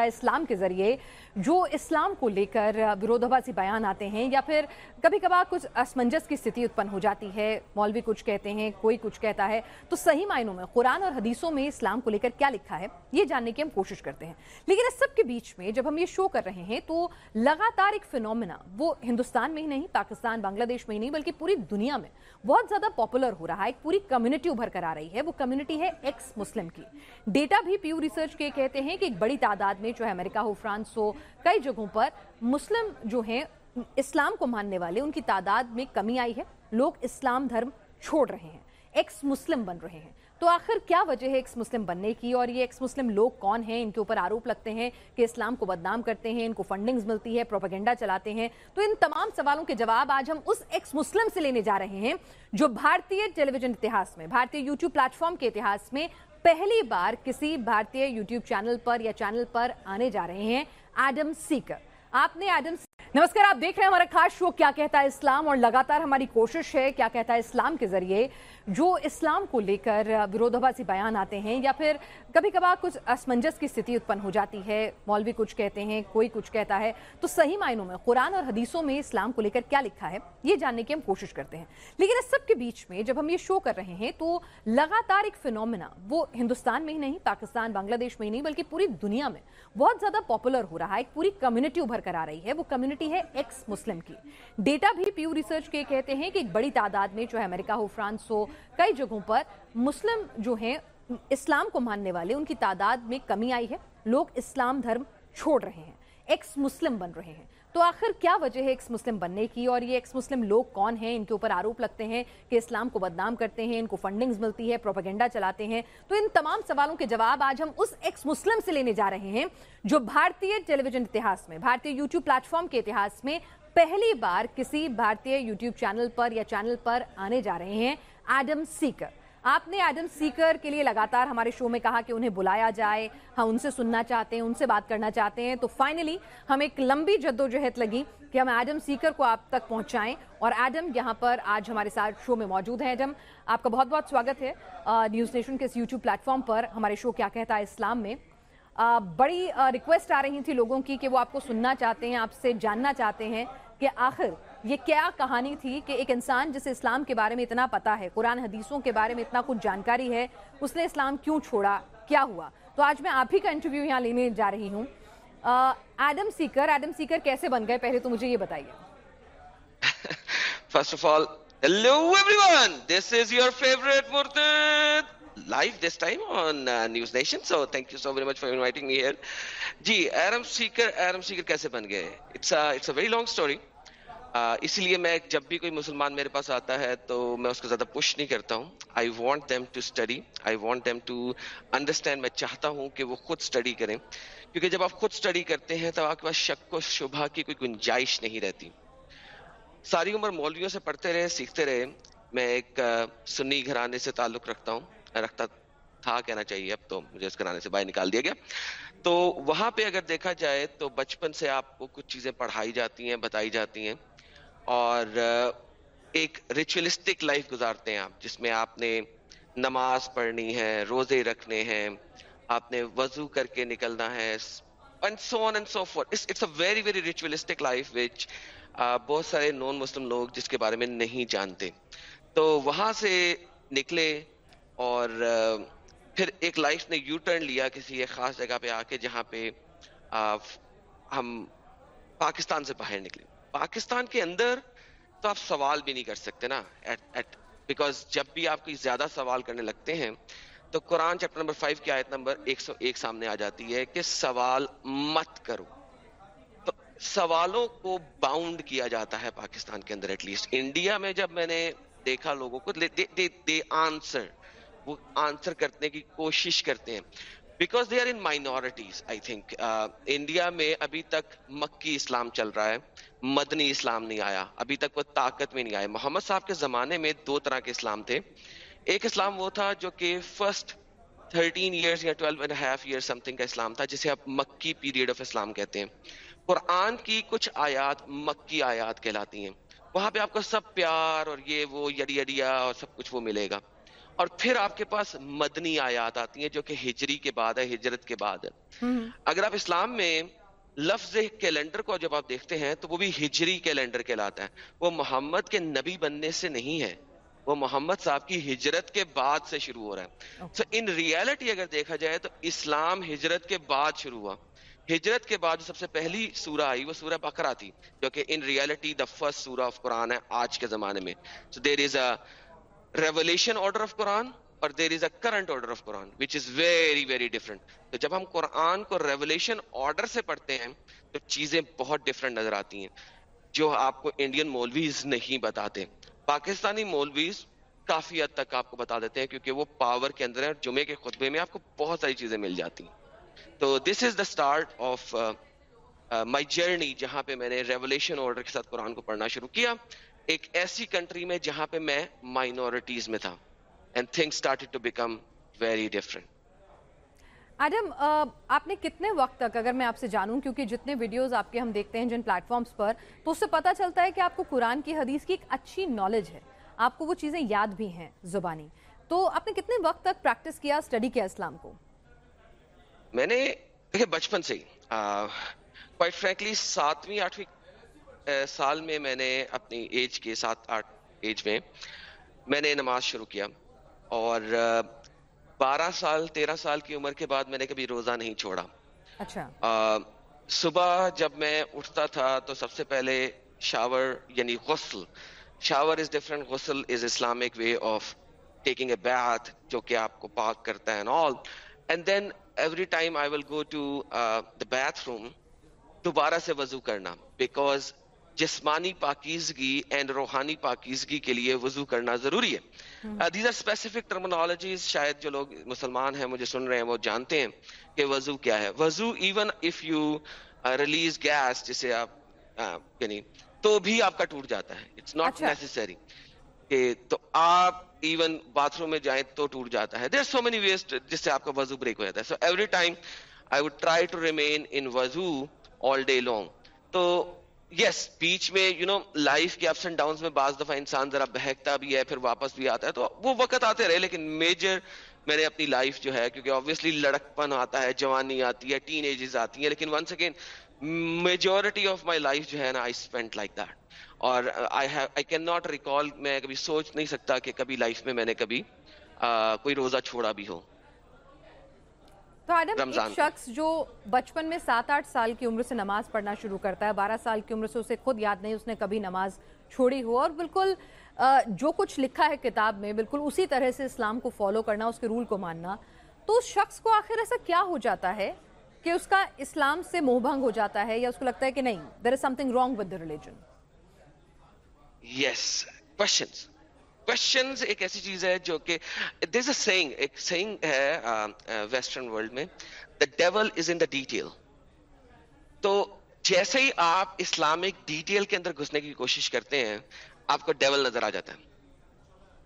کا اسلام کے ذریعے جو اسلام کو لے کر وروبازی بیان آتے ہیں یا پھر کبھی کبھار کچھ اسمنجس کی ستیتی اتپن ہو جاتی ہے، مولوی کچھ کہتے ہیں، کوئی کچھ کہتا ہے، تو صحیح معنوں میں قرآن اور حدیثوں میں اسلام کو لے کر کیا لکھا ہے، یہ جاننے کی ہم کوشش کرتے ہیں۔ لیکن اس سب کے بیچ میں جب ہم یہ شو کر رہے ہیں، تو لگاتار ایک فنومنا وہ ہندوستان میں ہی نہیں، پاکستان، بنگلہ دیش میں ہی نہیں، بلکہ پوری دنیا میں بہت زیادہ پاپولر ہو رہا ہے، ایک پوری کمیونٹی ابھر کر آ رہی ہے۔ وہ کمیونٹی ہے ایکس مسلم کی۔ ڈیٹا بھی پیو ریسرچ کے کہتے ہیں کہ ایک بڑی تعداد میں میں چاہے امریکہ ہو فرانس ہو، کئی جگہوں پر مسلم جو ہیں، اسلام کو ماننے والے، ان کی تعداد میں کمی آئی ہے۔ لوگ اسلام دھرم چھوڑ رہے ہیں، ایکس مسلم بن رہے ہیں۔ تو آخر کیا وجہ ہے ایکس مسلم بننے کی؟ اور یہ ایکس مسلم لوگ کون ہیں؟ ان کے اوپر آروپ لگتے ہیں کہ اسلام کو بدنام کرتے ہیں، ان کو فنڈنگز ملتی ہے پروپیگنڈا چلاتے ہیں۔ تو ان تمام سوالوں کے جواب آج ہم اس ایکس مسلم سے لینے جا رہے ہیں جو بھارتی ٹیلی ویژن اتہاس میں بھارتی یوٹیوب پلیٹ فارم کے اتہاس میں پہلی بار کسی بھارتی یوٹیوب چینل پر یا چینل پر آنے جا رہے ہیں ایڈم سیکر۔ آپ نے ایڈم نمسکر آپ دیکھ رہے ہیں ہمارا خاص شو، کیا کہتا ہے اسلام؟ اور لگاتار ہماری کوشش ہے، کیا کہتا ہے اسلام کے ذریعے جو اسلام کو لے کر سے بیان آتے ہیں، یا پھر کبھی کبھار کچھ اسمنجس کی ستیتی اتپن ہو جاتی ہے۔ مولوی کچھ کہتے ہیں، کوئی کچھ کہتا ہے۔ تو صحیح معنوں میں قرآن اور حدیثوں میں اسلام کو لے کر کیا لکھا ہے، یہ جاننے کی ہم کوشش کرتے ہیں۔ لیکن اس سب کے بیچ میں جب ہم یہ شو کر رہے ہیں، تو لگاتار ایک فنومنا وہ ہندوستان میں ہی نہیں، پاکستان، بنگلہ دیش میں ہی نہیں، بلکہ پوری دنیا میں بہت زیادہ پاپولر ہو رہا ہے، ایک پوری کمیونٹی ابھر کر آ رہی ہے۔ وہ کمیونٹی کمیونٹی ہے ایکس مسلم کی۔ ڈیٹا بھی پیو ریسرچ کے کہتے ہیں کہ ایک بڑی تعداد میں جو ہے امریکہ ہو فرانس ہو، کئی جگہوں پر مسلم جو ہیں، اسلام کو ماننے والے، ان کی تعداد میں کمی آئی ہے۔ لوگ اسلام دھرم چھوڑ رہے ہیں ایکس مسلم بن رہے ہیں۔ تو آخر کیا وجہ ہے ایکس مسلم بننے کی؟ اور یہ ایکس مسلم لوگ کون ہیں؟ ان کے اوپر آروپ لگتے ہیں کہ اسلام کو بدنام کرتے ہیں، ان کو فنڈنگز ملتی ہے پروپیگنڈا چلاتے ہیں۔ تو ان تمام سوالوں کے جواب آج ہم اس ایکس مسلم سے لینے جا رہے ہیں جو بھارتی ٹیلی ویژن اتہاس میں بھارتی یوٹیوب پلیٹ فارم کے اتہاس میں پہلی بار کسی بھارتی یوٹیوب چینل پر یا چینل پر آنے جا رہے ہیں ایڈم سیکر آپ نے ایڈم سیکر کے لیے لگاتار ہمارے شو میں کہا کہ انہیں بلایا جائے ہم ان سے سننا چاہتے ہیں، ان سے بات کرنا چاہتے ہیں۔ تو فائنلی ہم ایک لمبی جد و جہد لگی کہ ہم ایڈم سیکر کو آپ تک پہنچائیں۔ اور ایڈم یہاں پر آج ہمارے ساتھ شو میں موجود ہیں۔ ایڈم، آپ کا بہت بہت سواگت ہے۔ نیوز نیشن کے اس یوٹیوب پلیٹ فارم پر ہمارے شو کیا کہتا ہے اسلام میں۔ بڑی ریکویسٹ آ رہی تھی لوگوں کی کہ وہ آپ کو سننا چاہتے ہیں، آپ سے جاننا چاہتے ہیں کہ آخر یہ کیا کہانی تھی کہ ایک انسان جسے اسلام کے بارے میں اتنا پتا ہے، قرآن حدیثوں کے بارے میں اتنا کچھ جانکاری ہے، اس نے اسلام کیوں چھوڑا؟ کیا ہوا؟ تو آج میں آپ ہی کا انٹرویو یہاں لینے جا رہی ہوں۔ ایڈم سیکر ایڈم سیکر کیسے بن گئے؟ پہلے تو مجھے یہ بتائیے۔ First of all hello everyone this is your favourite مرتد life this time on News Nation so thank you so very much for inviting me here جی ایرم سیکر ایرم سیکر کیسے بن گئے it's it's a very long story اسی لیے میں جب بھی کوئی مسلمان میرے پاس آتا ہے تو میں اس کو زیادہ پش نہیں کرتا ہوں۔ I want them to study I want them to understand میں چاہتا ہوں کہ وہ خود اسٹڈی کریں۔ کیونکہ جب آپ خود اسٹڈی کرتے ہیں تو آپ کے پاس شک و شبہ کی کوئی گنجائش نہیں رہتی۔ ساری عمر مولویوں سے پڑھتے رہے، سیکھتے رہے۔ میں ایک سنی گھرانے سے تعلق رکھتا ہوں۔ رکھتا تھا کہنا چاہیے اب تو مجھے اس گھرانے سے باہر نکال دیا گیا۔ تو وہاں پہ اگر دیکھا جائے تو بچپن سے آپ کو کچھ چیزیں پڑھائی جاتی ہیں، بتائی جاتی ہیں۔ اور ایک ریچولسٹک لائف گزارتے ہیں آپ، جس میں آپ نے نماز پڑھنی ہے، روزے رکھنے ہیں، آپ نے وضو کر کے نکلنا ہے very very ritualistic life which بہت سارے نان مسلم لوگ جس کے بارے میں نہیں جانتے۔ تو وہاں سے نکلے اور پھر ایک لائف نے یو ٹرن لیا کسی ایک خاص جگہ پہ آ کے، جہاں پہ ہم پاکستان سے باہر نکلے۔ پاکستان کے اندر تو آپ سوال بھی نہیں کر سکتے نا بیکاز جب بھی آپ کوئی زیادہ سوال کرنے لگتے ہیں، تو قرآن چیپٹر نمبر فائیو کی آیت نمبر ایک سو ایک سامنے آ جاتی ہے کہ سوال مت کرو۔ تو سوالوں کو باؤنڈ کیا جاتا ہے پاکستان کے اندر ایٹ لیسٹ انڈیا میں جب میں نے دیکھا لوگوں کو دے آنسر وہ آنسر کرنے کی کوشش کرتے ہیں۔ Because they are in minorities I think India میں ابھی تک مکی اسلام چل رہا ہے مدنی اسلام نہیں آیا ابھی تک وہ طاقت میں نہیں آیا محمد صاحب کے زمانے میں دو طرح کے اسلام تھے ایک اسلام وہ تھا جو کہ فرسٹ تھرٹین ایئرس یا twelve and half year something کا اسلام تھا جسے آپ مکی پیریڈ آف اسلام کہتے ہیں قرآن کی کچھ آیات مکی آیات کہلاتی ہیں وہاں پہ آپ کو سب پیار اور یہ وہ یڑی اور سب کچھ وہ ملے گا اور پھر آپ کے پاس مدنی آیات آتی ہیں جو کہ ہجری کے بعد ہے ہجرت کے بعد ہے۔ اگر آپ اسلام میں لفظ کیلنڈر کو جب آپ دیکھتے ہیں تو وہ بھی ہجری کیلنڈر کہلاتا ہے۔ وہ محمد کے نبی بننے سے نہیں ہے۔ وہ محمد صاحب کی ہجرت کے بعد سے شروع ہو رہا ہے۔ تو ان ریالٹی اگر دیکھا جائے تو اسلام ہجرت کے بعد شروع ہوا۔ ہجرت کے بعد جو سب سے پہلی سورہ آئی وہ سورہ بکرا تھی جو کہ ان ریالٹی دا فرسٹ سورہ آف قرآن ہے آج کے زمانے میں۔ So there is a revelation order of قرآن اور there is a current order of Quran which is very very different تو جب ہم قرآن کو ریولیشن آرڈر سے پڑھتے ہیں تو چیزیں بہت ڈفرنٹ نظر آتی ہیں، جو آپ کو انڈین مولویز نہیں بتاتے۔ پاکستانی مولویز کافی حد تک آپ کو بتا دیتے ہیں کیونکہ وہ پاور کے اندر ہے اور جمعے کے خطبے میں آپ کو بہت ساری چیزیں مل جاتی ہیں۔ تو this is the start of my journey جہاں پہ میں نے ریولیشن آرڈر کے ساتھ قرآن کو پڑھنا شروع کیا۔ ایک ایسی کنٹری میں جہاں پہ میں مائنورٹیز میں تھا and things started to become very different. Adam آپ نے کتنے وقت تک اگر میں آپ سے جانوں کیونکہ جتنے ویڈیوز آپ کے ہم دیکھتے ہیں جن پلیٹ فارمز پر تو اس سے پتا چلتا ہے کہ آپ کو قرآن کی حدیث کی ایک اچھی نالج ہے۔ آپ کو وہ چیزیں یاد بھی ہیں زبانی۔ تو آپ نے کتنے وقت تک پریکٹس کیا اسٹڈی کیا اسلام کو؟ میں نے دیکھیں بچپن سے ہی کوائٹ فرینکلی ساتویں آٹھویں سال میں میں نے اپنی ایج کے سات آٹھ ایج میں میں نے نماز شروع کیا اور بارہ سال تیرہ سال کی عمر کے بعد میں نے کبھی روزہ نہیں چھوڑا۔ اچھا۔ صبح جب میں اٹھتا تھا تو سب سے پہلے شاور یعنی غسل۔ شاور از ڈفرنٹ غسل is Islamic way of taking a bath جو کہ آپ کو پاک کرتا ہے all and then every time I will go to the bathroom دوبارہ سے وضو کرنا۔ بیکاز جسمانی پاکیزگی اینڈ روحانی پاکیزگی کے لیے وضو کرنا ضروری ہے۔ دیز آر اسپیسیفک ٹرمنالوجیز شاید جو لوگ مسلمان ہیں مجھے سن رہے ہیں وہ جانتے ہیں کہ وضو کیا ہے۔ وضو even if you release gas جسے آپ یعنی تو بھی آپ کا ٹوٹ جاتا ہے۔ اٹس ناٹ نیسری کہ تو آپ ایون باتھ روم میں جائیں تو ٹوٹ جاتا ہے۔ دیر سو مینی ویسٹ جس سے آپ کا وضو بریک ہو جاتا ہے۔ So every time I would try to remain in وضو آل ڈے لانگ تو یس بیچ میں یو نو لائف کے اپس اینڈ ڈاؤن میں بعض دفعہ انسان ذرا بہکتا بھی ہے، پھر واپس بھی آتا ہے، تو وہ وقت آتے رہے، لیکن میجر میں نے اپنی لائف جو ہے، کیونکہ آبویسلی لڑک پن آتا ہے، جوانی آتی ہے ٹین ایجز آتی ہیں، لیکن once again majority of my life جو ہے نا آئی اسپینڈ لائک دیٹ اور آئی کین ناٹ ریکال میں کبھی سوچ نہیں سکتا کہ کبھی لائف میں میں نے کبھی uh, کوئی روزہ چھوڑا بھی ہو. تو آدم ایک شخص جو بچپن میں سات آٹھ سال کی عمر سے نماز پڑھنا شروع کرتا ہے بارہ سال کی عمر سے اسے خود یاد نہیں اس نے کبھی نماز چھوڑی ہو۔ اور بالکل جو کچھ لکھا ہے کتاب میں بالکل اسی طرح سے اسلام کو فالو کرنا اس کے رول کو ماننا تو اس شخص کو آخر ایسا کیا ہو جاتا ہے کہ اس کا اسلام سے موہ بھنگ ہو جاتا ہے یا اس کو لگتا ہے کہ نہیں there is something wrong with the religion yes questions questions ایک ایسی چیز ہے جو کہ دس اے سینگ ایک سینگ ہے ویسٹرن ورلڈ میں دا dual is in the detail تو جیسے ہی آپ اسلامک ڈیٹیل کے اندر گھسنے کی کوشش کرتے ہیں، آپ کو ڈیول نظر آ جاتا ہے۔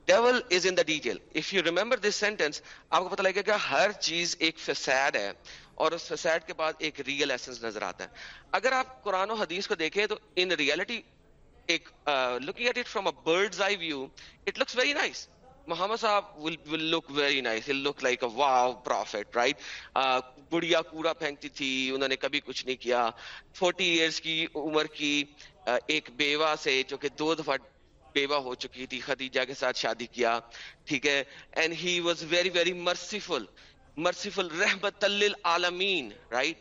Devil is in the detail if you remember this sentence آپ کو پتہ لگے گا ہر چیز ایک فساد ہے اور اس فساد کے بعد ایک ریئل ایسنس نظر آتا ہے۔ اگر آپ قرآن و حدیث کو دیکھیں تو ان ریالٹی ایک looking at it from a bird's eye view it looks very nice Muhammad Sahib will will look very nice will look like a wow prophet right بڑھیا کوڑا پھینکتی تھی، انہوں نے کبھی کچھ نہیں کیا. فورٹی ایئرس کی عمر کی ایک بیوہ سے، جو کہ دو دفعہ بیوہ ہو چکی تھی، خدیجہ کے ساتھ شادی کیا، ٹھیک ہے؟ And he was very very merciful merciful رحمت للعالمین right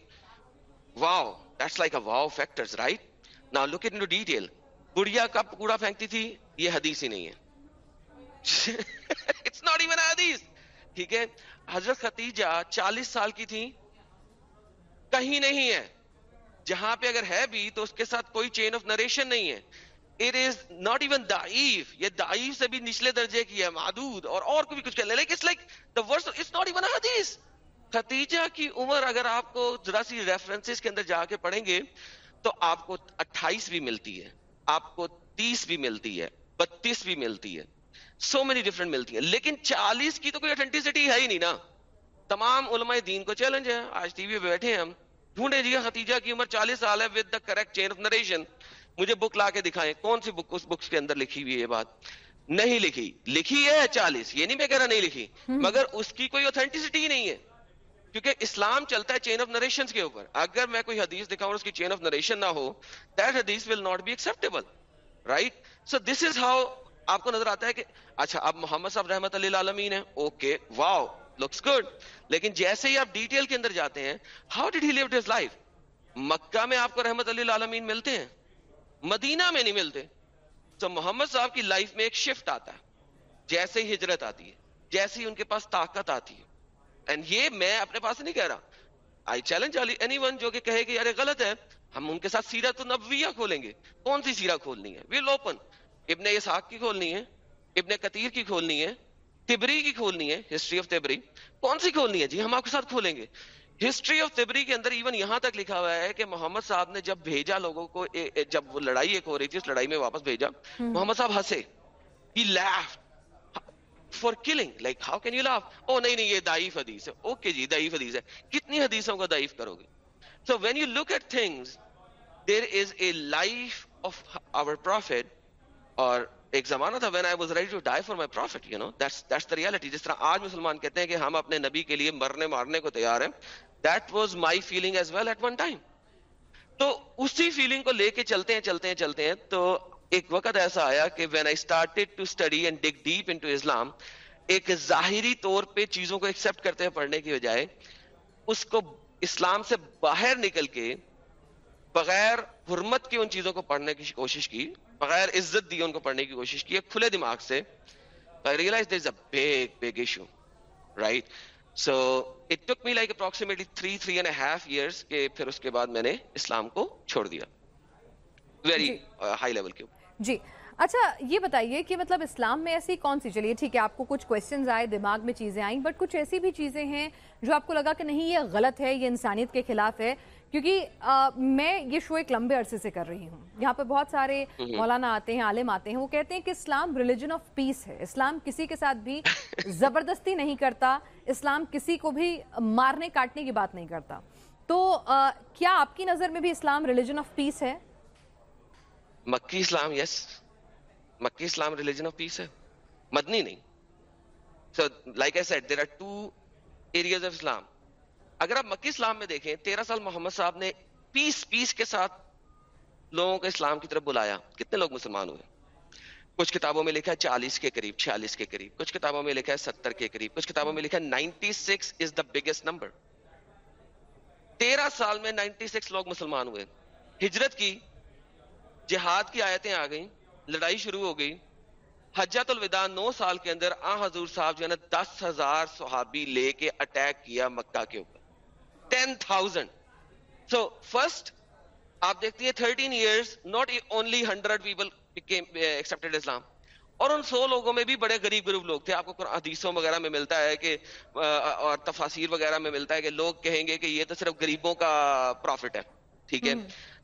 wow that's like a wow factors right now look in detail گڑیا کب کوڑا پھینکتی تھی، یہ حدیث ہی نہیں ہے۔ اٹس ناٹ ایون حدیث ٹھیک ہے؟ حضرت ختیجہ چالیس سال کی تھی کہیں نہیں ہے۔ جہاں پہ اگر ہے بھی تو اس کے ساتھ کوئی چین آف نریشن نہیں ہے۔ اٹ از ناٹ ایون دائف یہ دائف سے بھی نچلے درجے کی ہے، معدود۔ اور اور کو بھی کچھ کہہ لے، لیکن like the verse it's not even حدیث ختیجہ کی عمر اگر آپ کو ذرا سی ریفرنسز کے اندر جا کے پڑھیں گے، تو آپ کو اٹھائیس بھی ملتی ہے۔ آپ کو تیس بھی ملتی ہے بتیس بھی ملتی ہے سو مینی ڈفرنٹ ملتی ہے لیکن چالیس کی تو کوئی اتھینٹسٹی ہے ہی نہیں نا۔ تمام علماء دین کو چیلنج ہے۔ آج ٹی وی پہ بیٹھے ہیں ہم۔ ڈھونڈے جی ختیجہ کی عمر چالیس سال ہے with the correct chain of narration مجھے بک لا کے دکھائیں۔ کون سی بک اس بکس کے اندر لکھی ہوئی ہے یہ بات؟ نہیں لکھی۔ لکھی ہے چالیس۔ یہ نہیں میں کہہ رہا نہیں لکھی۔ مگر اس کی کوئی اوتھینٹسٹی نہیں ہے۔ کیونکہ اسلام چلتا ہے چین آف نریشن کے اوپر۔ اگر میں کوئی حدیث دکھاؤں اس کی چین آف نریشن نہ ہو دیٹ حدیث will not be acceptable right so this is how آپ کو نظر آتا ہے کہ اچھا اب محمد صاحب رحمت اللہ عالمین ہے اوکے واؤ لکس گڈ لیکن جیسے ہی آپ ڈیٹیل کے اندر جاتے ہیں how did he live his life Mecca میں آپ کو رحمت اللہ عالمین ملتے ہیں، مدینہ میں نہیں ملتے۔ تو محمد صاحب کی لائف میں ایک شفٹ آتا ہے۔ جیسے ہی ہجرت آتی ہے، جیسے ہی ان کے پاس طاقت آتی ہے۔ اینڈ یہ میں اپنے پاس نہیں کہہ رہا۔ آئی چیلنج اینی ون جو کہ کہے کہ یار غلط ہے ہم ان کے ساتھ سیرت نبویہ کھولیں گے۔ کون سی سیرہ کھولنی ہے؟ ویل اوپن ابن اسحاق کی کھولنی ہے ابن کتیر کی کھولنی ہے تبری کی کھولنی ہے ہسٹری آف تبری۔ کون سی کھولنی ہے؟ جی ہم آپ کے ساتھ کھولیں گے۔ ہسٹری آف تبری کے اندر ایون یہاں تک لکھا ہوا ہے کہ محمد صاحب نے جب بھیجا لوگوں کو جب وہ لڑائی ایک ہو رہی تھی اس لڑائی میں واپس بھیجا محمد صاحب ہنسے۔ He left for killing like how can you laugh oh نہیں نہیں یہ دائف حدیث ہے اوکے جی دائف حدیث ہے کتنی حدیثوں کو دائف کرو گے so when you look at things there is a life of our prophet اور ایک زمانہ تھا when I was ready to die for my prophet you know that's the reality جس طرح آج مسلمان کہتے ہیں کہ ہم اپنے نبی کے لیے مرنے مارنے کو تیار ہیں. That was my feeling as well at one time تو اسی فیلنگ کو لے کے چلتے ہیں چلتے ہیں چلتے ہیں. تو ایک وقت ایسا آیا کہ when I started to study and dig deep into Islam ایک ظاہری طور پہ چیزوں کو ایکسپٹ کرتے ہیں پڑھنے کی بجائے اس کو اسلام سے باہر نکل کے بغیر حرمت کی ان چیزوں کو پڑھنے کی کوشش کی بغیر عزت دی ان کو پڑھنے کی کوشش کی کھلے دماغ سے I realized there's a big, big issue, right? So it took me like approximately three, three and a half years کہ پھر اس کے بعد میں نے اسلام کو چھوڑ دیا ویری ہائی لیول کے جی۔ اچھا یہ بتائیے کہ مطلب اسلام میں ایسی کون سی چلیے ٹھیک ہے آپ کو کچھ کوشچنز آئے دماغ میں چیزیں آئیں بٹ کچھ ایسی بھی چیزیں ہیں جو آپ کو لگا کہ نہیں یہ غلط ہے یہ انسانیت کے خلاف ہے؟ کیونکہ میں یہ شو ایک لمبے عرصے سے کر رہی ہوں۔ یہاں پہ بہت سارے مولانا آتے ہیں عالم آتے ہیں وہ کہتے ہیں کہ اسلام ریلیجن آف پیس ہے۔ اسلام کسی کے ساتھ بھی زبردستی نہیں کرتا اسلام کسی کو بھی مارنے کاٹنے کی بات نہیں کرتا۔ تو کیا آپ کی نظر میں بھی اسلام ریلیجن آف پیس ہے؟ مکی اسلام یس مکی اسلام ریلیجن آف پیس ہے۔ مدنی نہیں۔ So like I said there are two areas of اسلام اگر آپ مکی اسلام میں دیکھیں، تیرہ سال محمد صاحب نے پیس پیس کے ساتھ لوگوں کو اسلام کی طرف بلایا۔ کتنے لوگ مسلمان ہوئے؟ کچھ کتابوں میں لکھا ہے چالیس کے قریب، چھیالیس کے قریب۔ کچھ کتابوں میں لکھا ہے ستر کے قریب۔ کچھ کتابوں میں لکھا ہے ninety six is the biggest number تیرہ سال میں نائنٹی سکس لوگ مسلمان ہوئے۔ ہجرت کی جہاد کی آیتیں آ گئیں، لڑائی شروع ہو گئی۔ حجت الوداع نو سال کے اندر آ حضور صاحب جو ہے نا دس ہزار صحابی لے کے اٹیک کیا مکہ کے اوپر۔ ٹین تھاؤزینڈ سو فرسٹ آپ دیکھتی ہیں thirteen years not only hundred people accepted اسلام اور ان سو لوگوں میں بھی بڑے غریب غریب لوگ تھے۔ آپ کو حدیثوں وغیرہ میں ملتا ہے کہ uh, اور تفاصیر وغیرہ میں ملتا ہے کہ لوگ کہیں گے کہ یہ تو صرف غریبوں کا پروفٹ ہے۔ ٹھیک ہے؟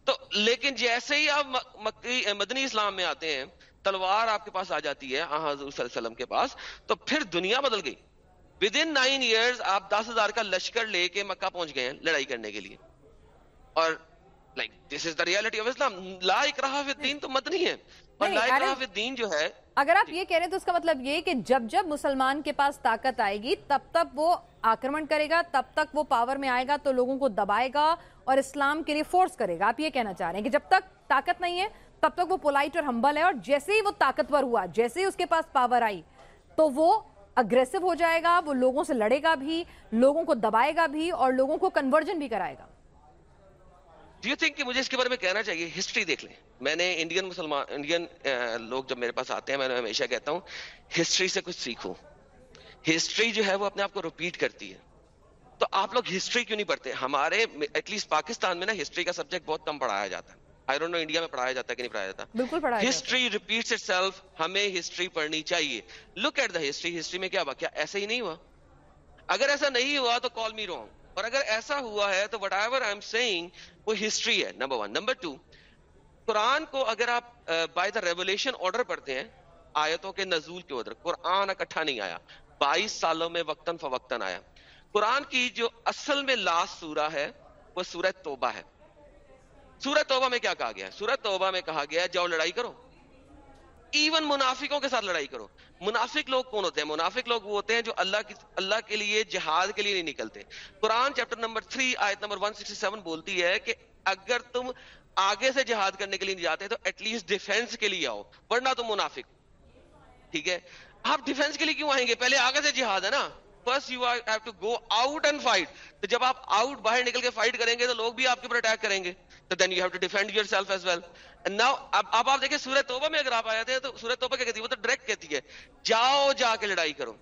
تو لیکن جیسے ہی آپ مدنی اسلام میں آتے ہیں تلوار آپ کے پاس آ جاتی ہے حضور صلی اللہ علیہ وسلم کے پاس تو پھر دنیا بدل گئی۔ ود ان نائن ایئرز آپ دس ہزار کا لشکر لے کے مکہ پہنچ گئے ہیں لڑائی کرنے کے لیے۔ اور like this is the reality of Islam لا اکراہ فی الدین تو مدنی ہے۔ اور لا اکراہ فی الدین جو ہے اگر آپ یہ کہہ رہے ہیں تو اس کا مطلب یہ کہ جب جب مسلمان کے پاس طاقت آئے گی تب تک وہ آکرمن کرے گا، تب تک وہ پاور میں آئے گا تو لوگوں کو دبائے گا اور اسلام کے لیے فورس کرے گا۔ آپ یہ کہنا چاہ رہے ہیں کہ جب تک طاقت نہیں ہے، تب تک وہ پولائٹ اور ہمبل ہے اور جیسے ہی وہ طاقتور ہوا، جیسے ہی اس کے پاس پاور آئی، تو وہ اگریسو ہو جائے گا، وہ لوگوں سے لڑے گا بھی، لوگوں کو دبائے گا بھی اور لوگوں کو کنورجن بھی کرائے گا۔ ڈو یو تھنک کہ مجھے اس کے بارے میں کہنا چاہیے؟ ہسٹری دیکھ لیں۔ میں نے انڈین مسلمان انڈین لوگ جب میرے پاس آتے ہیں، میں ہمیشہ کہتا ہوں ہسٹری سے کچھ سیکھو۔ ہسٹری جو ہے وہ اپنے آپ کو ریپیٹ کرتی ہے۔ تو آپ لوگ ہسٹری کیوں نہیں پڑھتے؟ ہمارے ایٹ لیسٹ پاکستان میں نا ہسٹری کا سبجیکٹ بہت کم پڑھایا جاتا ہے۔ آئی ڈونٹ نو انڈیا میں پڑھایا جاتا ہے کہ نہیں پڑھایا جاتا۔ بالکل ہسٹری ریپیٹس اٹ سیلف ہمیں ہسٹری پڑھنی چاہیے۔ Look at the history history میں کیا ہوا؟ کیا ایسا ہی نہیں ہوا؟ اگر ایسا نہیں ہوا تو کال می رونگ اور اگر ایسا ہوا ہے تو what ever I am seeing وہ ہسٹری ہے نمبر ون نمبر ٹو قرآن کو اگر آپ بائی دا ریولیشن آرڈر پڑھتے ہیں آیتوں کے نزول کے ادھر قرآن اکٹھا نہیں آیا۔ بائیس سالوں میں وقتاً فوقتاً آیا۔ قرآن کی جو اصل میں لاسٹ سورہ ہے، وہ سورہ توبہ ہے۔ سورہ توبہ میں کیا کہا گیا سورہ توبہ میں کہا گیا جاؤ لڑائی کرو۔ ایون منافقوں کے ساتھ لڑائی کرو۔ منافق لوگ کون ہوتے ہیں؟ منافق لوگ وہ ہوتے ہیں جو اللہ کی، اللہ کے لیے جہاد کے لیے نہیں نکلتے۔ قرآن چیپٹر نمبر 3 آیت نمبر 167 بولتی ہے کہ اگر تم آگے سے جہاد کرنے کے لیے نہیں جاتے تو ایٹ لیسٹ ڈیفینس کے لیے آؤ، ورنہ تم منافق۔ ٹھیک ہے؟ آپ ڈیفینس کے لیے کیوں آئیں گے؟ پہلے آگے سے جہاد ہے نا۔ First you have to go out and fight تو جب آپ آؤٹ باہر نکل کے فائٹ کریں گے تو لوگ بھی آپ کے اوپر اٹیک کریں گے۔ تو then you have to defend yourself as well now اب آپ دیکھیں سورہ توبہ میں اگر آپ آئے تھے تو سورہ توبہ کیا کہتی ہے؟ وہ تو ڈائریکٹ کہتی ہے جاؤ جا کے لڑائی کرو۔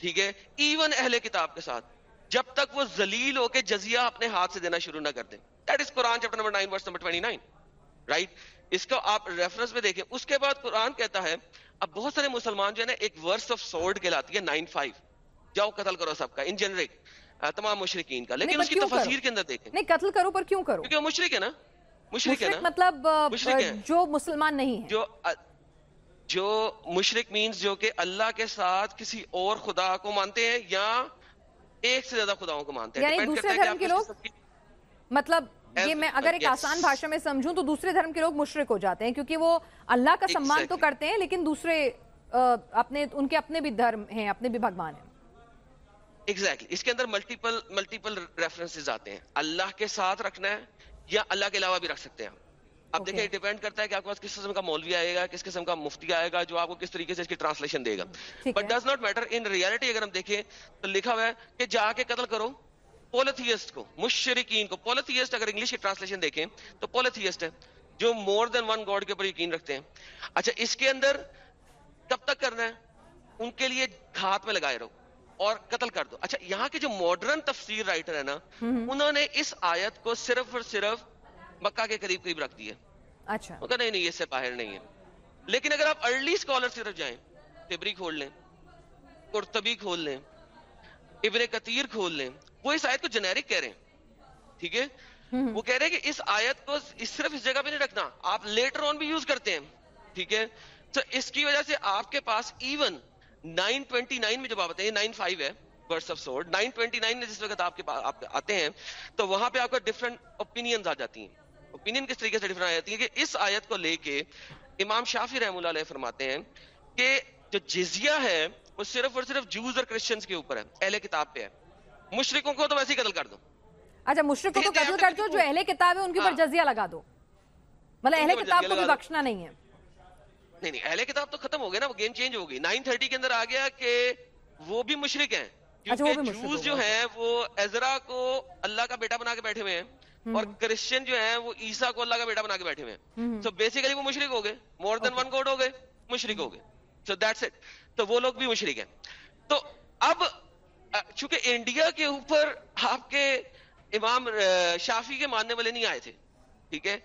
ٹھیک ہے؟ ایون اہل کتاب کے ساتھ۔ جب تک وہ ذلیل ہو کے جزیہ اپنے ہاتھ سے دینا شروع نہ کر دیں۔ That is Quran chapter number 9 verse number 29 right اس کو آپ ریفرنس میں دیکھیں۔ اس کے بعد قرآن کہتا ہے اب بہت سارے مسلمان جو ہے نا ایک ورس آف سورڈ کہلاتی ہے 9 5 جاؤ قتل کرو سب کا ان جنرک تمام مشرقین کا۔ لیکن اس کی تفسیر کے اندر دیکھیں۔ نہیں قتل کرو پر کیوں کرو؟ کیونکہ وہ مشرق ہے نا۔ مشرق ہے نا۔ مطلب جو مسلمان نہیں ہے۔ جو جو مشرق مینز جو کہ اللہ کے ساتھ کسی اور خدا کو مانتے ہیں یا ایک سے زیادہ خداؤں کو مانتے ہیں۔ یعنی دوسرے دھرم کے لوگ؟ مطلب یہ میں اگر ایک آسان بھاشا میں سمجھوں تو دوسرے دھرم کے لوگ مشرق ہو جاتے ہیں کیونکہ وہ اللہ کا سمان تو کرتے ہیں لیکن دوسرے اپنے ان کے اپنے بھی دھرم ہیں اپنے بھی بھگوان ہیں۔ ایگزیکٹلی اس کے اندر ملٹیپل ملٹیپل ریفرنسز آتے ہیں۔ اللہ کے ساتھ رکھنا ہے یا اللہ کے علاوہ بھی رکھ سکتے ہیں اب دیکھیں ڈیپینڈ کرتا ہے کہ آپ کے پاس کس قسم کا مولوی آئے گا کس قسم کا مفتی آئے گا جو آپ کو کس طریقے سے اس کی ٹرانسلیشن دے گا۔ But does not matter in reality اگر ہم دیکھیں تو لکھا ہوا ہے کہ جا کے قتل کرو۔ پولیتھیسٹ کو مشرقین کو. پولیتھیسٹ اگر انگلش کی ٹرانسلیشن دیکھیں تو پولیتھیسٹ ہے جو مور دین ون گاڈ کے اوپر یقین رکھتے ہیں. اچھا اس کے اندر کب تک کرنا ہے؟ ان کے لیے ہاتھ میں لگائے رہو اور قتل کر دو. اچھا یہاں کے جو ماڈرن تفسیر رائٹر ہے نا انہوں نے اس آیت کو صرف اور صرف مکہ کے قریب قریب رکھ دیا اچھا۔ نہیں نہیں اس سے باہر نہیں ہے. لیکن اگر آپ ارلی اسکالر صرف جائیں تبری کھول لیں قرطبی کھول لیں ابن کتیر کھول لیں وہ اس آیت کو جنیرک کہہ رہے ہیں۔ ٹھیک ہے؟ وہ کہہ رہے ہیں کہ اس آیت کو صرف اس جگہ پہ نہیں رکھنا آپ لیٹر آن بھی یوز کرتے ہیں۔ ٹھیک ہے؟ تو اس کی وجہ سے آپ کے پاس ایون 929 میں جب آپ آتے ہیں 95 ہے برس آف سورڈ 929 میں جس وقت آپ کے پاس آپ آتے ہیں تو وہاں پہ آپ کو ڈفرنٹ اوپینینز آ جاتی ہیں۔ اوپینین کس طریقے سے ڈفرنٹ آ جاتی ہے کہ اس آیت کو لے کے امام شافی رحم اللہ علیہ فرماتے ہیں کہ جو جزیہ ہے وہ صرف اور صرف جوز اور کرسچنز کے اوپر ہے اہل کتاب پہ ہے۔ مشرقوں کو تو ویسے ہی قتل کر دو۔ اچھا مشرقوں کو قتل کر دو جو اہل کتاب ہے ان کے اوپر ہاں۔ جزیہ لگا دو۔ مطلب اہل کتاب کو بھی بخشنا نہیں ہے۔ نہیں نہیں اہل کتاب تو ختم ہو گیا نا وہ گیم چینج ہو گئی۔ نائن تھرٹی کے اندر آ گیا کہ وہ بھی مشرق ہیں۔ اچھا، کیونکہ جوز جو ہیں وہ ایزرا کو اللہ کا بیٹا بنا کے بیٹھے ہوئے ہیں اور کرسچن جو ہیں وہ عیسا کو اللہ کا بیٹا بنا کے بیٹھے ہوئے ہیں۔ تو بیسیکلی وہ مشرق ہو گئے۔ مور دین ون گوڈ ہو گئے مشرق ہو گئے۔ سو دیٹس اٹ تو وہ لوگ بھی مشرق ہیں۔ تو اب چونکہ انڈیا کے اوپر آپ کے امام شافی کے ماننے والے نہیں آئے تھے ٹھیک ہے؟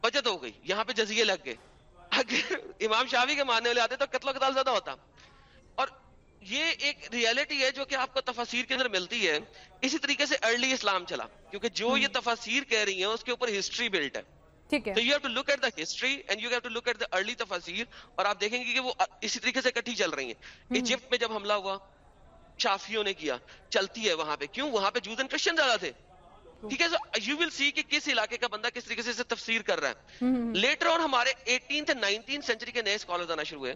بچت ہو گئی یہاں پہ جزیے لگ گئے۔ اگر امام شافی کے ماننے والے آتے تو قتل و قتال زیادہ ہوتا۔ اور یہ ایک ریالٹی ہے جو کہ آپ کو تفاسیر کے اندر ملتی ہے۔ اسی طریقے سے ارلی اسلام چلا کیونکہ جو یہ تفاسیر کہہ رہی ہیں اس کے اوپر ہسٹری بلٹ ہے۔ تو you have to look at the history and you have to look at the early تفاسیر اور آپ دیکھیں گے کہ وہ اسی طریقے سے کٹھی چل رہی ہیں۔ ایجپٹ میں جب حملہ ہوا شافیوں نے کیا چلتی ہے وہاں پہ۔ کیوں؟ وہاں پہ جوز اینڈ کرسچن زیادہ تھے۔ ٹھیک ہے یو ول سی کہ کس علاقے کا بندہ کس طریقے سے تفسیر کر رہا ہے۔ لیٹر آن ہمارے ایٹینتھ نائنٹین سینچری کے نئے اسکالر آنا شروع ہوئے۔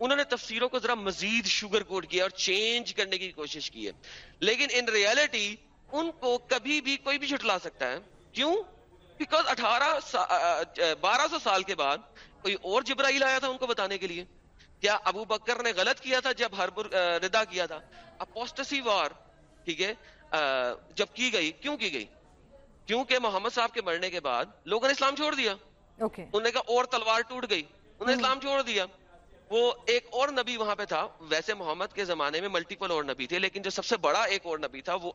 انہوں نے تفسیروں کو ذرا مزید شوگر کوٹ کیا اور چینج کرنے کی کوشش کی ہے۔ لیکن ان ریالٹی ان کو کبھی بھی کوئی بھی چھٹلا سکتا ہے۔ کیوں؟ بیکاز اٹھارہ بارہ سو سال کے بعد کوئی اور جبرائیل آیا تھا ان کو بتانے کے لیے۔ کیا ابو بکر نے غلط کیا تھا جب ہر ردا کیا تھا؟ اپوسٹسی وار ٹھیک ہے؟ جب کی گئی کیوں کی گئی؟ کیونکہ محمد صاحب کے مرنے کے بعد لوگوں نے اسلام چھوڑ دیا۔ انہوں نے کہا اور تلوار ٹوٹ گئی۔ انہوں نے اسلام چھوڑ دیا۔ وہ ایک اور نبی وہاں پہ تھا۔ ویسے محمد کے زمانے میں ملٹیپل اور نبی تھے لیکن جو سب سے بڑا ایک اور نبی تھا وہ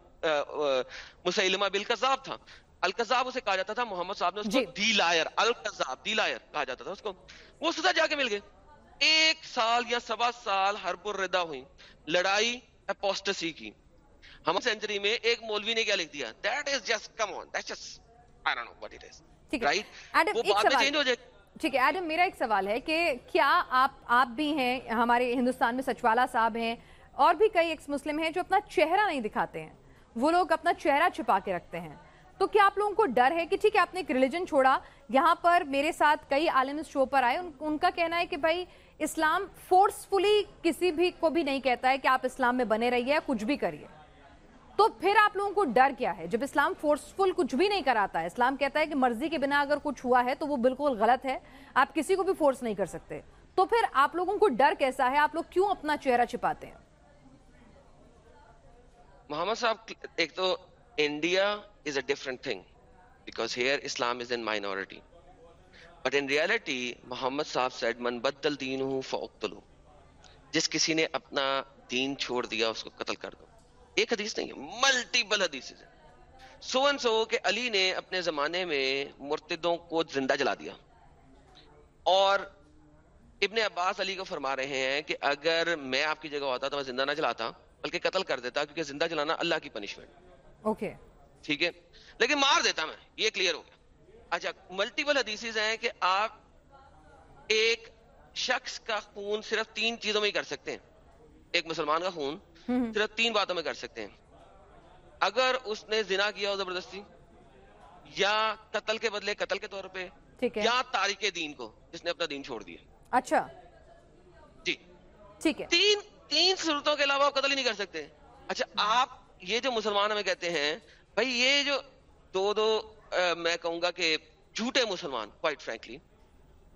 مسلمہ بالکذاب تھا۔ القذاب اسے کہا جاتا تھا محمد صاحب نے اس کو جی۔ دی لائر القذاب دی لائر کہا جاتا تھا اس کو۔ وہ سزا جا کے مل گئے۔ ایک سال یا سوا سال ہر پر ردا ہوئی لڑائی اپوسٹسی کی۔ ہم سینچری میں ایک مولوی نے کیا لکھ دیا؟ That is just come on that just I don't know what it is right وہ میں چینج ہو جائے۔ ٹھیک ہے ایڈم میرا ایک سوال ہے کہ کیا آپ آپ بھی ہیں ہمارے ہندوستان میں سچوالا صاحب ہیں اور بھی کئی ایکس مسلم ہیں جو اپنا چہرہ نہیں دکھاتے ہیں۔ وہ لوگ اپنا چہرہ چھپا کے رکھتے ہیں۔ تو کیا آپ لوگوں کو ڈر ہے کہ ٹھیک ہے آپ نے ایک ریلیجن چھوڑا یہاں پر میرے ساتھ کئی عالم اس شو پر آئے ان کا کہنا ہے کہ بھائی اسلام فورسفلی کسی بھی کو بھی نہیں کہتا ہے کہ آپ اسلام میں بنے رہیے کچھ بھی کریے۔ تو پھر آپ لوگوں کو ڈر کیا ہے؟ جب اسلام فورسفل کچھ بھی نہیں کراتا ہے، اسلام کہتا ہے کہ مرضی کے بنا اگر کچھ ہوا ہے تو وہ بالکل غلط ہے، آپ کسی کو بھی فورس نہیں کر سکتے۔ تو پھر آپ لوگوں کو ڈر کیسا ہے؟ آپ لوگ کیوں اپنا چہرہ چھپاتے ہیں؟ محمد صاحب، ایک تو India is a different thing because here Islam is in minority but in reality Muhammad صاحب سیڈ من بدل دین ہوں فوقتلو جس کسی نے اپنا دین چھوڑ دیا اس کو قتل کر دو ایک حدیث نہیں ہے ملٹیپل حدیث سو ان سو کہ علی نے اپنے زمانے میں مرتدوں کو زندہ جلا دیا اور ابن عباس علی کو فرما رہے ہیں کہ اگر میں آپ کی جگہ ہوتا تو میں زندہ نہ جلاتا بلکہ قتل کر دیتا کیونکہ زندہ جلانا اللہ کی پنشمنٹ اوکے ٹھیک ہے لیکن مار دیتا میں یہ کلیئر ہو گیا اچھا ملٹیپل حدیث ہیں کہ آپ ایک شخص کا خون صرف تین چیزوں میں ہی کر سکتے ہیں۔ ایک مسلمان کا خون صرف تین باتوں میں کر سکتے ہیں۔ اگر اس نے زنا کیا ہو زبردستی یا قتل کے بدلے قتل کے طور پہ یا تاریخ دین کو جس نے اپنا دین چھوڑ دیا۔ اچھا۔ جی۔ ٹھیک ہے۔ تین تین صورتوں کے علاوہ قتل ہی نہیں کر سکتے۔ اچھا آپ یہ جو مسلمان ہمیں کہتے ہیں بھائی یہ جو دو دو میں کہوں گا کہ جھوٹے مسلمان کوائٹ فرینکلی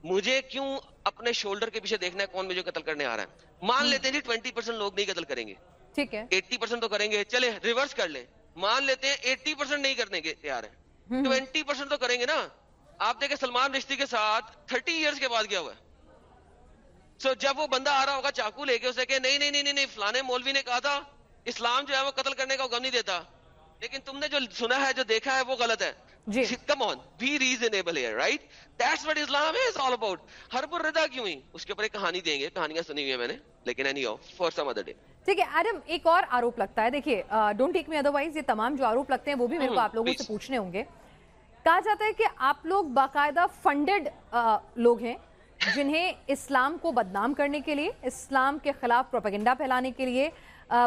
مجھے کیوں اپنے شولڈر کے پیچھے دیکھنا ہے کون مجھے قتل کرنے آ رہا ہے؟ مان لیتے ہیں جی ٹوینٹی پرسینٹ لوگ نہیں قتل کریں گے۔ ٹھیک ہے۔ ایٹی پرسینٹ تو کریں گے۔ چلے ریورس کر لیں۔ مان لیتے ہیں ایٹی پرسینٹ نہیں کرنے کے تیار ہیں۔ ٹوینٹی پرسینٹ تو کریں گے نا۔ آپ دیکھیں سلمان رشتی کے ساتھ تھرٹی ایئرس کے بعد کیا ہوا ہے؟ سو جب وہ بندہ آ رہا ہوگا چاقو لے کے اسے کہ نہیں نہیں نہیں نہیں فلانے مولوی نے کہا تھا اسلام جو ہے وہ قتل کرنے کا غم نہیں دیتا۔ لیکن تم نے جو سنا ہے جو دیکھا ہے وہ غلط ہے۔ جی۔ کم آن بی ریزنیبل ہے right that's what Islam is all about ہر پر رضا کیوں ہی؟ اس کے اوپر ایک کہانی دیں گے کہانیاں سنی ہوئی ہیں میں نے لیکن any of for some other day ٹھیک ہے ایڈم ایک اور آروپ لگتا ہے۔ دیکھیے ڈونٹ ٹیک می ادروائز یہ تمام جو آروپ لگتے ہیں وہ بھی میرے کو آپ لوگوں سے پوچھنے ہوں گے۔ کہا جاتا ہے کہ آپ لوگ باقاعدہ فنڈڈ لوگ ہیں جنہیں اسلام کو بدنام کرنے کے لیے اسلام کے خلاف پروپیگنڈا پھیلانے کے لیے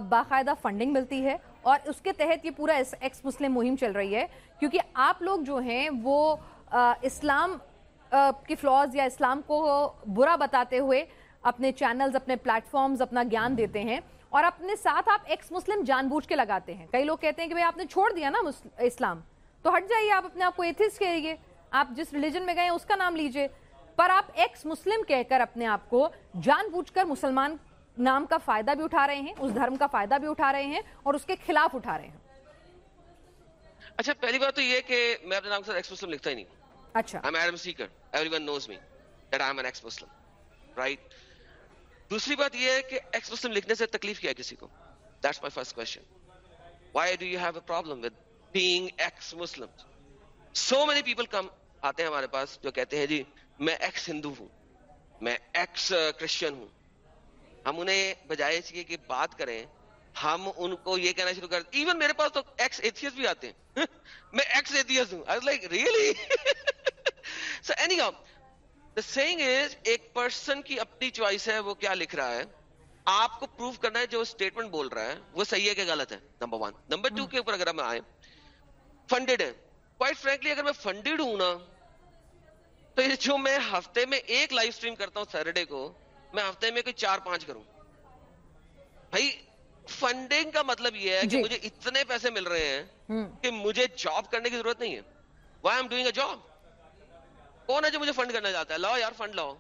باقاعدہ فنڈنگ ملتی ہے۔ اور اس کے تحت یہ پورا ایکس مسلم مہم چل رہی ہے، کیونکہ آپ لوگ جو ہیں وہ اسلام کی فلاز یا اسلام کو برا بتاتے ہوئے اپنے چینلز اپنے پلیٹ فارمز اپنا گیان دیتے ہیں اور اپنے ساتھ آپ ایکس مسلم جان بوجھ کے لگاتے ہیں۔ کئی لوگ کہتے ہیں کہ بھائی آپ نے چھوڑ دیا نا اسلام، تو ہٹ جائیے آپ، اپنے آپ کو ایتھس کہیے آپ جس ریلیجن میں گئے ہیں اس کا نام لیجیے۔ پر آپ ایکس مسلم کہہ کر اپنے آپ کو جان بوجھ کر مسلمان نام کا فائدہ بھی اٹھا رہے ہیں اس دھرم کا فائدہ بھی اٹھا رہے ہیں اور اس کے خلاف اٹھا رہے ہیں۔ اچھا پہلی بات تو یہ کہ میں اپنے نام سے ایکس مسلم لکھتا ہی نہیں اچھا۔ I'm Adam Seeker. Everyone knows me that I'm an ex Muslim right? دوسری بات یہ ہے کہ ایکس مسلم لکھنے سے تکلیف کیا کسی کو؟ That's my first question. Why do you have a problem with being ex Muslim so many people come آتے ہیں ہمارے پاس جو کہتے ہیں جی میں ایکس ہندو ہوں میں ایکس کرسچن ہوں. ہم انہیں بجائے اس کی کہ بات کریں، ہم ان کو یہ کہنا شروع کر ایون میرے پاس تو ایکس ایتھیس بھی آتے ہیں۔ میں ایکس ایتھیس ہوں۔ Like really so any the thing is ایک پرسن کی اپنی چوائس ہے، وہ کیا لکھ رہا ہے؟ آپ کو پروف کرنا ہے جو اسٹیٹمنٹ بول رہا ہے۔ وہ صحیح ہے کہ غلط ہے؟ نمبر ون نمبر ٹو کے اوپر اگر ہم آئے فنڈیڈ ہے۔ کوائٹ فرینکلی اگر میں فنڈیڈ ہوں نا، تو جو میں ہفتے میں ایک لائف اسٹریم کرتا ہوں سیٹرڈے کو میں ہفتے میں کوئی چار پانچ کروں۔ بھائی فنڈنگ کا مطلب یہ ہے کہ جی۔ مجھے اتنے پیسے مل رہے ہیں کہ مجھے جاب کرنے کی ضرورت نہیں ہے۔ Why I'm doing a job کون ہے جو مجھے فنڈ کرنا چاہتا ہے؟ لاؤ یار فنڈ لاؤ۔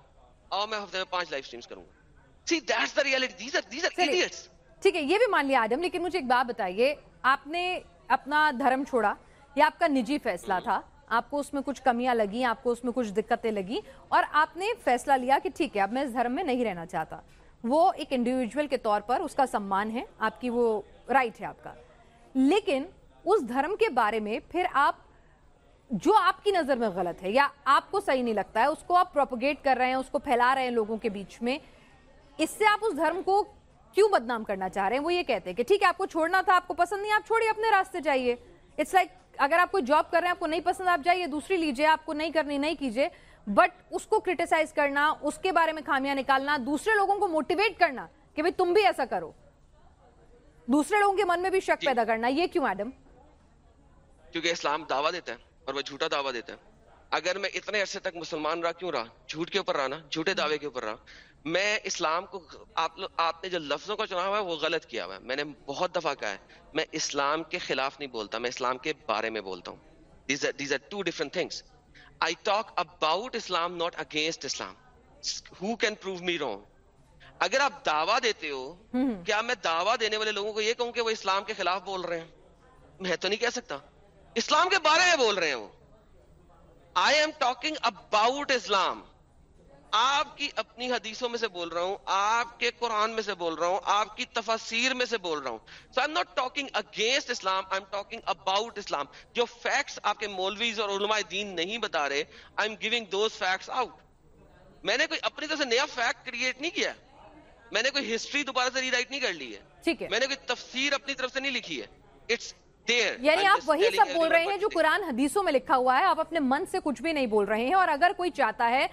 آؤ میں ہفتے میں پانچ لائف اسٹریمس کروں۔ See that's the reality these are these are idiots ٹھیک ہے یہ بھی مان لیا آدم لیکن مجھے ایک بات بتائیے۔ آپ نے اپنا دھرم چھوڑا یہ آپ کا نجی فیصلہ تھا۔ آپ کو اس میں کچھ کمیاں لگی آپ کو اس میں کچھ دقتیں لگی اور آپ نے فیصلہ لیا کہ ٹھیک ہے، اب میں اس دھرم میں نہیں رہنا چاہتا۔ وہ ایک انڈیویجول کے طور پر اس کا سمان ہے، آپ کی وہ رائٹ ہے آپ کا۔ لیکن اس دھرم کے بارے میں پھر آپ، جو آپ کی نظر میں غلط ہے یا آپ کو صحیح نہیں لگتا ہے، اس کو آپ پروپوگیٹ کر رہے ہیں، اس کو پھیلا رہے ہیں لوگوں کے بیچ میں، اس سے آپ اس دھرم کو کیوں بدنام کرنا چاہ رہے ہیں؟ وہ یہ کہتے ہیں کہ ٹھیک ہے، آپ کو چھوڑنا تھا، آپ کو پسند نہیں، آپ چھوڑیے، اپنے راستے جائیے۔ اٹس لائک اگر آپ کو جاب کر رہے ہیں آپ کو نہیں پسند آپ جائیے دوسری لیجیے آپ کو نہیں کرنی نہیں کیجیے بٹ اس کو کرٹیسائز کرنا اس کے بارے میں خامیاں نکالنا دوسرے لوگوں کو موٹیویٹ کرنا کہ بھئی تم بھی ایسا کرو۔ دوسرے لوگوں کے من میں بھی شک جی۔ پیدا کرنا یہ کیوں ایڈم کیونکہ اسلام دعویٰ دیتا ہے اور وہ جھوٹا دعویٰ دیتا ہے۔ اگر میں اتنے عرصے تک مسلمان رہا کیوں رہا؟ جھوٹ کے اوپر رہا نا جھوٹے دعوے کے اوپر رہا۔ میں اسلام کو آپ آپ نے جو لفظوں کا چنا ہوا ہے وہ غلط کیا ہوا ہے۔ میں نے بہت دفعہ کہا ہے میں اسلام کے خلاف نہیں بولتا میں اسلام کے بارے میں بولتا ہوں۔ These are two different things I talk about Islam not against Islam who can prove me wrong اگر آپ دعویٰ دیتے ہو کیا میں دعویٰ دینے والے لوگوں کو یہ کہوں کہ وہ اسلام کے خلاف بول رہے ہیں؟ میں تو نہیں کہہ سکتا۔ اسلام کے بارے میں بول رہے ہیں وہ۔ I am talking about Islam آپ کی اپنی حدیثوں میں سے بول رہا ہوں آپ کے قرآن میں سے بول رہا ہوں آپ کی تفاصیر میں سے بول رہا ہوں۔ So I not talking against Islam I am talking about Islam جو فیکٹس آپ کے مولویز اور علماء دین نہیں بتا رہے I am giving those facts out میں نے کوئی اپنی طرف سے نیا فیکٹ کریٹ نہیں کیا۔ میں نے کوئی ہسٹری دوبارہ سے ری رائٹ نہیں کر لی ہے۔ میں نے کوئی تفسیر اپنی طرف سے نہیں لکھی ہے۔ اٹس یعنی آپ وہی سب بول رہے ہیں جو قرآن حدیثوں میں لکھا ہوا ہے آپ اپنے من سے کچھ بھی نہیں بول رہے ہیں اور اگر کوئی چاہتا ہے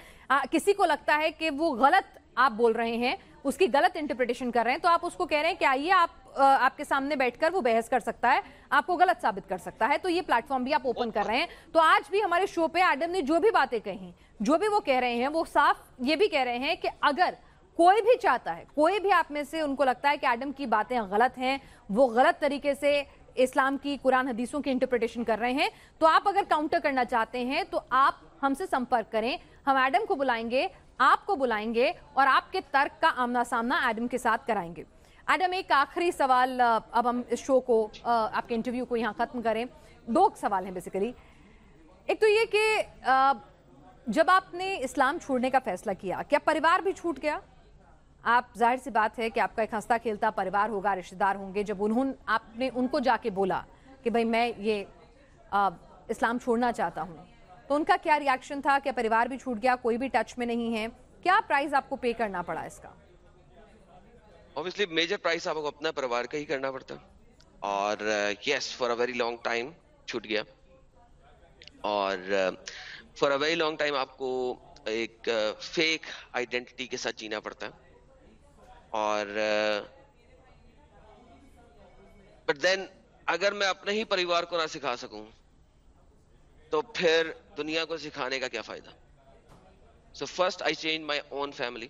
کسی کو لگتا ہے کہ وہ غلط آپ بول رہے ہیں اس کی غلط انٹرپریٹیشن کر رہے ہیں تو آپ اس کو کہہ رہے ہیں کہ آئیے آپ آپ کے سامنے بیٹھ کر وہ بحث کر سکتا ہے آپ کو غلط ثابت کر سکتا ہے تو یہ پلیٹ فارم بھی آپ اوپن کر رہے ہیں۔ تو آج بھی ہمارے شو پہ ایڈم نے جو بھی باتیں کہیں جو بھی وہ کہہ رہے ہیں وہ صاف یہ بھی کہہ رہے ہیں کہ اگر کوئی بھی چاہتا ہے کوئی بھی آپ میں سے ان کو لگتا ہے کہ ایڈم کی باتیں غلط ہیں وہ غلط طریقے سے اسلام کی قرآن حدیثوں کی انٹرپریٹیشن کر رہے ہیں، تو آپ اگر کاؤنٹر کرنا چاہتے ہیں، تو آپ ہم سے سمپرک کریں۔ ہم ایڈم کو بلائیں گے، آپ کو بلائیں گے اور آپ کے ترک کا آمنا سامنا ایڈم کے ساتھ کرائیں گے۔ ایڈم ایک آخری سوال اب ہم اس شو کو آپ کے انٹرویو کو یہاں ختم کریں۔ دو سوال ہیں بیسیکلی ایک تو یہ کہ جب آپ نے اسلام چھوڑنے کا فیصلہ کیا کیا پریوار بھی چھوٹ گیا؟ آپ ظاہر سی بات ہے کہ آپ کا ایک ہنستا کھیلتا پریوار ہوگا، رشتہ دار ہوں گے۔ جب انہوں آپ نے ان کو جا کے بولا کہ بھائی میں یہ اسلام چھوڑنا چاہتا ہوں، تو ان کا کیا ریاکشن تھا کہ پریوار بھی چھوٹ گیا، کوئی بھی ٹچ میں نہیں ہے؟ کیا پرائز آپ کو پے کرنا پڑا اس کا؟ Obviously میجر پرائز آپ کو اپنا پریوار کا ہی کرنا پڑتا۔ اور yes for a very long time چھوٹ گیا۔ اور for a very long time آپ کو ایک فیک آئیڈینٹی کے ساتھ جینا پڑتا۔ ہے اور بٹ دین اگر میں اپنے ہی پریوار کو نہ سکھا سکوں تو پھر دنیا کو سکھانے کا کیا فائدہ؟ So first I change my own family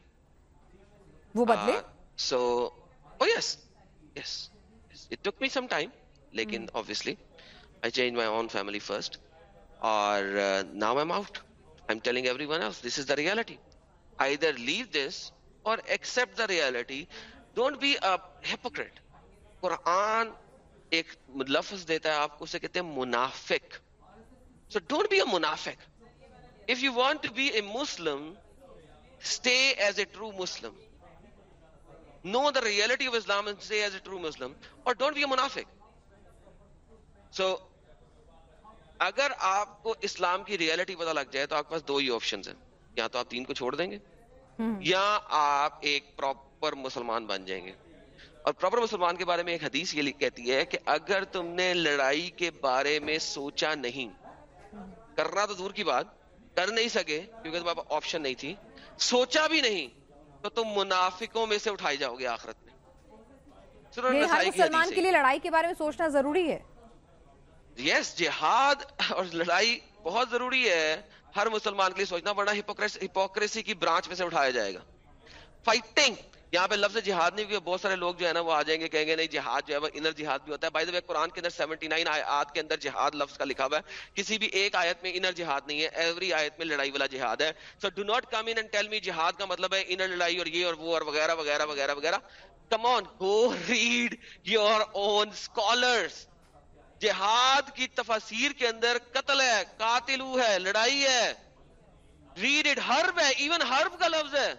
وہ بدلے؟ So yes yes it took me some time لیکن obviously I change my own family first اور now I'm out I am telling everyone this is the reality I either leave this or accept the reality don't be hypocrite قرآن ایک لفظ دیتا ہے، آپ کو اسے کہتے ہیں منافق. سو ڈونٹ بی اے منافق. If you want to be a Muslim stay as a true Muslim know the reality of Islam stay as a true Muslim or don't be اے منافق. سو اگر آپ کو اسلام کی ریالٹی پتا لگ جائے تو آپ کے پاس دو ہی آپشن ہیں۔ یا تو آپ تین کو چھوڑ دیں گے یا آپ ایک پراپر مسلمان بن جائیں گے۔ اور پراپر مسلمان کے بارے میں ایک حدیث یہ کہتی ہے کہ اگر تم نے لڑائی کے بارے میں سوچا نہیں کرنا تو دور کی بات کر نہیں سکے کیونکہ تمہارے آپشن نہیں تھی۔ سوچا بھی نہیں تو تم منافقوں میں سے اٹھائی جاؤ گے آخرت میں۔ ہر مسلمان کے لیے لڑائی کے بارے میں سوچنا ضروری ہے۔ یس جہاد اور لڑائی بہت ضروری ہے۔ ہر مسلمان کے لیے سوچنا پڑنا ہپوکریسی کی برانچ میں سے اٹھایا جائے گا۔ فائٹنگ یہاں پہ لفظ جہاد نہیں، کیونکہ بہت سارے لوگ جو ہے نا وہ آ جائیں گے، کہیں گے نہیں، جہاد جو ہے وہ انر جہاد بھی ہوتا ہے۔ بائی دا قرآن کے اندر سیونٹی نائن آیات کے اندر جہاد لفظ کا لکھا ہوا ہے۔ کسی بھی ایک آیت میں انر جہاد نہیں ہے ایوری آیت میں لڑائی والا جہاد ہے۔ So do not come in tell me جہاد کا مطلب ہے انر لڑائی اور یہ اور وہ اور وغیرہ وغیرہ وغیرہ وغیرہ۔ Come on go read your own scholars جہاد کی تفاصیر کے اندر قتل ہے قاتلو ہے لڑائی ہے۔ ریڈ اٹ ہرب ہے ایون ہرب کا لفظ ہے۔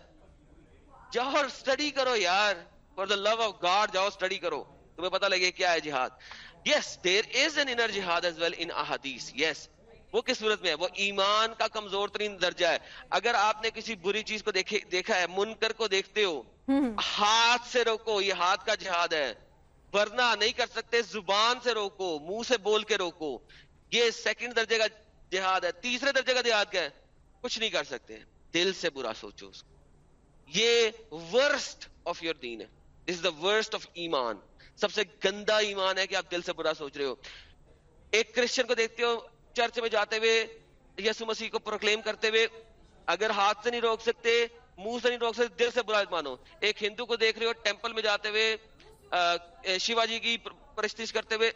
جاؤ اور اسٹڈی کرو یار for the love of God جاؤ اسٹڈی کرو۔ تمہیں پتا لگے کیا ہے جہاد۔ Yes there is an inner جہاد ایز ویل ان احادیث یس وہ کس صورت میں ہے؟ وہ ایمان کا کمزور ترین درجہ ہے۔ اگر آپ نے کسی بری چیز کو دیکھے دیکھا ہے منکر کو دیکھتے ہو ہاتھ سے روکو یہ ہاتھ کا جہاد ہے۔ ورنہ نہیں کر سکتے، زبان سے روکو، منہ سے بول کے روکو۔ یہ سیکنڈ درجے کا جہاد ہے، تیسرے درجے کا جہاد کیا ہے؟ کچھ نہیں کر سکتے۔ دل سے برا سوچو اس کو۔ یہ ورسٹ آف یور دین ہے۔ دا ورسٹ آف ایمان۔ سب سے گندا ایمان ہے کہ آپ دل سے برا سوچ رہے ہو۔ ایک کرسچن کو دیکھتے ہو، چرچ میں جاتے ہوئے یسو مسیح کو پروکلیم کرتے ہوئے، اگر ہاتھ سے نہیں روک سکتے، منہ سے نہیں روک سکتے، دل سے برا مانو ایک ہندو کو دیکھ رہے ہو ٹیمپل میں جاتے ہوئے شیوا جی کی پرستش کرتے ہوئے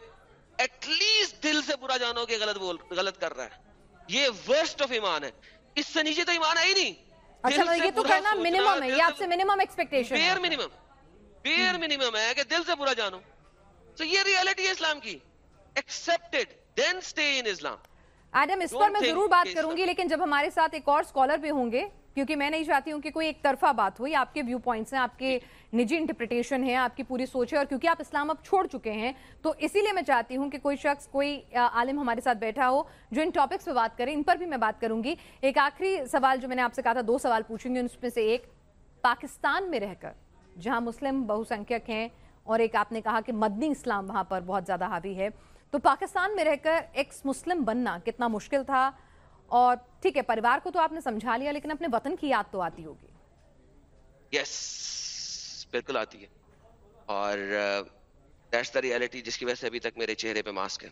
ایٹ لیسٹ دل سے برا جانو کہ غلط بول غلط کر رہا ہے۔ یہ ورسٹ آف ایمان ہے۔ اس سے نیچے تو ایمان ہے ہی نہیں۔ اچھا یہ تو کرنا منیمم ہے یہ آپ سے minimum expectation bar minimum bar minimum ہے کہ دل سے برا جانو۔ تو یہ ریالٹی ہے اسلام کی۔ ایکسپٹڈ دین سٹے ان اسلام ایڈم اس پر میں ضرور بات کروں گی لیکن جب ہمارے ساتھ ایک اور سکولر بھی ہوں گے کیونکہ میں نہیں چاہتی ہوں کہ کوئی ایک طرفہ بات ہوئی، آپ کے ویو پوائنٹس ہیں، آپ کے نجی انٹرپریٹیشن ہے آپ کی پوری سوچ ہے اور کیونکہ آپ اسلام اب چھوڑ چکے ہیں، تو اسی لیے میں چاہتی ہوں کہ کوئی شخص، کوئی عالم ہمارے ساتھ بیٹھا ہو جو ان ٹاپکس پہ بات کرے، ان پر بھی میں بات کروں گی۔ ایک آخری سوال جو میں نے آپ سے کہا تھا، دو سوال پوچھوں گی، ان میں سے ایک، پاکستان میں رہ کر، جہاں مسلم بہو سنکھیک ہیں اور ایک آپ نے کہا کہ مدنی اسلام وہاں پر بہت زیادہ حاوی ہے، تو پاکستان میں رہ کر ایکس مسلم بننا کتنا مشکل تھا؟ اور ٹھیک ہے، پریوار کو تو آپ نے سمجھا لیا، لیکن اپنے وطن کی یاد تو آتی ہوگی۔ یس بالکل آتی ہے۔ اور دیٹس دا ریالٹی جس کی وجہ سے ابھی تک میرے چہرے پہ ماسک ہے۔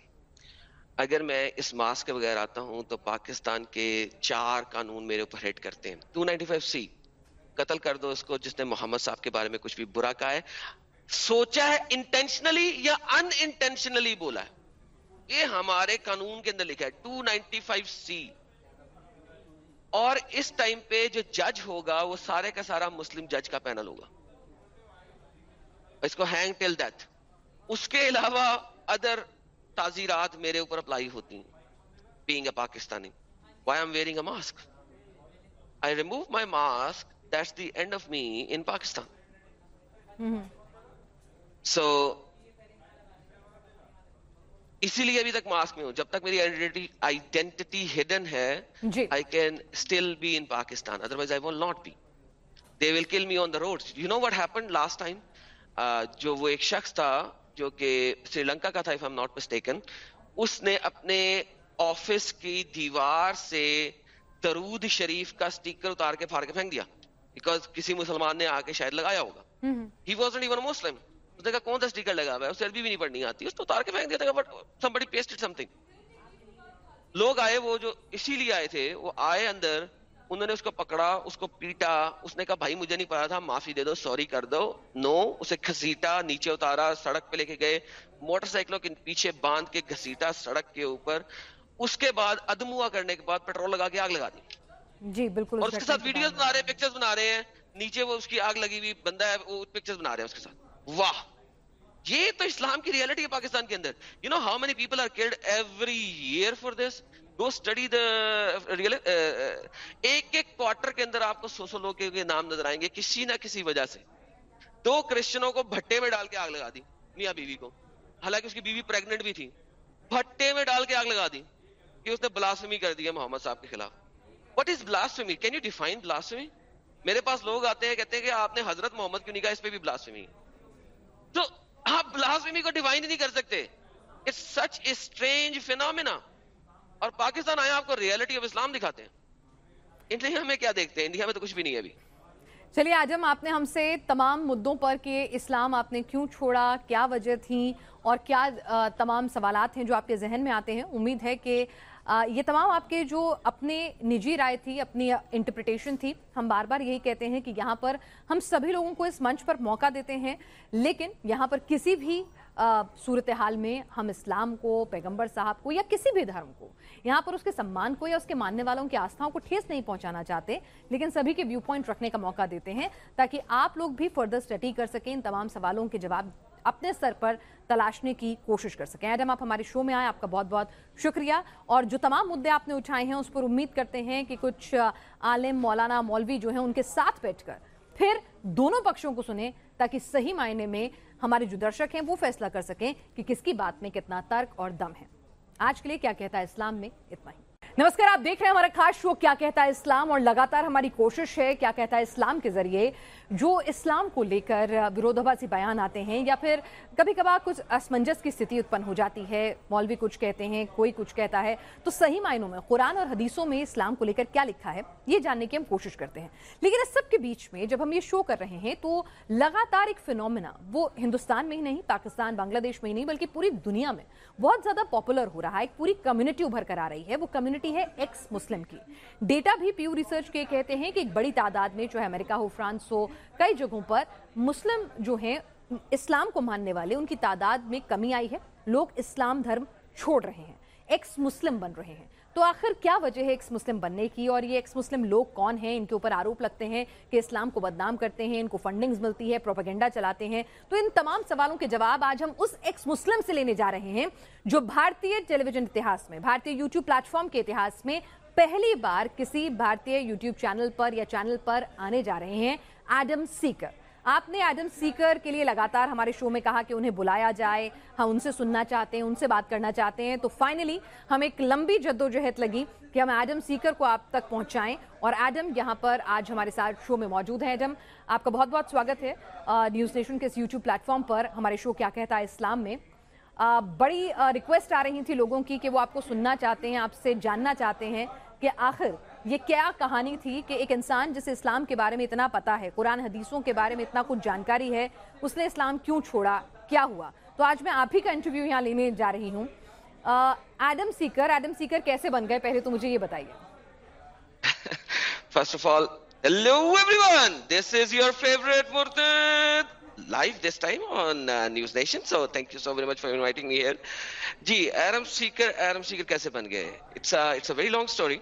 اگر میں اس ماسک کے بغیر آتا ہوں تو پاکستان کے چار قانون میرے اوپر ہٹ کرتے ہیں۔ 295 سی، قتل کر دو اس کو، جس نے محمد صاحب کے بارے میں کچھ بھی برا کہا ہے۔ سوچا ہے انٹینشنلی یا ان انٹینشنلی بولا ہے۔ یہ ہمارے قانون کے اندر لکھا ہے۔ 295 سی۔ اور اس ٹائم پہ جو جج ہوگا وہ سارے کا سارا مسلم جج کا پینل ہوگا۔ اس کو ہینگ ٹل ڈیتھ اس کے علاوہ ادر تعزیرات میرے اوپر اپلائی ہوتی ہیں۔ Being a Pakistani why I'm wearing a mask I remove my mask that's the end of me in Pakistan so اسی لیے ابھی تک ماسک میں ہوں۔ جب تک میری آئیڈینٹی ہڈن ہے I can still be in Pakistan otherwise I will not be they will kill me on the road you know what happen last time جو وہ ایک شخص تھا جو کہ سری لنکا کا تھا اف ایم ناٹ مسٹیکن اس نے اپنے آفس کی دیوار سے درود شریف کا اسٹیکر اتار کے پھاڑ کے پھینک دیا۔ بیکاز کسی مسلمان نے آ کے شاید لگایا ہوگا۔ ہی واز ایون مسلم اس نے کہا کون سا اسٹیکر لگا ہوا ہے؟ اسے عربی بھی نہیں پڑھنی آتی۔ اس کو اتار کے پھینک دیا تھا بٹ سم بڑی پیسٹڈ سم تھنگ لوگ آئے وہ جو اسی لیے آئے تھے وہ آئے اندر انہوں نے اس کو پکڑا اس کو پیٹا اس نے کہا بھائی مجھے نہیں پتا تھا معافی دے دو سوری کر دو۔ نو اسے گھسیٹا نیچے اتارا سڑک پہ لے کے گئے۔ موٹر سائیکلوں کے پیچھے باندھ کے گھسیٹا سڑک کے اوپر۔ اس کے بعد ادموا کرنے کے بعد پیٹرول لگا کے آگ لگا دی۔ جی بالکل اور اس کے ساتھ ویڈیوز بنا رہے ہیں پکچرز بنا رہے ہیں۔ نیچے وہ اس کی آگ لگی ہوئی بندہ ہے وہ پکچرز بنا رہے ہیں اس کے ساتھ۔ واہ! یہ تو اسلام کی ریالٹی ہے پاکستان کے اندر. You know how many people are killed every year for this go study the real ایک ایک کوارٹر کے اندر آپ کو سو سو لوگ کے نام نظر آئیں گے کسی نہ کسی وجہ سے. دو کرسچنوں کو بھٹے میں ڈال کے آگ لگا دی، میاں بیوی کو. حالانکہ اس کی بیوی پریگنٹ بھی تھی. بھٹے میں ڈال کے آگ لگا دی کہ اس نے بلاسمی کر دیا محمد صاحب کے خلاف. What is blasphemy can you define blasphemy میرے پاس لوگ آتے ہیں، کہتے ہیں کہ آپ نے حضرت محمد کیوں نہیں کہا؟ اس پہ بھی بلاسمی تو آپ بلاسمی کو ڈیفائن نہیں کر سکتے۔ It's such a strange phenomena اور پاکستان آیا آپ کو ریالٹی آف اسلام دکھاتے ہیں۔ انڈیا میں کیا دیکھتے ہیں؟ انڈیا میں تو کچھ بھی نہیں ہے ابھی۔ چلیے آجم آپ نے ہم سے تمام مدوں پر کہ اسلام آپ نے کیوں چھوڑا، کیا وجہ تھیں اور کیا تمام سوالات ہیں جو آپ کے ذہن میں آتے ہیں۔ امید ہے کہ یہ تمام آپ کے جو اپنے نجی رائے تھی، اپنی انٹرپریٹیشن تھی، ہم بار بار یہی کہتے ہیں کہ یہاں پر ہم سبھی لوگوں کو اس منچ پر موقع دیتے ہیں، لیکن یہاں پر کسی بھی صورتحال میں ہم اسلام کو، پیغمبر صاحب کو یا کسی بھی دھرم کو، یہاں پر اس کے سمان کو یا اس کے ماننے والوں کی آستھاؤں کو ٹھیس نہیں پہنچانا چاہتے، لیکن سبھی کے ویو پوائنٹ رکھنے کا موقع دیتے ہیں تاکہ آپ لوگ بھی فردر اسٹڈی کر سکیں ان تمام سوالوں کے جواب اپنے سر پر تلاشنے کی کوشش کر سکیں۔ ایڈم آپ ہمارے شو میں آئے، آپ کا بہت بہت شکریہ۔ اور جو تمام مدعے آپ نے اٹھائے ہیں، اس پر امید کرتے ہیں کہ کچھ عالم مولانا مولوی جو ہیں، ان کے ساتھ بیٹھ کر پھر دونوں پکشوں کو سنیں، تاکہ صحیح معنی میں ہمارے جو درشک ہیں، وہ فیصلہ کر سکیں کہ کس کی بات میں کتنا ترک اور دم ہے آج کے لیے کیا کہتا ہے اسلام میں؟ اتنا ہی۔ نمسکار، آپ دیکھ رہے ہیں ہمارا خاص شو، کیا کہتا ہے اسلام؟ اور لگاتار ہماری کوشش ہے، کیا کہتا ہے اسلام کے ذریعے جو اسلام کو لے کر ورودھا سے بیان آتے ہیں، یا پھر کبھی کبھار کچھ اسمنجس کی ستیتی اتپن ہو جاتی ہے۔ مولوی کچھ کہتے ہیں، کوئی کچھ کہتا ہے۔ تو صحیح معنوں میں قرآن اور حدیثوں میں اسلام کو لے کر کیا لکھا ہے، یہ جاننے کی ہم کوشش کرتے ہیں۔ لیکن اس سب کے بیچ میں جب ہم یہ شو کر رہے ہیں، تو لگاتار ایک فنومنا وہ ہندوستان میں ہی نہیں، پاکستان، بنگلہ دیش میں ہی نہیں، بلکہ پوری دنیا میں بہت زیادہ پاپولر ہو رہا ہے، ایک پوری کمیونٹی ابھر کر آ رہی ہے۔ وہ کمیونٹی کمیونٹی ہے ایکس مسلم کی۔ ڈیٹا بھی پیو ریسرچ کے کہتے ہیں کہ ایک بڑی تعداد میں جو ہے امریکہ ہو، فرانس ہو، کئی جگہوں پر مسلم جو ہیں، اسلام کو ماننے والے، ان کی تعداد میں کمی آئی ہے۔ لوگ اسلام دھرم چھوڑ رہے ہیں، ایکس مسلم بن رہے ہیں۔ تو آخر کیا وجہ ہے ایکس مسلم بننے کی؟ اور یہ ایکس مسلم لوگ کون ہیں؟ ان کے اوپر آروپ لگتے ہیں کہ اسلام کو بدنام کرتے ہیں، ان کو فنڈنگز ملتی ہے پروپیگنڈا چلاتے ہیں۔ تو ان تمام سوالوں کے جواب آج ہم اس ایکس مسلم سے لینے جا رہے ہیں جو بھارتی ٹیلی ویژن اتہاس میں بھارتی یوٹیوب پلیٹ فارم کے اتہاس میں پہلی بار کسی بھارتی یوٹیوب چینل پر یا چینل پر آنے جا رہے ہیں ایڈم سیکر آپ نے ایڈم سیکر کے لیے لگاتار ہمارے شو میں کہا کہ انہیں بلایا جائے، ہم ان سے سننا چاہتے ہیں، ان سے بات کرنا چاہتے ہیں۔ تو فائنلی ہم ایک لمبی جد و جہد لگی کہ ہم ایڈم سیکر کو آپ تک پہنچائیں۔ اور ایڈم یہاں پر آج ہمارے ساتھ شو میں موجود ہیں۔ ایڈم آپ کا بہت بہت سواگت ہے۔ نیوز نیشن کے اس یوٹیوب پلیٹ فارم پر ہمارے شو کیا کہتا ہے اسلام میں۔ بڑی ریکویسٹ آ رہی تھی لوگوں کی کہ وہ آپ کو سننا چاہتے ہیں، آپ سے جاننا چاہتے ہیں کہ آخر یہ کیا کہانی تھی کہ ایک انسان جسے اسلام کے بارے میں اتنا پتا ہے، قرآن حدیثوں کے بارے میں اتنا کچھ جانکاری ہے، اس نے اسلام کیوں چھوڑا؟ کیا ہوا؟ تو آج میں آپ ہی کا انٹرویو یہاں لینے جا رہی ہوں۔ ایڈم سیکر ایڈم سیکر کیسے بن گئے؟ پہلے تو مجھے یہ بتائیے۔ First of all hello everyone this is your favourite مرتد life this time on News Nation so thank you so very much for inviting me here جی ایرم سیکر ایرم سیکر کیسے بن گئے it's it's a very long story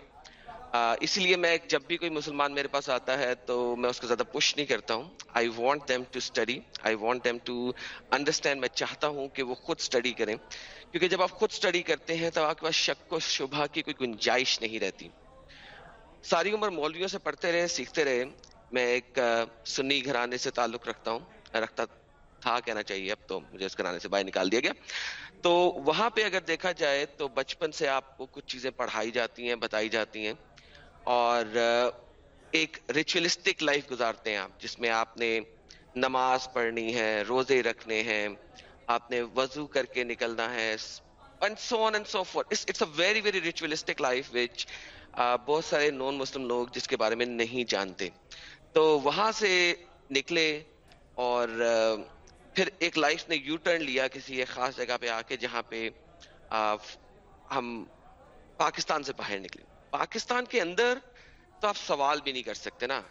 اسی لیے میں جب بھی کوئی مسلمان میرے پاس آتا ہے تو میں اس کو زیادہ پش نہیں کرتا ہوں۔ I want them to study I want them to understand میں چاہتا ہوں کہ وہ خود اسٹڈی کریں۔ کیونکہ جب آپ خود اسٹڈی کرتے ہیں تو آپ کے پاس شک و شبہ کی کوئی گنجائش نہیں رہتی۔ ساری عمر مولویوں سے پڑھتے رہے، سیکھتے رہے۔ میں ایک سنی گھرانے سے تعلق رکھتا ہوں۔ رکھتا تھا کہنا چاہیے اب تو مجھے اس گھرانے سے باہر نکال دیا گیا۔ تو وہاں پہ اگر دیکھا جائے تو بچپن سے آپ کو کچھ چیزیں پڑھائی جاتی ہیں، بتائی جاتی ہیں۔ اور ایک ریچولسٹک لائف گزارتے ہیں آپ، جس میں آپ نے نماز پڑھنی ہے، روزے رکھنے ہیں، آپ نے وضو کر کے نکلنا ہے very very ritualistic life which بہت سارے نان مسلم لوگ جس کے بارے میں نہیں جانتے. تو وہاں سے نکلے اور پھر ایک لائف نے یو ٹرن لیا کسی ایک خاص جگہ پہ آ کے جہاں پہ ہم پاکستان سے باہر نکلے. پاکستان کے اندر تو آپ سوال بھی نہیں کر سکتے نا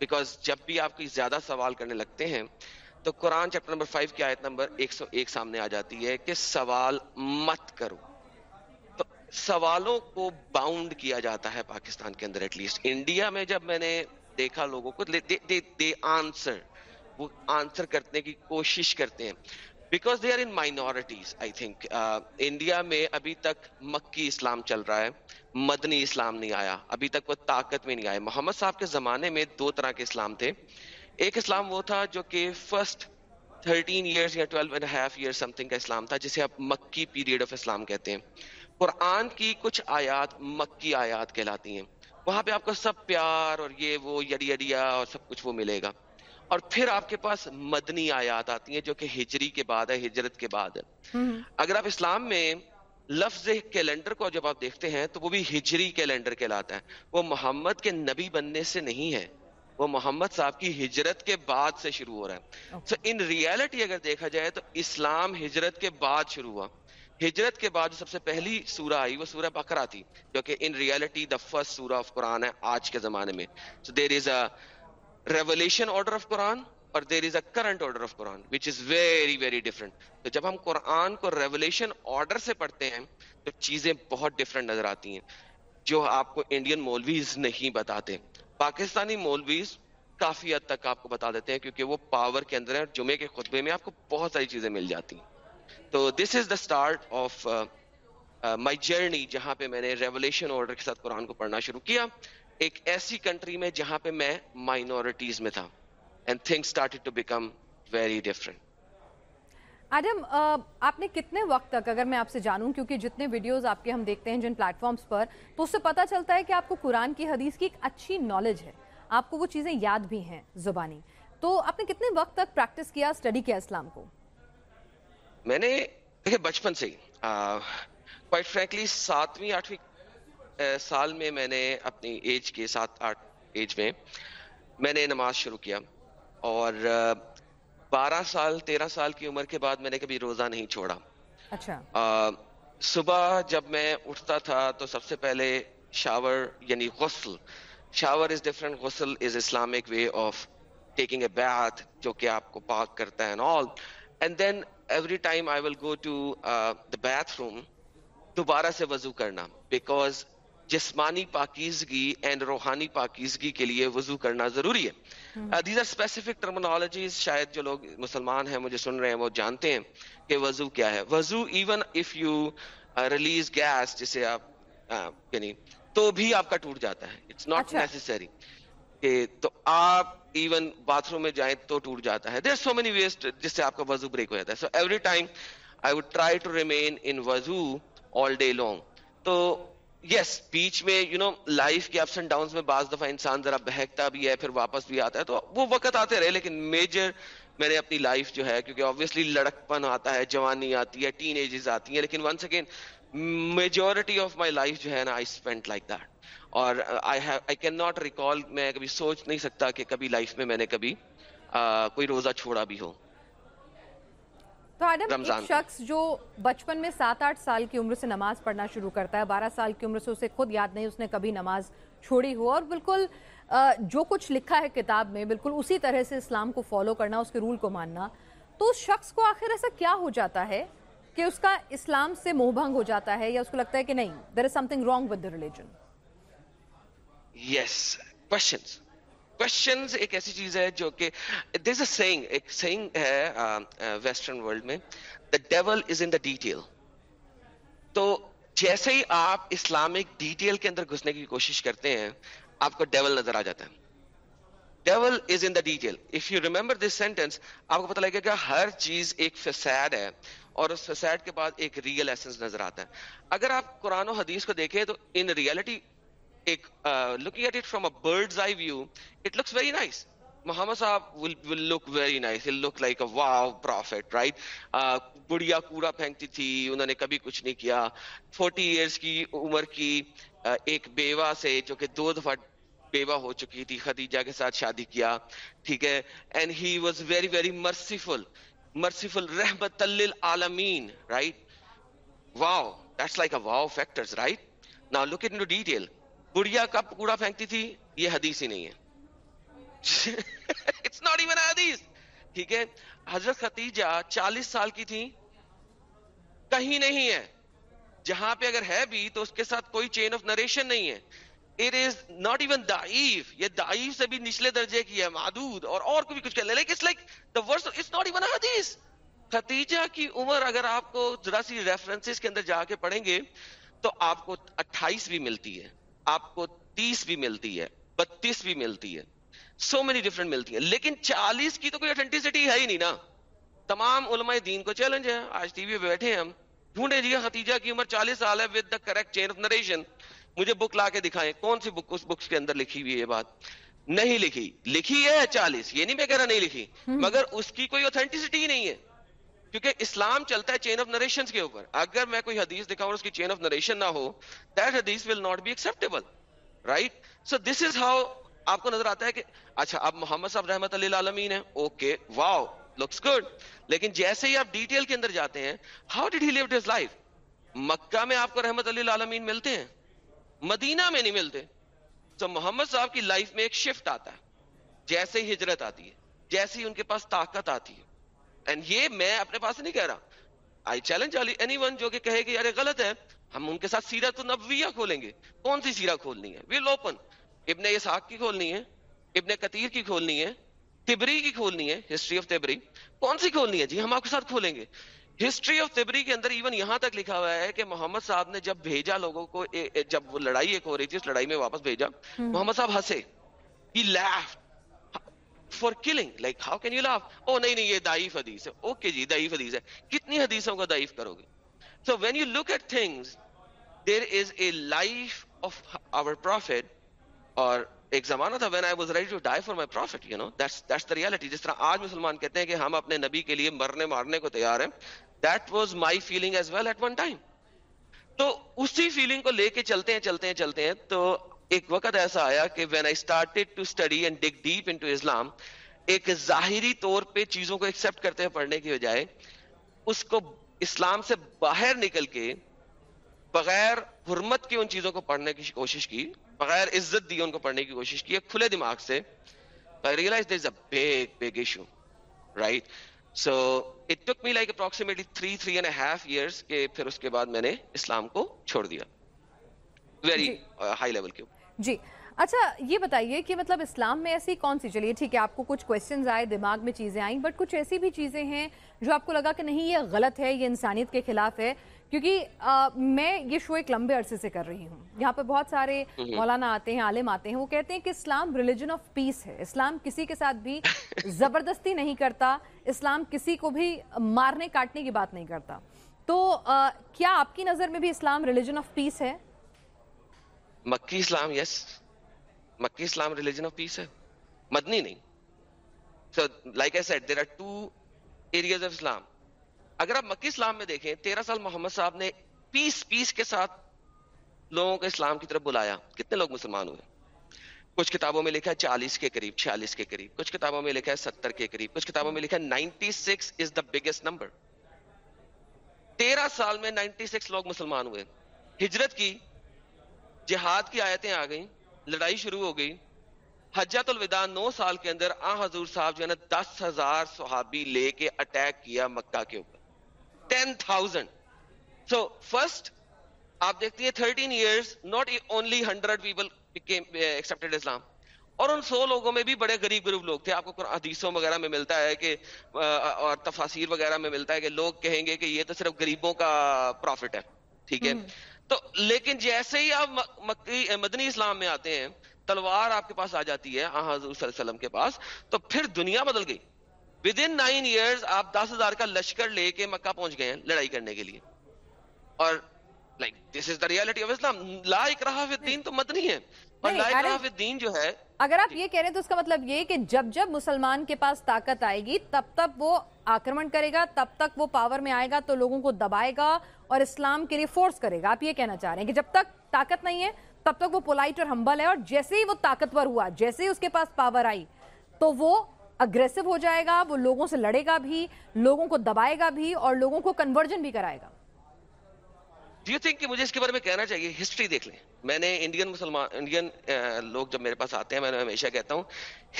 بیکاز جب بھی آپ کو زیادہ سوال کرنے لگتے ہیں، تو قرآن چیپٹر نمبر فائیو کی آیت نمبر ایک سو ایک سامنے آ جاتی ہے کہ سوال مت کرو۔ سوالوں کو باؤنڈ کیا جاتا ہے پاکستان کے اندر ایٹ لیسٹ انڈیا میں جب میں نے دیکھا لوگوں کو دے دے دے آنسر وہ آنسر کرنے کی کوشش کرتے ہیں۔ Because they are in minorities I think India میں ابھی تک مکی اسلام چل رہا ہے، مدنی اسلام نہیں آیا۔ ابھی تک وہ طاقت میں نہیں آیا۔ محمد صاحب کے زمانے میں دو طرح کے اسلام تھے۔ ایک اسلام وہ تھا جو کہ فرسٹ تھرٹین ایئرس یا twelve and half year something کا اسلام تھا، جسے آپ مکی پیریڈ آف اسلام کہتے ہیں۔ قرآن کی کچھ آیات مکی آیات کہلاتی ہیں۔ وہاں پہ آپ کو سب پیار اور یہ وہ یڑی اور سب کچھ وہ ملے گا۔ اور پھر آپ کے پاس مدنی آیات آتی ہیں جو کہ ہجری کے بعد ہے ہجرت کے بعد ہے۔ اگر آپ اسلام میں لفظ کیلنڈر کو جب آپ دیکھتے ہیں تو وہ بھی ہجری کیلنڈر کہلاتا ہے۔ وہ محمد کے نبی بننے سے نہیں ہے۔ وہ محمد صاحب کی ہجرت کے بعد سے شروع ہو رہا ہے۔ سو ان ریالٹی اگر دیکھا جائے تو اسلام ہجرت کے بعد شروع ہوا۔ ہجرت کے بعد جو سب سے پہلی سورہ آئی وہ سورہ بقرہ تھی جو کہ ان ریالٹی دا فرسٹ سورہ آف قرآن ہے آج کے زمانے میں۔ So there is a revelation order of Quran اور there is a current order of Quran which is very very different تو جب ہم قرآن کو ریولیشن آرڈر سے پڑھتے ہیں تو چیزیں بہت ڈفرنٹ نظر آتی ہیں، جو آپ کو انڈین مولویز نہیں بتاتے۔ پاکستانی مولویز کافی حد تک آپ کو بتا دیتے ہیں کیونکہ وہ پاور کے اندر ہیں جمعے کے خطبے میں آپ کو بہت ساری چیزیں مل جاتی ہیں۔ تو this is the start of my journey جہاں پہ میں نے ریولیشن آرڈر کے ساتھ قرآن کو پڑھنا شروع کیا۔ ایک ایسی کنٹری میں جہاں پہ میں مائنورٹیز میں تھا and thing started to become very different Adam آپ نے کتنے وقت تک اگر میں آپ سے جانوں کیونکہ جتنے ویڈیوز آپ کے ہم دیکھتے ہیں جن پلیٹ فارمز پر تو اس سے پتہ چلتا ہے کہ آپ کو قرآن کی حدیث کی ایک اچھی نالج ہے۔ آپ کو وہ چیزیں یاد بھی ہیں زبانی۔ تو آپ نے کتنے وقت تک پریکٹس کیا اسٹڈی کیا اسلام کو؟ میں نے دیکھے بچپن سے ہی کوائٹ فرینکلی ساتویں آٹھویں سال میں میں نے اپنی ایج کے سات آٹھ ایج میں میں نے نماز شروع کیا اور بارہ سال تیرہ سال کی عمر کے بعد میں نے کبھی روزہ نہیں چھوڑا۔ اچھا۔ صبح جب میں اٹھتا تھا تو سب سے پہلے شاور یعنی غسل شاور از ڈفرنٹ غسل is Islamic way of taking a bath جو کہ آپ کو پاک کرتا ہے and all and then every time I will go to the bathroom دوبارہ سے وضو کرنا بیکاز جسمانی پاکیزگی اینڈ روحانی پاکیزگی کے لیے وضو کرنا ضروری ہے۔ دیز آر اسپیسیفک ٹرمنالوجیز شاید جو لوگ مسلمان ہیں مجھے سن رہے ہیں وہ جانتے ہیں کہ وضو کیا ہے۔ وضو even if you release gas جسے آپ uh, یعنی تو بھی آپ کا ٹوٹ جاتا ہے۔ اٹس ناٹ نیسسری کہ تو آپ ایون باتھ روم میں جائیں تو ٹوٹ جاتا ہے۔ دیر سو مینی ویز جس سے آپ کا وضو بریک ہو جاتا ہے۔ So every time I would try to remain in وضو آل ڈے لانگ تو یس بیچ میں یو نو لائف کے اپس اینڈ ڈاؤنس میں بعض دفعہ انسان ذرا بہکتا بھی ہے، پھر واپس بھی آتا ہے، تو وہ وقت آتے رہے، لیکن میجر میں نے اپنی لائف جو ہے، کیونکہ آبویسلی لڑکپن آتا ہے، جوانی آتی ہے ٹین ایجز آتی ہیں، لیکن once again majority of my life جو ہے نا آئی اسپینڈ لائک دیٹ اور آئی کین ناٹ ریکال میں کبھی سوچ نہیں سکتا کہ کبھی لائف میں میں نے کبھی کوئی روزہ چھوڑا بھی ہو۔ تو آدم ایک شخص جو بچپن میں سات آٹھ سال کی عمر سے نماز پڑھنا شروع کرتا ہے بارہ سال کی عمر سے اسے خود یاد نہیں اس نے کبھی نماز چھوڑی ہو۔ اور بالکل جو کچھ لکھا ہے کتاب میں بالکل اسی طرح سے اسلام کو فالو کرنا اس کے رول کو ماننا تو اس شخص کو آخر ایسا کیا ہو جاتا ہے کہ اس کا اسلام سے موہ بھنگ ہو جاتا ہے یا اس کو لگتا ہے کہ نہیں there is something wrong with the religion yes questions questions ایک ایسی چیز ہے جو کہ دس از اے سینگ ایک سینگ ہے ویسٹرن ورلڈ میں دا dual is in the detail تو جیسے ہی آپ اسلامک ڈیٹیل کے اندر گھسنے کی کوشش کرتے ہیں، آپ کو ڈیول نظر آ جاتا ہے۔ Devil is in the detail if you remember this sentence آپ کو پتہ لگے گا ہر چیز ایک فساد ہے اور اس فساد کے بعد ایک ریئل ایسنس نظر آتا ہے۔ اگر آپ قرآن و حدیث کو دیکھیں تو ان ریئلٹی ایک looking at it from a bird's eye view it looks very nice Muhammad صاحب will will look very nice look like a wow prophet right بڑیا کورا پھینکتی تھی، انہوں نے کبھی کچھ نہیں کیا. 40 ایئرس کی عمر کی ایک بیوہ سے جو کہ دو دفعہ بیوہ ہو چکی تھی، خدیجہ کے ساتھ شادی کیا، ٹھیک ہے؟ And he was very very merciful merciful رحمت للعالمین right wow that's like a wow factors right now look it detail گڑیا کا کوڑا پھینکتی تھی، یہ حدیث ہی نہیں ہے۔ اٹس ناٹ ایون حدیث ٹھیک ہے، حضرت ختیجہ چالیس سال کی تھی کہیں نہیں ہے۔ جہاں پہ اگر ہے بھی تو اس کے ساتھ کوئی چین آف نریشن نہیں ہے۔ اٹ از ناٹ ایون دائف یہ دائف سے بھی نچلے درجے کی ہے، معدود اور اور کو بھی کچھ کہہ لائک حدیث ختیجہ کی عمر اگر آپ کو ذرا سی ریفرنسز کے اندر جا کے پڑھیں گے تو آپ کو اٹھائیس بھی ملتی ہے۔ آپ کو تیس بھی ملتی ہے بتیس بھی ملتی ہے سو مینی ڈفرنٹ ملتی ہے لیکن چالیس کی تو کوئی اتنٹیسٹی ہے ہی نہیں نا۔ تمام علماء دین کو چیلنج ہے۔ آج ٹی وی پہ بیٹھے ہیں ہم۔ ڈھونڈے جی ختیجہ کی عمر چالیس سال ہے with the correct chain of narration مجھے بک لا کے دکھائیں۔ کون سی بک اس بکس کے اندر لکھی ہوئی ہے یہ بات؟ نہیں لکھی۔ لکھی ہے چالیس۔ یہ نہیں میں کہہ رہا نہیں لکھی۔ مگر اس کی کوئی اوتھینٹسٹی نہیں ہے۔ کیونکہ اسلام چلتا ہے چین آف نریشن کے اوپر۔ اگر میں کوئی حدیث دکھاؤں اور اس کی چین آف نریشن نہ ہو دیٹ حدیث will not be acceptable right so this is how آپ کو نظر آتا ہے کہ اچھا اب محمد صاحب رحمت اللہ عالمین ہے اوکے واؤ لکس گڈ لیکن جیسے ہی آپ ڈیٹیل کے اندر جاتے ہیں how did he live does life Mecca میں آپ کو رحمت اللہ عالمین ملتے ہیں، مدینہ میں نہیں ملتے۔ تو محمد صاحب کی لائف میں ایک شفٹ آتا ہے۔ جیسے ہی ہجرت آتی ہے، جیسے ہی ان کے پاس طاقت آتی ہے۔ اینڈ یہ میں اپنے پاس نہیں کہہ رہا۔ آئی چیلنج اینی ون جو کہ کہے کہ یار غلط ہے ہم ان کے ساتھ سیرہ تو نبویہ کھولیں گے۔ کون سی سیرا کھولنی ہے؟ ویل اوپن ابن اسحاق کی کھولنی ہے ابن قطیر کی کھولنی ہے تبری کی کھولنی ہے ہسٹری آف تبری۔ کون سی کھولنی ہے؟ جی ہم آپ کے ساتھ کھولیں گے۔ ہسٹری آف تبری کے اندر ایون یہاں تک لکھا ہوا ہے کہ محمد صاحب نے جب بھیجا لوگوں کو جب وہ لڑائی ایک ہو رہی تھی اس لڑائی میں واپس بھیجا محمد صاحب ہنسے۔ He left for killing like how can you laugh او نہیں نہیں یہ دائف حدیث ہے اوکے جی دائف حدیث ہے کتنی حدیثوں کو دائف کرو گے so when you look at things there is a life of our prophet اور ایک زمانہ تھا when I was ready to die for my prophet you know that's the reality جس طرح آج مسلمان کہتے ہیں کہ ہم اپنے نبی کے لیے مرنے مارنے کو تیار ہیں that was my feeling as well at one time تو اسی فیلنگ کو لے کے چلتے ہیں چلتے ہیں چلتے ہیں تو ایک وقت ایسا آیا کہ when I started to study and dig deep in Islam ایک ظاہری طور پہ چیزوں کو ایکسپٹ کرتے ہیں پڑھنے کی بجائے اس کو اسلام سے باہر نکل کے بغیر حرمت کی ان چیزوں کو پڑھنے کی کوشش کی بغیر عزت دی ان کو پڑھنے کی کوشش کی کھلے دماغ سے realize there is a big big issue right so it took me like approximately three three and half years کے پھر اس کے بعد میں نے اسلام کو چھوڑ دیا ویری ہائی لیول کے جی۔ اچھا یہ بتائیے کہ مطلب اسلام میں ایسی کون سی چلیے ٹھیک ہے آپ کو کچھ کوشچنز آئے دماغ میں چیزیں آئیں بٹ کچھ ایسی بھی چیزیں ہیں جو آپ کو لگا کہ نہیں یہ غلط ہے یہ انسانیت کے خلاف ہے۔ کیونکہ میں یہ شو ایک لمبے عرصے سے کر رہی ہوں۔ یہاں پہ بہت سارے مولانا آتے ہیں عالم آتے ہیں وہ کہتے ہیں کہ اسلام ریلیجن آف پیس ہے۔ اسلام کسی کے ساتھ بھی زبردستی نہیں کرتا اسلام کسی کو بھی مارنے کاٹنے کی بات نہیں کرتا۔ تو کیا آپ کی نظر میں بھی اسلام ریلیجن آف پیس ہے؟ مکی اسلام یس مکی اسلام ریلیجن آف پیس ہے۔ مدنی نہیں۔ So like I said there are two areas of Islam اگر آپ مکی اسلام میں دیکھیں، تیرہ سال محمد صاحب نے پیس پیس کے ساتھ لوگوں کو اسلام کی طرف بلایا۔ کتنے لوگ مسلمان ہوئے؟ کچھ کتابوں میں لکھا ہے چالیس کے قریب، چھیالیس کے قریب۔ کچھ کتابوں میں لکھا ہے ستر کے قریب۔ کچھ کتابوں میں لکھا ہے ninety six is the biggest number تیرہ سال میں نائنٹی سکس لوگ مسلمان ہوئے۔ ہجرت کی جہاد کی آیتیں آ گئیں، لڑائی شروع ہو گئی۔ حجت الوداع نو سال کے اندر آ حضور صاحب جو ہے نا دس ہزار صحابی لے کے اٹیک کیا مکہ کے اوپر۔ ٹین تھاؤزینڈ سو فرسٹ آپ دیکھتی ہیں thirteen years not only hundred people expected Islam اور ان سو لوگوں میں بھی بڑے غریب غریب لوگ تھے۔ آپ کو حدیثوں وغیرہ میں ملتا ہے کہ اور تفاصیر وغیرہ میں ملتا ہے کہ لوگ کہیں گے کہ یہ تو صرف غریبوں کا پروفٹ ہے۔ ٹھیک ہے؟ تو لیکن جیسے ہی آپ مدنی اسلام میں آتے ہیں تلوار آپ کے پاس آ جاتی ہے حضور صلی اللہ علیہ وسلم کے پاس تو پھر دنیا بدل گئی۔ ود ان نائن ایئرس آپ دس ہزار کا لشکر لے کے مکہ پہنچ گئے ہیں لڑائی کرنے کے لیے۔ اور like this is the reality of Islam لا اکراہ فی الدین تو مدنی ہے۔ اور لا اکراہ فی الدین جو ہے اگر آپ یہ کہہ رہے ہیں تو اس کا مطلب یہ کہ جب جب مسلمان کے پاس طاقت آئے گی تب تب وہ آکرمن کرے گا تب تک وہ پاور میں آئے گا تو لوگوں کو دبائے گا اور اسلام کے لیے فورس کرے گا، آپ یہ کہنا چاہ رہے ہیں کہ جب تک طاقت نہیں ہے، تب تک وہ پولائٹ اور ہمبل ہے اور جیسے ہی وہ طاقتور ہوا، جیسے ہی اس کے پاس پاور آئی، تو وہ اگریسو ہو جائے گا، وہ لوگوں سے لڑے گا بھی، لوگوں کو دبائے گا بھی اور لوگوں کو کنورجن بھی کرائے گا۔ ڈیو تھنک کہ مجھے اس کے بارے میں کہنا چاہیے؟ ہسٹری دیکھ لیں۔ میں نے انڈین مسلمان انڈین لوگ جب میرے پاس آتے ہیں، میں ہمیشہ کہتا ہوں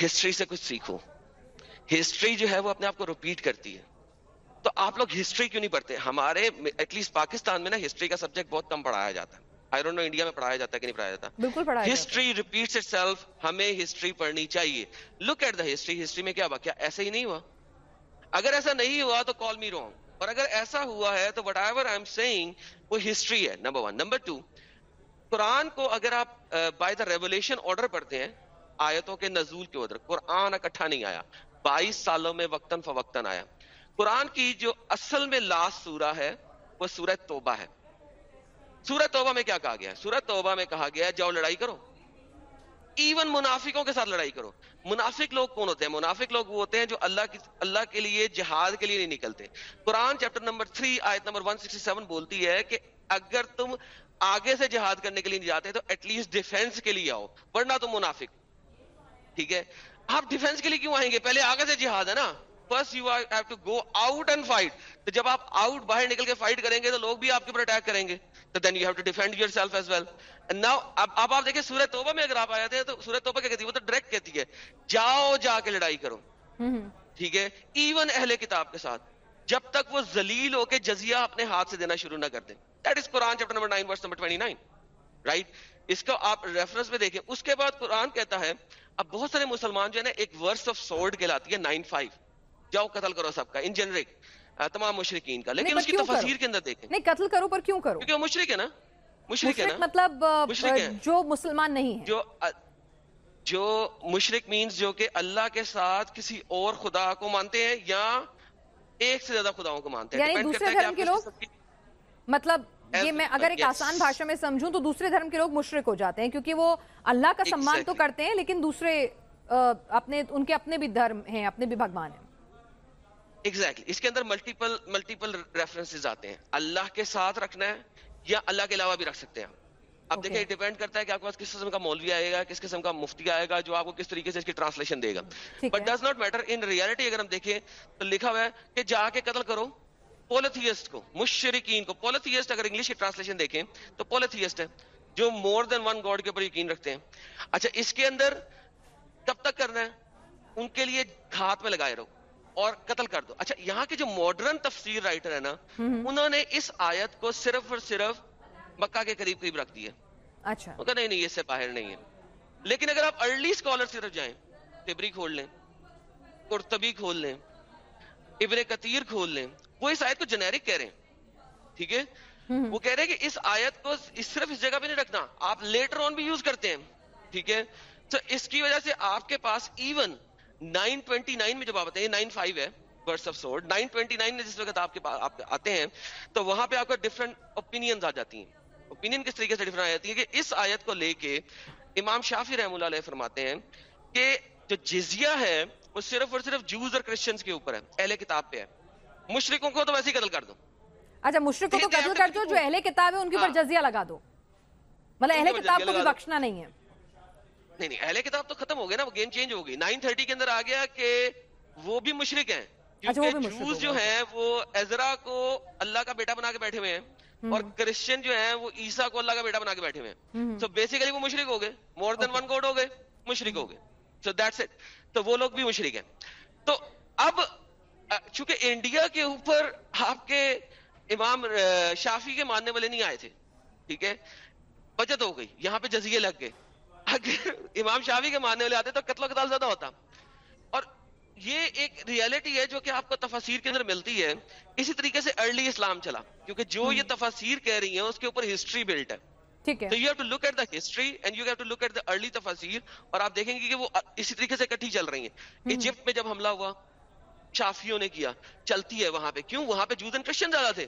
ہسٹری سے کچھ سیکھو۔ ہسٹری جو ہے وہ اپنے آپ کو ریپیٹ کرتی ہے۔ تو آپ لوگ ہسٹری کیوں نہیں پڑھتے؟ ہمارے ایٹ لیسٹ پاکستان میں نا ہسٹری کا سبجیکٹ بہت کم پڑھایا جاتا ہے۔ آئی ڈونٹ نو انڈیا میں پڑھایا جاتا ہے کہ نہیں پڑھایا جاتا۔ بالکل ہسٹری ریپیٹس اٹ سیلف ہمیں ہسٹری پڑھنی چاہیے۔ Look at the history history میں کیا کیا ایسا ہی نہیں ہوا؟ اگر ایسا نہیں ہوا تو کال می رونگ اور اگر ایسا ہوا ہے تو what ever I am seeing وہ ہسٹری ہے نمبر ون نمبر ٹو قرآن کو اگر آپ بائی دا ریولیشن آرڈر پڑھتے ہیں آیتوں کے نزول کے ادھر قرآن اکٹھا نہیں آیا۔ بائیس سالوں میں وقتاً فوقتاً آیا۔ قرآن کی جو اصل میں لاسٹ سورہ ہے، وہ سورہ توبہ ہے۔ سورت توبہ میں کیا کہا گیا ہے؟ سورت توبہ میں کہا گیا ہے، جاؤ لڑائی کرو۔ ایون منافقوں کے ساتھ لڑائی کرو۔ منافق لوگ کون ہوتے ہیں؟ منافق لوگ وہ ہوتے ہیں جو اللہ کی، اللہ کے لیے جہاد کے لیے نہیں نکلتے۔ قرآن چیپٹر نمبر 3 آیت نمبر 167 بولتی ہے کہ اگر تم آگے سے جہاد کرنے کے لیے نہیں جاتے تو ایٹ لیسٹ ڈیفینس کے لیے آؤ، ورنہ تم منافق۔ ٹھیک ہے؟ آپ ڈیفینس کے لیے کیوں آئیں گے؟ پہلے آگے سے جہاد ہے نا۔ First you have to go out and fight تو جب آپ آؤٹ باہر نکل کے فائٹ کریں گے تو لوگ بھی آپ کے اوپر اٹیک کریں گے. تو then you have to defend yourself as well now اب اب آپ دیکھیں سورہ توبہ میں اگر آپ آئے تھے تو سورہ توبہ کیا کہتی ہے؟ وہ تو ڈائریکٹ کہتی ہے جاؤ جا کے لڑائی کرو. ٹھیک ہے؟ ایون اہل کتاب کے ساتھ. جب تک وہ ذلیل ہو کے جزیہ اپنے ہاتھ سے دینا شروع نہ کر دیں. That is Quran chapter number 9 verse number 29 right اس کو آپ ریفرنس میں دیکھیں. اس کے بعد قرآن کہتا ہے اب بہت سارے مسلمان جو ہے نا ایک ورس آف سورڈ کہلاتی ہے 9 5 جاؤ قتل کرو سب کا ان جنرک تمام مشرقین کا۔ لیکن اس کی تفسیر کے اندر دیکھیں۔ نہیں قتل کرو پر کیوں کرو؟ کیونکہ وہ مشرق ہے نا۔ مشرق ہے نا۔ مطلب جو مسلمان نہیں ہے۔ جو جو مشرق مینز جو کہ اللہ کے ساتھ کسی اور خدا کو مانتے ہیں یا ایک سے زیادہ خداؤں کو مانتے ہیں۔ یعنی دوسرے دھرم کے لوگ مطلب یہ میں اگر ایک آسان بھاشا میں سمجھوں تو دوسرے دھرم کے لوگ مشرق ہو جاتے ہیں کیونکہ وہ اللہ کا سمان تو کرتے ہیں لیکن دوسرے اپنے ان کے اپنے بھی دھرم ہیں اپنے بھی بھگوان ہیں۔ ایگزیکٹلی اس کے اندر ملٹیپل ملٹیپل ریفرنسز آتے ہیں. اللہ کے ساتھ رکھنا ہے یا اللہ کے علاوہ بھی رکھ سکتے ہیں اب دیکھیں ڈیپینڈ کرتا ہے کہ آپ کے پاس کس قسم کا مولوی آئے گا کس قسم کا مفتی آئے گا جو آپ کو کس طریقے سے اس کی ٹرانسلیشن دے گا. But does not matter in reality اگر ہم دیکھیں تو لکھا ہوا ہے کہ جا کے قتل کرو پولیتھیسٹ کو مشرقین کو. پولیتھیسٹ اگر انگلش کی ٹرانسلیشن دیکھیں تو پولیتھیسٹ ہے جو مور دین ون گاڈ کے اوپر یقین رکھتے ہیں. اچھا اس کے اندر کب تک کرنا ہے؟ ان کے لیے ہاتھ میں لگائے رہو. اور قتل کر دو۔ اچھا یہاں کے جو ماڈرن تفسیر رائٹر ہے نا انہوں نے اس آیت کو صرف اور صرف مکہ کے قریب قریب رکھ دیا اچھا۔ نہیں نہیں اس سے باہر نہیں ہے۔ لیکن اگر آپ ارلی اسکالر صرف جائیں تبری کھول لیں قرطبی کھول لیں ابن کتیر کھول لیں وہ اس آیت کو جنیرک کہہ رہے ہیں۔ ٹھیک ہے؟ وہ کہہ رہے ہیں کہ اس آیت کو صرف اس جگہ پہ نہیں رکھنا آپ لیٹر آن بھی یوز کرتے ہیں۔ ٹھیک ہے؟ تو اس کی وجہ سے آپ کے پاس ایون 929 میں جب آپ آتے ہیں 95 ہے برس آف سورڈ 929 میں جس وقت آپ کے پاس آپ آتے ہیں تو وہاں پہ آپ کو ڈفرنٹ اوپینینز آ جاتی ہیں۔ اوپینین کس طریقے سے ڈفرنٹ آ جاتی ہے کہ اس آیت کو لے کے امام شافی رحم اللہ علیہ فرماتے ہیں کہ جو جزیہ ہے وہ صرف اور صرف جوز اور کرسچنز کے اوپر ہے اہل کتاب پہ ہے۔ مشرقوں کو تو ویسے ہی قتل کر دو۔ اچھا مشرقوں کو قتل کر دو جو اہل کتاب ہے ان کے اوپر ہاں۔ جزیہ لگا دو۔ مطلب اہل کتاب کو بھی بخشنا نہیں ہے۔ نہیں نہیں اہل کتاب تو ختم ہو گیا نا وہ گیم چینج ہو گئی۔ نائن تھرٹی کے اندر آ گیا کہ وہ بھی مشرق ہیں۔ اچھا، کیونکہ جوز جو ہیں وہ ایزرا کو اللہ کا بیٹا بنا کے بیٹھے ہوئے ہیں اور کرسچن جو ہیں وہ عیسا کو اللہ کا بیٹا بنا کے بیٹھے ہوئے ہیں۔ تو بیسیکلی وہ مشرق ہو گئے۔ مور دین ون گوڈ ہو گئے مشرق ہو گئے۔ سو دیٹس اٹ تو وہ لوگ بھی مشرق ہیں۔ تو اب چونکہ انڈیا کے اوپر آپ کے امام شافی کے ماننے والے نہیں آئے تھے ٹھیک ہے بچت ہو گئی۔ یہاں پہ جزیے لگ گئے۔ اگر امام شافی کے ماننے والے آتے تو قتل و قتال زیادہ ہوتا۔ اور یہ ایک ریالٹی ہے جو کہ آپ کو تفاصیر کے اندر ملتی ہے۔ اسی طریقے سے ارلی اسلام چلا۔ کیونکہ جو یہ تفاصیر کہہ رہی ہیں اس کے اوپر ہسٹری بلٹ ہے۔ تو you have to look at the history and you have to look at the early تفاصیر اور آپ دیکھیں گے کہ وہ اسی طریقے سے کٹھی چل رہی ہیں۔ ایجپٹ میں جب حملہ ہوا شافیوں نے کیا چلتی ہے وہاں پہ۔ کیوں؟ وہاں پہ جوز اینڈ کرسچن زیادہ تھے۔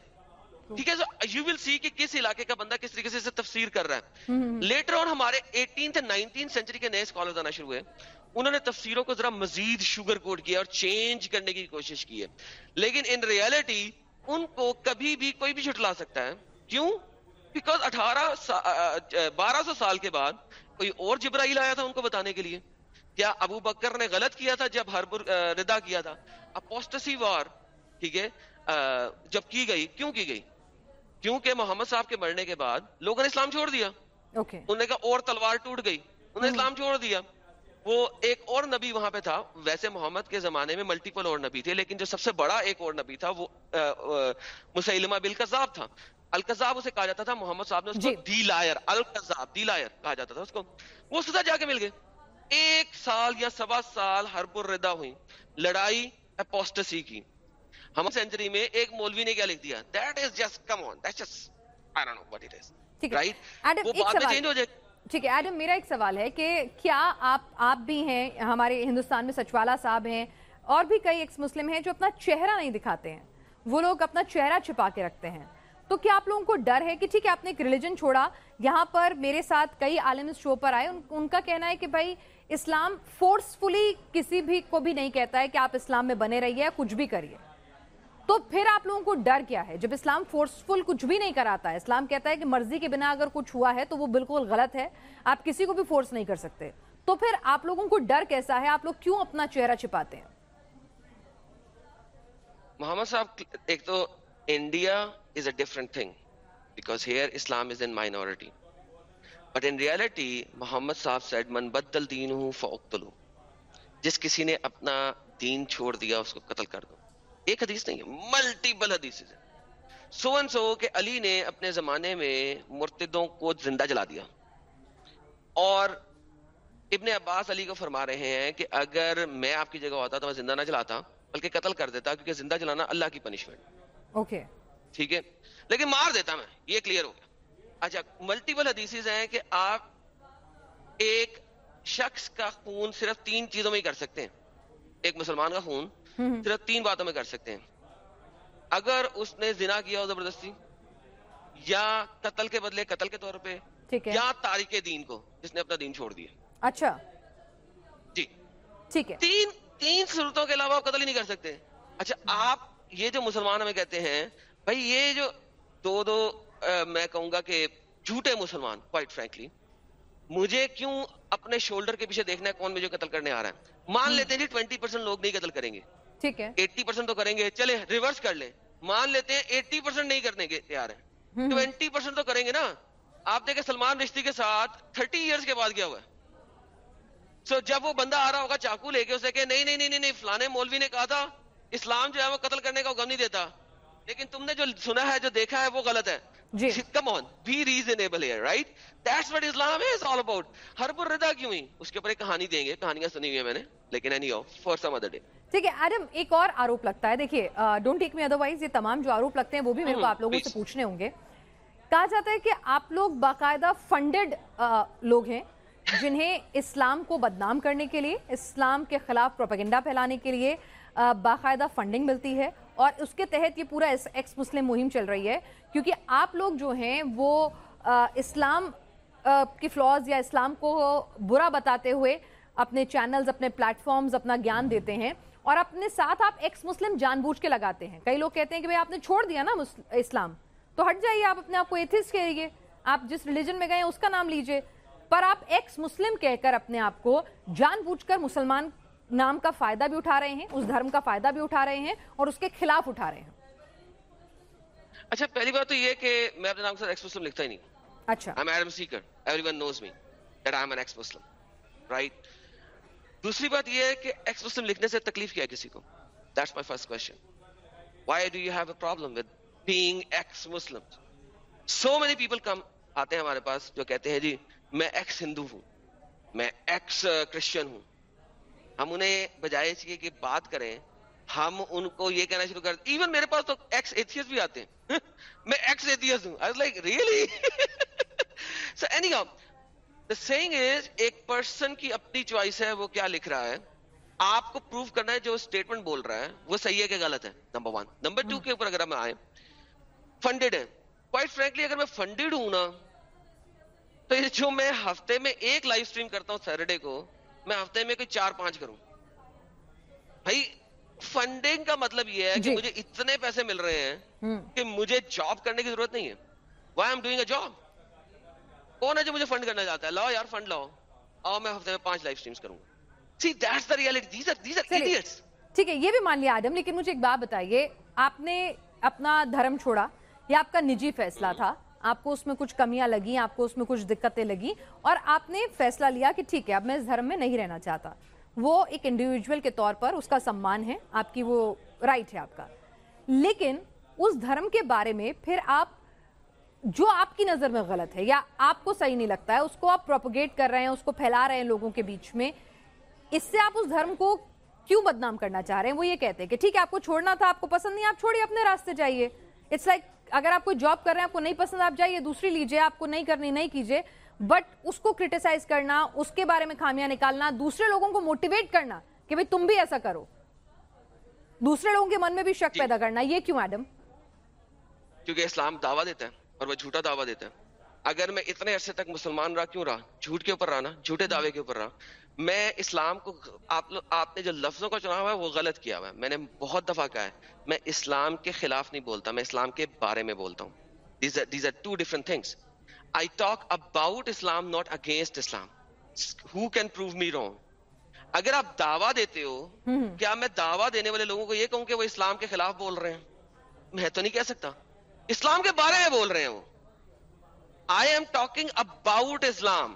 ٹھیک ہے یو ول سی کہ کس علاقے کا بندہ کس طریقے سے تفسیر کر رہا ہے۔ لیٹر آن ہمارے ایٹین نائنٹین سینچری کے نئے اسکالر آنا شروع ہوئے۔ انہوں نے تفسیروں کو ذرا مزید شوگر کوٹ کیا اور چینج کرنے کی کوشش کی ہے۔ لیکن ان ریالٹی ان کو کبھی بھی کوئی بھی چھٹلا سکتا ہے۔ کیوں؟ بیکاز اٹھارہ بارہ سو سال کے بعد کوئی اور جبرائیل آیا تھا ان کو بتانے کے لیے۔ کیا ابو بکر نے غلط کیا تھا جب ہر ردا کیا تھا؟ اپوسٹسی وار ٹھیک ہے جب کی گئی کیوں کی گئی؟ کیونکہ محمد صاحب کے مرنے کے بعد لوگوں نے اسلام چھوڑ دیا۔ انہوں نے کہا اور تلوار ٹوٹ گئی۔ انہوں نے اسلام چھوڑ دیا۔ وہ ایک اور نبی وہاں پہ تھا۔ ویسے محمد کے زمانے میں ملٹیپل اور نبی تھے لیکن جو سب سے بڑا ایک اور نبی تھا وہ مسلمہ بالکذاب تھا۔ القذاب اسے کہا جاتا تھا محمد صاحب نے اس کو دی جی۔ لائر القذاب دی لائر کہا جاتا تھا اس کو۔ وہ سزا جا کے مل گئے ایک سال یا سوا سال حرب الردا ہوئی لڑائی اپوسٹسی کی۔ ہم سینچری میں ایک مولوی نے کیا لکھ دیا؟ That is just come on that just I don't know what it is right وہ بعد میں چینج ہو جائے. ٹھیک ہے. ایڈم میرا ایک سوال ہے کہ کیا آپ آپ بھی ہیں ہمارے ہندوستان میں سچوالا صاحب ہیں اور بھی کئی ایکس مسلم ہیں جو اپنا چہرہ نہیں دکھاتے ہیں؟ وہ لوگ اپنا چہرہ چھپا کے رکھتے ہیں. تو کیا آپ لوگوں کو ڈر ہے کہ ٹھیک ہے آپ نے ایک ریلیجن چھوڑا یہاں پر میرے ساتھ کئی عالم اس شو پر آئے ان کا کہنا ہے کہ بھائی اسلام فورسفلی کسی بھی کو بھی نہیں کہتا ہے کہ آپ اسلام میں بنے رہیے کچھ بھی کریے۔ تو پھر آپ لوگوں کو ڈر کیا ہے؟ جب اسلام فورسفل کچھ بھی نہیں کراتا ہے، اسلام کہتا ہے کہ مرضی کے بنا اگر کچھ ہوا ہے تو وہ بالکل غلط ہے، آپ کسی کو بھی فورس نہیں کر سکتے۔ تو پھر آپ لوگوں کو ڈر کیسا ہے؟ آپ لوگ کیوں اپنا چہرہ چھپاتے ہیں؟ محمد صاحب، ایک تو India is a different thing because here Islam is in minority but in reality Muhammad صاحب سیڈ من بدل دین ہوں فوقتلو جس کسی نے اپنا دین چھوڑ دیا، اس کو قتل کر دو۔ ایک حدیث نہیں ہے ملٹیپل حدیث سو ان سو کہ علی نے اپنے زمانے میں مرتدوں کو زندہ جلا دیا۔ اور ابن عباس علی کو فرما رہے ہیں کہ اگر میں آپ کی جگہ ہوتا تو میں زندہ نہ جلاتا بلکہ قتل کر دیتا کیونکہ زندہ جلانا اللہ کی پنشمنٹ اوکے ٹھیک ہے؟ لیکن مار دیتا میں یہ کلیئر ہو گیا۔ اچھا ملٹیپل حدیث ہیں کہ آپ ایک شخص کا خون صرف تین چیزوں میں ہی کر سکتے ہیں۔ ایک مسلمان کا خون صرف تین باتوں میں کر سکتے ہیں۔ اگر اس نے زنا کیا ہو زبردستی یا قتل کے بدلے قتل کے طور پہ یا تاریخ دین کو جس نے اپنا دین چھوڑ دیا۔ اچھا۔ جی۔ ٹھیک ہے۔ تین تین صورتوں کے علاوہ قتل ہی نہیں کر سکتے۔ اچھا آپ یہ جو مسلمان ہمیں کہتے ہیں بھائی یہ جو دو دو میں کہوں گا کہ جھوٹے مسلمان کوائٹ فرینکلی مجھے کیوں اپنے شولڈر کے پیچھے دیکھنا ہے کون مجھے قتل کرنے آ رہا ہے؟ مان لیتے ہیں جی ٹوینٹی پرسینٹ لوگ نہیں قتل کریں گے۔ ٹھیک ہے۔ ایٹی پرسینٹ تو کریں گے۔ چلے ریورس کر لیں۔ مان لیتے ہیں ایٹی پرسینٹ نہیں کرنے کے تیار ہیں۔ ٹوینٹی پرسینٹ تو کریں گے نا۔ آپ دیکھیں سلمان رشتی کے ساتھ تھرٹی ایئرس کے بعد گیا ہوا ہے؟ سو جب وہ بندہ آ رہا ہوگا چاقو لے کے اسے کہ نہیں نہیں نہیں نہیں فلانے مولوی نے کہا تھا اسلام جو ہے وہ قتل کرنے کا حکم نہیں دیتا۔ لیکن تم نے جو سنا ہے جو دیکھا ہے وہ غلط ہے۔ جی۔ کم آن بی ریزنیبل ہے right that's what Islam is all about ہر پر رضا کیوں اس کے اوپر ایک کہانی دیں گے۔ کہانیاں سنی ہوئی ہیں میں نے لیکن any of for some other day ٹھیک ہے ایڈم ایک اور آروپ لگتا ہے۔ دیکھیے ڈونٹ ٹیک می ادروائز یہ تمام جو آروپ لگتے ہیں وہ بھی میرے کو آپ لوگوں سے پوچھنے ہوں گے۔ کہا جاتا ہے کہ آپ لوگ باقاعدہ فنڈڈ لوگ ہیں جنہیں اسلام کو بدنام کرنے کے لیے اسلام کے خلاف پروپیگنڈا پھیلانے کے لیے باقاعدہ فنڈنگ ملتی ہے اور اس کے تحت یہ پورا ایکس مسلم مہم چل رہی ہے۔ کیونکہ آپ لوگ جو ہیں وہ اسلام کی فلاز یا اسلام کو برا بتاتے ہوئے اپنے چینلز اپنے پلیٹ فارمز اپنا گیان دیتے ہیں۔ اور اپنے ساتھ آپ ایکس مسلم جان بوجھ کے لگاتے ہیں۔ کئی لوگ کہتے ہیں کہ آپ نے چھوڑ دیا نا اسلام۔ تو ہٹ جائیے آپ اپنے آپ کو ایتھس کہیے آپ جس ریلیجن میں گئے اس کا نام لیجیے۔ پر آپ ایکس مسلم کہہ کر اپنے آپ کو جان بوجھ کر مسلمان نام کا فائدہ بھی اٹھا رہے ہیں اس دھرم کا فائدہ بھی اٹھا رہے ہیں اور اس کے خلاف اٹھا رہے ہیں۔ اچھا پہلی بات تو یہ کہ میں اپنے نام سے ایکس مسلم لکھتا ہی نہیں۔ اچھا۔ I'm Adam Seeker. Everyone knows me that I'm an ex Muslim right? دوسری بات یہ ہے کہ ایکس مسلم لکھنے سے تکلیف کیا کسی کو؟ That's my first question. Why do you have a problem with being ex Muslim so many people come آتے ہیں ہمارے پاس جو کہتے ہیں جی میں ایکس ہندو ہوں، میں ایکس کرسچن ہوں۔ ہم انہیں بجائے اس کہ بات کریں، ہم ان کو یہ کہنا شروع کر ایون میرے پاس تو ایکس ایتھیس بھی آتے ہیں۔ میں ایکس ایتھیس ہوں I like really so any the thing is ایک پرسن کی اپنی چوائس ہے وہ کیا لکھ رہا ہے آپ کو پروف کرنا ہے جو اسٹیٹمنٹ بول رہا ہے وہ صحیح ہے کہ غلط ہے نمبر ون نمبر ٹو کے اوپر اگر ہم آئے فنڈیڈ ہے کوائٹ فرینکلی اگر میں فنڈیڈ ہوں نا تو جو میں ہفتے میں ایک لائف اسٹریم کرتا ہوں سیٹرڈے کو میں ہفتے میں کوئی چار پانچ کروں بھائی فنڈنگ کا مطلب یہ ہے کہ۔ مجھے اتنے پیسے مل رہے ہیں کہ مجھے جاب کرنے کی ضرورت نہیں ہے why am doing a job کون ہے جو مجھے فنڈ کرنا چاہتا ہے؟ لاؤ یار فنڈ لاؤ۔ آؤ میں ہفتے میں پانچ لائف اسٹریمس کروں سی دیٹس دا ریالٹی ٹھیک ہے یہ بھی مان لیا آدم لیکن مجھے ایک بات بتائیے آپ نے اپنا دھرم چھوڑا؟ یہ آپ کا نجی فیصلہ تھا۔ آپ کو اس میں کچھ کمیاں لگی آپ کو اس میں کچھ دقتیں لگی اور آپ نے فیصلہ لیا کہ ٹھیک ہے اب میں اس دھرم میں نہیں رہنا چاہتا۔ وہ ایک انڈیویجول کے طور پر اس کا سمان ہے آپ کی وہ رائٹ ہے آپ کا۔ لیکن اس دھرم کے بارے میں پھر آپ جو آپ کی نظر میں غلط ہے یا آپ کو صحیح نہیں لگتا ہے، اس کو آپ پروپوگیٹ کر رہے ہیں، اس کو پھیلا رہے ہیں لوگوں کے بیچ میں، اس سے آپ اس دھرم کو کیوں بدنام کرنا چاہ رہے ہیں؟ وہ یہ کہتے ہیں کہ ٹھیک ہے، آپ کو چھوڑنا تھا، آپ کو پسند نہیں، آپ چھوڑیے، اپنے راستے جائیے۔ اٹس لائک اگر آپ کوئی جاب کر رہے ہیں، آپ کو نہیں پسند، آپ جائیے، دوسری لیجیے آپ کو نہیں کرنی، نہیں کیجیے بٹ اس کو کرٹیسائز کرنا، اس کے بارے میں خامیاں نکالنا، دوسرے لوگوں کو موٹیویٹ کرنا کہ بھئی تم بھی ایسا کرو۔ دوسرے لوگوں کے من میں بھی شک جی۔ پیدا کرنا، یہ کیوں ایڈم کیونکہ اسلام دعویٰ دیتا ہے۔ اور وہ جھوٹا دعویٰ دیتا ہے۔ اگر میں اتنے عرصے تک مسلمان رہا کیوں رہا؟ جھوٹ کے اوپر رہا نا جھوٹے دعوے کے اوپر رہا۔ میں اسلام کو آپ آپ نے جو لفظوں کا چنا ہوا ہے وہ غلط کیا ہوا ہے۔ میں نے بہت دفعہ کہا ہے میں اسلام کے خلاف نہیں بولتا میں اسلام کے بارے میں بولتا ہوں۔ These are two different things I talk about Islam not against Islam who can prove me wrong اگر آپ دعویٰ دیتے ہو کیا میں دعویٰ دینے والے لوگوں کو یہ کہوں کہ وہ اسلام کے خلاف بول رہے ہیں؟ میں تو نہیں کہہ سکتا۔ اسلام کے بارے میں بول رہے ہیں وہ I am talking about Islam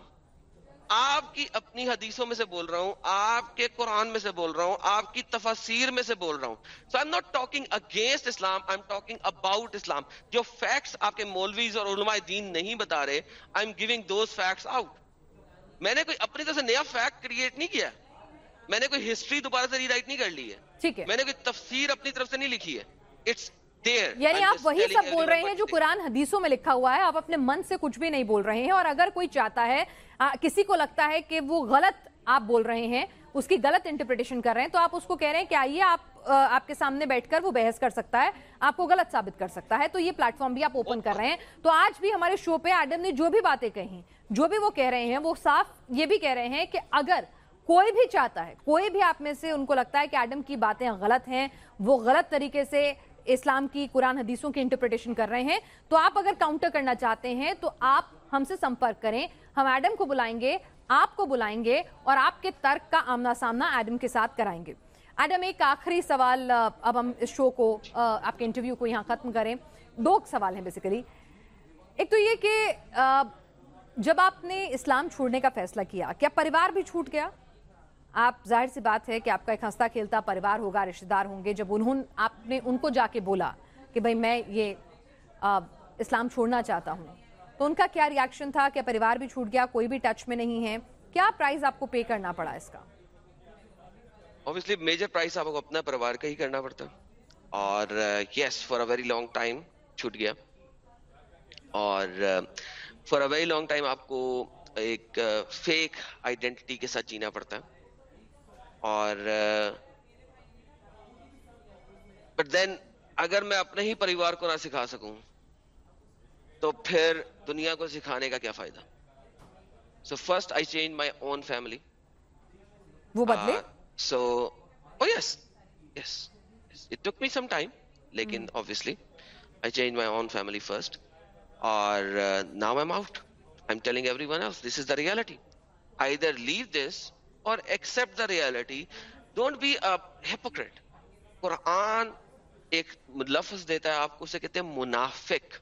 آپ کی اپنی حدیثوں میں سے بول رہا ہوں آپ کے قرآن میں سے بول رہا ہوں آپ کی تفاصیر میں سے بول رہا ہوں۔ So I am not talking against Islam I am talking about Islam جو فیکٹس آپ کے مولویز اور علماء دین نہیں بتا رہے I am giving those facts out میں نے کوئی اپنی طرف سے نیا فیکٹ کریٹ نہیں کیا۔ میں نے کوئی ہسٹری دوبارہ سے ری رائٹ نہیں کر لی ہے۔ ٹھیک ہے۔ میں نے کوئی تفسیر اپنی طرف سے نہیں لکھی ہے۔ اٹس یعنی آپ وہی سب بول رہے ہیں جو قرآن حدیثوں میں لکھا ہوا ہے آپ اپنے من سے کچھ بھی نہیں بول رہے ہیں اور اگر کوئی چاہتا ہے کسی کو لگتا ہے کہ وہ غلط آپ بول رہے ہیں اس کی غلط انٹرپریٹیشن کر رہے ہیں تو آپ اس کو کہہ رہے ہیں کہ آئیے آپ آپ کے سامنے بیٹھ کر وہ بحث کر سکتا ہے آپ کو غلط ثابت کر سکتا ہے تو یہ پلیٹ فارم بھی آپ اوپن کر رہے ہیں۔ تو آج بھی ہمارے شو پہ ایڈم نے جو بھی باتیں کہیں جو بھی وہ کہہ رہے ہیں وہ صاف یہ بھی کہہ رہے ہیں کہ اگر کوئی بھی چاہتا ہے کوئی بھی آپ میں سے ان کو لگتا ہے کہ ایڈم کی باتیں غلط ہیں وہ غلط طریقے سے اسلام کی قرآن حدیثوں کی انٹرپریٹیشن کر رہے ہیں، تو آپ اگر کاؤنٹر کرنا چاہتے ہیں، تو آپ ہم سے سمپرک کریں۔ ہم ایڈم کو بلائیں گے، آپ کو بلائیں گے اور آپ کے ترک کا آمنا سامنا ایڈم کے ساتھ کرائیں گے۔ ایڈم ایک آخری سوال اب ہم اس شو کو آپ کے انٹرویو کو یہاں ختم کریں۔ دو سوال ہیں بیسیکلی ایک تو یہ کہ جب آپ نے اسلام چھوڑنے کا فیصلہ کیا کیا پریوار بھی چھوٹ گیا؟ آپ ظاہر سی بات ہے کہ آپ کا ایک ہنستا کھیلتا پریوار ہوگا، رشتہ دار ہوں گے۔ جب انہوں آپ نے ان کو جا کے بولا کہ بھائی میں یہ اسلام چھوڑنا چاہتا ہوں، تو ان کا کیا ریاکشن تھا کہ پریوار بھی چھوٹ گیا، کوئی بھی ٹچ میں نہیں ہے؟ کیا پرائز آپ کو پے کرنا پڑا اس کا؟ اوبیسلی میجر پرائز آپ کو اپنا پریوار کا ہی کرنا پڑتا۔ اور yes for a very long time چھوٹ گیا۔ اور for a very long time آپ کو ایک فیک آئیڈینٹی کے ساتھ جینا پڑتا۔ ہے اور uh, بٹ دین اگر میں اپنے ہی پریوار کو نہ سکھا سکوں تو پھر دنیا کو سکھانے کا کیا فائدہ؟ So first I change my own family وہ بدلے؟ So oh yes yes it took me some time لیکن obviously I change my own family first اور now am out I am telling everyone out this is the reality I either leave this or accept the reality don't be hypocrite قرآن ایک لفظ دیتا ہے، آپ کو اسے کہتے ہیں منافق.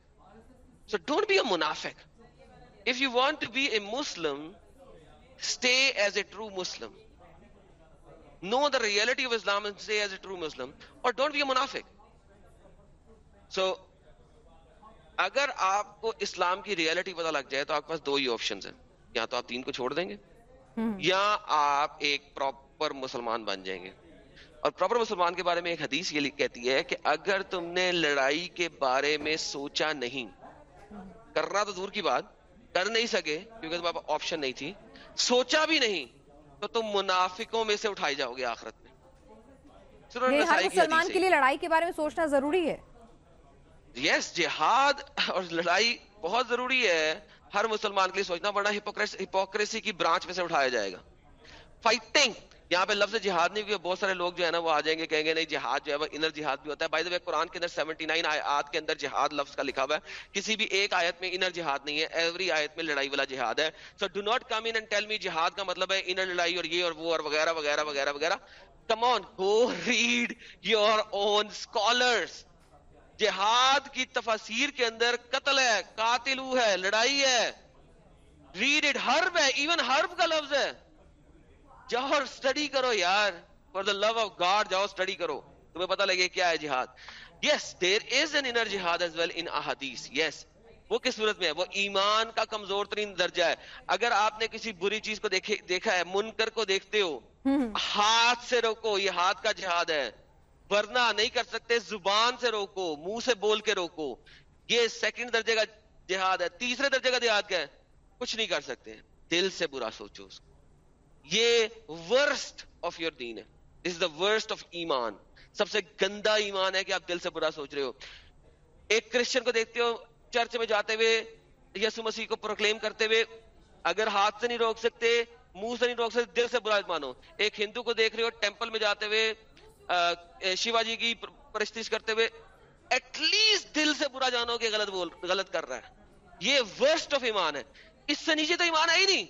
سو ڈونٹ بی اے منافق. If you want to be a Muslim stay as a true Muslim know the reality of Islam stay as a true Muslim اور ڈونٹ بی اے منافق. سو اگر آپ کو اسلام کی ریئلٹی پتہ لگ جائے تو آپ کے پاس دو ہی آپشنز ہیں۔ یا تو آپ تین کو چھوڑ دیں گے یا آپ ایک پراپر مسلمان بن جائیں گے۔ اور پراپر مسلمان کے بارے میں ایک حدیث یہ کہتی ہے کہ اگر تم نے لڑائی کے بارے میں سوچا نہیں کرنا تو دور کی بات کر نہیں سکے کیونکہ تمہارے آپشن نہیں تھی۔ سوچا بھی نہیں تو تم منافقوں میں سے اٹھائی جاؤ گے آخرت میں۔ ہر مسلمان کے لیے لڑائی کے بارے میں سوچنا ضروری ہے۔ یس جہاد اور لڑائی بہت ضروری ہے۔ ہر مسلمان کے لیے سوچنا پڑنا ہپوکریسی کی برانچ میں سے اٹھایا جائے گا۔ فائٹنگ یہاں پہ لفظ جہاد نہیں بہت سارے لوگ جو ہے نا وہ آ جائیں گے، کہیں گے نہیں، جہاد جو ہے وہ انر جہاد بھی ہوتا ہے۔ بھائی قرآن کے اندر سیونٹی نائن آیات کے اندر جہاد لفظ کا لکھا ہوا ہے۔ کسی بھی ایک آیت میں انر جہاد نہیں ہے ایوری آیت میں لڑائی والا جہاد ہے۔ So do not come in tell me جہاد کا مطلب ہے انر لڑائی اور یہ اور وہ اور وغیرہ وغیرہ وغیرہ وغیرہ۔ Come on who read your own scholars جہاد کی تفاصیر کے اندر قتل ہے قاتل ہے لڑائی ہے۔ ریڈ اٹ ہرب ہے ایون ہرب کا لفظ ہے۔ جاؤ اور اسٹڈی کرو یار for the love of God جاؤ اسٹڈی کرو۔ تمہیں پتہ لگے کیا ہے جہاد۔ Yes there is an inner jihad as well in احادیث یس وہ کس صورت میں ہے؟ وہ ایمان کا کمزور ترین درجہ ہے۔ اگر آپ نے کسی بری چیز کو دیکھے دیکھا ہے منکر کو دیکھتے ہو ہاتھ سے روکو یہ ہاتھ کا جہاد ہے۔ برنا نہیں کر سکتے، زبان سے روکو، منہ سے بول کے روکو۔ یہ سیکنڈ درجے کا جہاد ہے، تیسرے درجے کا جہاد کیا ہے؟ کچھ نہیں کر سکتے۔ دل سے برا سوچو اس کو۔ یہ ورسٹ آف یور دین ہے۔ دس دا ورسٹ آف ایمان۔ سب سے گندا ایمان ہے کہ آپ دل سے برا سوچ رہے ہو۔ ایک کرسچن کو دیکھتے ہو، چرچ میں جاتے ہوئے، یسو مسیح کو پروکلیم کرتے ہوئے، اگر ہاتھ سے نہیں روک سکتے، منہ سے نہیں روک سکتے، دل سے برا مانو ایک ہندو کو دیکھ رہے ہو ٹیمپل میں جاتے ہوئے شیواجی کی پرستش کرتے ہوئے ایٹ لیسٹ دل سے برا جانو کہ غلط بول غلط کر رہا ہے۔ یہ ورسٹ آف ایمان ہے۔ اس سے نیچے تو ایمان ہے ہی نہیں۔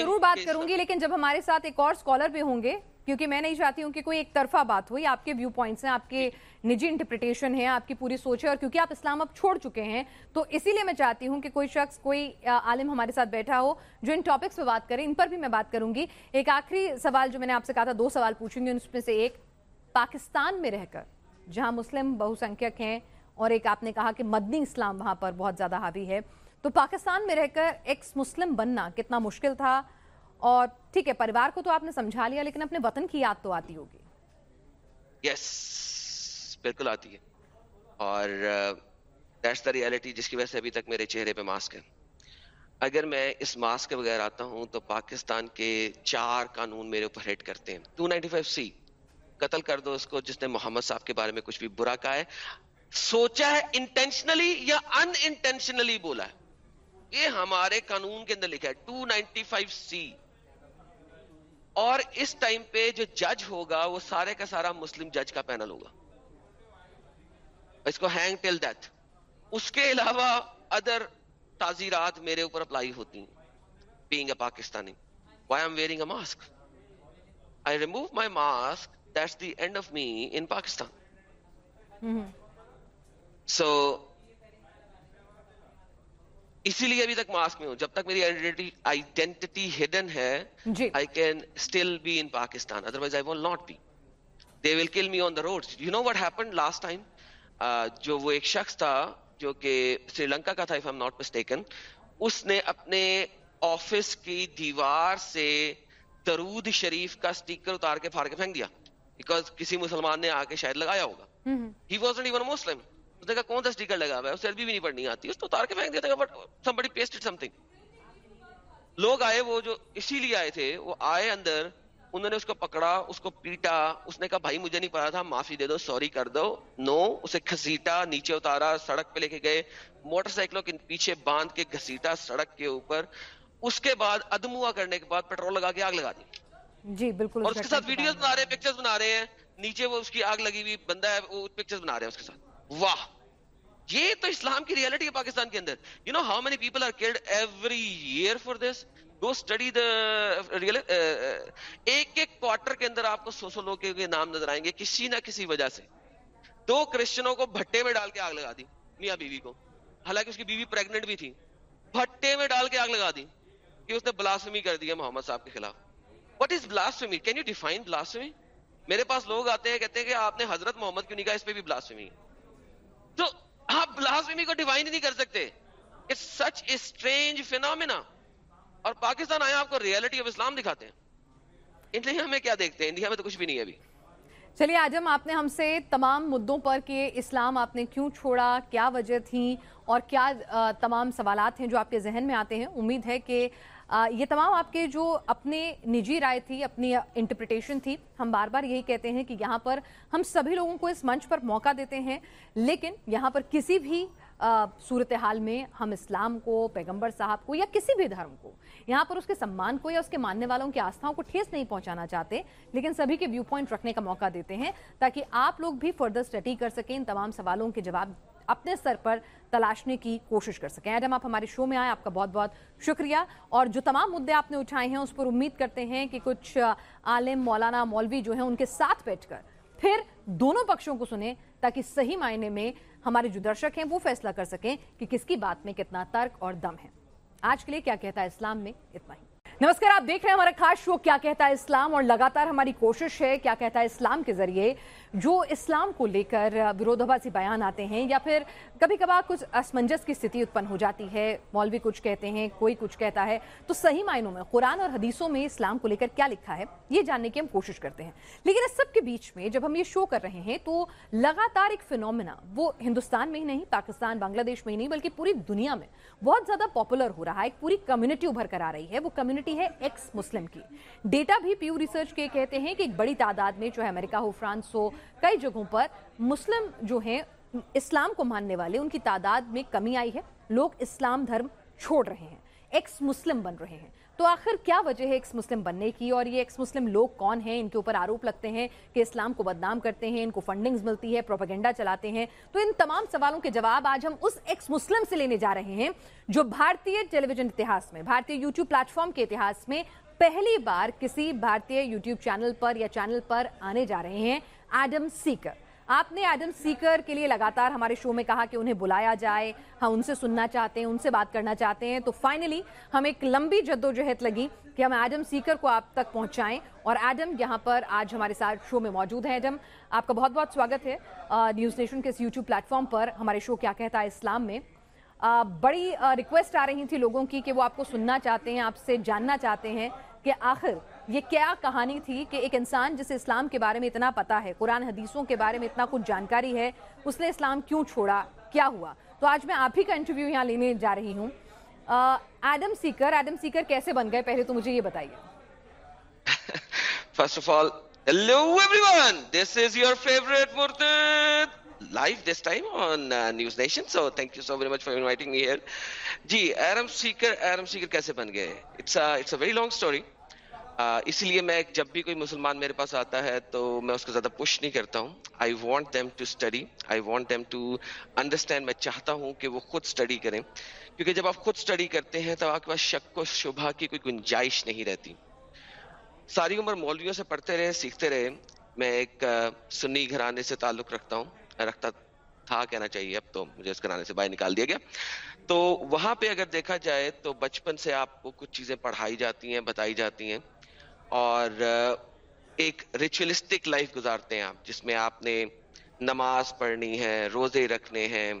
ضرور بات کروں گی لیکن جب ہمارے ساتھ ایک اور سکولر بھی ہوں گے کیونکہ میں نہیں چاہتی ہوں کہ کوئی ایک طرفہ بات ہوئی آپ کے ویو پوائنٹس ہیں آپ کے جی۔ نجی انٹرپریٹیشن ہے، آپ کی پوری سوچ ہے اور کیونکہ آپ اسلام اب چھوڑ چکے ہیں، تو اسی لیے میں چاہتی ہوں کہ کوئی شخص، کوئی عالم ہمارے ساتھ بیٹھا ہو جو ان ٹاپکس پہ بات کرے، ان پر بھی میں بات کروں گی۔ ایک آخری سوال جو میں نے آپ سے کہا تھا، دو سوال پوچھوں گی، ان میں سے ایک، پاکستان میں رہ کر، جہاں مسلم بہوسنکھیک ہیں اور ایک آپ نے کہا کہ مدنی اسلام وہاں پر بہت زیادہ حاوی ہے۔ تو پاکستان میں رہ کر ایکس مسلم بننا کتنا مشکل تھا؟ اور ٹھیک ہے، پریوار کو تو آپ نے سمجھا لیا، لیکن اپنے وطن کی یاد تو آتی ہوگی۔ یس yes. بالکل آتی ہے۔ اور دیٹس دا ریالٹی جس کی وجہ سے ابھی تک میرے چہرے پہ ماسک ہے۔ اگر میں اس ماسک کے بغیر آتا ہوں تو پاکستان کے چار قانون میرے اوپر ہیٹ کرتے ہیں۔ ٹو نائنٹی فائیو سی، قتل کر دو اس کو جس نے محمد صاحب کے بارے میں کچھ بھی برا کہا ہے۔ سوچا ہے انٹینشنلی یا ان انٹینشنلی بولا ہے۔ یہ ہمارے قانون کے اندر لکھا ہے۔ Two ninety five C. اور اس ٹائم پہ جو جج ہوگا وہ سارے کا سارا مسلم جج کا پینل ہوگا۔ اس کو ہینگ ٹل ڈیتھ اس کے علاوہ ادر تعزیرات میرے اوپر اپلائی ہوتی ہیں. Being a Pakistani why am wearing a mask I remove my mask that's the end of me in Pakistan so اسی لیے ابھی تک ماسک میں ہوں. جب تک میری آئیڈینٹی ہڈن ہے I can still be in Pakistan otherwise I will not be they will kill me on the road you know what happen last time جو وہ ایک شخص تھا جو کہ سری لنکا کا تھا اف ایم ناٹ مسٹیکن اس نے اپنے آفس کی دیوار سے درود شریف کا سٹیکر اتار کے پھاڑ کے پھینک دیا۔ بیکاز کسی مسلمان نے آ کے شاید لگایا ہوگا۔ ہی واز ایون مسلم اس نے کہا کون سا سٹیکر لگا ہوا ہے؟ اسے عربی بھی نہیں پڑھنی آتی۔ اس کو اتار کے پھینک دیا تھا but somebody pasted something لوگ آئے وہ جو اسی لیے آئے تھے وہ آئے اندر انہوں نے اس کو پکڑا اس کو پیٹا اس نے کہا بھائی مجھے نہیں پتا تھا معافی دے دو سوری کر دو۔ نو اسے گھسیٹا نیچے اتارا سڑک پہ لے کے گئے۔ موٹر سائیکلوں کے پیچھے باندھ کے گھسیٹا سڑک کے اوپر۔ اس کے بعد ادموا کرنے کے بعد پیٹرول لگا کے آگ لگا دی۔ جی بالکل اور اس کے ساتھ ویڈیوز بنا رہے ہیں پکچرز بنا رہے ہیں۔ نیچے وہ اس کی آگ لگی ہوئی بندہ ہے وہ پکچرز بنا رہے ہیں اس کے ساتھ۔ واہ! یہ تو اسلام کی ریالٹی ہے پاکستان کے اندر۔ You know how many people are killed every year for this go study the real ایک ایک کوارٹر کے اندر آپ کو سو سو لوگ کے نام نظر آئیں گے کسی نہ کسی وجہ سے دو کرسچنوں کو بھٹے میں ڈال کے آگ لگا دی میاں بیوی کو حالانکہ اس کی بیوی پریگنٹ بھی تھی بھٹے میں ڈال کے آگ لگا دی کہ اس نے بلاسمی کر دیا محمد صاحب کے خلاف what is blasphemy can you define blasphemy میرے پاس لوگ آتے ہیں کہتے ہیں کہ آپ نے حضرت محمد کیوں نہیں کہا اس پہ بھی بلاسمی ہے تو آپ بلاسمی کو ڈیفائن نہیں کر سکتے it's such a strange phenomena اور پاکستان آیا، آپ کو ریالٹی آف اسلام دکھاتے ہیں۔ انڈیا میں کیا دیکھتے ہیں؟ انڈیا میں تو کچھ بھی نہیں ہے ابھی۔ چلیے آجم آپ نے ہم سے تمام مدوں پر کہ اسلام آپ نے کیوں چھوڑا، کیا وجہ تھی اور کیا تمام سوالات ہیں جو آپ کے ذہن میں آتے ہیں۔ امید ہے کہ یہ تمام آپ کے جو اپنے نجی رائے تھی، اپنی انٹرپریٹیشن تھی، ہم بار بار یہی کہتے ہیں کہ یہاں پر ہم سبھی لوگوں کو اس منچ پر موقع دیتے ہیں، لیکن یہاں پر کسی بھی صورتحال میں ہم اسلام کو، پیغمبر صاحب کو یا کسی بھی دھرم کو، یہاں پر اس کے سمان کو یا اس کے ماننے والوں کی آستھاؤں کو ٹھیس نہیں پہنچانا چاہتے، لیکن سبھی کے ویو پوائنٹ رکھنے کا موقع دیتے ہیں تاکہ آپ لوگ بھی فردر اسٹڈی کر سکیں، ان تمام سوالوں کے جواب اپنے سر پر تلاشنے کی کوشش کر سکیں۔ ایڈم، آپ ہمارے شو میں آئے، آپ کا بہت بہت شکریہ۔ اور جو تمام مدعے آپ نے اٹھائے ہیں، اس پر امید کرتے ہیں کہ کچھ عالم مولانا مولوی جو ہیں، ان کے ساتھ بیٹھ کر پھر دونوں پکشوں کو سنیں۔ تاکہ صحیح معنی میں ہمارے جو درشک ہیں وہ فیصلہ کر سکیں کہ کس کی بات میں کتنا ترک اور دم ہے۔ آج کے لیے کیا کہتا ہے اسلام میں؟ اتنا ہی۔ نمسکار، آپ دیکھ رہے ہیں ہمارا خاص شو کیا کہتا ہے اسلام اور لگاتار ہماری کوشش ہے کیا کہتا ہے اسلام کے ذریعے۔ جو اسلام کو لے کر ورودھباسی بیان آتے ہیں یا پھر کبھی کبھار کچھ اسمنجس کی استھتی اتپن ہو جاتی ہے، مولوی کچھ کہتے ہیں، کوئی کچھ کہتا ہے، تو صحیح معنوں میں قرآن اور حدیثوں میں اسلام کو لے کر کیا لکھا ہے، یہ جاننے کی ہم کوشش کرتے ہیں۔ لیکن اس سب کے بیچ میں جب ہم یہ شو کر رہے ہیں، تو لگاتار ایک فنومنا وہ ہندوستان میں ہی نہیں، پاکستان، بنگلہ دیش میں ہی نہیں، بلکہ پوری دنیا میں بہت زیادہ پاپولر ہو رہا ہے، ایک پوری کمیونٹی ابھر کر آ رہی ہے۔ وہ کمیونٹی ہے ایکس مسلم کی۔ ڈیٹا بھی پیو ریسرچ کے کہتے ہیں کہ ایک بڑی تعداد میں چاہے امریکہ ہو، فرانس ہو کئی جگہوں پر مسلم جو ہیں، اسلام کو ماننے والے، ان کی تعداد میں کمی آئی ہے۔ لوگ اسلام دھرم چھوڑ رہے ہیں، ایکس مسلم بن رہے ہیں۔ تو آخر کیا وجہ ہے ایکس مسلم بننے کی؟ اور یہ ایکس مسلم لوگ کون ہیں؟ ان کے اوپر آروپ لگتے ہیں کہ اسلام کو بدنام کرتے ہیں، ان کو فنڈنگز ملتی ہے پروپیگنڈا چلاتے ہیں۔ تو ان تمام سوالوں کے جواب آج ہم اس ایکس مسلم سے لینے جا رہے ہیں جو بھارتی ٹیلی ویژن اتہاس میں بھارتی یوٹیوب پلیٹ فارم کے اتہاس میں پہلی بار کسی بھارتی یوٹیوب چینل پر یا چینل پر آنے جا رہے ہیں۔ ایڈم سیکر آپ نے ایڈم سیکر کے لیے لگاتار ہمارے شو میں کہا کہ انہیں بلایا جائے ہم ان سے سننا چاہتے ہیں ان سے بات کرنا چاہتے ہیں تو فائنلی ہم ایک لمبی جد و جہد لگی کہ ہم ایڈم سیکر کو آپ تک پہنچائیں اور ایڈم یہاں پر آج ہمارے ساتھ شو میں موجود ہے ایڈم آپ کا بہت بہت سواگت ہے نیوز نیشن کے اس یوٹیوب پلیٹ فارم پر ہمارے شو کیا کہتا ہے اسلام میں بڑی ریکویسٹ آ رہی تھی لوگوں کی کہ وہ آپ کو سننا چاہتے ہیں آپ سے جاننا چاہتے ہیں کہ آخر یہ کیا کہانی تھی کہ ایک انسان جسے اسلام کے بارے میں اتنا پتا ہے قرآن حدیثوں کے بارے میں اتنا کچھ جانکاری ہے اس نے اسلام کیوں چھوڑا؟ کیا ہوا؟ تو آج میں آپ ہی کا انٹرویو یہاں لینے جا رہی ہوں۔ ایڈم سیکر ایڈم سیکر کیسے بن گئے؟ پہلے تو مجھے یہ بتائیے۔ First of all hello everyone this is your favourite مرتد live this time on uh, News Nation. So thank you so very much for inviting me here. جی ایرم سیکر ایرم سیکر کیسے بن گئے؟ It's it's a very long story اسی لیے میں جب بھی کوئی مسلمان میرے پاس آتا ہے تو میں اس کو زیادہ پش نہیں کرتا ہوں۔ I want them to study I want them to understand میں چاہتا ہوں کہ وہ خود اسٹڈی کریں۔ کیونکہ جب آپ خود اسٹڈی کرتے ہیں تو آپ کے پاس شک و شبہ کی کوئی گنجائش نہیں رہتی۔ ساری عمر مولویوں سے پڑھتے رہے، سیکھتے رہے۔ میں ایک سنی گھرانے سے تعلق رکھتا ہوں۔ رکھتا تھا کہنا چاہیے، اب تو مجھے اس کرانے سے باہر نکال دیا گیا۔ تو وہاں پہ اگر دیکھا جائے تو بچپن سے آپ کو کچھ چیزیں پڑھائی جاتی ہیں، بتائی جاتی ہیں۔ اور ایک ریچولسٹک لائف گزارتے ہیں آپ، جس میں آپ نے نماز پڑھنی ہے، روزے رکھنے ہیں،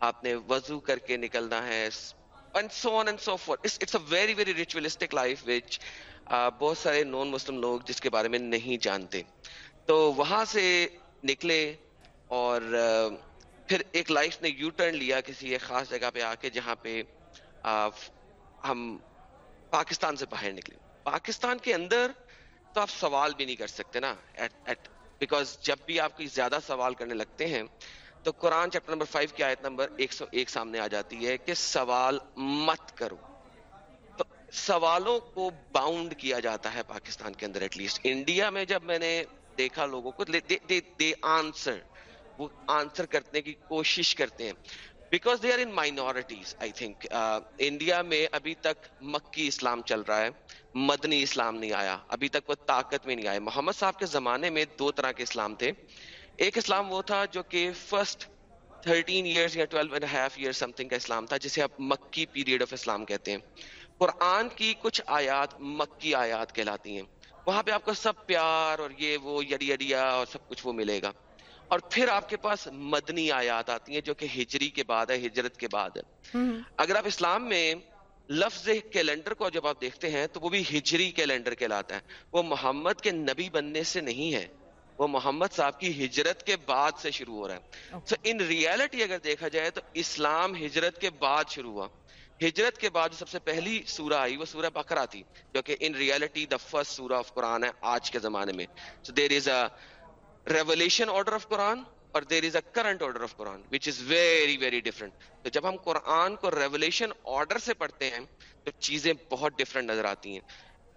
آپ نے وضو کر کے نکلنا ہے very very ritualistic life which بہت سارے نان مسلم لوگ جس کے بارے میں نہیں جانتے۔ تو وہاں سے نکلے اور پھر ایک لائف نے یو ٹرن لیا کسی ایک خاص جگہ پہ آ کے جہاں پہ ہم پاکستان سے باہر نکلے۔ پاکستان کے اندر تو آپ سوال بھی نہیں کر سکتے نا بیکاز جب بھی آپ کوئی زیادہ سوال کرنے لگتے ہیں، تو قرآن چیپٹر نمبر فائیو کی آیت نمبر ایک سو ایک سامنے آ جاتی ہے کہ سوال مت کرو۔ تو سوالوں کو باؤنڈ کیا جاتا ہے پاکستان کے اندر ایٹ لیسٹ انڈیا میں جب میں نے دیکھا لوگوں کو دے آنسر وہ آنسر کرنے کی کوشش کرتے ہیں۔ Because they are in minorities I think India میں ابھی تک مکی اسلام چل رہا ہے۔ مدنی اسلام نہیں آیا ابھی تک وہ طاقت میں نہیں آیا محمد صاحب کے زمانے میں دو طرح کے اسلام تھے۔ ایک اسلام وہ تھا جو کہ فرسٹ تھرٹین ایئرس یا twelve and half year something کا اسلام تھا جسے آپ مکی پیریڈ آف اسلام کہتے ہیں۔ قرآن کی کچھ آیات مکی آیات کہلاتی ہیں۔ وہاں پہ آپ کو سب پیار اور یہ وہ یڈی یڈیا اور سب کچھ وہ ملے گا۔ اور پھر آپ کے پاس مدنی آیات آتی ہیں جو کہ ہجری کے بعد ہے ہجرت کے بعد ہے۔ اگر آپ اسلام میں لفظ کیلنڈر کو جب آپ دیکھتے ہیں تو وہ بھی ہجری کیلنڈر کہلاتا ہے۔ وہ محمد کے نبی بننے سے نہیں ہے۔ وہ محمد صاحب کی ہجرت کے بعد سے شروع ہو رہا ہے۔ سو ان ریالٹی اگر دیکھا جائے تو اسلام ہجرت کے بعد شروع ہوا۔ ہجرت کے بعد جو سب سے پہلی سورہ آئی وہ سورہ بکرا تھی جو کہ ان ریالٹی دا فرسٹ سورہ آف قرآن ہے آج کے زمانے میں۔ So there is a revelation order of Quran اور there is a current order of Quran which is very very different تو جب ہم قرآن کو ریولیشن آرڈر سے پڑھتے ہیں، تو چیزیں بہت ڈفرنٹ نظر آتی ہیں،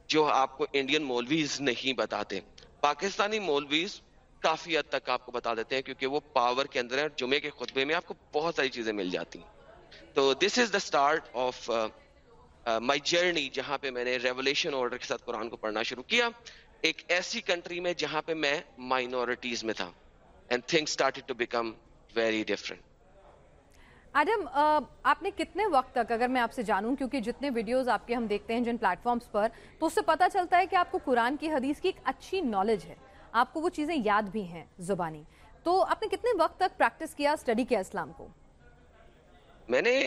جو آپ کو انڈین مولویز نہیں بتاتے۔ پاکستانی مولویز کافی حد تک آپ کو بتا دیتے ہیں، کیونکہ وہ پاور کے اندر ہے جمعے کے خطبے میں آپ کو بہت ساری چیزیں مل جاتی ہیں۔ تو this is the start of my journey جہاں پہ میں نے ریولیشن آرڈر کے ساتھ قرآن کو پڑھنا شروع کیا۔ ایک ایسی کنٹری میں جہاں پہ میں مائنورٹیز میں تھا۔ And thing started to become very different Adam آپ نے کتنے وقت تک اگر میں آپ سے جانوں کیونکہ جتنے ویڈیوز آپ کے ہم دیکھتے ہیں جن پلیٹ فارمز پر تو اس سے پتا چلتا ہے کہ آپ کو قرآن کی حدیث کی ایک اچھی نالج ہے آپ کو وہ چیزیں یاد بھی ہیں زبانی تو آپ نے کتنے وقت تک پریکٹس کیا اسٹڈی کیا اسلام کو میں نے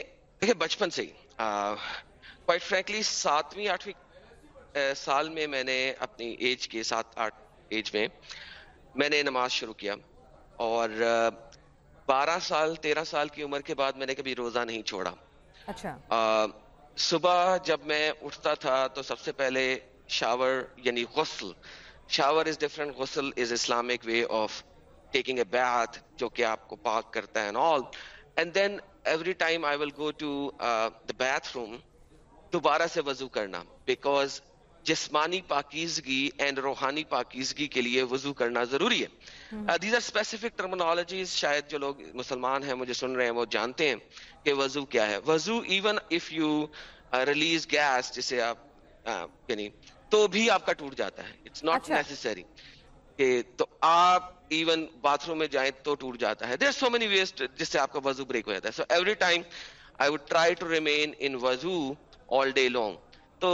دیکھیں بچپن سے ہی کوائٹ فرینکلی ساتویں آٹھویں سال میں میں نے اپنی ایج کے سات آٹھ ایج میں میں نے نماز شروع کیا اور بارہ سال تیرہ سال کی عمر کے بعد میں نے کبھی روزہ نہیں چھوڑا۔ اچھا۔ صبح جب میں اٹھتا تھا تو سب سے پہلے شاور یعنی غسل۔ شاور از ڈفرنٹ غسل is Islamic way of taking a bath جو کہ آپ کو پاک کرتا ہے all and then every time I will go to the bathroom دوبارہ سے وضو کرنا۔ بیکاز جسمانی پاکیزگی اینڈ روحانی پاکیزگی کے لیے وضو کرنا ضروری ہے۔ دیز آر اسپیسیفک ٹرمنالوجیز شاید جو لوگ مسلمان ہیں مجھے سن رہے ہیں وہ جانتے ہیں کہ وضو کیا ہے۔ وضو even if you release gas جسے آپ یعنی تو بھی آپ کا ٹوٹ جاتا ہے۔ اٹس ناٹ نیسری کہ تو آپ ایون باتھ روم میں جائیں تو ٹوٹ جاتا ہے۔ دیر سو مینی ویسٹ جس سے آپ کا وضو بریک ہو جاتا ہے۔ So every time I would try to remain in وضو آل ڈے لانگ تو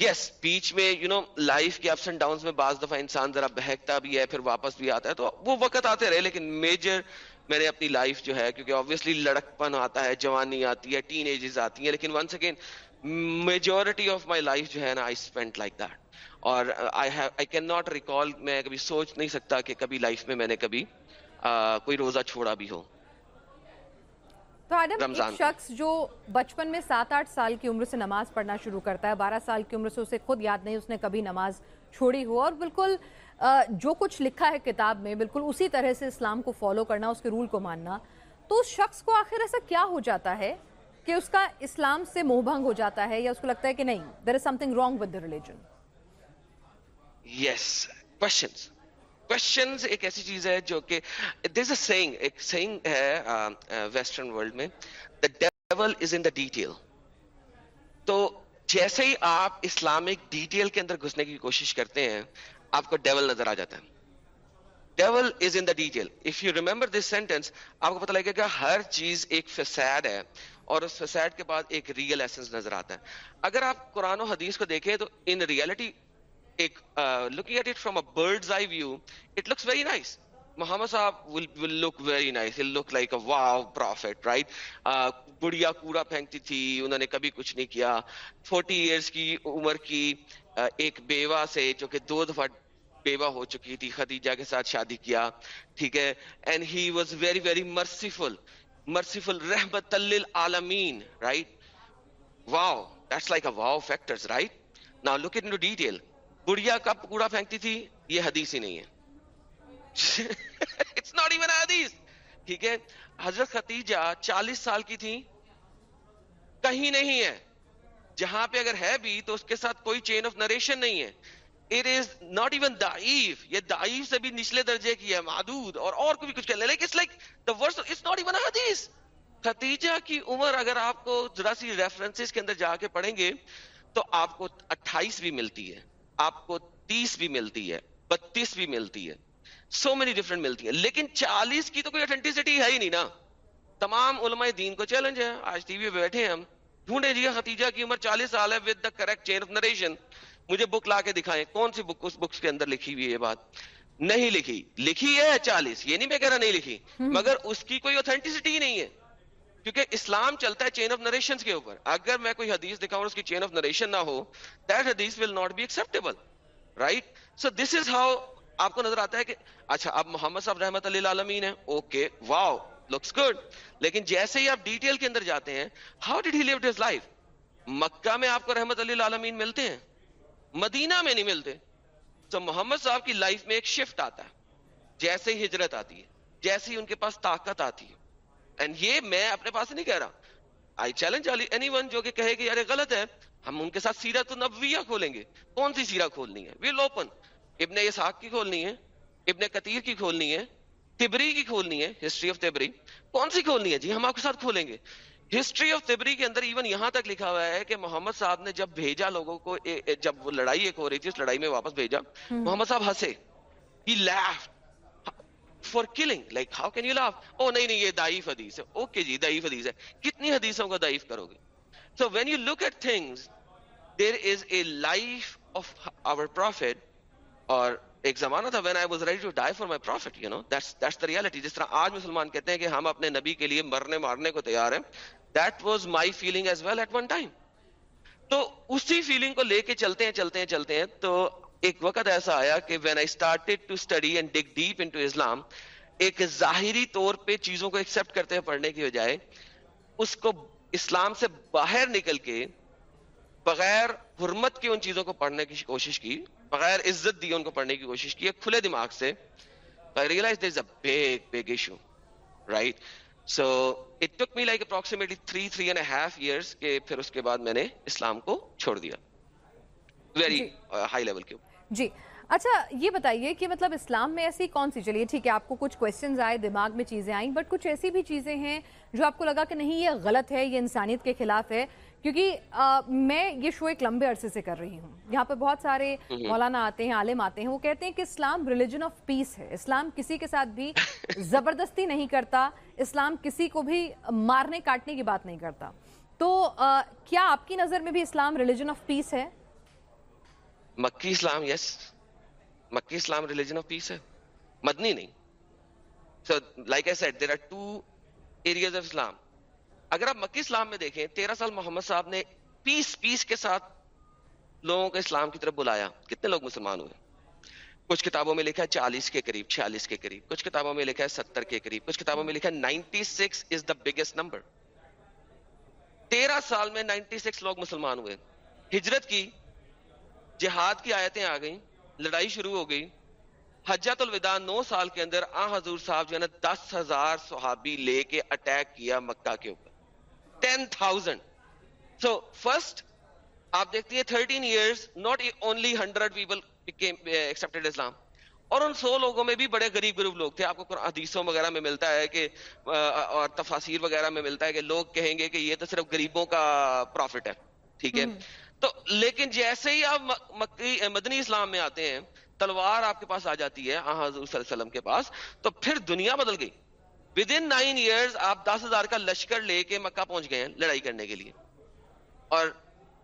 یس بیچ میں یو نو لائف کے اپس اینڈ ڈاؤن میں بعض دفعہ انسان ذرا بہکتا بھی ہے، پھر واپس بھی آتا ہے، تو وہ وقت آتے رہے، لیکن میجر میں نے اپنی لائف جو ہے، کیونکہ آبویسلی لڑکپن آتا ہے، جوانی آتی ہے ٹین ایجز آتی ہیں، لیکن once again majority of my life جو ہے نا آئی اسپینڈ لائک دیٹ اور آئی کین ناٹ ریکال میں کبھی سوچ نہیں سکتا کہ کبھی لائف میں میں نے کبھی uh, کوئی روزہ چھوڑا بھی ہو. تو آدم ایک شخص جو بچپن میں سات آٹھ سال کی عمر سے نماز پڑھنا شروع کرتا ہے بارہ سال کی عمر سے اسے خود یاد نہیں اس نے کبھی نماز چھوڑی ہو۔ اور بالکل جو کچھ لکھا ہے کتاب میں بالکل اسی طرح سے اسلام کو فالو کرنا اس کے رول کو ماننا تو اس شخص کو آخر ایسا کیا ہو جاتا ہے کہ اس کا اسلام سے موہ بھنگ ہو جاتا ہے یا اس کو لگتا ہے کہ نہیں there is something wrong with the religion yes questions questions ایک ایسی چیز ہے جو کہ دیر اے سینگ ایک سینگ ہے ویسٹرن ورلڈ میں دا dual is in the detail تو جیسے ہی آپ اسلامک ڈیٹیل کے اندر گھسنے کی کوشش کرتے ہیں آپ کو ڈیول نظر آ جاتا ہے devil is in the detail if you remember this sentence آپ کو پتہ لگے گا ہر چیز ایک فساد ہے اور اس فساد کے بعد ایک ریئل ایسنس نظر آتا ہے اگر آپ قرآن و حدیث کو دیکھیں تو ان ریئلٹی ایک looking at it from a bird's eye view it looks very nice Muhammad صاحب will look very nice look like a wow prophet right بڑھیا کوڑا پھینکتی تھی، انہوں نے کبھی کچھ نہیں کیا. فورٹی ایئرس کی عمر کی ایک بیوہ سے جو کہ دو دفعہ بیوہ ہو چکی تھی، خدیجہ کے ساتھ شادی کیا، ٹھیک ہے؟ And he was very very merciful merciful رحمت للعالمین right wow that's like a wow factors right now look into detail گڑیا کب کوڑا پھینکتی تھی؟ یہ حدیث ہی نہیں ہے۔ اٹس ناٹ ایون حدیث ٹھیک ہے؟ حضرت ختیجہ چالیس سال کی تھی کہیں نہیں ہے۔ جہاں پہ اگر ہے بھی تو اس کے ساتھ کوئی چین آف نریشن نہیں ہے۔ اٹ از ناٹ ایون دائف یہ دائف سے بھی نچلے درجے کی ہے، معدود اور اور کو بھی کچھ کہہ لے۔ لیکن like the verse it's not even hadith Khadija کی عمر اگر آپ کو ذرا سی ریفرنسز کے اندر جا کے پڑھیں گے تو آپ کو اٹھائیس بھی ملتی ہے۔ آپ کو تیس بھی ملتی ہے بتیس بھی ملتی ہے سو مینی ڈفرنٹ ملتی ہے لیکن چالیس کی تو کوئی اٹھنٹیسٹی ہے ہی نہیں نا۔ تمام علماء دین کو چیلنج ہے۔ آج ٹی وی پہ بیٹھے ہیں ہم۔ ڈھونڈے جی ختیجہ کی عمر چالیس سال ہے with the correct chain of narration مجھے بک لا کے دکھائیں۔ کون سی بک اس بکس کے اندر لکھی ہوئی ہے بات؟ نہیں لکھی۔ لکھی ہے چالیس یہ نہیں میں کہہ رہا نہیں لکھی۔ مگر اس کی کوئی اوتھینٹسٹی نہیں ہے۔ کیونکہ اسلام چلتا ہے چین آف نریشن کے اوپر۔ اگر میں کوئی حدیث دکھاؤں اس کی چین آف نریشن نہ ہو that hadith will not be acceptable right so this is how آپ کو نظر آتا ہے کہ اچھا اب محمد صاحب رحمت اللہ عالمین ہے اوکے واؤ لکس گڈ لیکن جیسے ہی آپ ڈیٹیل کے اندر جاتے ہیں how did he live his life Mecca میں آپ کو رحمت اللہ عالمین ملتے ہیں، مدینہ میں نہیں ملتے۔ تو محمد صاحب کی لائف میں ایک شفٹ آتا ہے۔ جیسے ہی ہجرت آتی ہے، جیسے ہی ان کے پاس طاقت آتی ہے۔ اینڈ یہ میں اپنے پاس نہیں کہہ رہا۔ آئی چیلنج اینی ون جو کہ کہے کہ یار غلط ہے ہم ان کے ساتھ سیرت نبویہ کھولیں گے۔ کون سی سیرہ کھولنی ہے؟ ویل اوپن ابن اسحاق کی کھولنی ہے ابن کتیر کی کھولنی ہے تبری کی کھولنی ہے ہسٹری آف تبری۔ کون سی کھولنی ہے؟ جی ہم آپ کے ساتھ کھولیں گے۔ ہسٹری آف تبری کے اندر ایون یہاں تک لکھا ہوا ہے کہ محمد صاحب نے جب بھیجا لوگوں کو جب وہ لڑائی ایک ہو رہی تھی اس لڑائی میں واپس بھیجا محمد صاحب ہنسے۔ He left for killing like how can you laugh oh نہیں نہیں یہ دائف حدیث ہے اوکے جی دائف حدیث ہے کتنی حدیثوں کا دائف کرو گے so when you look at things there is a life of our prophet اور ایک زمانہ تھا when I was ready to die for my prophet you know that's the reality جس طرح آج مسلمان کہتے ہیں کہ ہم اپنے نبی کے لیے مرنے مارنے کو تیار ہیں that was my feeling as well at one time تو اسی فیلنگ کو لے کے چلتے ہیں چلتے ہیں چلتے ہیں تو ایک وقت ایسا آیا کہ when I started to study and dig deep into Islam ایک ظاہری طور پہ چیزوں کو ایکسپٹ کرتے ہیں پڑھنے کی بجائے اس کو اسلام سے باہر نکل کے بغیر حرمت کی ان چیزوں کو پڑھنے کی کوشش کی بغیر عزت دی ان کو پڑھنے کی کوشش کی کھلے دماغ سے realise there is a big big issue right so it took me like approximately three three and half years کے پھر اس کے بعد میں نے اسلام کو چھوڑ دیا ویری ہائی لیول کے جی۔ اچھا یہ بتائیے کہ مطلب اسلام میں ایسی کون سی چلیے ٹھیک ہے آپ کو کچھ کوشچنز آئے دماغ میں چیزیں آئیں بٹ کچھ ایسی بھی چیزیں ہیں جو آپ کو لگا کہ نہیں یہ غلط ہے یہ انسانیت کے خلاف ہے کیونکہ میں یہ شو ایک لمبے عرصے سے کر رہی ہوں۔ یہاں پہ بہت سارے مولانا آتے ہیں عالم آتے ہیں وہ کہتے ہیں کہ اسلام ریلیجن آف پیس ہے۔ اسلام کسی کے ساتھ بھی زبردستی نہیں کرتا اسلام کسی کو بھی مارنے کاٹنے کی بات نہیں کرتا۔ تو کیا آپ کی نظر میں بھی اسلام ریلیجن آف پیس ہے؟ مکی اسلام یس مکی اسلام ریلیجن آف پیس ہے۔ مدنی نہیں۔ So, like I said, there are two areas of Islam. اگر آپ مکی اسلام میں دیکھیں تیرہ سال محمد صاحب نے پیس پیس کے ساتھ لوگوں کو اسلام کی طرف بلایا۔ کتنے لوگ مسلمان ہوئے؟ کچھ کتابوں میں لکھا ہے چالیس کے قریب چھیالیس کے قریب۔ کچھ کتابوں میں لکھا ہے ستر کے قریب۔ کچھ کتابوں میں لکھا ہے ninety six is the biggest number تیرہ سال میں نائنٹی سکس لوگ مسلمان ہوئے۔ ہجرت کی جہاد کی آیتیں آ گئیں، لڑائی شروع ہو گئی۔ حجت الوداع نو سال کے اندر آ حضور صاحب جو ہے نا دس ہزار صحابی لے کے اٹیک کیا مکہ کے اوپر۔ ٹین تھاؤزینڈ سو فرسٹ آپ دیکھتی ہیں thirteen years not only hundred people accepted Islam اور ان سو لوگوں میں بھی بڑے غریب غریب لوگ تھے۔ آپ کو حدیثوں وغیرہ میں ملتا ہے کہ اور تفاصیر وغیرہ میں ملتا ہے کہ لوگ کہیں گے کہ یہ تو صرف غریبوں کا پروفٹ ہے۔ ٹھیک ہے؟ تو لیکن جیسے ہی آپ مدنی اسلام میں آتے ہیں، تلوار آپ کے پاس آ جاتی ہے حضور صلی اللہ علیہ وسلم کے پاس، تو پھر دنیا بدل گئی۔ ود ان نائن ایئرز آپ دس ہزار کا لشکر لے کے مکہ پہنچ گئے ہیں لڑائی کرنے کے لیے۔ اور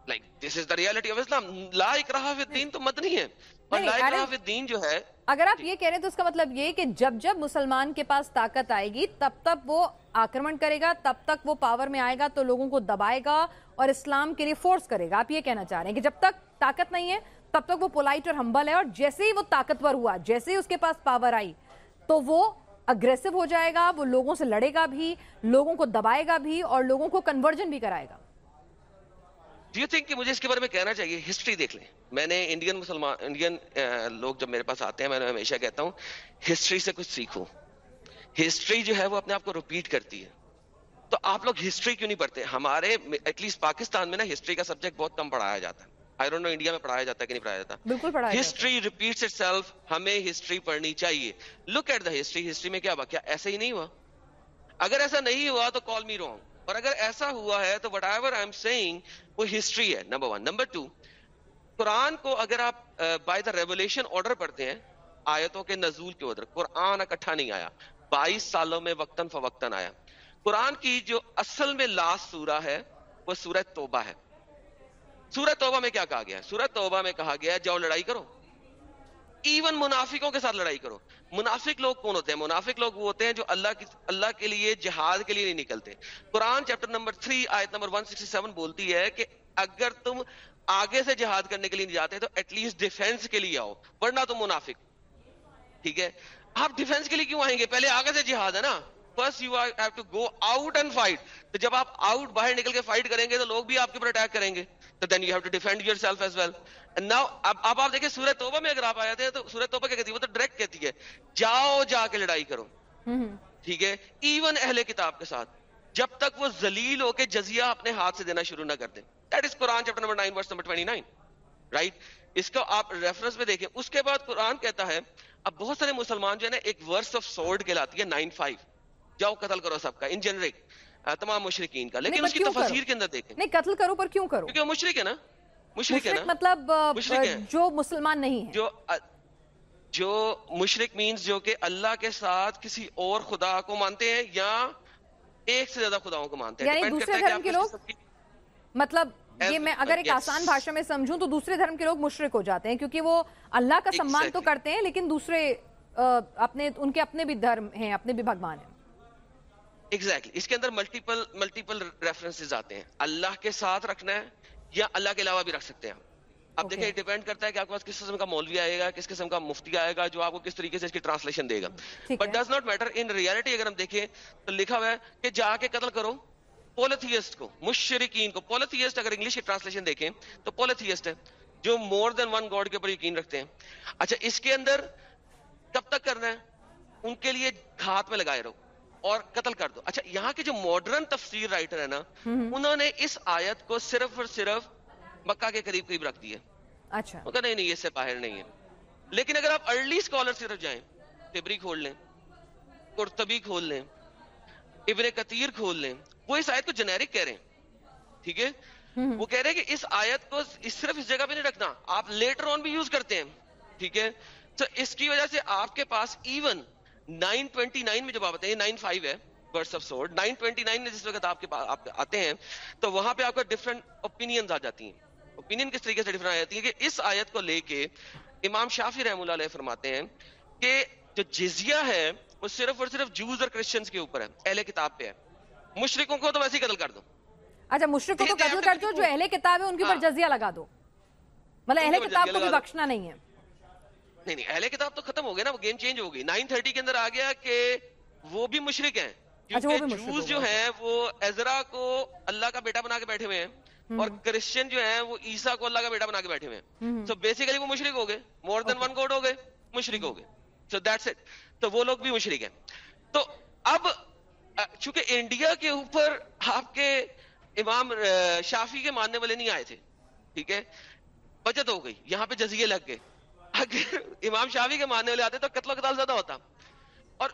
like this is the reality of Islam لا اکراہ فی الدین تو مدنی ہے۔ اور جو ہے اگر آپ یہ کہہ رہے ہیں تو اس کا مطلب یہ کہ جب جب مسلمان کے پاس طاقت آئے گی تب تک وہ آکرمن کرے گا تب تک وہ پاور میں آئے گا تو لوگوں کو دبائے گا اور اسلام کے لیے فورس کرے گا۔ آپ یہ کہنا چاہ رہے ہیں کہ جب تک طاقت نہیں ہے تب تک وہ پولائٹ اور ہمبل ہے اور جیسے ہی وہ طاقتور ہوا جیسے ہی اس کے پاس پاور آئی تو وہ اگریسو ہو جائے گا وہ لوگوں سے لڑے گا بھی لوگوں کو دبائے گا بھی اور لوگوں کو کنورجن بھی کرائے گا۔ ڈیو تھنک کہ مجھے اس کے بارے میں کہنا چاہیے؟ ہسٹری دیکھ لیں۔ میں نے انڈین مسلمان انڈین لوگ جب میرے پاس آتے ہیں میں نے ہمیشہ کہتا ہوں ہسٹری سے کچھ سیکھو۔ ہسٹری جو ہے وہ اپنے آپ کو ریپیٹ کرتی ہے۔ تو آپ لوگ ہسٹری کیوں نہیں پڑھتے؟ ہمارے ایٹ لیسٹ پاکستان میں نا ہسٹری کا سبجیکٹ بہت کم پڑھایا جاتا ہے۔ آئی ڈونٹ نو انڈیا میں پڑھایا جاتا ہے کہ نہیں پڑھایا جاتا۔ بالکل ہسٹری ریپیٹس اٹ سیلف ہمیں ہسٹری پڑھنی چاہیے۔ Look at the history history میں کیا کیا ایسا ہی نہیں ہوا۔ اگر ایسا نہیں ہوا تو کال می رونگ اور اگر ایسا ہوا ہے تو what ever I am seeing وہ ہسٹری ہے نمبر ون نمبر ٹو قرآن کو اگر آپ بائی دا ریولیشن آرڈر پڑھتے ہیں، آیتوں کے نزول کے ادھر قرآن اکٹھا نہیں آیا. بائیس سالوں میں وقتاً فوقتاً آیا. قرآن کی جو اصل میں لاسٹ سورہ ہے، وہ سورہ توبہ ہے. سورت توبہ میں کیا کہا گیا ہے؟ سورت توبہ میں کہا گیا ہے، جاؤ لڑائی کرو. ایون منافقوں کے ساتھ لڑائی کرو. منافق لوگ کون ہوتے ہیں؟ منافق لوگ وہ ہوتے ہیں جو اللہ کی اللہ کے لیے جہاد کے لیے نہیں نکلتے۔ قرآن چیپٹر نمبر 3 آیت نمبر 167 بولتی ہے کہ اگر تم آگے سے جہاد کرنے کے لیے نہیں جاتے تو ایٹ لیسٹ ڈیفینس کے لیے آؤ، ورنہ تم منافق۔ ٹھیک ہے؟ آپ ڈیفینس کے لیے کیوں آئیں گے؟ پہلے آگے سے جہاد ہے نا۔ First you have to go out and fight تو جب آپ آؤٹ باہر نکل کے فائٹ کریں گے تو لوگ بھی آپ کے اوپر اٹیک کریں گے۔ تو then you have to defend yourself as well now اب اب آپ دیکھیں سورہ توبہ میں اگر آپ آئے تھے تو سورہ توبہ کیا کہتی ہے؟ وہ تو ڈائریکٹ کہتی ہے جاؤ جا کے لڑائی کرو۔ ٹھیک ہے؟ ایون اہل کتاب کے ساتھ جب تک وہ ذلیل ہو کے جزیہ اپنے ہاتھ سے دینا شروع نہ کر دیں۔ That is Quran chapter number 9 verse number 29 right اس کو آپ ریفرنس میں دیکھیں۔ اس کے بعد قرآن کہتا ہے اب بہت سارے مسلمان جو ہے نا ایک ورس آف سورڈ کے لاتی ہے 9 5 جاؤ قتل کرو سب کا ان جنرک تمام مشرقین کا لیکن اس کی تفسیر کے اندر دیکھیں۔ نہیں قتل کرو پر کیوں کرو؟ کیونکہ وہ مشرق ہے نا؟ مشرق ہے نا؟ مطلب جو مسلمان نہیں ہے۔ جو جو مشرق مینز جو کہ اللہ کے ساتھ کسی اور خدا کو مانتے ہیں یا ایک سے زیادہ خداؤں کو مانتے ہیں۔ یعنی دوسرے دھرم کے لوگ مطلب یہ میں اگر ایک آسان بھاشا میں سمجھوں تو دوسرے دھرم کے لوگ مشرق ہو جاتے ہیں کیونکہ وہ اللہ کا سمان تو کرتے ہیں لیکن دوسرے اپنے ان کے اپنے بھی دھرم ہیں اپنے بھی بھگوان ہیں۔ ایگزیکٹلی اس کے اندر ملٹیپل ملٹیپل ریفرنسز آتے ہیں. اللہ کے ساتھ رکھنا ہے یا اللہ کے علاوہ بھی رکھ سکتے ہیں اب دیکھیں ڈیپینڈ کرتا ہے کہ آپ کے پاس کس قسم کا مولوی آئے گا کس قسم کا مفتی آئے گا جو آپ کو کس طریقے سے اس کی ٹرانسلیشن دے گا. But does not matter in reality اگر ہم دیکھیں تو لکھا ہوا ہے کہ جا کے قتل کرو پولیتھیسٹ کو مشرقین کو. پولیتھیسٹ اگر انگلش کی ٹرانسلیشن دیکھیں تو پولیتھیسٹ ہے جو مور دین ون گاڈ کے اوپر یقین رکھتے ہیں. اچھا اس کے اندر کب تک کرنا ہے؟ ان کے لیے ہاتھ میں لگائے رہو. اور قتل کر دو۔ اچھا یہاں کے جو ماڈرن تفسیر رائٹر ہے نا انہوں نے اس آیت کو صرف اور صرف مکہ کے قریب قریب رکھ دیا اچھا۔ نہیں نہیں اس سے باہر نہیں ہے۔ لیکن اگر آپ ارلی اسکالر صرف جائیں تبری کھول لیں قرطبی کھول لیں ابن کتیر کھول لیں وہ اس آیت کو جنیرک کہہ رہے ہیں۔ ٹھیک ہے؟ وہ کہہ رہے ہیں کہ اس آیت کو صرف اس جگہ پہ نہیں رکھنا آپ لیٹر آن بھی یوز کرتے ہیں۔ ٹھیک ہے؟ تو اس کی وجہ سے آپ کے پاس ایون 929 میں جب آپ آتے ہیں 95 ہے برس آف سورڈ 929 میں جس وقت آپ کے پاس آتے ہیں تو وہاں پہ آپ کو ڈفرنٹ اوپینینز آ جاتی ہیں۔ اوپینین کس طریقے سے ڈفرنٹ آ جاتی ہے کہ اس آیت کو لے کے امام شافی رحم اللہ علیہ فرماتے ہیں کہ جو جزیہ ہے وہ صرف اور صرف جوز اور کرسچنز کے اوپر ہے اہل کتاب پہ ہے۔ مشرقوں کو تو ویسے ہی قتل کر دو۔ اچھا مشرق کو تو قتل کر دو جو اہل کتاب ہے ان کے اوپر ہاں۔ جزیہ لگا دو۔ مطلب اہل کتاب کو بھی بخشنا نہیں ہے۔ نہیں نہیں اہل کتاب تو ختم ہو گیا نا وہ گیم چینج ہو گئی۔ نائن تھرٹی کے اندر آ گیا کہ وہ بھی مشرق ہیں۔ اچھا، کیونکہ جوز جو۔ ہیں وہ ازرا کو اللہ کا بیٹا بنا کے بیٹھے ہوئے ہیں اور کرسچن جو ہیں وہ عیسیٰ کو اللہ کا بیٹا بنا کے بیٹھے ہوئے ہیں۔ سو بیسیکلی وہ مشرق ہو گئے۔ مور دین ون گوڈ ہو گئے مشرق ہو گئے۔ سو دیٹس اٹ تو وہ لوگ بھی مشرق ہیں۔ تو اب چونکہ انڈیا کے اوپر آپ کے امام شافی کے ماننے والے نہیں آئے تھے ٹھیک ہے بچت ہو گئی۔ یہاں پہ جزیے لگ گئے۔ اگر امام شافی کے ماننے والے آتے تو قتل و قتال زیادہ ہوتا۔ اور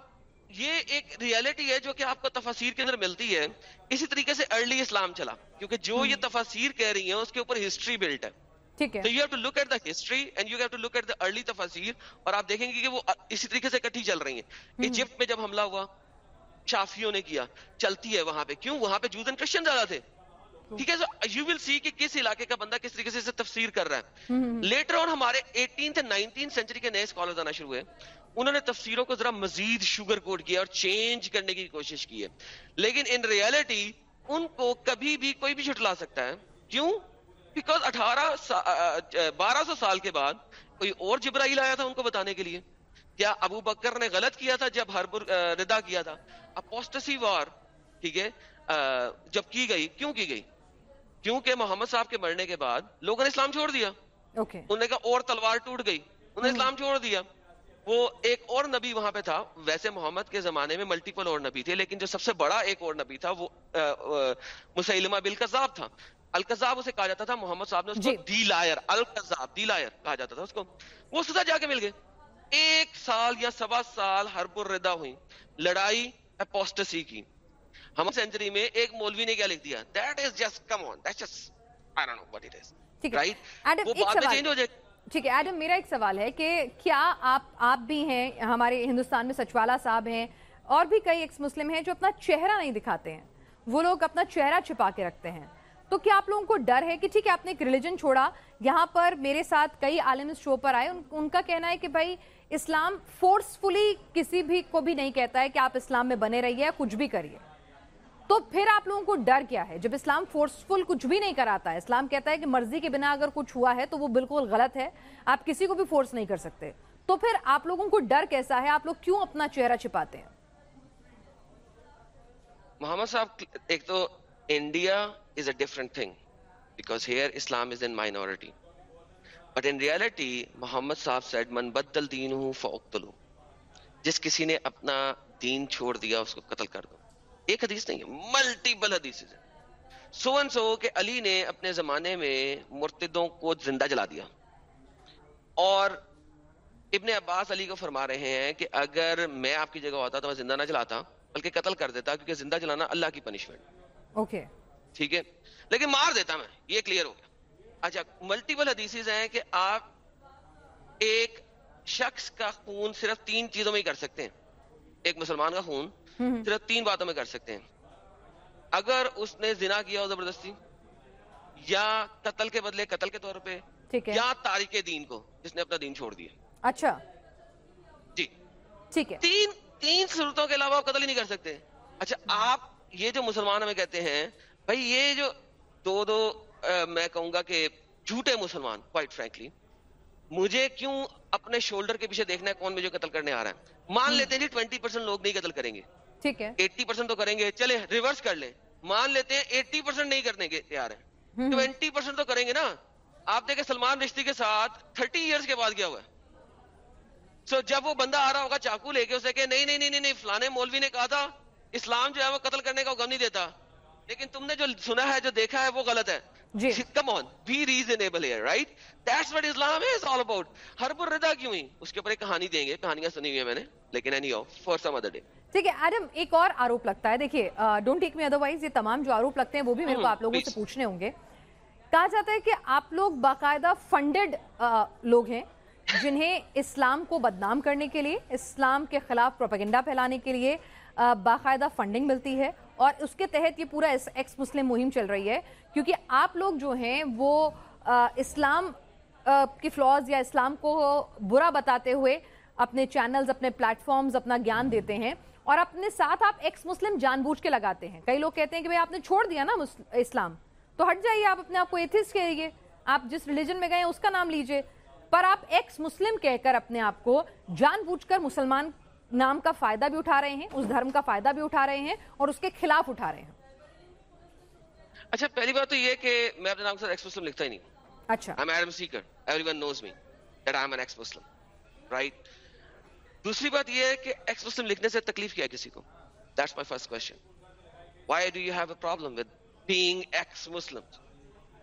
یہ ایک ریالٹی ہے جو کہ آپ کو تفاسیر کے اندر ملتی ہے۔ اسی طریقے سے ارلی اسلام چلا۔ کیونکہ جو یہ تفاسیر کہہ رہی ہیں اس کے اوپر ہسٹری بلٹ ہے۔ تو you have to look at the history and you have to look at the early تفاسیر اور آپ دیکھیں گے کہ وہ اسی طریقے سے اکٹھی چل رہی ہیں۔ ایجپٹ میں جب حملہ ہوا شافیوں نے کیا چلتی ہے وہاں پہ۔ کیوں؟ وہاں پہ جوز اینڈ کرسچن زیادہ تھے۔ ٹھیک ہے یو ول سی کہ کس علاقے کا بندہ کس طریقے سے اسے تفسیر کر رہا ہے۔ لیٹر آن ہمارے ایٹین نائنٹین سینچری کے نئے اسکالرز آنا شروع ہوئے۔ انہوں نے تفسیروں کو ذرا مزید شوگر کوٹ کیا اور چینج کرنے کی کوشش کی ہے۔ لیکن ان ریالٹی ان کو کبھی بھی کوئی بھی جھٹلا سکتا ہے۔ کیوں؟ بیکاز اٹھارہ بارہ سو سال کے بعد کوئی اور جبرائیل آیا تھا ان کو بتانے کے لیے۔ کیا ابو بکر نے غلط کیا تھا جب ہر ردا کیا تھا؟ اپوسٹسی وار ٹھیک ہے؟ جب کی گئی کیوں کی گئی؟ کیونکہ محمد صاحب کے مرنے کے بعد لوگوں نے اسلام چھوڑ دیا۔ انہوں نے کہا اور تلوار ٹوٹ گئی۔ انہوں نے اسلام چھوڑ دیا۔ وہ ایک اور نبی وہاں پہ تھا۔ ویسے محمد کے زمانے میں ملٹیپل اور نبی تھے لیکن جو سب سے بڑا ایک اور نبی تھا وہ مسیلمہ بالکذاب تھا۔ الکذاب اسے کہا جاتا تھا محمد صاحب نے اس کو جی۔ دی لائر الکذاب دی لائر کہا جاتا تھا اس کو۔ وہ سزا جا کے مل گئے۔ ایک سال یا سوا سال حرب الردا ہوئی۔ لڑائی اپوسٹسی کی۔ ہم سینچری میں ایک مولوی نے کیا لکھ دیا؟ That is just come on that just I don't know what it is right وہ بعد میں چینج ہو جائے. ٹھیک ہے. ایڈم میرا ایک سوال ہے کہ کیا آپ آپ بھی ہیں ہمارے ہندوستان میں سچوالا صاحب ہیں اور بھی کئی ایکس مسلم ہیں جو اپنا چہرہ نہیں دکھاتے ہیں؟ وہ لوگ اپنا چہرہ چھپا کے رکھتے ہیں. تو کیا آپ لوگوں کو ڈر ہے کہ ٹھیک ہے آپ نے ایک ریلیجن چھوڑا یہاں پر میرے ساتھ کئی عالم اس شو پر آئے ان, ان کا کہنا ہے کہ بھائی اسلام فورسفلی کسی بھی کو بھی نہیں کہتا ہے کہ آپ اسلام میں بنے رہیے یا کچھ بھی کریے۔ تو پھر آپ لوگوں کو ڈر کیا ہے؟ جب اسلام فورسفل کچھ بھی نہیں کراتا ہے، اسلام کہتا ہے کہ مرضی کے بنا اگر کچھ ہوا ہے تو وہ بالکل غلط ہے، آپ کسی کو بھی فورس نہیں کر سکتے۔ تو پھر آپ لوگوں کو ڈر کیسا ہے؟ آپ لوگ کیوں اپنا چہرہ چھپاتے ہیں؟ محمد صاحب، ایک تو India is a different thing because here Islam is in minority but in reality Muhammad صاحب سیڈ من بدل دین ہوں فوقتلو جس کسی نے اپنا دین چھوڑ دیا، اس کو قتل کر دو۔ ایک حدیث نہیں ہے ملٹیپل حدیث سو ان سو کہ علی نے اپنے زمانے میں مرتدوں کو زندہ جلا دیا۔ اور ابن عباس علی کو فرما رہے ہیں کہ اگر میں آپ کی جگہ ہوتا تو میں زندہ نہ جلاتا بلکہ قتل کر دیتا کیونکہ زندہ جلانا اللہ کی پنشمنٹ اوکے۔ ٹھیک ہے؟ لیکن مار دیتا میں یہ کلیئر ہو گیا۔ اچھا ملٹیپل حدیث ہیں کہ آپ ایک شخص کا خون صرف تین چیزوں میں ہی کر سکتے ہیں۔ ایک مسلمان کا خون صرف تین باتوں میں کر سکتے ہیں۔ اگر اس نے زنا کیا ہو زبردستی یا قتل کے بدلے قتل کے طور پہ یا تاریخ دین کو جس نے اپنا دین چھوڑ دیا۔ اچھا۔ جی۔ ٹھیک ہے۔ تین تین صورتوں کے علاوہ آپ قتل ہی نہیں کر سکتے۔ اچھا آپ یہ جو مسلمان ہمیں کہتے ہیں بھائی یہ جو دو دو میں کہوں گا کہ جھوٹے مسلمان کوائٹ فرینکلی مجھے کیوں اپنے شولڈر کے پیچھے دیکھنا ہے کون مجھے قتل کرنے آ رہا ہے؟ مان لیتے ہیں جی ٹوینٹی پرسینٹ لوگ نہیں قتل کریں گے۔ ٹھیک ہے۔ ایٹی پرسینٹ تو کریں گے۔ چلے ریورس کر لیں۔ مان لیتے ہیں ایٹی پرسینٹ نہیں کرنے کے تیار ہیں۔ ٹوینٹی پرسینٹ تو کریں گے نا۔ آپ دیکھیں سلمان رشتی کے ساتھ تھرٹی ایئرس کے بعد گیا ہوا ہے؟ سو جب وہ بندہ آ رہا ہوگا چاقو لے کے اسے کہ نہیں نہیں نہیں فلانے مولوی نے کہا تھا اسلام جو ہے وہ قتل کرنے کا حکم نہیں دیتا۔ لیکن تم نے جو سنا ہے جو دیکھا ہے وہ غلط ہے۔ جی۔ کم آن بی ریزنیبل ہے right that's what Islam is all about ہر ردا کیوں ہی اس کے اوپر ایک کہانی دیں گے کہانیاں سنی ہوئی ہیں میں نے لیکن any of for some other day ٹھیک ہے ایڈم ایک اور آروپ لگتا ہے۔ دیکھیے ڈونٹ ٹیک می ادروائز یہ تمام جو آروپ لگتے ہیں وہ بھی میرے کو آپ لوگوں سے. پوچھنے ہوں گے۔ کہا جاتا ہے کہ آپ لوگ باقاعدہ فنڈڈ لوگ ہیں جنہیں اسلام کو بدنام کرنے کے لیے اسلام کے خلاف پروپیگنڈا پھیلانے کے لیے باقاعدہ فنڈنگ ملتی ہے اور اس کے تحت یہ پورا ایکس مسلم مہم چل رہی ہے، کیونکہ آپ لوگ جو ہیں وہ اسلام کے فلاز یا اسلام کو برا بتاتے ہوئے اپنے چینلز اپنے پلیٹ فارمز اپنا گیان دیتے ہیں اور اپنے ساتھ آپ ایکس مسلم جان بوجھ کے لگاتے ہیں۔ کئی لوگ کہتے ہیں کہ بھائی آپ نے چھوڑ دیا نا اسلام، تو ہٹ جائیے آپ اپنے آپ کو ایتھسٹ کہیے آپ جس ریلیجن میں گئے ہیں اس کا نام لیجیے۔ پر آپ ایکس مسلم کہہ کر اپنے آپ کو جان بوجھ کر مسلمان نام کا فائدہ بھی اٹھا رہے ہیں اس دھرم کا فائدہ بھی اٹھا رہے ہیں اور اس کے خلاف اٹھا رہے ہیں۔ اچھا پہلی بات تو یہ کہ میں اپنے نام کے ساتھ ایکس مسلم لکھتا ہی نہیں اچھا۔ I'm Adam Seeker. Everyone knows me that I'm an ex-Muslim an Muslim right دوسری بات یہ ہے کہ ایکس مسلم لکھنے سے تکلیف کیا کسی کو؟ That's my first question. Why do you have a problem with being ex Muslim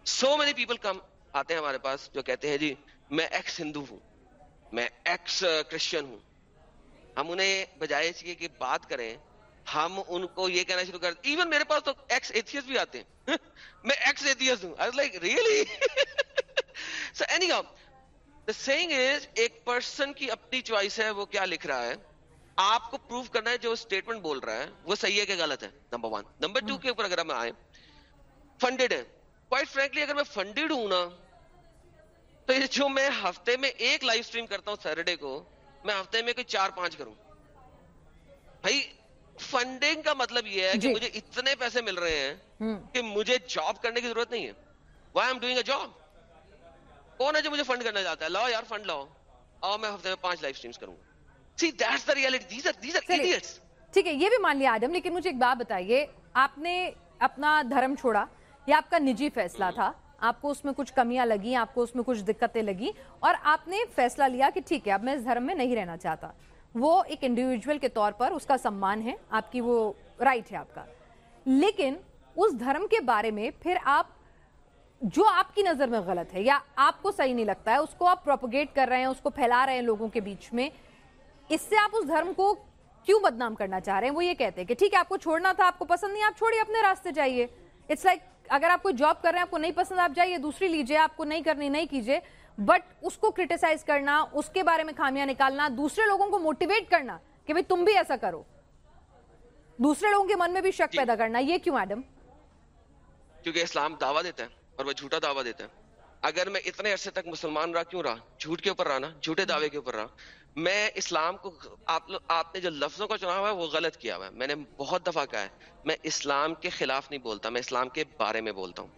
so many people come آتے ہیں ہمارے پاس جو کہتے ہیں جی میں ایکس ہندو ہوں میں ایکس کرسچن ہوں۔ ہم انہیں بجائے اس کے کہ بات کریں، ہم ان کو یہ کہنا شروع کر ایون میرے پاس تو ایکس ایتھیس بھی آتے ہیں۔ میں ایکس ایتھیس ہوں۔ I like really so anyhow the seeing is ایک پرسن کی اپنی چوائس ہے، وہ کیا لکھ رہا ہے؟ آپ کو پروف کرنا ہے جو اسٹیٹمنٹ بول رہا ہے۔ وہ صحیح ہے کہ غلط ہے؟ نمبر ون نمبر ٹو کے اوپر اگر ہم آئے فنڈیڈ ہے۔ کوائٹ فرینکلی اگر میں فنڈیڈ ہوں نا، تو جو میں ہفتے میں ایک لائف اسٹریم کرتا ہوں سیٹرڈے کو میں ہفتے میں کوئی چار پانچ کروں۔ بھائی فنڈنگ کا مطلب یہ ہے کہ جی۔ مجھے اتنے پیسے مل رہے ہیں کہ مجھے جاب کرنے کی ضرورت نہیں ہے۔ Why am doing a job کون ہے جو مجھے فنڈ کرنا چاہتا ہے؟ لاؤ یار فنڈ لاؤ۔ آؤ میں ہفتے میں پانچ لائف اسٹریمس کروں۔ ٹھیک ہے یہ بھی مان لیا آدم لیکن مجھے ایک بات بتائیے۔ آپ نے اپنا دھرم چھوڑا یہ آپ کا نجی فیصلہ تھا۔ آپ کو اس میں کچھ کمیاں لگیں، آپ کو اس میں کچھ دقتیں لگیں اور آپ نے فیصلہ لیا کہ ٹھیک ہے، اب میں اس دھرم میں نہیں رہنا چاہتا۔ وہ ایک انڈیویجول کے طور پر اس کا سمان ہے، آپ کی وہ رائٹ ہے آپ کا۔ لیکن اس دھرم کے بارے میں پھر آپ، جو آپ کی نظر میں غلط ہے یا آپ کو صحیح نہیں لگتا ہے، اس کو آپ پروپوگیٹ کر رہے ہیں، اس کو پھیلا رہے ہیں لوگوں کے بیچ میں، اس سے آپ اس دھرم کو کیوں بدنام کرنا چاہ رہے ہیں؟ وہ یہ کہتے ہیں کہ ٹھیک ہے، آپ کو چھوڑنا تھا، آپ کو پسند نہیں، آپ چھوڑیے، اپنے راستے جائیے۔ اٹس لائک like اگر آپ کو جاب کر رہے ہیں آپ کو نہیں پسند آپ جائیے دوسری لیجیے آپ کو نہیں کرنی نہیں کیجیے بٹ اس کو کرٹیسائز کرنا اس کے بارے میں خامیاں نکالنا دوسرے لوگوں کو موٹیویٹ کرنا کہ بھئی تم بھی ایسا کرو۔ دوسرے لوگوں کے من میں بھی شک جی. پیدا کرنا یہ کیوں ایڈم کیونکہ اسلام دعویٰ دیتا ہے اور وہ جھوٹا دعویٰ دیتا ہے۔ اگر میں اتنے عرصے تک مسلمان رہا کیوں رہا؟ جھوٹ کے اوپر رہا نا جھوٹے دعوے کے اوپر رہا۔ میں اسلام کو آپ نے جو لفظوں کا چنا ہوا ہے وہ غلط کیا ہوا ہے۔ میں نے بہت دفعہ کہا ہے میں اسلام کے خلاف نہیں بولتا میں اسلام کے بارے میں بولتا ہوں۔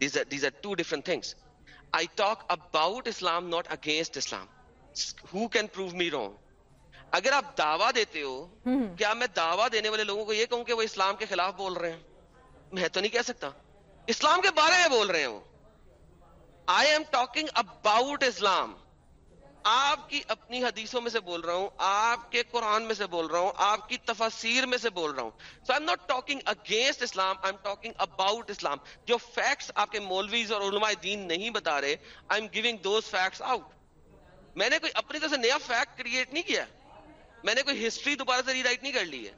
These are two different things I talk about Islam not against Islam who can prove me wrong اگر آپ دعویٰ دیتے ہو کیا میں دعویٰ دینے والے لوگوں کو یہ کہوں کہ وہ اسلام کے خلاف بول رہے ہیں؟ میں تو نہیں کہہ سکتا۔ اسلام کے بارے میں بول رہے ہیں وہ۔ I am talking about Islam آپ کی اپنی حدیثوں میں سے بول رہا ہوں آپ کے قرآن میں سے بول رہا ہوں آپ کی تفسیر میں سے بول رہا ہوں۔ So I not talking against Islam I am talking about Islam جو فیکٹس آپ کے مولویز اور علماء دین نہیں بتا رہے I am giving those facts out میں نے کوئی اپنی طرف سے نیا فیکٹ کریٹ نہیں کیا۔ میں نے کوئی ہسٹری دوبارہ سے ری رائٹ نہیں کر لی ہے۔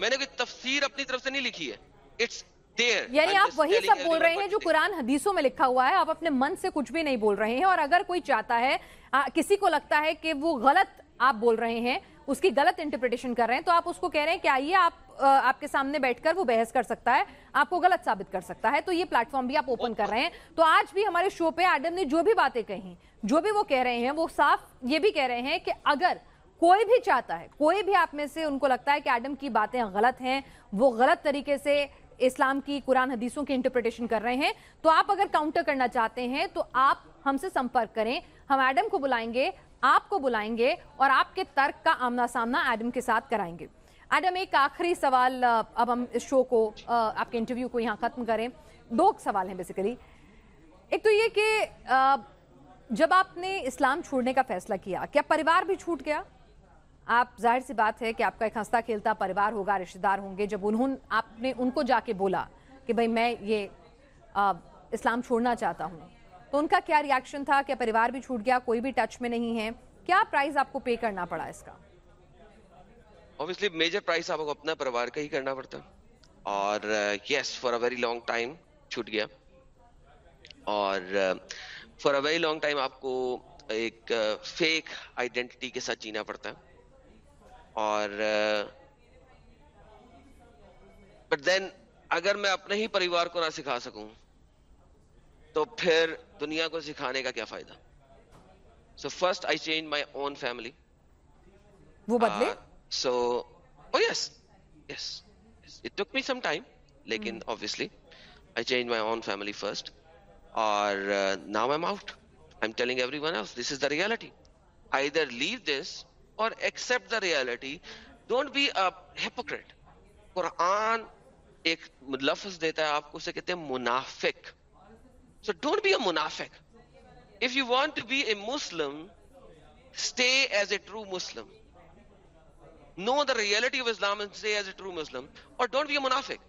میں نے کوئی تفسیر اپنی طرف سے نہیں لکھی ہے۔ اٹس یعنی آپ وہی سب بول رہے ہیں جو قرآن حدیثوں میں لکھا ہوا ہے آپ اپنے من سے کچھ بھی نہیں بول رہے ہیں اور اگر کوئی چاہتا ہے کسی کو لگتا ہے کہ وہ غلط آپ بول رہے ہیں اس کی غلط انٹرپریٹیشن کر رہے ہیں تو آپ اس کو کہہ رہے ہیں کہ آئیے آپ آپ کے سامنے بیٹھ کر وہ بحث کر سکتا ہے آپ کو غلط ثابت کر سکتا ہے تو یہ پلیٹ فارم بھی آپ اوپن کر رہے ہیں۔ تو آج بھی ہمارے شو پہ ایڈم نے جو بھی باتیں کہیں جو بھی وہ کہہ رہے ہیں وہ صاف یہ بھی کہہ رہے ہیں کہ اگر کوئی بھی چاہتا ہے کوئی بھی آپ میں سے ان کو لگتا ہے کہ ایڈم کی باتیں غلط ہیں وہ غلط طریقے سے اسلام کی قرآن حدیثوں کی انٹرپریٹیشن کر رہے ہیں، تو آپ اگر کاؤنٹر کرنا چاہتے ہیں، تو آپ ہم سے سمپرک کریں۔ ہم ایڈم کو بلائیں گے، آپ کو بلائیں گے اور آپ کے ترک کا آمنا سامنا ایڈم کے ساتھ کرائیں گے۔ ایڈم ایک آخری سوال اب ہم اس شو کو آپ کے انٹرویو کو یہاں ختم کریں۔ دو سوال ہیں بیسیکلی ایک تو یہ کہ جب آپ نے اسلام چھوڑنے کا فیصلہ کیا کیا پریوار بھی چھوٹ گیا؟ آپ ظاہر سی بات ہے کہ آپ کا ایک ہنستا کھیلتا پریوار ہوگا، رشتہ دار ہوں گے۔ جب انہوں آپ نے ان کو جا کے بولا کہ بھائی میں یہ اسلام چھوڑنا چاہتا ہوں، تو ان کا کیا ریاکشن تھا کہ پریوار بھی چھوٹ گیا، کوئی بھی ٹچ میں نہیں ہے؟ کیا پرائز آپ کو پے کرنا پڑا اس کا؟ اوبیسلی میجر پرائز آپ کو اپنا پریوار کا ہی کرنا پڑتا۔ اور yes for a very long time چھوٹ گیا۔ اور for a very long time آپ کو ایک فیک آئیڈینٹی کے ساتھ جینا پڑتا۔ ہے اور uh, بٹ دین اگر میں اپنے ہی پریوار کو نہ سکھا سکوں تو پھر دنیا کو سکھانے کا کیا فائدہ؟ So first I change my own family وہ بدلے؟ So oh yes yes it took me some time لیکن obviously I change my own family first اور now am out I am telling everyone out this is the reality either leave this اور accept the reality don't be a hypocrite قرآن ایک لفظ دیتا ہے، آپ کو اسے کہتے ہیں منافق. سو ڈونٹ بی اے منافق. If you want to be a Muslim stay as a true Muslim know the reality of Islam stay as a true Muslim اور ڈونٹ بی اے منافق.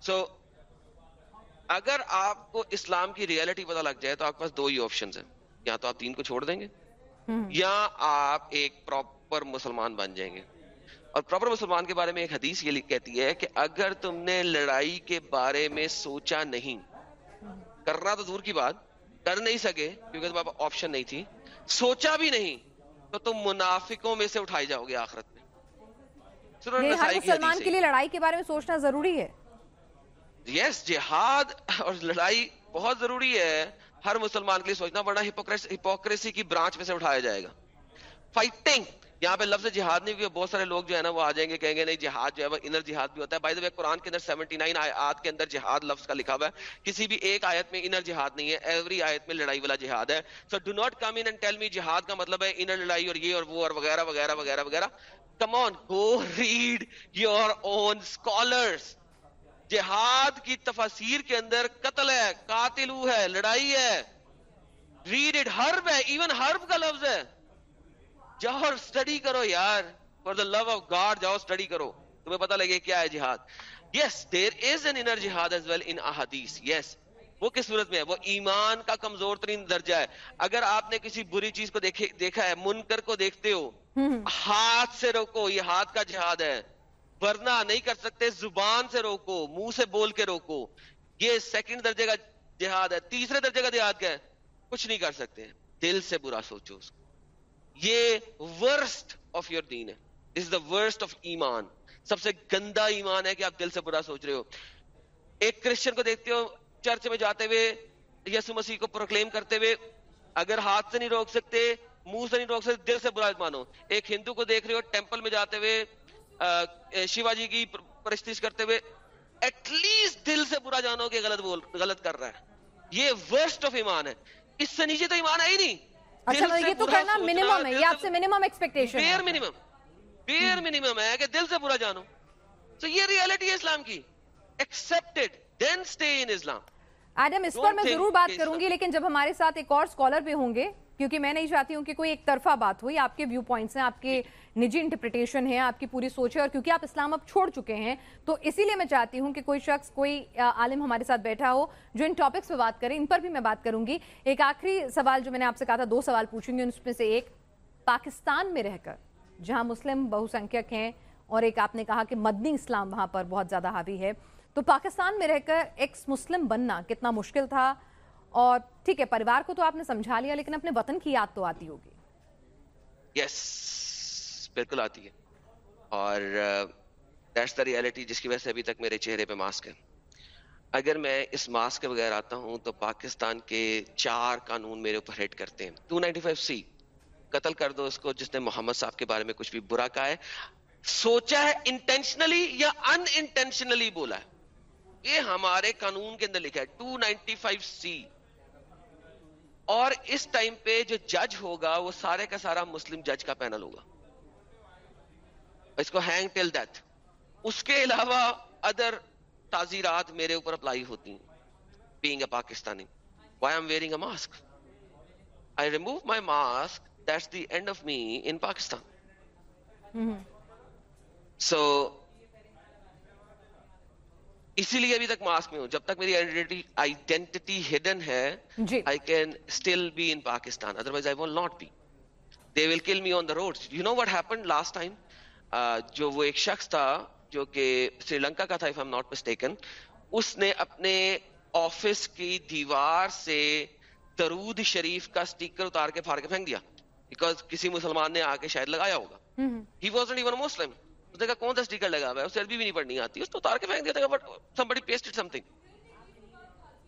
سو اگر آپ کو اسلام کی ریالٹی پتہ لگ جائے تو آپ کے پاس دو ہی آپشن ہیں۔ یا تو آپ دین کو چھوڑ دیں گے یا آپ ایک پراپر مسلمان بن جائیں گے۔ اور پراپر مسلمان کے بارے میں ایک حدیث یہ کہتی ہے کہ اگر تم نے لڑائی کے بارے میں سوچا نہیں کرنا تو دور کی بات کر نہیں سکے کیونکہ تمہارے پاس آپشن نہیں تھی۔ سوچا بھی نہیں تو تم منافقوں میں سے اٹھائی جاؤ گے آخرت میں۔ ہر مسلمان کے لیے لڑائی کے بارے میں سوچنا ضروری ہے۔ یس جہاد اور لڑائی بہت ضروری ہے۔ ہر مسلمان کے لیے سوچنا ورنہ ہپوکریسی کی برانچ میں سے اٹھایا جائے گا۔ فائٹنگ یہاں پہ لفظ جہاد نہیں کیونکہ بہت سارے لوگ جو ہے نا وہ آ جائیں گے، کہیں گے نہیں، جہاد جو ہے وہ انر جہاد بھی ہوتا ہے۔ بائی دا قرآن کے اندر 79 آیات کے اندر جہاد لفظ کا لکھا ہوا ہے۔ کسی بھی ایک آیت میں انر جہاد نہیں ہے ایوری آیت میں لڑائی والا جہاد ہے۔ So do not come in and tell me جہاد کا مطلب ہے انر لڑائی اور یہ اور وہ اور وغیرہ وغیرہ وغیرہ وغیرہ۔ Come on go read your own scholars جہاد کی تفاسیر کے اندر قتل ہے قاتل ہے لڑائی ہے۔ ریڈ اٹ حرب ہے ایون حرب کا لفظ ہے۔ جاؤ اور اسٹڈی کرو یار for the love of God جاؤ اسٹڈی کرو۔ تمہیں پتہ لگے کیا ہے جہاد۔ Yes there is an inner jihad as well in احادیث یس وہ کس صورت میں ہے؟ وہ ایمان کا کمزور ترین درجہ ہے۔ اگر آپ نے کسی بری چیز کو دیکھے دیکھا ہے منکر کو دیکھتے ہو ہاتھ سے روکو یہ ہاتھ کا جہاد ہے۔ ورنہ نہیں کر سکتے، زبان سے روکو، منہ سے بول کے روکو۔ یہ سیکنڈ درجے کا جہاد ہے، تیسرے درجے کا جہاد کیا ہے؟ کچھ نہیں کر سکتے۔ دل سے برا سوچو اس کو۔ یہ ورسٹ آف یور دین ہے۔ از دا ورسٹ آف ایمان۔ سب سے گندا ایمان ہے کہ آپ دل سے برا سوچ رہے ہو۔ ایک کرسچن کو دیکھتے ہو، چرچ میں جاتے ہوئے، یسو مسیح کو پروکلیم کرتے ہوئے، اگر ہاتھ سے نہیں روک سکتے، منہ سے نہیں روک سکتے، دل سے برا مانو ایک ہندو کو دیکھ رہے ہو ٹیمپل میں جاتے ہوئے شیوا جی کی پرستش کرتے ہوئے ایٹ لیسٹ دل سے برا جانو کہ غلط بول غلط کر رہا ہے۔ یہ ورسٹ آف ایمان ہے۔ اس سے نیچے تو ایمان ہے ہی نہیں۔ اچھا دل سے یہ تو برا کرنا سوچنا، منیمم ہے دل یہ آپ سے- سے minimum expectation bar minimum bar minimum ہے کہ دل سے برا جانو۔ تو یہ ریالٹی ہے اسلام کی۔ Accepted then stay in Islam Adam اس پر Don't میں think ضرور بات کروں گی لیکن جب ہمارے ساتھ ایک اور سکولر بھی ہوں گے کیونکہ میں نہیں چاہتی ہوں کہ کوئی ایک طرفہ بات ہوئی آپ کے ویو پوائنٹس ہیں آپ کے نجی انٹرپریٹیشن ہے، آپ کی پوری سوچ ہے اور کیونکہ آپ اسلام اب چھوڑ چکے ہیں، تو اسی لیے میں چاہتی ہوں کہ کوئی شخص، کوئی عالم ہمارے ساتھ بیٹھا ہو جو ان ٹاپکس پہ بات کرے، ان پر بھی میں بات کروں گی۔ ایک آخری سوال جو میں نے آپ سے کہا تھا، دو سوال پوچھوں گی، ان میں سے ایک، پاکستان میں رہ کر، جہاں مسلم بہو سنکھیک ہیں اور ایک آپ نے کہا کہ مدنی اسلام وہاں پر بہت زیادہ حاوی ہے۔ تو پاکستان میں رہ کر ایکس مسلم بننا کتنا مشکل تھا؟ اور ٹھیک ہے، پریوار کو تو آپ نے سمجھا لیا، لیکن اپنے وطن کی یاد تو آتی ہوگی۔ یس بالکل آتی ہے۔ اور دیٹس دا ریالٹی جس کی وجہ سے ابھی تک میرے چہرے پہ ماسک ہے۔ اگر میں اس ماسک کے بغیر آتا ہوں تو پاکستان کے چار قانون میرے اوپر ہٹ کرتے ہیں۔ 295 سی، قتل کر دو اس کو جس نے محمد صاحب کے بارے میں کچھ بھی برا کہا ہے۔ سوچا ہے انٹینشنلی یا ان انٹینشنلی بولا ہے۔ یہ ہمارے قانون کے اندر لکھا ہے۔ 295 سی۔ اور اس ٹائم پہ جو جج ہوگا وہ سارے کا سارا مسلم جج کا پینل ہوگا۔ اس کو ہینگ ٹل ڈیتھ اس کے علاوہ ادر تعزیرات میرے اوپر اپلائی ہوتی ہیں being a Pakistani why am wearing a mask I remove my mask that's the end of me in Pakistan so اسی لیے ابھی تک ماسک میں ہوں جب تک میری آئیڈینٹی ہڈن ہے جی I can still be in Pakistan. Otherwise, I will not be. They will kill me on the roads. You know what happened last time? جو وہ ایک شخص تھا جو کہ سری لنکا کا تھا if I'm not mistaken اس نے اپنے آفس کی دیوار سے درود شریف کا سٹیکر اتار کے پھاڑ کے پھینک دیا۔ بیکاز کسی مسلمان نے آ کے شاید لگایا ہوگا۔ ہی واز ایون مسلم اس نے کہا کون سا سٹیکر لگا ہوا ہے؟ اسے عربی بھی نہیں پڑھنی آتی۔ اس کو اتار کے پھینک دیا تھا بٹ somebody pasted something.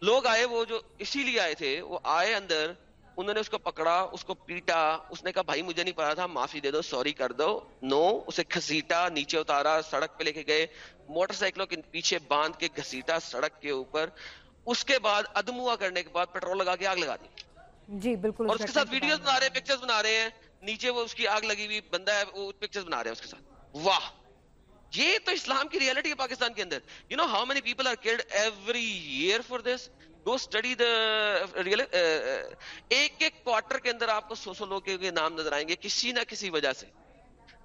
لوگ آئے وہ جو اسی لیے آئے تھے وہ آئے اندر انہوں نے اس کو پکڑا اس کو پیٹا اس نے کہا بھائی مجھے نہیں پتا تھا معافی دے دو سوری کر دو۔ نو اسے گھسیٹا نیچے اتارا سڑک پہ لے کے گئے۔ موٹر سائیکلوں کے پیچھے باندھ کے گھسیٹا سڑک کے اوپر۔ اس کے بعد ادموا کرنے کے بعد پیٹرول لگا کے آگ لگا دی۔ جی بالکل اور اس کے ساتھ ویڈیوز بنا رہے ہیں پکچرز بنا رہے ہیں۔ نیچے وہ اس کی آگ لگی ہوئی بندہ ہے وہ پکچرز بنا رہے ہیں اس کے ساتھ۔ واہ! یہ تو اسلام کی ریالٹی ہے پاکستان کے اندر۔ You know how many people are killed every year for this go study the real ایک ایک کوارٹر کے اندر آپ کو سو سو لوگ کے نام نظر آئیں گے کسی نہ کسی وجہ سے۔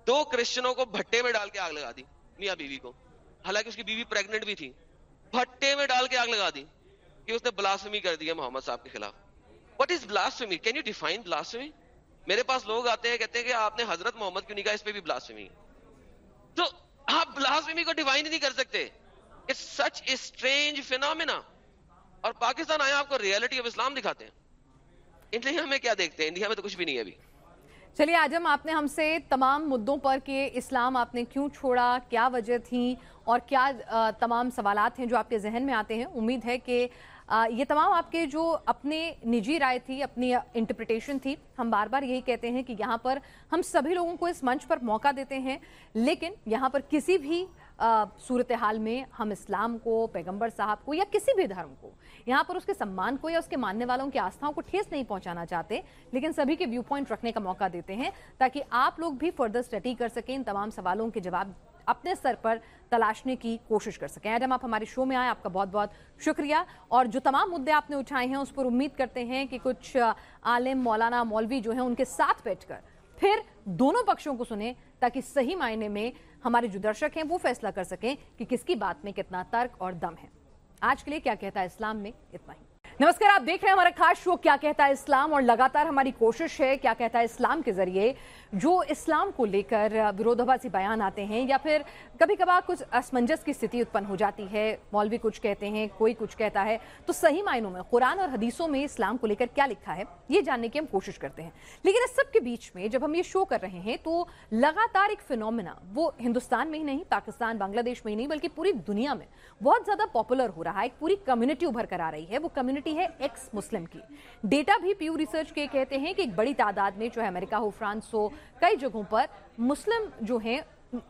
دو کرسچنوں کو بھٹے میں ڈال کے آگ لگا دی، میاں بیوی کو۔ حالانکہ اس کی بیوی پریگنٹ بھی تھی۔ بھٹے میں ڈال کے آگ لگا دی کہ اس نے بلاسمی کر دیا محمد صاحب کے خلاف۔ What is blasphemy can you define blasphemy میرے پاس لوگ آتے ہیں، کہتے ہیں کہ آپ نے حضرت محمد کیوں نہیں کہا اس پہ بھی بلاسمی تو آپ بلاسمی کو ڈیفائن نہیں کر سکتے۔ It's such a strange phenomena اور پاکستان آیا، آپ کو ریالٹی آف اسلام دکھاتے ہیں۔ انڈیا میں کیا دیکھتے ہیں؟ انڈیا میں تو کچھ بھی نہیں ہے ابھی۔ چلیے آجم آپ نے ہم سے تمام مدوں پر کہ اسلام آپ نے کیوں چھوڑا، کیا وجہ تھی اور کیا تمام سوالات ہیں جو آپ کے ذہن میں آتے ہیں۔ امید ہے کہ یہ تمام آپ کے جو اپنے نجی رائے تھی، اپنی انٹرپریٹیشن تھی، ہم بار بار یہی کہتے ہیں کہ یہاں پر ہم سبھی لوگوں کو اس منچ پر موقع دیتے ہیں، لیکن یہاں پر کسی بھی صورتحال میں ہم اسلام کو، پیغمبر صاحب کو یا کسی بھی دھرم کو یہاں پر اس کے سمان کو یا اس کے ماننے والوں کی آستھاؤں کو ٹھیس نہیں پہنچانا چاہتے، لیکن سبھی کے ویو پوائنٹ رکھنے کا موقع دیتے ہیں تاکہ آپ لوگ بھی فردر اسٹڈی کر سکیں، ان تمام سوالوں کے جواب اپنے سر پر تلاشنے کی کوشش کر سکیں۔ ایڈم، آپ ہمارے شو میں آئے، آپ کا بہت بہت شکریہ۔ اور جو تمام مدعے آپ نے اٹھائے ہیں، اس پر امید کرتے ہیں کہ کچھ عالم مولانا مولوی جو ہیں، ان کے ساتھ بیٹھ کر پھر دونوں پکشوں کو سنیں تاکہ صحیح معنی میں ہمارے جو درشک ہیں، وہ فیصلہ کر سکیں کہ کس کی بات میں کتنا ترک اور دم ہے۔ آج کے لیے کیا کہتا ہے اسلام میں؟ اتنا ہی۔ نمسکار، آپ دیکھ رہے ہیں ہمارا خاص شو، کیا کہتا ہے اسلام؟ اور لگاتار ہماری کوشش ہے کیا کہتا ہے اسلام کے ذریعے۔ جو اسلام کو لے کر وروباسی بیان آتے ہیں یا پھر کبھی کبھار کچھ اسمنجس کی استھتی اتپن ہو جاتی ہے، مولوی کچھ کہتے ہیں، کوئی کچھ کہتا ہے، تو صحیح معنوں میں قرآن اور حدیثوں میں اسلام کو لے کر کیا لکھا ہے، یہ جاننے کی ہم کوشش کرتے ہیں۔ لیکن اس سب کے بیچ میں جب ہم یہ شو کر رہے ہیں، تو لگاتار ایک فنومنا وہ ہندوستان میں ہی نہیں، پاکستان، بنگلہ دیش میں ہی نہیں، بلکہ پوری دنیا میں بہت زیادہ پاپولر ہو رہا ہے، ایک پوری کمیونٹی ابھر کر آ رہی ہے۔ وہ کمیونٹی ہے ایکس مسلم کی۔ ڈیٹا بھی پیو ریسرچ کے کہتے ہیں کہ ایک بڑی تعداد میں، چاہے امریکہ ہو، فرانس ہو کئی جگہوں پر مسلم جو ہیں،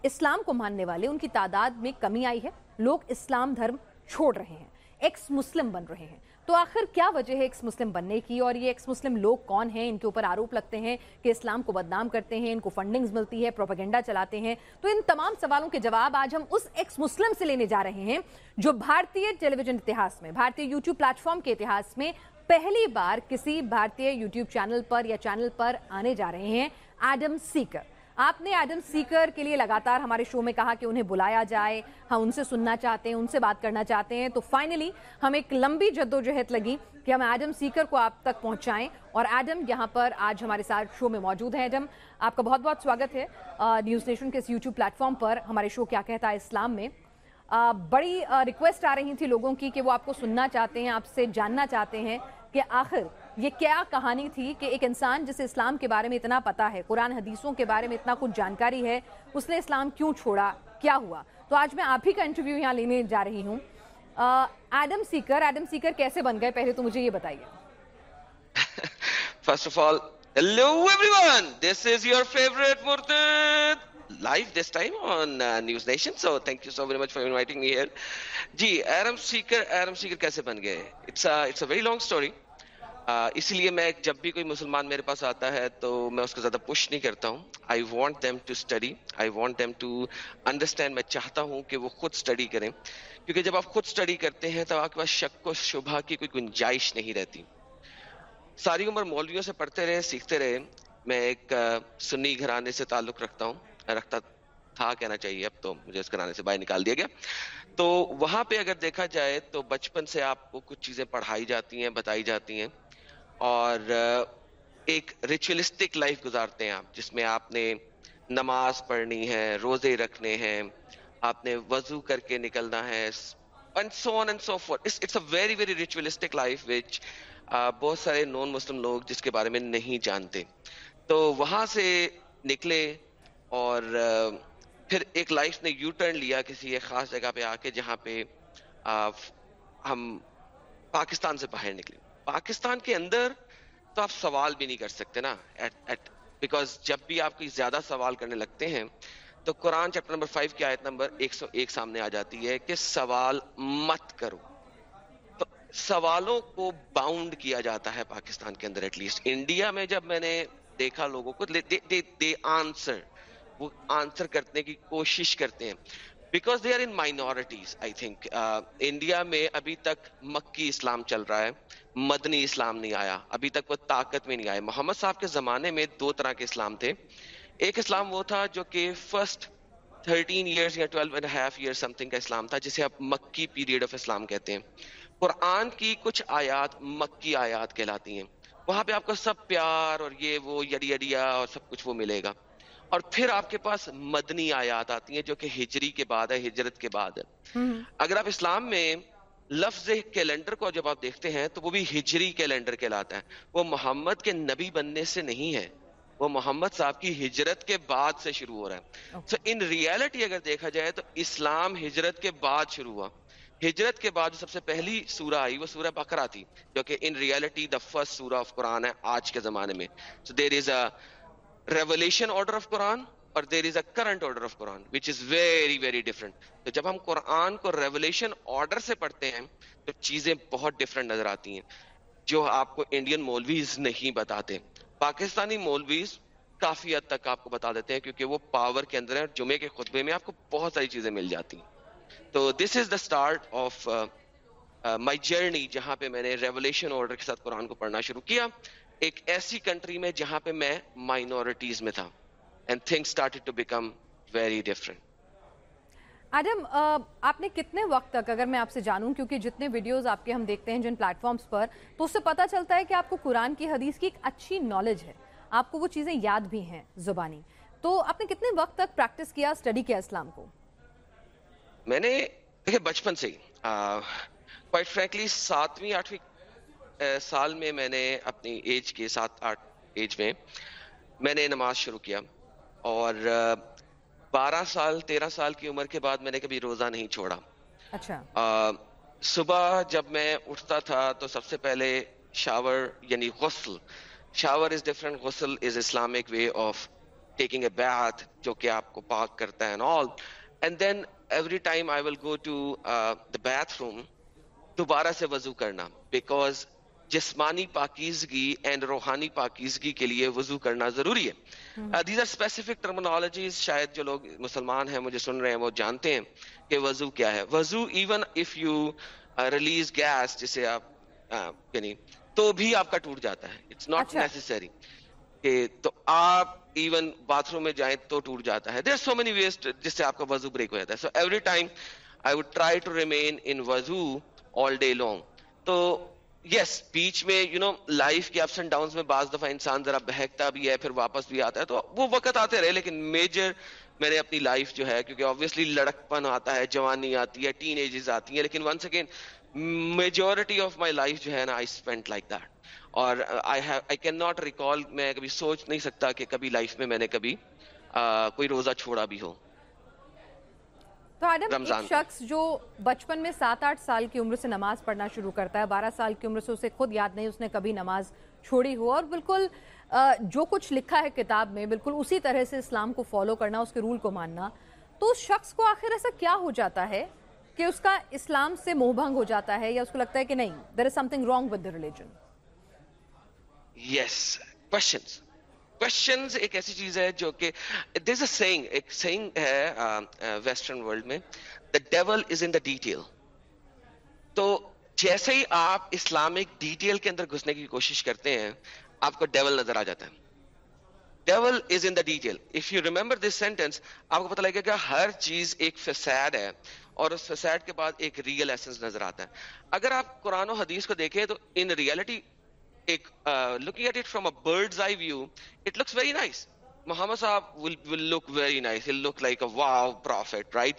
اسلام کو ماننے والے، ان کی تعداد میں کمی آئی ہے۔ لوگ اسلام دھرم چھوڑ رہے ہیں۔ ایکس مسلم بن رہے ہیں۔ تو آخر کیا وجہ ہے ایکس مسلم بننے کی؟ اور یہ ایکس مسلم لوگ کون ہیں؟ ان کے اوپر آروپ لگتے ہیں کہ اسلام کو بدنام کرتے ہیں، ان کو فنڈنگز ملتی ہے پروپیگنڈا چلاتے ہیں۔ تو ان تمام سوالوں کے جواب آج ہم اس ایکس مسلم سے لینے جا رہے ہیں جو بھارتی ٹیلی ویژن اتہاس میں بھارتی یوٹیوب پلیٹ فارم کے اتہاس میں پہلی بار کسی بھارتی یوٹیوب چینل پر یا چینل پر آنے جا رہے ہیں۔ ایڈم سیکر آپ نے ایڈم سیکر کے لیے لگاتار ہمارے شو میں کہا کہ انہیں بلایا جائے ہم ان سے سننا چاہتے ہیں ان سے بات کرنا چاہتے ہیں تو فائنلی ہم ایک لمبی جد و جہد لگی کہ ہم ایڈم سیکر کو آپ تک پہنچائیں اور ایڈم یہاں پر آج ہمارے ساتھ شو میں موجود ہے ایڈم آپ کا بہت بہت سواگت ہے نیوز نیشن کے اس یوٹیوب پلیٹ فارم پر ہمارے شو کیا کہتا ہے اسلام میں بڑی ریکویسٹ آ رہی تھی لوگوں کی کہ وہ آپ کو سننا چاہتے ہیں آپ سے جاننا چاہتے ہیں کہ آخر یہ کیا کہانی تھی کہ ایک انسان جسے اسلام کے بارے میں اتنا پتا ہے، قرآن حدیثوں کے بارے میں اتنا کچھ جانکاری ہے، اس نے اسلام کیوں چھوڑا؟ کیا ہوا؟ تو آج میں آپ ہی کا انٹرویو یہاں لینے جا رہی ہوں۔ ایڈم سیکر ایڈم سیکر کیسے بن گئے؟ پہلے تو مجھے یہ بتائیے۔ First of all hello everyone this is your favourite مرتد life this time on News Nation so thank you so very much for inviting me here جی ایرم سیکر ایرم سیکر کیسے بن گئے؟ It's it's a very long story اس لیے میں جب بھی کوئی مسلمان میرے پاس آتا ہے تو میں اس کو زیادہ پش نہیں کرتا ہوں۔ I want them to study I want them to understand میں چاہتا ہوں کہ وہ خود اسٹڈی کریں۔ کیونکہ جب آپ خود اسٹڈی کرتے ہیں تو آپ کے پاس شک و شبہ کی کوئی گنجائش نہیں رہتی۔ ساری عمر مولویوں سے پڑھتے رہے، سیکھتے رہے۔ میں ایک سنی گھرانے سے تعلق رکھتا ہوں۔ رکھتا تھا کہنا چاہیے، اب تو مجھے اس گھرانے سے باہر نکال دیا گیا۔ تو وہاں پہ اگر دیکھا جائے تو بچپن سے آپ کو کچھ چیزیں پڑھائی جاتی ہیں، بتائی جاتی ہیں۔ اور ایک ریچولسٹک لائف گزارتے ہیں آپ، جس میں آپ نے نماز پڑھنی ہے، روزے رکھنے ہیں، آپ نے وضو کر کے نکلنا ہے very very ritualistic life which بہت سارے نان مسلم لوگ جس کے بارے میں نہیں جانتے۔ تو وہاں سے نکلے اور پھر ایک لائف نے یو ٹرن لیا کسی ایک خاص جگہ پہ آ کے جہاں پہ ہم پاکستان سے باہر نکلے۔ پاکستان کے اندر تو آپ سوال بھی نہیں کر سکتے نا بیکاز جب بھی آپ کوئی زیادہ سوال کرنے لگتے ہیں، تو قرآن چیپٹر نمبر فائیو کی آیت نمبر ایک سو ایک سامنے آ جاتی ہے کہ سوال مت کرو۔ تو سوالوں کو باؤنڈ کیا جاتا ہے پاکستان کے اندر ایٹ لیسٹ انڈیا میں جب میں نے دیکھا لوگوں کو دے آنسر وہ آنسر کرنے کی کوشش کرتے ہیں۔ Because they are in minorities I think India میں ابھی تک مکی اسلام چل رہا ہے۔ مدنی اسلام نہیں آیا ابھی تک وہ طاقت میں نہیں آئے۔ محمد صاحب کے زمانے میں دو طرح کے اسلام تھے۔ ایک اسلام وہ تھا جو کہ فرسٹ تھرٹین ایئرس یا twelve and half year something کا اسلام تھا جسے آپ مکی پیریڈ آف اسلام کہتے ہیں۔ قرآن کی کچھ آیات مکی آیات کہلاتی ہیں۔ وہاں پہ آپ کو سب پیار اور یہ وہ یڈی یڈیا اور سب کچھ وہ ملے گا۔ اور پھر آپ کے پاس مدنی آیات آتی ہیں جو کہ ہجری کے بعد ہے ہجرت کے بعد ہے۔ اگر آپ اسلام میں لفظ کیلنڈر کو جب آپ دیکھتے ہیں تو وہ بھی ہجری کیلنڈر کہلاتا ہے۔ وہ محمد کے نبی بننے سے نہیں ہے۔ وہ محمد صاحب کی ہجرت کے بعد سے شروع ہو رہا ہے۔ سو ان ریالٹی اگر دیکھا جائے تو اسلام ہجرت کے بعد شروع ہوا۔ ہجرت کے بعد جو سب سے پہلی سورہ آئی وہ سورہ بکرا تھی جو کہ ان ریالٹی دا فرسٹ سورہ آف قرآن ہے آج کے زمانے میں۔ So there is a revelation order of Quran اور there is a current order of Quran which is very very different تو جب ہم قرآن کو ریولیشن آرڈر سے پڑھتے ہیں، تو چیزیں بہت ڈفرنٹ نظر آتی ہیں، جو آپ کو انڈین مولویز نہیں بتاتے۔ پاکستانی مولویز کافی حد تک آپ کو بتا دیتے ہیں، کیونکہ وہ پاور کے اندر ہے جمعے کے خطبے میں آپ کو بہت ساری چیزیں مل جاتی ہیں۔ تو this is the start of my journey جہاں پہ میں نے ریولیشن آرڈر کے ساتھ قرآن کو پڑھنا شروع کیا۔ ایک ایسی کنٹری میں جہاں پہ میں مائنورٹیز میں تھا۔ And thing started to become very different Adam آپ نے کتنے وقت تک اگر میں آپ سے جانوں کیونکہ جتنے ویڈیوز آپ کے ہم دیکھتے ہیں جن پلیٹ فارمز پر تو اس سے پتا چلتا ہے کہ آپ کو قرآن کی حدیث کی ایک اچھی نالج ہے آپ کو وہ چیزیں یاد بھی ہیں زبانی تو آپ نے کتنے وقت تک پریکٹس کیا اسٹڈی کیا اسلام کو میں نے بچپن سے ہی فرینکلی ساتویں آٹھویں سال میں میں نے اپنی ایج کے سات آٹھ ایج میں میں نے نماز شروع کیا اور بارہ سال تیرہ سال کی عمر کے بعد میں نے کبھی روزہ نہیں چھوڑا۔ اچھا۔ صبح جب میں اٹھتا تھا تو سب سے پہلے شاور یعنی غسل۔ شاور از ڈفرنٹ غسل is Islamic way of taking a bath جو کہ آپ کو پاک کرتا ہے all and then every time I will go to the bathroom دوبارہ سے وضو کرنا۔ بیکاز جسمانی پاکیزگی اینڈ روحانی پاکیزگی کے لیے وضو کرنا ضروری ہے۔ دیز آر اسپیسیفک ٹرمنالوجیز شاید جو لوگ مسلمان ہیں مجھے سن رہے ہیں وہ جانتے ہیں کہ وضو کیا ہے۔ وضو even if you release gas جسے آپ یعنی تو بھی آپ کا ٹوٹ جاتا ہے۔ اٹس ناٹ نیسری کہ تو آپ ایون باتھ روم میں جائیں تو ٹوٹ جاتا ہے۔ دیر سو مینی ویسٹ جس سے آپ کا وضو بریک ہو جاتا ہے۔ So every time I would try to remain in وضو آل ڈے لانگ تو یس بیچ میں یو نو لائف کے اپس اینڈ ڈاؤن میں بعض دفعہ انسان ذرا بہکتا بھی ہے، پھر واپس بھی آتا ہے۔ تو وہ وقت آتے رہے، لیکن میجر میں نے اپنی لائف جو ہے، کیونکہ آبویسلی لڑک پن آتا ہے، جوانی آتی ہے ٹین ایجز آتی ہیں، لیکن once again majority of my life جو ہے نا آئی اسپینڈ لائک دیٹ اور آئی کین ناٹ ریکال میں کبھی سوچ نہیں سکتا کہ کبھی لائف میں میں نے کبھی کوئی روزہ چھوڑا بھی ہو۔ تو ایڈم ایک شخص جو بچپن میں سات آٹھ سال کی عمر سے نماز پڑھنا شروع کرتا ہے بارہ سال کی عمر سے اسے خود یاد نہیں اس نے کبھی نماز چھوڑی ہو۔ اور بالکل جو کچھ لکھا ہے کتاب میں بالکل اسی طرح سے اسلام کو فالو کرنا اس کے رول کو ماننا تو اس شخص کو آخر ایسا کیا ہو جاتا ہے کہ اس کا اسلام سے موہ بھنگ ہو جاتا ہے یا اس کو لگتا ہے کہ نہیں there is something wrong with the religion yes questions questions ایک ایسی چیز ہے جو کہ دس اے سینگ ایک سینگ ہے ویسٹرن ورلڈ میں دا dual is in the detail تو جیسے ہی آپ اسلامک ڈیٹیل کے اندر گھسنے کی کوشش کرتے ہیں، آپ کو ڈیول نظر آ جاتا ہے۔ Devil is in the detail if you remember this sentence آپ کو پتا لگے گا ہر چیز ایک فساد ہے، اور اس فساد کے بعد ایک ریئل ایسنس نظر آتا ہے۔ اگر آپ قرآن و حدیث کو دیکھیں تو ان ریئلٹی ایک looking at it from a bird's eye view it looks very nice Muhammad صاحب will look very nice will look like a wow prophet right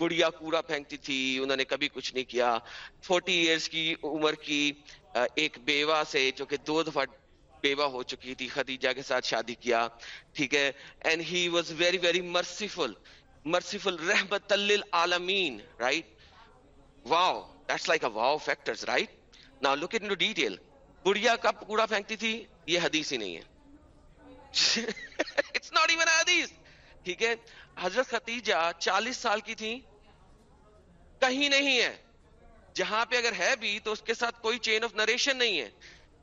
گڑیا کوڑا پھینکتی تھی، انہوں نے کبھی کچھ نہیں کیا۔ فورٹی ایئرس کی عمر کی ایک بیوہ سے، جو کہ دو دفعہ بیوہ ہو چکی تھی، خدیجہ کے ساتھ شادی کیا، ٹھیک ہے؟ And he was very very merciful merciful رحمت للعالمین right wow that's like a wow factors right now look in detail گڑیا کا کوڑا پھینکتی تھی، یہ حدیث ہی نہیں ہے۔ اٹس ناٹ ایون حدیث ٹھیک ہے، حضرت ختیجہ چالیس سال کی تھی کہیں نہیں ہے۔ جہاں پہ اگر ہے بھی تو اس کے ساتھ کوئی چین آف نریشن نہیں ہے۔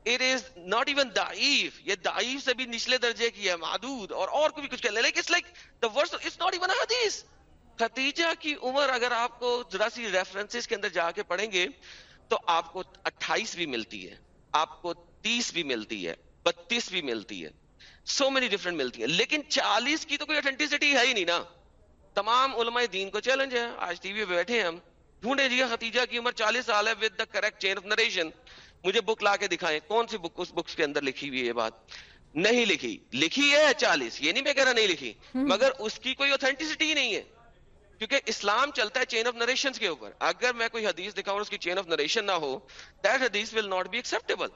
اٹ از ناٹ ایون دائف یہ دائف سے بھی نچلے درجے کی ہے، معدود اور اور کو بھی کچھ کہہ لے لیکن like the verse it's not even حدیث ختیجہ کی عمر اگر آپ کو ذرا سی ریفرنسز کے اندر جا کے پڑھیں گے تو آپ کو اٹھائیس بھی ملتی ہے۔ آپ کو تیس بھی ملتی ہے بتیس بھی ملتی ہے سو مینی ڈفرنٹ ملتی ہے لیکن چالیس کی تو کوئی اتھینٹسٹی ہے ہی نہیں نا۔ تمام علماء دین کو چیلنج ہے۔ آج ٹی وی پہ بیٹھے ہیں ہم۔ ڈھونڈے جی ختیجہ کی عمر چالیس سال ہے with the correct chain of narration مجھے بک لا کے دکھائیں۔ کون سی بک اس بکس کے اندر لکھی ہوئی یہ بات؟ نہیں لکھی۔ لکھی ہے چالیس یہ نہیں میں کہہ رہا نہیں لکھی۔ مگر اس کی کوئی اوتھینٹسٹی نہیں ہے۔ کیونکہ اسلام چلتا ہے چین آف نریشن کے اوپر۔ اگر میں کوئی حدیث دکھاؤں اس کی چین آف نریشن نہ ہو دیٹ حدیث will not be acceptable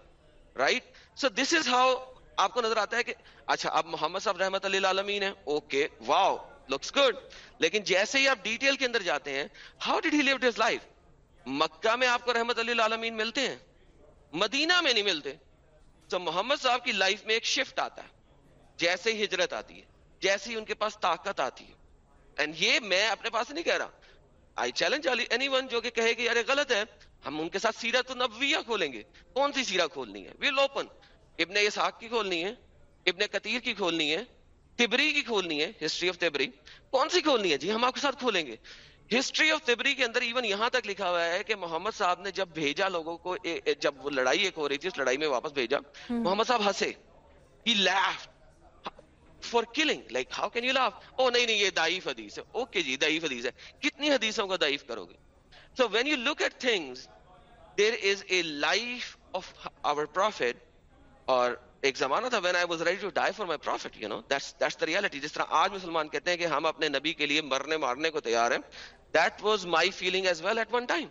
right so this is how آپ کو نظر آتا ہے کہ اچھا اب محمد صاحب رحمت اللہ عالمین ہے اوکے واؤ لکس گڈ لیکن جیسے ہی آپ ڈیٹیل کے اندر جاتے ہیں how did he live his life مکہ میں آپ کو رحمت اللہ عالمین ملتے ہیں، مدینہ میں نہیں ملتے۔ تو محمد صاحب کی لائف میں ایک شفٹ آتا ہے۔ جیسے ہی ہجرت آتی ہے، جیسے ہی ان کے پاس طاقت آتی ہے۔ اینڈ یہ میں اپنے پاس نہیں کہہ رہا۔ آئی چیلنج اینی ون جو کہ کہے کہ یار غلط ہے ہم ان کے ساتھ سیرت نبویہ کھولیں گے۔ کون سی سیرہ کھولنی ہے؟ ویل اوپن ابن اسحاق کی کھولنی ہے ابن کتیر کی کھولنی ہے تبری کی کھولنی ہے ہسٹری آف تبری۔ کون سی کھولنی ہے؟ جی ہم آپ کے ساتھ کھولیں گے۔ ہسٹری آف تبری کے اندر ایون یہاں تک لکھا ہوا ہے کہ محمد صاحب نے جب بھیجا لوگوں کو جب وہ لڑائی ایک ہو رہی تھی اس لڑائی میں واپس بھیجا محمد صاحب ہنسے۔ He left for killing like how can you laugh او نہیں نہیں یہ دائف حدیث ہے اوکے جی دائف حدیث ہے کتنی حدیثوں کو دائف کرو گے so when you look at things there is a life of our prophet اور ایک زمانہ تھا when I was ready to die for my prophet you know that's the reality جس طرح آج مسلمان کہتے ہیں کہ ہم اپنے نبی کے لیے مرنے مارنے کو تیار ہیں that was my feeling as well at one time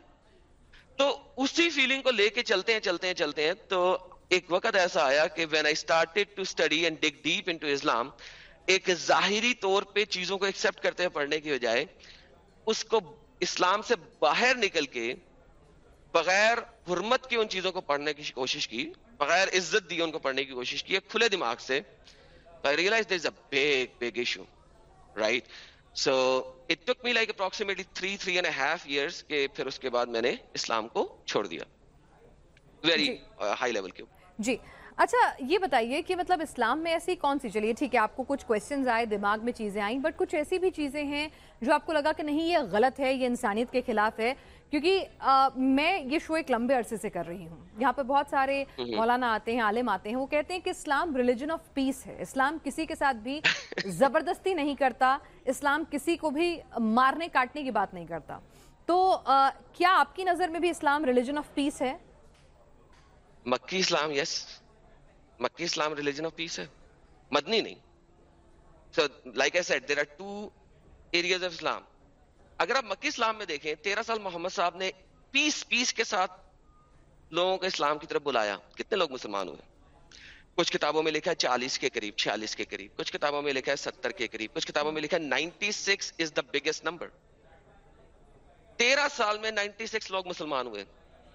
تو اسی فیلنگ کو لے کے چلتے ہیں چلتے ہیں چلتے ہیں، تو ایک وقت ایسا آیا کہ when I started to study and dig deep into Islam ایک ظاہری طور پہ چیزوں کو ایکسپٹ کرتے ہیں پڑھنے کی بجائے اس کو اسلام سے باہر نکل کے بغیر حرمت کی ان چیزوں کو پڑھنے کی کوشش کی بغیر عزت دی ان کو پڑھنے کی کوشش کی کھلے دماغ سے realise there is a big big issue right so it took me like approximately three three and half years کے پھر اس کے بعد میں نے اسلام کو چھوڑ دیا ویری ہائی لیول کے جی۔ اچھا یہ بتائیے کہ مطلب اسلام میں ایسی کون سی چلیے ٹھیک ہے آپ کو کچھ کوشچنز آئے دماغ میں چیزیں آئیں بٹ کچھ ایسی بھی چیزیں ہیں جو آپ کو لگا کہ نہیں یہ غلط ہے یہ انسانیت کے خلاف ہے کیونکہ میں یہ شو ایک لمبے عرصے سے کر رہی ہوں۔ یہاں پہ بہت سارے مولانا آتے ہیں عالم آتے ہیں وہ کہتے ہیں کہ اسلام ریلیجن آف پیس ہے۔ اسلام کسی کے ساتھ بھی زبردستی نہیں کرتا اسلام کسی کو بھی مارنے کاٹنے کی بات نہیں کرتا۔ تو کیا آپ کی نظر میں بھی اسلام ریلیجن آف پیس ہے؟ مکی اسلام یس مکی اسلام ریلیجن آف پیس ہے۔ مدنی نہیں۔ So like I said there are two areas of Islam اگر آپ مکی اسلام میں دیکھیں، تیرہ سال محمد صاحب نے پیس پیس کے ساتھ لوگوں کو اسلام کی طرف بلایا۔ کتنے لوگ مسلمان ہوئے؟ کچھ کتابوں میں لکھا ہے چالیس کے قریب، چھیالیس کے قریب۔ کچھ کتابوں میں لکھا ہے ستر کے قریب۔ کچھ کتابوں میں لکھا ہے ninety six is the biggest number تیرہ سال میں نائنٹی سکس لوگ مسلمان ہوئے۔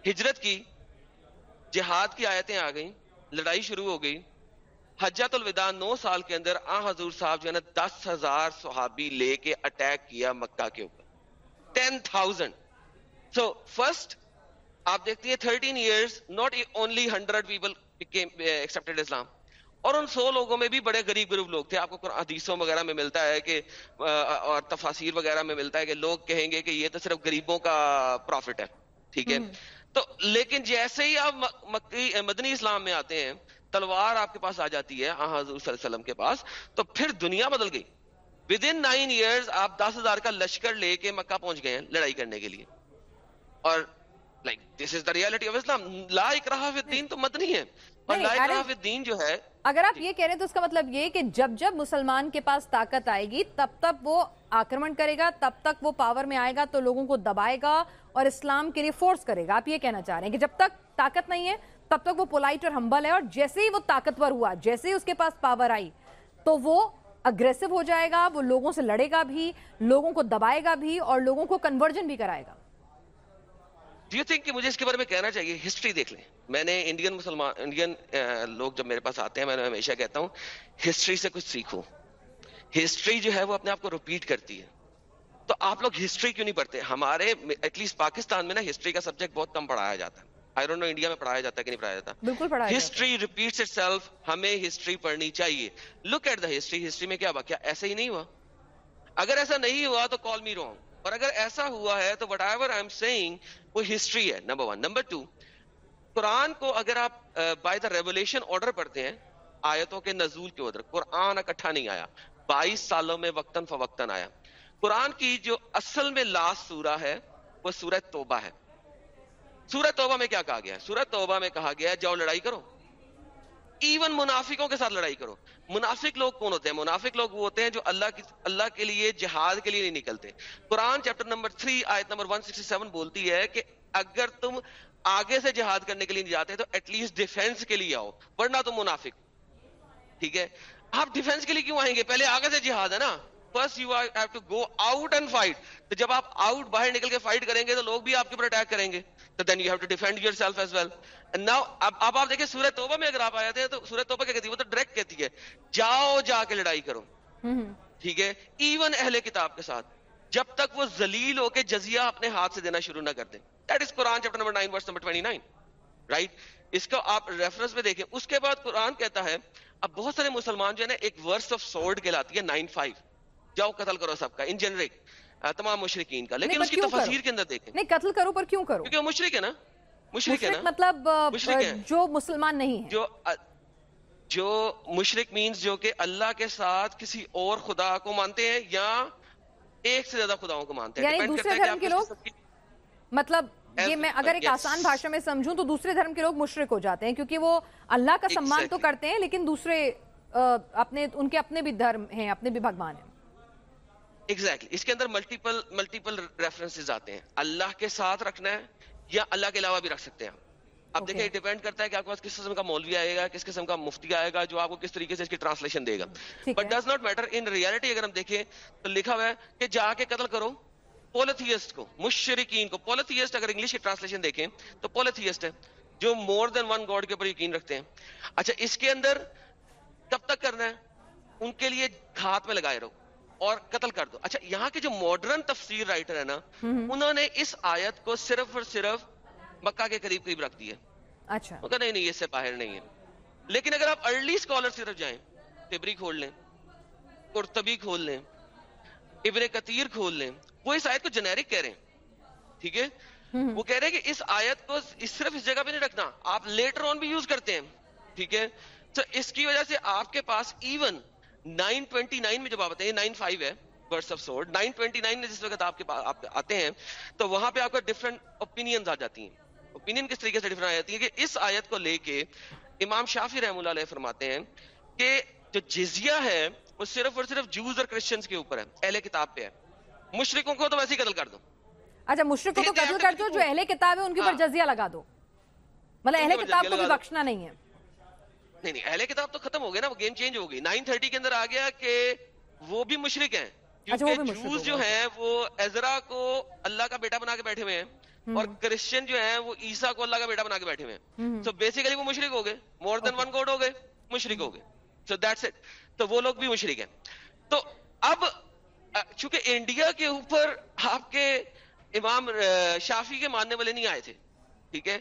ہجرت کی جہاد کی آیتیں آ گئیں، لڑائی شروع ہو گئی۔ حجت الوداع نو سال کے اندر آ حضور صاحب جو ہے نا دس ہزار صحابی لے کے اٹیک کیا مکہ کے اوپر۔ ٹین تھاؤزینڈ سو فرسٹ آپ دیکھتی ہیں thirteen years not only hundred people accepted Islam اور ان سو لوگوں میں بھی بڑے غریب غریب لوگ تھے۔ آپ کو حدیثوں وغیرہ میں ملتا ہے کہ اور تفاصیر وغیرہ میں ملتا ہے کہ لوگ کہیں گے کہ یہ تو صرف غریبوں کا پروفٹ ہے۔ ٹھیک ہے؟ تو لیکن جیسے ہی آپ مدنی اسلام میں آتے ہیں، تلوار آپ کے پاس آ جاتی ہے حضور صلی اللہ علیہ وسلم کے پاس، تو پھر دنیا بدل گئی۔ ود ان نائن ایئرز آپ دس ہزار کا لشکر لے کے مکہ پہنچ گئے ہیں لڑائی کرنے کے لیے۔ اور like this is the reality of Islam لا اکراہ فی الدین تو مدنی ہے اور لا اکراہ فی الدین جو ہے اگر آپ یہ کہہ رہے ہیں تو اس کا مطلب یہ کہ جب جب مسلمان کے پاس طاقت آئے گی تب تک وہ آکرمن کرے گا تب تک وہ پاور میں آئے گا تو لوگوں کو دبائے گا اور اسلام کے لیے فورس کرے گا آپ یہ کہنا چاہ رہے ہیں کہ جب تک طاقت نہیں ہے تب تک وہ پولائٹ اور ہمبل ہے اور جیسے ہی وہ طاقتور ہوا جیسے ہی اس کے پاس پاور آئی تو وہ اگریسو ہو جائے گا وہ لوگوں سے لڑے گا بھی لوگوں کو دبائے گا بھی اور لوگوں کو کنورجن بھی کرائے گا ڈو یو تھنک کہ مجھے اس کے بارے میں کہنا چاہیے؟ ہسٹری دیکھ لیں۔ میں نے انڈین مسلمان انڈین لوگ جب میرے پاس آتے ہیں میں ہمیشہ کہتا ہوں ہسٹری سے کچھ سیکھو۔ ہسٹری جو ہے وہ اپنے آپ کو ریپیٹ کرتی ہے۔ تو آپ لوگ ہسٹری کیوں نہیں پڑھتے؟ ہمارے ایٹ لیسٹ پاکستان میں نا ہسٹری کا سبجیکٹ بہت کم پڑھایا جاتا ہے۔ آئی ڈونٹ نو انڈیا میں پڑھایا جاتا ہے کہ نہیں پڑھایا جاتا۔ بالکل ہسٹری ریپیٹس اٹ سیلف ہمیں ہسٹری پڑھنی چاہیے۔ Look at the history history میں کیا کیا ایسا ہی نہیں ہوا۔ اگر ایسا نہیں ہوا تو کال می رونگ اور اگر ایسا ہوا ہے تو what ever I am seeing وہ ہسٹری ہے نمبر ون نمبر ٹو قرآن کو اگر آپ بائی دا ریولیشن آرڈر پڑھتے ہیں، آیتوں کے نزول کے ادھر قرآن اکٹھا نہیں آیا. بائیس سالوں میں وقتاً فوقتاً آیا. قرآن کی جو اصل میں لاسٹ سورہ ہے، وہ سورہ توبہ ہے. سورہ توبہ میں کیا کہا گیا ہے؟ سورہ توبہ میں کہا گیا ہے، جاؤ لڑائی کرو. ایون منافقوں کے ساتھ لڑائی کرو۔ منافق لوگ کون ہوتے ہیں؟ منافق لوگ وہ ہوتے ہیں جو اللہ کی اللہ کے لیے جہاد کے لیے نہیں نکلتے۔ قرآن چیپٹر نمبر 3 آیت نمبر 167 بولتی ہے کہ اگر تم آگے سے جہاد کرنے کے لیے نہیں جاتے تو ایٹ لیسٹ ڈیفینس کے لیے آؤ، ورنہ تم منافق۔ ٹھیک ہے؟ آپ ڈیفینس کے لیے کیوں آئیں گے؟ پہلے آگے سے جہاد ہے نا۔ First you have to go out and fight تو جب آپ آؤٹ باہر نکل کے فائٹ کریں گے تو لوگ بھی آپ کے اوپر اٹیک کریں گے. تو then you have to defend yourself as well now اب اب آپ دیکھیں سورہ توبہ میں اگر آپ آئے تھے تو سورہ توبہ کیا کہتی ہے؟ وہ تو ڈائریکٹ کہتی ہے جاؤ جا کے لڑائی کرو. ٹھیک ہے؟ ایون اہل کتاب کے ساتھ. جب تک وہ ذلیل ہو کے جزیہ اپنے ہاتھ سے دینا شروع نہ کر دیں. That is Quran chapter number 9 verse number 29 right اس کا آپ ریفرنس میں دیکھیں. اس کے بعد قرآن کہتا ہے اب بہت سارے مسلمان جو ہے نا ایک ورس آف سورڈ کہلاتی ہے نائن فائیو جاؤ قتل کرو سب کا ان جنرک تمام مشرقین کا لیکن اس کی تفسیر کے اندر دیکھیں۔ نہیں قتل کرو پر کیوں کرو؟ کیونکہ وہ مشرق ہے نا؟ مشرق ہے نا؟ مطلب جو مسلمان نہیں ہے۔ جو جو مشرق مینز جو کہ اللہ کے ساتھ کسی اور خدا کو مانتے ہیں یا ایک سے زیادہ خداؤں کو مانتے ہیں۔ یعنی دوسرے دھرم کے لوگ؟ مطلب یہ میں اگر ایک آسان بھاشا میں سمجھوں تو دوسرے دھرم کے لوگ مشرق ہو جاتے ہیں کیونکہ وہ اللہ کا سمان تو کرتے ہیں لیکن دوسرے اپنے ان کے اپنے بھی دھرم ہیں اپنے بھی بھگوان ہیں۔ ایگزیکٹلی اس کے اندر ملٹیپل ملٹیپل ریفرنسز آتے ہیں۔ اللہ کے ساتھ رکھنا ہے یا اللہ کے علاوہ بھی رکھ سکتے ہیں اب دیکھیں ڈیپینڈ کرتا ہے کہ آپ کے پاس کس قسم کا مولوی آئے گا کس قسم کا مفتی آئے گا جو آپ کو کس طریقے سے اس کی ٹرانسلیشن دے گا۔ But does not matter in reality اگر ہم دیکھیں تو لکھا ہوا ہے کہ جا کے قتل کرو پولیتھیسٹ کو مشرقین کو۔ پولیتھیسٹ اگر انگلش کی ٹرانسلیشن دیکھیں تو پولیتھیسٹ ہے جو مور دین ون گاڈ کے اوپر یقین رکھتے ہیں۔ اچھا اس کے اندر کب تک کرنا ہے؟ ان کے لیے ہاتھ میں لگائے رہو۔ اور قتل کر دو۔ اچھا یہاں کے جو ماڈرن تفسیر رائٹر ہے نا انہوں نے اس آیت کو صرف اور صرف مکہ کے قریب قریب رکھ دیا اچھا۔ نہیں نہیں اس سے باہر نہیں ہے۔ لیکن اگر آپ ارلی اسکالر صرف جائیں تبری کھول لیں قرطبی کھول لیں ابن کثیر کھول لیں وہ اس آیت کو جنیرک کہہ رہے ہیں۔ ٹھیک ہے؟ وہ کہہ رہے ہیں کہ اس آیت کو صرف اس جگہ پہ نہیں رکھنا آپ لیٹر آن بھی یوز کرتے ہیں۔ ٹھیک ہے؟ تو اس کی وجہ سے آپ کے پاس ایون 929 میں جب آپ آتے ہیں 95 ہے ورس آف سورڈ 929 میں جس وقت آپ کے پاس آپ آتے ہیں تو وہاں پہ آپ کا ڈفرنٹ اوپینینز آ جاتی ہیں۔ اوپینین کس طریقے سے ڈفرنٹ آ جاتی ہے کہ اس آیت کو لے کے امام شافی رحم اللہ علیہ فرماتے ہیں کہ جو جزیہ ہے وہ صرف اور صرف جوز اور کرسچنز کے اوپر ہے اہل کتاب پہ ہے۔ مشرقوں کو تو ویسے ہی قتل کر دو۔ اچھا مشرقوں کو قتل کر دو جو اہل کتاب ہے ان کے اوپر ہاں۔ جزیہ لگا دو۔ مطلب اہل کتاب کو بھی بخشنا نہیں ہے۔ نہیں نہیں اہل کتاب تو ختم ہو گیا نا وہ گیم چینج ہو گئی۔ نائن تھرٹی کے اندر آ گیا کہ وہ بھی مشرق ہیں۔ اچھا، کیونکہ جوز جو ہیں وہ ایزرا کو اللہ کا بیٹا بنا کے بیٹھے ہوئے ہیں۔ اور کرسچن جو ہیں وہ عیسا کو اللہ کا بیٹا بنا کے بیٹھے ہوئے ہیں۔ تو بیسیکلی وہ مشرق ہو گئے۔ مور دین ون گوڈ ہو گئے۔ مشرق ہو گئے۔ سو دیٹس اٹ تو وہ لوگ بھی مشرق ہیں۔ تو اب چونکہ انڈیا کے اوپر آپ کے امام شافی کے ماننے والے نہیں آئے تھے ٹھیک ہے؟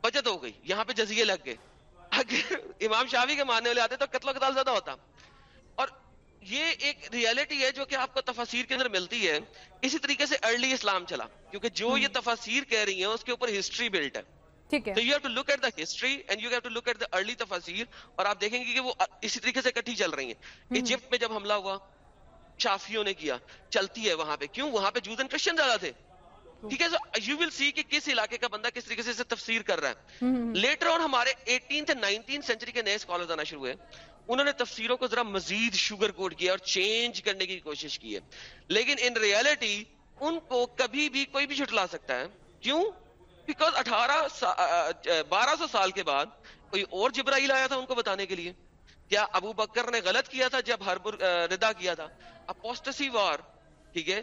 بچت ہو گئی۔ یہاں پہ جزیے لگ گئے۔ اگر امام شافی کے ماننے والے آتے تو قتل و قتال زیادہ ہوتا۔ اور یہ ایک ریالٹی ہے جو کہ آپ کو تفاسیر کے اندر ملتی ہے۔ اسی طریقے سے ارلی اسلام چلا۔ کیونکہ جو یہ تفاسیر کہہ رہی ہیں اس کے اوپر ہسٹری بلٹ ہے۔ تو you have to look at the history and you have to look at the early تفاسیر اور آپ دیکھیں گے کہ وہ اسی طریقے سے اکٹھی چل رہی ہیں۔ ایجپٹ میں جب حملہ ہوا شافیوں نے کیا چلتی ہے وہاں پہ۔ کیوں؟ وہاں پہ جوز اینڈ کرسچن زیادہ تھے۔ ٹھیک ہے یو ول سی کہ کس علاقے کا بندہ کس طریقے سے تفسیر کر رہا ہے۔ لیٹر آن ہمارے ایٹین نائنٹین سینچری کے نئے اسکالر آنا شروع ہوئے۔ انہوں نے تفسیروں کو ذرا مزید شوگر کوٹ کیا اور چینج کرنے کی کوشش کی ہے۔ لیکن ان ریالٹی ان کو کبھی بھی کوئی بھی جھٹلا سکتا ہے۔ کیوں؟ بیکاز اٹھارہ بارہ سو سال کے بعد کوئی اور جبرائیل آیا تھا ان کو بتانے کے لیے۔ کیا ابو بکر نے غلط کیا تھا جب ہر ردا کیا تھا؟ اپوسٹسی وار ٹھیک ہے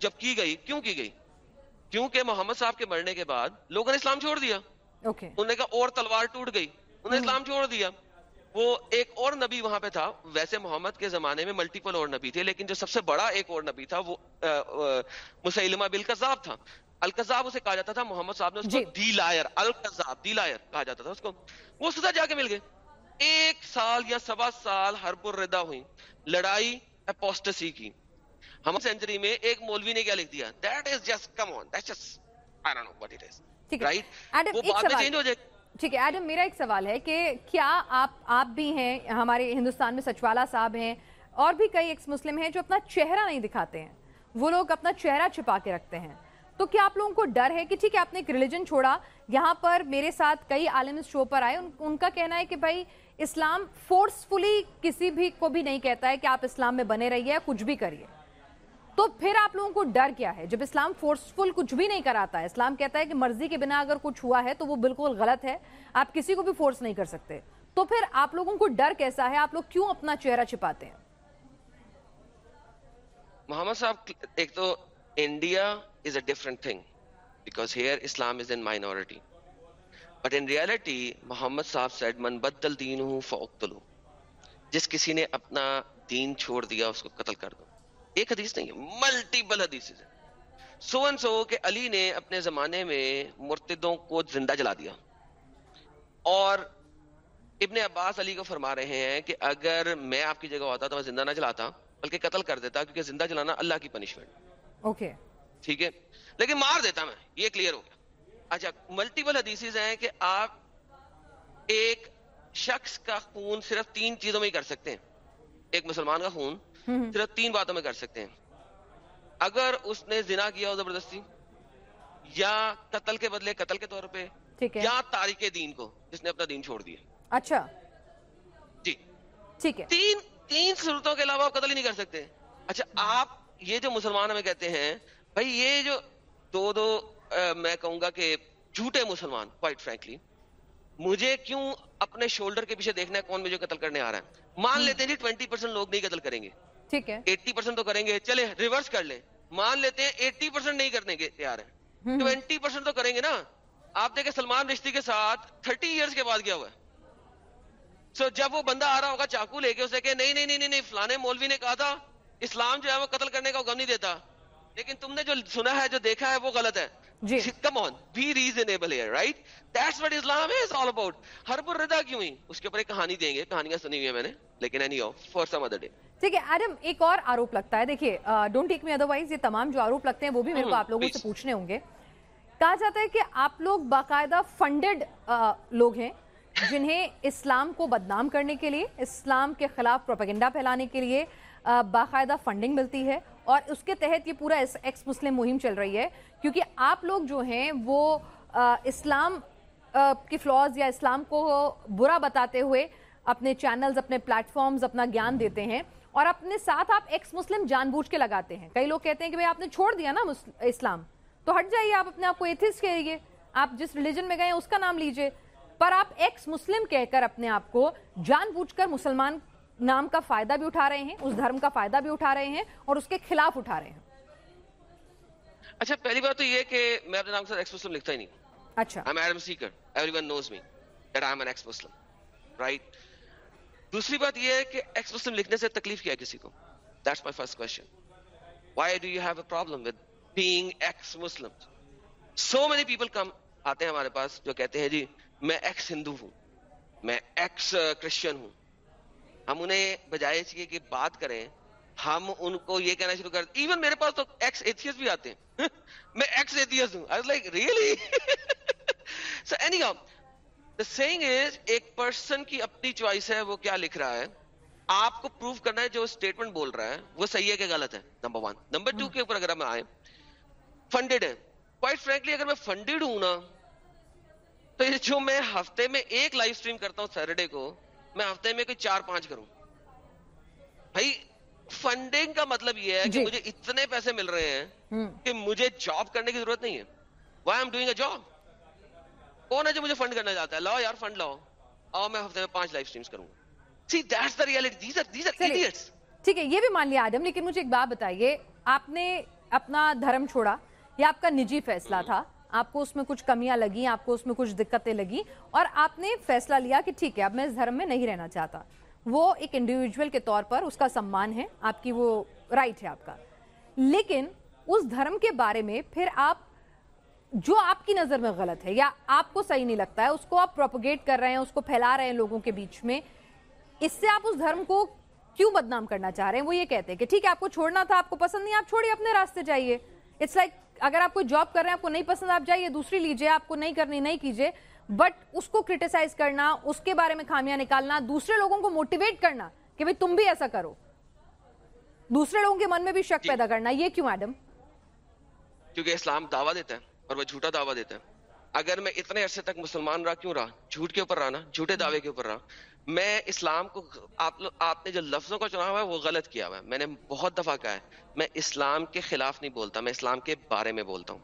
جب کی گئی کیوں کی گئی؟ کیونکہ محمد صاحب کے مرنے کے بعد لوگوں نے اسلام چھوڑ دیا۔ اوکے انہوں نے کہا اور تلوار ٹوٹ گئی۔ انہوں نے اسلام چھوڑ دیا۔ وہ ایک اور نبی وہاں پہ تھا۔ ویسے محمد کے زمانے میں ملٹیپل اور نبی تھے لیکن جو سب سے بڑا ایک اور نبی تھا وہ مسلمہ بالکذاب تھا۔ القذاب اسے کہا جاتا تھا محمد صاحب نے اس کو دی لائر القذاب دی لائر کہا جاتا تھا اس کو۔ وہ سزا جا کے مل گئے۔ ایک سال یا سوا سال حرب الردا ہوئی لڑائی اپوسٹسی کی۔ ہم سینچری میں ایک مولوی نے کیا لکھ دیا؟ That is just come on that just I don't know what it is right وہ بعد میں چینج ہو جائے. ٹھیک ہے. ایڈم میرا ایک سوال ہے کہ کیا آپ آپ بھی ہیں؟ ہمارے ہندوستان میں سچوالا صاحب ہیں اور بھی کئی ایکس مسلم ہیں جو اپنا چہرہ نہیں دکھاتے ہیں. وہ لوگ اپنا چہرہ چھپا کے رکھتے ہیں. تو کیا آپ لوگوں کو ڈر ہے کہ ٹھیک ہے آپ نے ایک ریلیجن چھوڑا یہاں پر میرے ساتھ کئی عالم اس شو پر آئے ان کا کہنا ہے کہ بھائی اسلام فورسفلی کسی بھی کو بھی نہیں کہتا ہے کہ آپ اسلام میں بنے رہیے کچھ بھی کریے. تو پھر آپ لوگوں کو ڈر کیا ہے؟ جب اسلام فورسفل کچھ بھی نہیں کراتا ہے، اسلام کہتا ہے کہ مرضی کے بنا اگر کچھ ہوا ہے تو وہ بالکل غلط ہے، آپ کسی کو بھی فورس نہیں کر سکتے۔ تو پھر آپ لوگوں کو ڈر کیسا ہے؟ آپ لوگ کیوں اپنا چہرہ چھپاتے ہیں؟ محمد صاحب، ایک تو India is a different thing because here Islam is in minority but in reality محمد صاحب سیڈ من بدل دین ہوں فوقتلو جس کسی نے اپنا دین چھوڑ دیا، اس کو قتل کر دو۔ ایک حدیث نہیں ہے ملٹیپل حدیث ہے۔ سو ان سو کہ علی نے اپنے زمانے میں مرتدوں کو زندہ جلا دیا۔ اور ابن عباس علی کو فرما رہے ہیں کہ اگر میں آپ کی جگہ ہوتا تو میں زندہ نہ جلاتا بلکہ قتل کر دیتا کیونکہ زندہ جلانا اللہ کی پنشمنٹ اوکے۔ ٹھیک ہے؟ لیکن مار دیتا میں یہ کلیئر ہو گیا۔ اچھا ملٹیپل حدیث ہیں کہ آپ ایک شخص کا خون صرف تین چیزوں میں ہی کر سکتے ہیں۔ ایک مسلمان کا خون صرف تین باتوں میں کر سکتے ہیں۔ اگر اس نے زنا کیا ہو زبردستی یا قتل کے بدلے قتل کے طور پہ یا تاریخ دین کو جس نے اپنا دین چھوڑ دیا۔ اچھا۔ جی۔ ٹھیک ہے۔ تین تین صورتوں کے علاوہ قتل ہی نہیں کر سکتے۔ اچھا آپ یہ جو مسلمان ہمیں کہتے ہیں بھائی یہ جو دو دو میں کہوں گا کہ جھوٹے مسلمان کوائٹ فرینکلی مجھے کیوں اپنے شولڈر کے پیچھے دیکھنا ہے کون مجھے قتل کرنے آ رہا ہے؟ مان لیتے ہیں جی ٹوینٹی پرسینٹ لوگ نہیں قتل کریں گے۔ ٹھیک ہے۔ ایٹی پرسینٹ تو کریں گے۔ چلے ریورس کر لیں۔ مان لیتے ہیں ایٹی پرسینٹ نہیں کرنے کے تیار ہیں۔ ٹوینٹی پرسینٹ تو کریں گے نا۔ آپ دیکھیں سلمان رشتی کے ساتھ تھرٹی ایئرس کے بعد گیا ہوا ہے؟ سو جب وہ بندہ آ رہا ہوگا چاقو لے کے اسے کہ نہیں نہیں نہیں نہیں فلانے مولوی نے کہا تھا اسلام جو ہے وہ قتل کرنے کا حکم نہیں دیتا۔ لیکن تم نے جو سنا ہے جو دیکھا ہے وہ غلط ہے۔ جی۔ کم آن بی ریزنیبل ہے right that's what Islam is all about ہر پر ردا کیوں ہی اس کے اوپر ایک کہانی دیں گے کہانیاں سنی ہوئی ہیں میں نے لیکن any of for some other day ٹھیک ہے ایڈم ایک اور آروپ لگتا ہے۔ دیکھیے ڈونٹ ٹیک می ادروائز یہ تمام جو آروپ لگتے ہیں وہ بھی میرے کو آپ لوگوں سے پوچھنے ہوں گے۔ کہا جاتا ہے کہ آپ لوگ باقاعدہ فنڈڈ لوگ ہیں جنہیں اسلام کو بدنام کرنے کے لیے اسلام کے خلاف پروپیگنڈا پھیلانے کے لیے باقاعدہ فنڈنگ ملتی ہے۔ اور اس کے تحت یہ پورا ایکس مسلم مہم چل رہی ہے، کیونکہ آپ لوگ جو ہیں وہ اسلام کی فلاز یا اسلام کو برا بتاتے ہوئے اپنے چینلز اپنے پلیٹ فارمز اپنا گیان دیتے ہیں اور اپنے ساتھ آپ ایکس مسلم جان بوجھ کے لگاتے ہیں۔ کئی لوگ کہتے ہیں کہ بھائی آپ نے چھوڑ دیا نا اسلام، تو ہٹ جائیے آپ اپنے آپ کو ایتھس کہیے۔ آپ جس ریلیجن میں گئے اس کا نام لیجیے۔ پر آپ ایکس مسلم کہہ کر اپنے آپ کو جان بوجھ کر مسلمان نام کا فائدہ بھی اٹھا رہے ہیں اس دھرم کا فائدہ بھی اٹھا رہے ہیں اور اس کے خلاف اٹھا رہے ہیں۔ اچھا پہلی بات تو یہ کہ میں اپنے نام سے ایکس مسلم لکھتا ہی نہیں اچھا۔ I'm Adam Seeker. Everyone knows me that I'm an ex-Muslim right? دوسری بات یہ ہے کہ ایکس مسلم لکھنے سے تکلیف کیا کسی کو؟ That's my first question. Why do you have a problem with being ex-Muslim so many people come آتے ہیں ہمارے پاس جو کہتے ہیں جی میں ایکس ہندو ہوں میں ایکس کرسچن ہوں۔ ہم انہیں بجائے چاہیے کہ بات کریں، ہم ان کو یہ کہنا شروع کر ایون میرے پاس تو ایکس ایتھیس بھی آتے ہیں۔ میں ایکس ایتھیس ہوں۔ I like really so anyhow the thing is ایک پرسن کی اپنی چوائس ہے، وہ کیا لکھ رہا ہے؟ آپ کو پروف کرنا ہے جو اسٹیٹمنٹ بول رہا ہے، وہ صحیح ہے کہ غلط ہے؟ نمبر ون نمبر ٹو کے اوپر اگر ہم آئے فنڈیڈ ہے۔ کوائٹ فرینکلی اگر میں فنڈیڈ ہوں نا، تو جو میں ہفتے میں ایک لائف اسٹریم کرتا ہوں سیٹرڈے کو میں ہفتے میں کوئی چار پانچ کروں۔ بھائی فنڈنگ کا مطلب یہ ہے کہ جی۔ مجھے اتنے پیسے مل رہے ہیں کہ مجھے جاب کرنے کی ضرورت نہیں ہے۔ Why am doing a job کون ہے جو مجھے فنڈ کرنا چاہتا ہے؟ لاؤ یار فنڈ لاؤ۔ آؤ میں ہفتے میں پانچ لائف اسٹریمز کروں۔ See that's the reality these are these are idiots ٹھیک ہے یہ بھی مان لیا آدم لیکن مجھے ایک بات بتائیے۔ آپ نے اپنا دھرم چھوڑا یہ آپ کا نجی فیصلہ تھا؟ آپ کو اس میں کچھ کمیاں لگی آپ کو اس میں کچھ دقتیں لگی اور آپ نے فیصلہ لیا کہ ٹھیک ہے، اب میں اس دھرم میں نہیں رہنا چاہتا۔ وہ ایک انڈیویجول کے طور پر اس کا سمان ہے، آپ کی وہ رائٹ ہے آپ کا۔ لیکن اس دھرم کے بارے میں پھر آپ، جو آپ کی نظر میں غلط ہے یا آپ کو صحیح نہیں لگتا ہے، اس کو آپ پروپوگیٹ کر رہے ہیں، اس کو پھیلا رہے ہیں لوگوں کے بیچ میں، اس سے آپ اس دھرم کو کیوں بدنام کرنا چاہ رہے ہیں؟ وہ یہ کہتے ہیں کہ ٹھیک ہے، آپ کو چھوڑنا تھا، آپ کو پسند نہیں، آپ چھوڑیے، اپنے راستے جائیے۔ اٹس لائک اگر آپ کوئی جاب کر رہے ہیں آپ کو نہیں پسند آپ جائیے دوسری لیجیے آپ کو نہیں کرنی نہیں کیجیے بٹ اس کو کرٹیسائز کرنا اس کے بارے میں خامیاں نکالنا دوسرے لوگوں کو موٹیویٹ کرنا کہ بھئی تم بھی ایسا کرو۔ دوسرے لوگوں کے من میں بھی شک پیدا کرنا یہ کیوں میڈم کیونکہ اسلام دعویٰ دیتا ہے اور وہ جھوٹا دعویٰ دیتا ہے۔ اگر میں اتنے عرصے تک مسلمان رہا کیوں رہا؟ جھوٹ کے اوپر رہا نا جھوٹے دعوے کے اوپر رہا۔ میں اسلام کو آپ نے جو لفظوں کا چنا ہوا ہے وہ غلط کیا ہوا ہے۔ میں نے بہت دفعہ کہا ہے میں اسلام کے خلاف نہیں بولتا میں اسلام کے بارے میں بولتا ہوں۔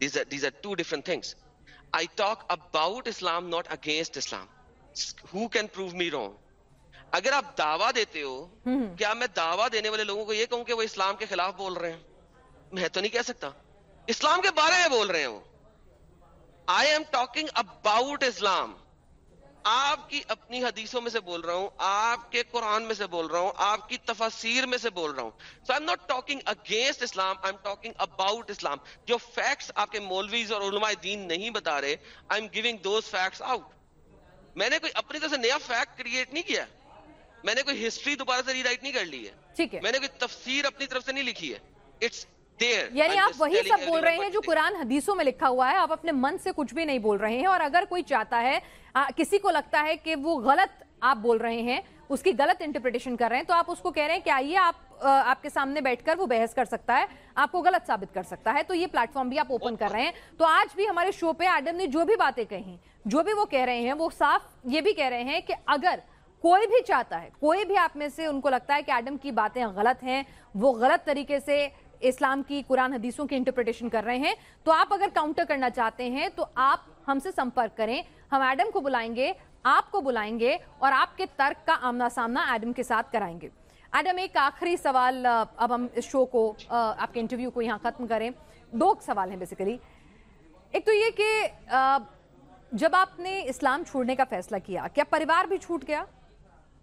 These are two different things I talk about Islam not against Islam who can prove me wrong اگر آپ دعویٰ دیتے ہو کیا میں دعویٰ دینے والے لوگوں کو یہ کہوں کہ وہ اسلام کے خلاف بول رہے ہیں؟ میں تو نہیں کہہ سکتا۔ اسلام کے بارے میں بول رہے ہیں وہ۔ I am talking about Islam آپ کی اپنی حدیثوں میں سے بول رہا ہوں آپ کے قرآن میں سے بول رہا ہوں آپ کی تفسیر میں سے بول رہا ہوں۔ So I am not talking against Islam I am talking about Islam جو فیکٹس آپ کے مولویز اور علماء دین نہیں بتا رہے I am giving those facts out میں نے کوئی اپنی طرف سے نیا فیکٹ کریٹ نہیں کیا۔ میں نے کوئی ہسٹری دوبارہ سے ری رائٹ نہیں کر لی ہے۔ میں نے کوئی تفسیر اپنی طرف سے نہیں لکھی ہے۔ اٹس یعنی آپ وہی سب بول رہے ہیں جو قرآن حدیثوں میں لکھا ہوا ہے آپ اپنے من سے کچھ بھی نہیں بول رہے ہیں اور اگر کوئی چاہتا ہے کسی کو لگتا ہے کہ وہ غلط آپ بول رہے ہیں اس کی غلط انٹرپریٹیشن کر رہے ہیں تو آپ اس کو کہہ رہے ہیں کہ آئیے آپ آپ کے سامنے بیٹھ کر وہ بحث کر سکتا ہے آپ کو غلط ثابت کر سکتا ہے تو یہ پلیٹ فارم بھی آپ اوپن کر رہے ہیں۔ تو آج بھی ہمارے شو پہ ایڈم نے جو بھی باتیں کہیں جو بھی وہ کہہ رہے ہیں وہ صاف یہ بھی کہہ رہے ہیں کہ اگر کوئی بھی چاہتا ہے کوئی بھی آپ میں سے ان کو لگتا ہے کہ ایڈم کی باتیں غلط ہیں وہ غلط طریقے سے اسلام کی قرآن حدیثوں کی انٹرپریٹیشن کر رہے ہیں، تو آپ اگر کاؤنٹر کرنا چاہتے ہیں، تو آپ ہم سے سمپرک کریں۔ ہم ایڈم کو بلائیں گے، آپ کو بلائیں گے اور آپ کے ترک کا آمنا سامنا ایڈم کے ساتھ کرائیں گے۔ ایڈم ایک آخری سوال اب ہم اس شو کو آپ کے انٹرویو کو یہاں ختم کریں۔ دو سوال ہیں بیسیکلی ایک تو یہ کہ جب آپ نے اسلام چھوڑنے کا فیصلہ کیا کیا پریوار بھی چھوٹ گیا؟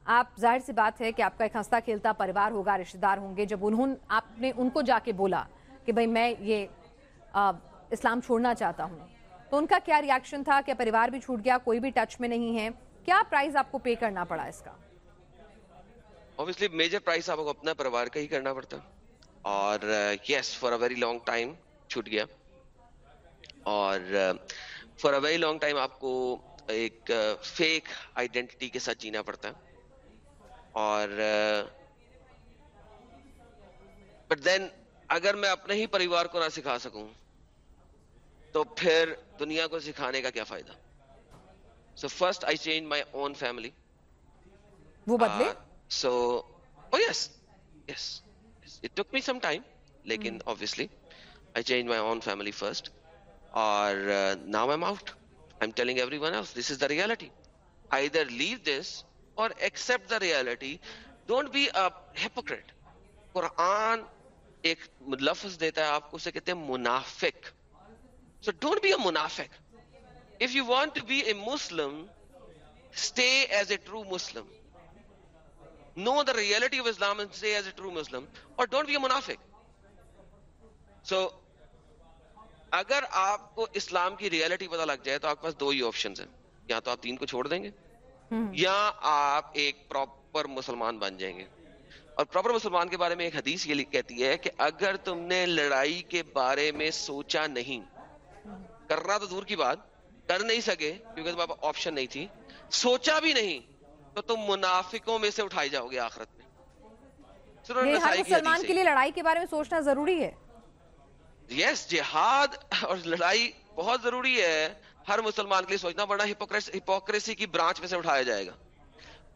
آپ ظاہر سی بات ہے کہ آپ کا ایک ہنستا کھیلتا پریوار ہوگا رشتہ دار ہوں گے۔ جب انہوں آپ نے ان کو جا کے بولا کہ بھئی میں یہ آ, اسلام چھوڑنا چاہتا ہوں تو ان کا کیا ریاکشن تھا کہ پریوار بھی چھوٹ گیا کوئی بھی ٹچ میں نہیں ہے؟ کیا پرائز آپ کو پے کرنا پڑا اس کا؟ Obviously میجر پرائز آپ کو اپنا پریوار کا ہی کرنا پڑتا۔ اور yes for a very long time چھوٹ گیا۔ اور for a very long time آپ کو ایک فیک آئیڈینٹی کے ساتھ جینا پڑتا۔ ہے اور بٹ دین اگر میں اپنے ہی پریوار کو نہ سکھا سکوں تو پھر دنیا کو سکھانے کا کیا فائدہ؟ So first I change my own family وہ بدلے؟ So yes yes it took me some time لیکن obviously I change my own family first اور now am out I am telling everyone of this is the reality I either leave this or accept the reality don't be hypocrite قرآن ایک لفظ دیتا ہے، آپ کو اسے کہتے ہیں منافق. سو ڈونٹ بی اے منافق. If you want to be a Muslim stay as a true Muslim know the reality of Islam and stay as a true Muslim or don't be اے منافق. سو اگر آپ کو اسلام کی ریالٹی پتہ لگ جائے تو آپ کے پاس دو ہی آپشن ہیں. یا تو آپ دین کو چھوڑ دیں گے یا آپ ایک پراپر مسلمان بن جائیں گے۔ اور پراپر مسلمان کے بارے میں ایک حدیث یہ کہتی ہے کہ اگر تم نے لڑائی کے بارے میں سوچا نہیں کرنا تو دور کی بات کر نہیں سکے کیونکہ تمہارے پاس آپشن نہیں تھی سوچا بھی نہیں تو تم منافقوں میں سے اٹھائی جاؤ گے آخرت میں۔ ہر مسلمان کے لیے لڑائی کے بارے میں سوچنا ضروری ہے۔ یس جہاد اور لڑائی بہت ضروری ہے۔ ہر مسلمان کے لیے سوچنا پڑنا ہپوکریسی کی برانچ میں سے اٹھایا جائے گا۔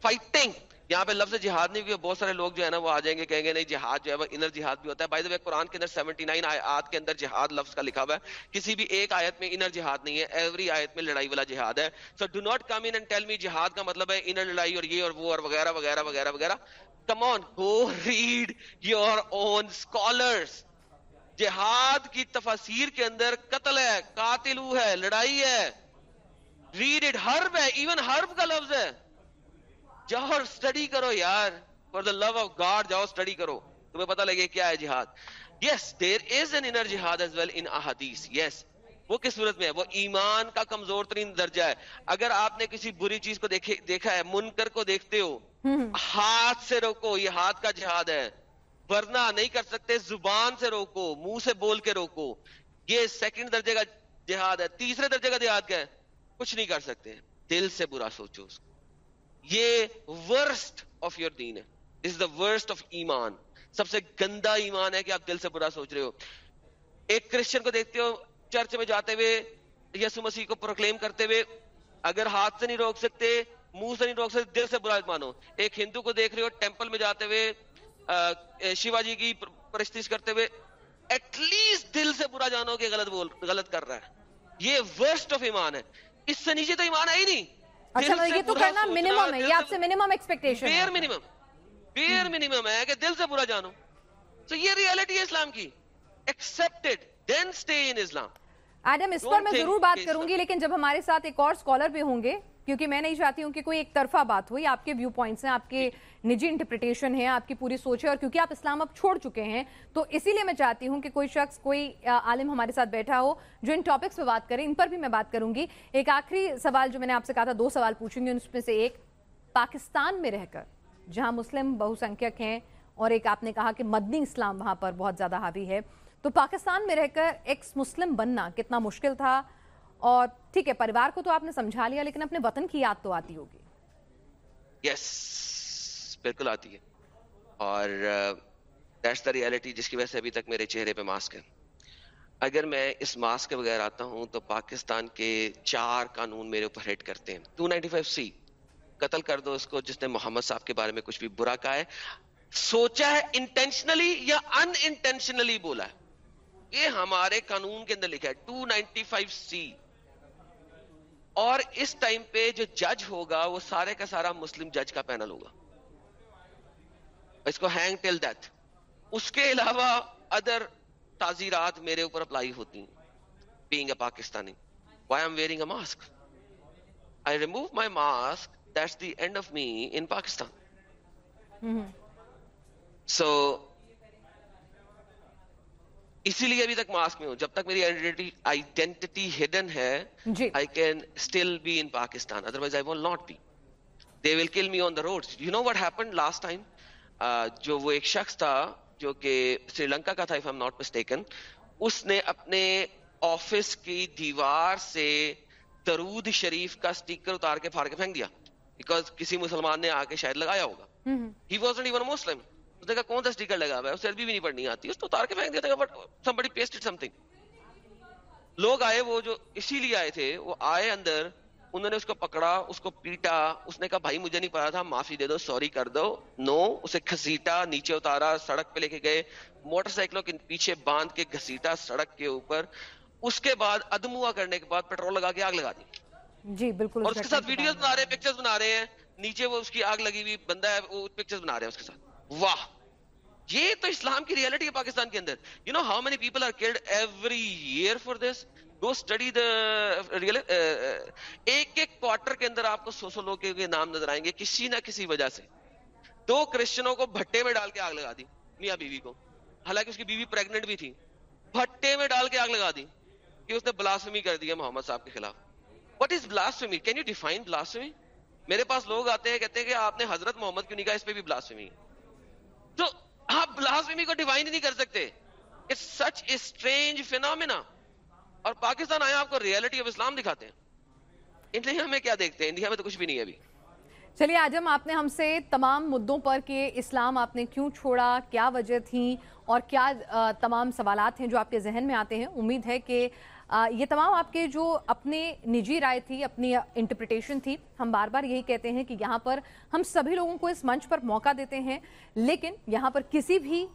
فائٹنگ یہاں پہ لفظ جہاد نہیں کیونکہ بہت سارے لوگ جو ہے نا، وہ آ جائیں گے، کہیں گے نہیں، جہاد جو ہے وہ انر جہاد بھی ہوتا ہے۔ بائی دا وے قرآن کے اندر 79 آیات کے اندر جہاد لفظ کا لکھا ہوا ہے۔ کسی بھی ایک آیت میں انر جہاد نہیں ہے ایوری آیت میں لڑائی والا جہاد ہے۔ So do not come in and tell me جہاد کا مطلب ہے انر لڑائی اور یہ اور وہ اور وغیرہ وغیرہ وغیرہ وغیرہ۔ Come on go read your own scholars جہاد کی تفاصیر کے اندر قتل ہے قاتلو ہے لڑائی ہے۔ ریڈ اٹ حرب ہے ایون حرب کا لفظ ہے۔ جاؤ اور سٹڈی کرو یار for the love of God جاؤ سٹڈی کرو۔ تمہیں پتہ لگے کیا ہے جہاد؟ Yes there is an inner jihad as well in احادیث یس وہ کس صورت میں ہے؟ وہ ایمان کا کمزور ترین درجہ ہے۔ اگر آپ نے کسی بری چیز کو دیکھا ہے منکر کو دیکھتے ہو ہاتھ سے روکو یہ ہاتھ کا جہاد ہے۔ ورنہ نہیں کر سکتے، زبان سے روکو، منہ سے بول کے روکو۔ یہ سیکنڈ درجے کا جہاد ہے، تیسرے درجے کا جہاد کیا ہے؟ کچھ نہیں کر سکتے۔ دل سے برا سوچو اس کو۔ یہ ورسٹ آف یور دین ہے۔ اس دا ورسٹ آف ایمان۔ سب سے گندا ایمان ہے کہ آپ دل سے برا سوچ رہے ہو۔ ایک کرسچن کو دیکھتے ہو، چرچ میں جاتے ہوئے، یسو مسیح کو پروکلیم کرتے ہوئے، اگر ہاتھ سے نہیں روک سکتے، منہ سے نہیں روک سکتے، دل سے برا مانو ایک ہندو کو دیکھ رہے ہو ٹیمپل میں جاتے ہوئے شیوا جی کی پرستش کرتے ہوئے ایٹ لیسٹ دل سے برا جانو کہ غلط بول غلط کر رہا ہے۔ یہ ورسٹ آف ایمان ہے۔ اس سے نیچے تو ایمان ہے ہی نہیں۔ اچھا یہ تو کرنا منیمم ہے یہ آپ سے minimum expectation bare minimum bare minimum ہے کہ دل سے برا جانو۔ تو یہ ریالٹی ہے اسلام کی۔ ایکسپٹڈ دین سٹے ان اسلام ایڈم اس پر میں ضرور بات کروں گی لیکن جب ہمارے ساتھ ایک اور سکولر بھی ہوں گے کیونکہ میں نہیں چاہتی ہوں کہ کوئی ایک طرفہ بات ہوئی، آپ کے ویو پوائنٹس ہیں، آپ کے نجی انٹرپریٹیشن ہے آپ کی پوری سوچ ہے، اور کیونکہ آپ اسلام اب چھوڑ چکے ہیں، تو اسی لیے میں چاہتی ہوں کہ کوئی شخص، کوئی عالم ہمارے ساتھ بیٹھا ہو جو ان ٹاپکس پہ بات کریں ان پر بھی میں بات کروں گی۔ ایک آخری سوال جو میں نے آپ سے کہا تھا، دو سوال پوچھوں گی اس میں سے ایک، پاکستان میں رہ کر، جہاں مسلم بہو سنکھیک ہیں، اور ایک آپ نے کہا کہ مدنی اسلام وہاں پر بہت زیادہ حاوی ہے، تو پاکستان میں رہ کر ایکس مسلم بننا کتنا مشکل تھا؟ اور ٹھیک ہے، پریوار کو تو آپ نے سمجھا لیا، لیکن اپنے وطن کی یاد تو آتی ہوگی۔ یس، بالکل آتی ہے۔ اور دیٹس دا ریالٹی جس کی وجہ سے ابھی تک میرے چہرے پہ ماسک ہے۔ اگر میں اس ماسک کے بغیر آتا ہوں تو پاکستان کے چار قانون میرے اوپر ہٹ کرتے ہیں۔ ٹو نائنٹی فائیو سی، قتل کر دو اس کو، جس نے محمد صاحب کے بارے میں کچھ بھی برا کہا ہے۔ سوچا ہے انٹینشنلی یا ان انٹینشنلی بولا ہے۔ یہ ہمارے قانون کے اندر لکھا ہے۔ Two ninety five C. اور اس ٹائم پہ جو جج ہوگا وہ سارے کا سارا مسلم جج کا پینل ہوگا۔ اس کو ہینگ ٹل ڈیتھ اس کے علاوہ ادر تعزیرات میرے اوپر اپلائی ہوتی ہیں۔ Being a Pakistani why am wearing a mask I remove my mask that's the end of me in Pakistan so اسی لیے ابھی تک ماسک میں ہوں۔ جب تک میری آئیڈینٹی ہڈن ہے I can still be in Pakistan otherwise I will not be they will kill me on the road you know what happen last time جو وہ ایک شخص تھا جو کہ سری لنکا کا تھا اف ایم ناٹ مسٹیکن اس نے اپنے آفس کی دیوار سے درود شریف کا اسٹیکر اتار کے پھاڑ کے پھینک دیا۔ بیکاز کسی مسلمان نے آ کے شاید لگایا ہوگا۔ ہی واز ایون مسلم اس نے کہا کون سا اسٹیکر لگا؟ ہوا ہے اسے عربی بھی نہیں پڑھنی آتی۔ اس کو اتار کے پھینک دیا تھا بٹ سم بڑی پیسٹڈ سم تھنگ لوگ آئے وہ جو اسی لیے آئے تھے وہ آئے اندر انہوں نے اس کو پکڑا اس کو پیٹا اس نے کہا بھائی مجھے نہیں پتا تھا معافی دے دو سوری کر دو نو اسے گھسیٹا نیچے اتارا سڑک پہ لے کے گئے۔ موٹر سائیکلوں کے پیچھے باندھ کے گھسیٹا سڑک کے اوپر۔ اس کے بعد ادم ہوا کرنے کے بعد پیٹرول لگا کے آگ لگا دی۔ جی بالکل اور اس کے ساتھ ویڈیوز بنا رہے ہیں پکچرز بنا رہے ہیں۔ نیچے وہ اس کی آگ لگی ہوئی بندہ ہے وہ پکچرز بنا رہے ہیں اس کے ساتھ۔ واہ! یہ تو اسلام کی ریالٹی ہے پاکستان کے اندر۔ You know how many people are killed every year for this go study the real ایک ایک کوارٹر کے اندر آپ کو سو سو لوگ کے نام نظر آئیں گے کسی نہ کسی وجہ سے۔ دو کرسچنوں کو بھٹے میں ڈال کے آگ لگا دی، میاں بیوی کو۔ حالانکہ اس کی بیوی پریگنٹ بھی تھی۔ بھٹے میں ڈال کے آگ لگا دی کہ اس نے بلاسمی کر دیا محمد صاحب کے خلاف۔ What is blasphemy can you define blasphemy میرے پاس لوگ آتے ہیں، کہتے ہیں کہ آپ نے حضرت محمد کیوں نہیں کہا؟ اس پہ بھی بلاسمی تو آپ بلاسمی کو ڈیفائن نہیں کر سکتے. اٹس سچ اسٹرینج فینومینا اور پاکستان آیا آپ کو ریالٹی آف اسلام دکھاتے ہیں. انڈیا میں کیا دیکھتے ہیں؟ انڈیا میں تو کچھ بھی نہیں ہے ابھی. چلیے آجم آپ نے ہم سے تمام مدوں پر کہ اسلام آپ نے کیوں چھوڑا، کیا وجہ تھی اور کیا تمام سوالات ہیں جو آپ کے ذہن میں آتے ہیں. امید ہے کہ یہ تمام آپ کے جو اپنے نجی رائے تھی، اپنی انٹرپریٹیشن تھی، ہم بار بار یہی کہتے ہیں کہ یہاں پر ہم سبھی لوگوں کو اس منچ پر موقع دیتے ہیں، لیکن یہاں پر کسی بھی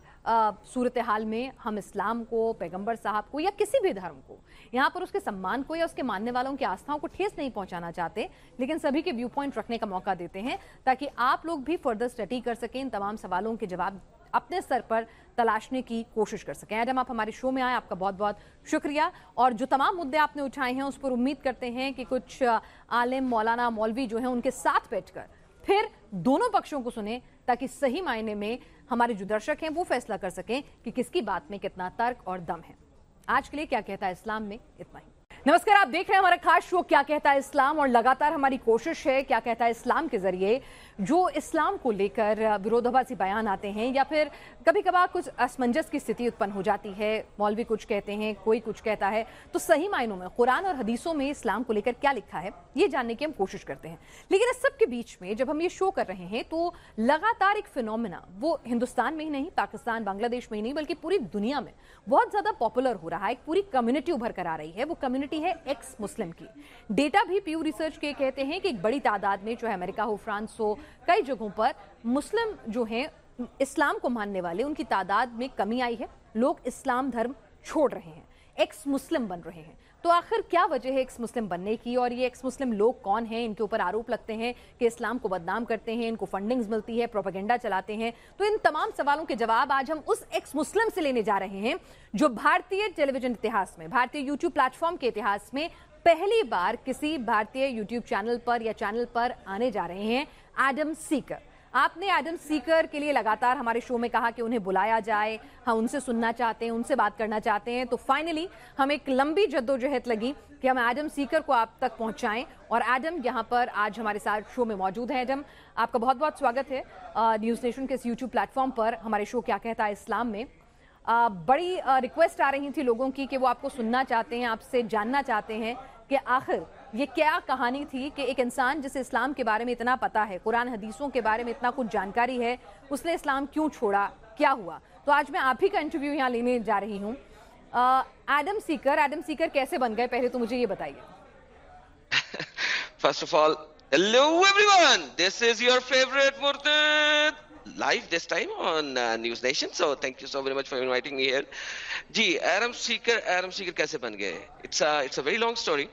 صورتحال میں ہم اسلام کو، پیغمبر صاحب کو یا کسی بھی دھرم کو، یہاں پر اس کے سمان کو یا اس کے ماننے والوں کی آستھاؤں کو ٹھیس نہیں پہنچانا چاہتے، لیکن سبھی کے ویو پوائنٹ رکھنے کا موقع دیتے ہیں تاکہ آپ لوگ بھی فردر اسٹڈی کر سکیں ان تمام سوالوں کے جواب اپنے سر پر تلاشنے کی کوشش کر سکیں۔ ایڈم، آپ ہمارے شو میں آئیں آپ کا بہت بہت شکریہ۔ اور جو تمام مدعے آپ نے اٹھائے ہیں، اس پر امید کرتے ہیں کہ کچھ عالم مولانا مولوی جو ہیں، ان کے ساتھ بیٹھ کر پھر دونوں پکشوں کو سنیں، تاکہ صحیح معنی میں ہمارے جو درشک ہیں، وہ فیصلہ کر سکیں کہ کس کی بات میں کتنا ترک اور دم ہے۔ آج کے لیے کیا کہتا ہے اسلام میں؟ اتنا ہی۔ نمسکار، آپ دیکھ رہے ہیں ہمارا خاص شو، کیا کہتا ہے اسلام؟ اور لگاتار ہماری کوشش ہے، کیا کہتا ہے اسلام کے ذریعے جو اسلام کو لے کر وروباسی بیان آتے ہیں یا پھر کبھی کبھار کچھ اسمنجس کی ستیتی اتپن ہو جاتی ہے۔ مولوی کچھ کہتے ہیں، کوئی کچھ کہتا ہے۔ تو صحیح معنوں میں قرآن اور حدیثوں میں اسلام کو لے کر کیا لکھا ہے، یہ جاننے کی ہم کوشش کرتے ہیں۔ لیکن اس سب کے بیچ میں جب ہم یہ شو کر رہے ہیں، تو لگاتار ایک فنومنا وہ ہندوستان میں ہی نہیں، پاکستان، بنگلہ دیش میں ہی نہیں، بلکہ پوری دنیا میں بہت زیادہ پاپولر ہو رہا ہے، ایک پوری کمیونٹی ابھر کر آ رہی ہے۔ وہ کمیونٹی کمیونٹی ہے ایکس مسلم کی۔ ڈیٹا بھی پیو ریسرچ کے کہتے ہیں کہ ایک بڑی تعداد میں جو ہے امریکہ ہو، فرانس ہو، کئی جگہوں پر مسلم جو ہیں، اسلام کو ماننے والے، ان کی تعداد میں کمی آئی ہے۔ لوگ اسلام دھرم چھوڑ رہے ہیں، ایکس مسلم بن رہے ہیں۔ تو آخر کیا وجہ ہے ایکس مسلم بننے کی؟ اور یہ ایکس مسلم لوگ کون ہیں؟ ان کے اوپر آروپ لگتے ہیں کہ اسلام کو بدنام کرتے ہیں، ان کو فنڈنگز ملتی ہے پروپیگنڈا چلاتے ہیں۔ تو ان تمام سوالوں کے جواب آج ہم اس ایکس مسلم سے لینے جا رہے ہیں جو بھارتی ٹیلی ویژن اتہاس میں بھارتی یوٹیوب پلیٹ فارم کے اتہاس میں پہلی بار کسی بھارتی یوٹیوب چینل پر یا چینل پر آنے جا رہے ہیں، ایڈم سیکر۔ آپ نے ایڈم سیکر کے لیے لگاتار ہمارے شو میں کہا کہ انہیں بلایا جائے، ہم ان سے سننا چاہتے ہیں، ان سے بات کرنا چاہتے ہیں۔ تو فائنلی ہم ایک لمبی جدوجہد لگی کہ ہم ایڈم سیکر کو آپ تک پہنچائیں اور ایڈم یہاں پر آج ہمارے ساتھ شو میں موجود ہیں۔ ایڈم، آپ کا بہت بہت سواگت ہے۔ نیوز نیشن کے اس یوٹیوب پلیٹ فارم پر ہمارے شو کیا کہتا ہے اسلام میں۔ بڑی ریکویسٹ آ رہی تھی لوگوں کی کہ وہ آپ کو سننا چاہتے ہیں، آپ سے جاننا چاہتے ہیں کہ آخر یہ کیا کہانی تھی کہ ایک انسان جسے اسلام کے بارے میں اتنا پتا ہے، قرآن حدیثوں کے بارے میں اتنا کچھ جانکاری ہے، اس نے اسلام کیوں چھوڑا؟ کیا ہوا؟ تو آج میں آپ ہی کا انٹرویو یہاں لینے جا رہی ہوں۔ ایڈم سیکر ایڈم سیکر کیسے بن گئے؟ پہلے تو مجھے یہ بتائیے۔ First of all hello everyone this is your favourite مرتد live this time on News Nation so thank you so very much for inviting me here جی ایرم سیکر ایرم سیکر کیسے بن گئے؟ It's it's a very long story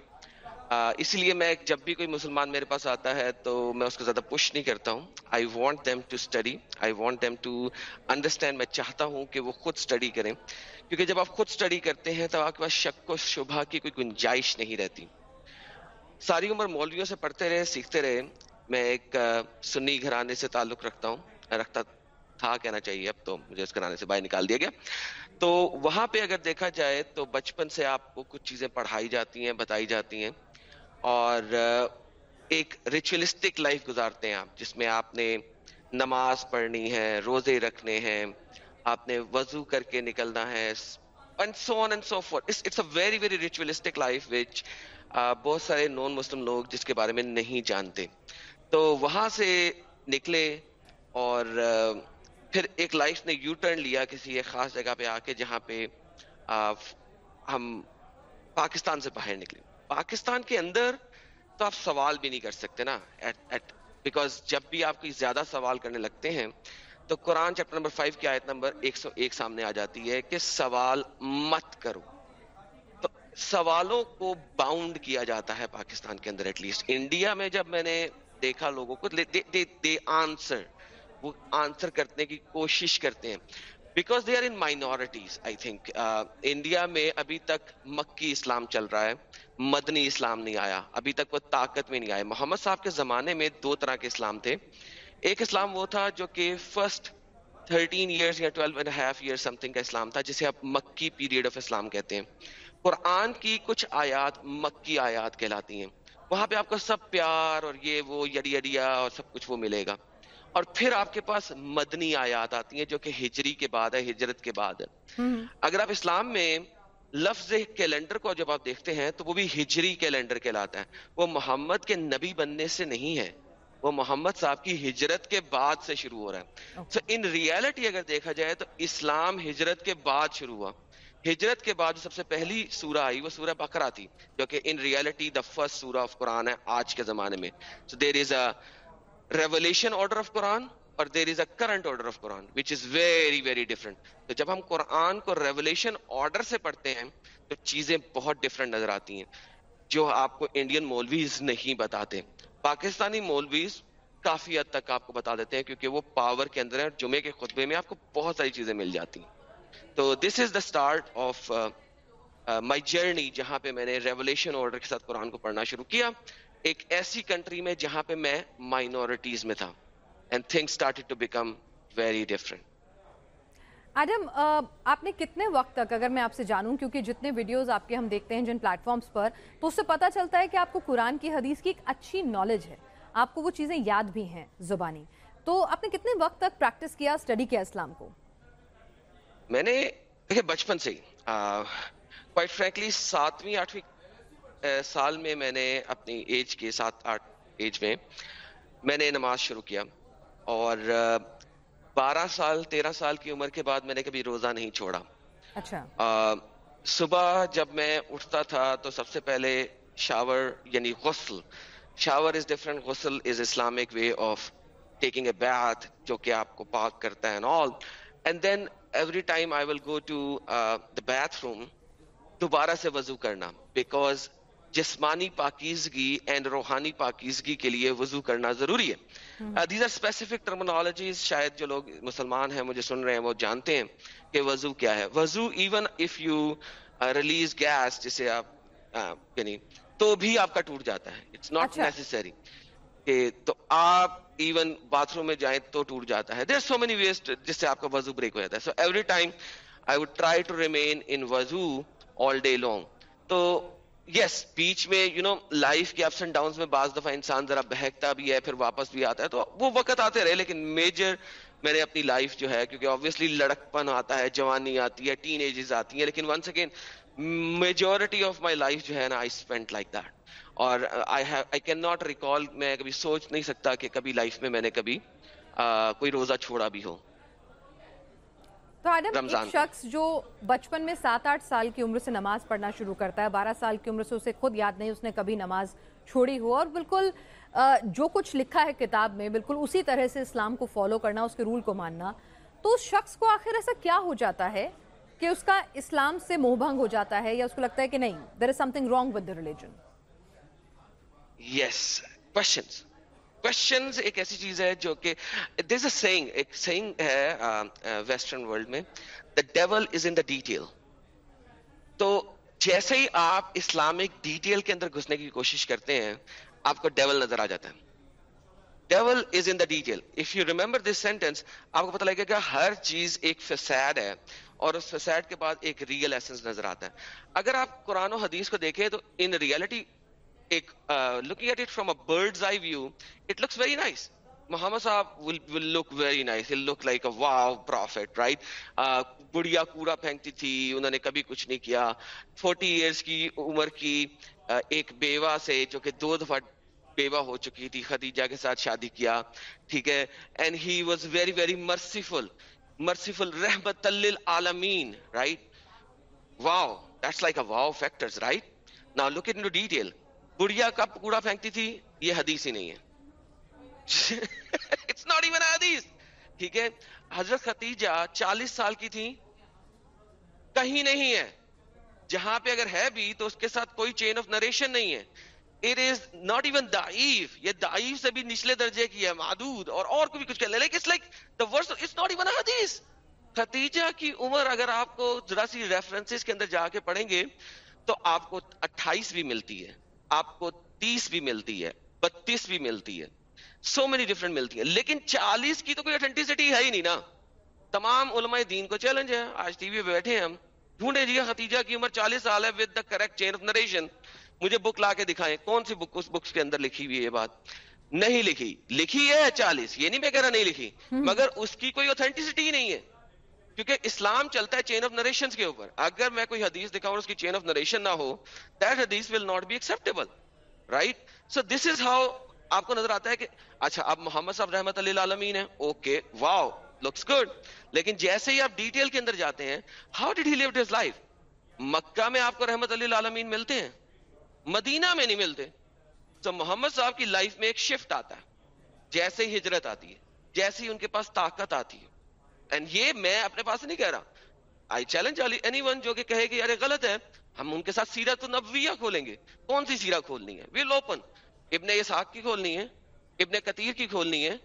اس لیے میں جب بھی کوئی مسلمان میرے پاس آتا ہے تو میں اس کو زیادہ پش نہیں کرتا ہوں۔ I want them to study I want them to understand میں چاہتا ہوں کہ وہ خود اسٹڈی کریں۔ کیونکہ جب آپ خود اسٹڈی کرتے ہیں تو آپ کے پاس شک و شبہ کی کوئی گنجائش نہیں رہتی۔ ساری عمر مولویوں سے پڑھتے رہے، سیکھتے رہے۔ میں ایک سنی گھرانے سے تعلق رکھتا ہوں۔ رکھتا تھا کہنا چاہیے اب تو مجھے اس گھرانے سے باہر نکال دیا گیا۔ تو وہاں پہ اگر دیکھا جائے تو بچپن سے آپ کو کچھ چیزیں پڑھائی جاتی ہیں، بتائی جاتی ہیں۔ اور ایک ریچولسٹک لائف گزارتے ہیں آپ، جس میں آپ نے نماز پڑھنی ہے، روزے رکھنے ہیں، آپ نے وضو کر کے نکلنا ہے ویری ویری لائف وچ بہت سارے نان مسلم لوگ جس کے بارے میں نہیں جانتے۔ تو وہاں سے نکلے اور پھر ایک لائف نے یو ٹرن لیا کسی ایک خاص جگہ پہ آ کے، جہاں پہ ہم پاکستان سے باہر نکلے۔ پاکستان کے اندر تو آپ سوال بھی نہیں کر سکتے نا بیکاز جب بھی آپ کی زیادہ سوال کرنے لگتے ہیں، تو قرآن چیپٹر نمبر 5 کی آیت نمبر 101 سامنے آ جاتی ہے کہ سوال مت کرو۔ تو سوالوں کو باؤنڈ کیا جاتا ہے پاکستان کے اندر ایٹ لیسٹ انڈیا میں جب میں نے دیکھا لوگوں کو دے دے دے آنسر وہ آنسر کرنے کی کوشش کرتے ہیں۔ Because they are in minorities I think India میں ابھی تک مکی اسلام چل رہا ہے، مدنی اسلام نہیں آیا۔ ابھی تک وہ طاقت میں نہیں آیا محمد صاحب کے زمانے میں دو طرح کے اسلام تھے۔ ایک اسلام وہ تھا جو کہ فرسٹ تھرٹین ایئرس یا twelve and half year something کا اسلام تھا، جسے آپ مکی پیریڈ آف اسلام کہتے ہیں۔ قرآن کی کچھ آیات مکی آیات کہلاتی ہیں۔ وہاں پہ آپ کو سب پیار اور یہ وہ یڑی یڑیا اور سب کچھ وہ ملے گا۔ اور پھر آپ کے پاس مدنی آیات آتی ہیں جو کہ ہجری کے بعد ہے ہجرت کے بعد ہے۔ اگر آپ اسلام میں لفظ کیلنڈر کو جب آپ دیکھتے ہیں تو وہ بھی ہجری کیلنڈر کہلاتا ہے۔ وہ محمد کے نبی بننے سے نہیں ہے۔ وہ محمد صاحب کی ہجرت کے بعد سے شروع ہو رہا ہے۔ سو ان ریالٹی اگر دیکھا جائے تو اسلام ہجرت کے بعد شروع ہوا۔ ہجرت کے بعد جو سب سے پہلی سورہ آئی وہ سورہ بکرا تھی جو کہ ان ریالٹی دا فرسٹ سورہ آف قرآن ہے آج کے زمانے میں۔ So there is a revelation order of Quran اور there is a current order of Quran which is very very different تو جب ہم قرآن کو ریولیشن آرڈر سے پڑھتے ہیں، تو چیزیں بہت ڈفرنٹ نظر آتی ہیں، جو آپ کو انڈین مولویز نہیں بتاتے۔ پاکستانی مولویز کافی حد تک آپ کو بتا دیتے ہیں، کیونکہ وہ پاور کے اندر ہیں اور جمعے کے خطبے میں آپ کو بہت ساری چیزیں مل جاتی ہیں۔ تو this is the start of my journey جہاں پہ میں نے ریولیشن آرڈر کے ساتھ قرآن کو پڑھنا شروع کیا۔ ایک ایسی کنٹری میں جہاں پہ میں مائنورٹیز میں تھا and thing started to become very different Adam آپ نے کتنے وقت تک اگر میں آپ سے جانوں کیونکہ جتنے ویڈیوز آپ کے ہم دیکھتے ہیں جن پلیٹ فارمز پر تو اس سے پتا چلتا ہے کہ آپ کو قرآن کی حدیث کی ایک اچھی نالج ہے. آپ کو وہ چیزیں یاد بھی ہیں زبانی. تو آپ نے کتنے وقت تک پریکٹس کیا اسٹڈی کیا اسلام کو؟ میں نے دیکھیں بچپن سے کوائٹ فرینکلی ساتویں آٹھویں سال میں میں نے اپنی ایج کے سات آٹھ ایج میں میں نے نماز شروع کیا اور بارہ سال تیرہ سال کی عمر کے بعد میں نے کبھی روزہ نہیں چھوڑا۔ اچھا۔ صبح جب میں اٹھتا تھا تو سب سے پہلے شاور یعنی غسل شاور از ڈفرنٹ غسل is Islamic way of taking a bath جو کہ آپ کو پاک کرتا ہے all and then every time I will go to the bathroom دوبارہ سے وضو کرنا بیکاز جسمانی پاکیزگی اینڈ روحانی پاکیزگی کے لیے وضو کرنا ضروری ہے۔ دیز آر اسپیسیفک ٹرمنالوجیز شاید جو لوگ مسلمان ہیں مجھے سن رہے ہیں وہ جانتے ہیں کہ وضو کیا ہے۔ وضو even if you release gas جسے آپ یعنی تو بھی آپ کا ٹوٹ جاتا ہے۔ اٹس ناٹ نیسری کہ تو آپ ایون باتھ روم میں جائیں تو ٹوٹ جاتا ہے۔ دیر سو مینی ویسٹ جس سے آپ کا وضو بریک ہو جاتا ہے۔ So every time I would try to remain in وضو آل ڈے لانگ تو یس بیچ میں یو نو لائف کے اپس اینڈ ڈاؤن میں بعض دفعہ انسان ذرا بہکتا بھی ہے، پھر واپس بھی آتا ہے، تو وہ وقت آتے رہے، لیکن میجر میں نے اپنی لائف جو ہے، کیونکہ آبویسلی لڑکپن آتا ہے، جوانی آتی ہے ٹین ایجز آتی ہیں، لیکن once again majority of my life جو ہے نا آئی اسپینڈ لائک دیٹ اور آئی کین ناٹ ریکال میں کبھی سوچ نہیں سکتا کہ کبھی لائف میں میں نے کبھی uh, کوئی روزہ چھوڑا بھی ہو. تو ایڈم ایک شخص جو بچپن میں سات آٹھ سال کی عمر سے نماز پڑھنا شروع کرتا ہے بارہ سال کی عمر سے اسے خود یاد نہیں اس نے کبھی نماز چھوڑی ہو۔ اور بالکل جو کچھ لکھا ہے کتاب میں بالکل اسی طرح سے اسلام کو فالو کرنا اس کے رول کو ماننا تو اس شخص کو آخر ایسا کیا ہو جاتا ہے کہ اس کا اسلام سے موہ بھنگ ہو جاتا ہے یا اس کو لگتا ہے کہ نہیں there is something wrong with the religion yes questions questions ایک ایسی چیز ہے جو کہ دس اے سینگ ایک سینگ ہے ویسٹرن ورلڈ میں دا dual is in the detail تو جیسے ہی آپ اسلامک ڈیٹیل کے اندر گھسنے کی کوشش کرتے ہیں، آپ کو ڈیول نظر آ جاتا ہے۔ Devil is in the detail if you remember this sentence آپ کو پتہ لگے گا ہر چیز ایک فساد ہے اور اس فساد کے بعد ایک ریئل ایسنس نظر آتا ہے۔ اگر آپ قرآن و حدیث کو دیکھیں تو ان ریالٹی ایک looking at it from a bird's eye view it looks very nice محمد صاحب will will look very nice will look like a wow prophet right بڑھیا کوڑا پھینکتی تھی انہوں نے کبھی کچھ نہیں کیا فورٹی ایئرس کی عمر کی ایک بیوہ سے جو کہ دو دفعہ بیوہ ہو چکی تھی خدیجہ کے ساتھ شادی کیا ٹھیک ہے and he was very very merciful merciful رحمت للعالمین right wow that's like a wow factors right now look into detail گڑیا کب کوڑا پھینکتی تھی، یہ حدیث ہی نہیں ہے۔ اٹس ناٹ ایون حدیث ٹھیک ہے؟ حضرت ختیجہ چالیس سال کی تھی کہیں نہیں ہے۔ جہاں پہ اگر ہے بھی تو اس کے ساتھ کوئی چین آف نریشن نہیں ہے۔ اٹ از ناٹ ایون دائف یہ دائف سے بھی نچلے درجے کی ہے، معدود اور اور کو بھی کچھ کہہ لے لیکن like the verse it's not even حدیث ختیجہ کی عمر اگر آپ کو ذرا سی ریفرنسز کے اندر جا کے پڑھیں گے تو آپ کو اٹھائیس بھی ملتی ہے۔ آپ کو تیس بھی ملتی ہے بتیس بھی ملتی ہے سو مینی ڈفرنٹ ملتی ہے لیکن چالیس کی تو کوئی اتھینٹسٹی ہے ہی نہیں نا۔ تمام علماء دین کو چیلنج ہے۔ آج ٹی وی پہ بیٹھے ہم۔ ڈھونڈے جی ختیجہ کی عمر چالیس سال ہے with the correct chain of narration مجھے بک لا کے دکھائیں۔ کون سی بک اس بکس کے اندر لکھی ہوئی ہے یہ بات؟ نہیں لکھی۔ لکھی ہے چالیس یہ نہیں میں کہہ رہا نہیں لکھی۔ مگر اس کی کوئی اوتھینٹسٹی نہیں ہے۔ کیونکہ اسلام چلتا ہے چین آف نریشن کے اوپر۔ اگر میں کوئی حدیث دکھاؤں اس کی چین آف نریشن نہ ہو دیٹ حدیث will not be acceptable right so this is how آپ کو نظر آتا ہے کہ اچھا اب محمد صاحب رحمت اللہ عالمین ہے اوکے واؤ لکس گڈ لیکن جیسے ہی آپ ڈیٹیل کے اندر جاتے ہیں how did he live his life مکہ میں آپ کو رحمت اللہ عالمین ملتے ہیں، مدینہ میں نہیں ملتے۔ تو محمد صاحب کی لائف میں ایک شفٹ آتا ہے، جیسے ہی ہجرت آتی ہے، جیسے ہی ان کے پاس طاقت آتی ہے۔ اینڈ یہ میں اپنے پاس نہیں کہہ رہا۔ آئی چیلنج اینی ون جو کہ کہے کہ یار غلط ہے ہم ان کے ساتھ سیرت نبویہ کھولیں گے۔ کون سی سیرہ کھولنی ہے؟ ویل اوپن ابن اسحاق کی کھولنی ہے ابن کتیر کی کھولنی ہے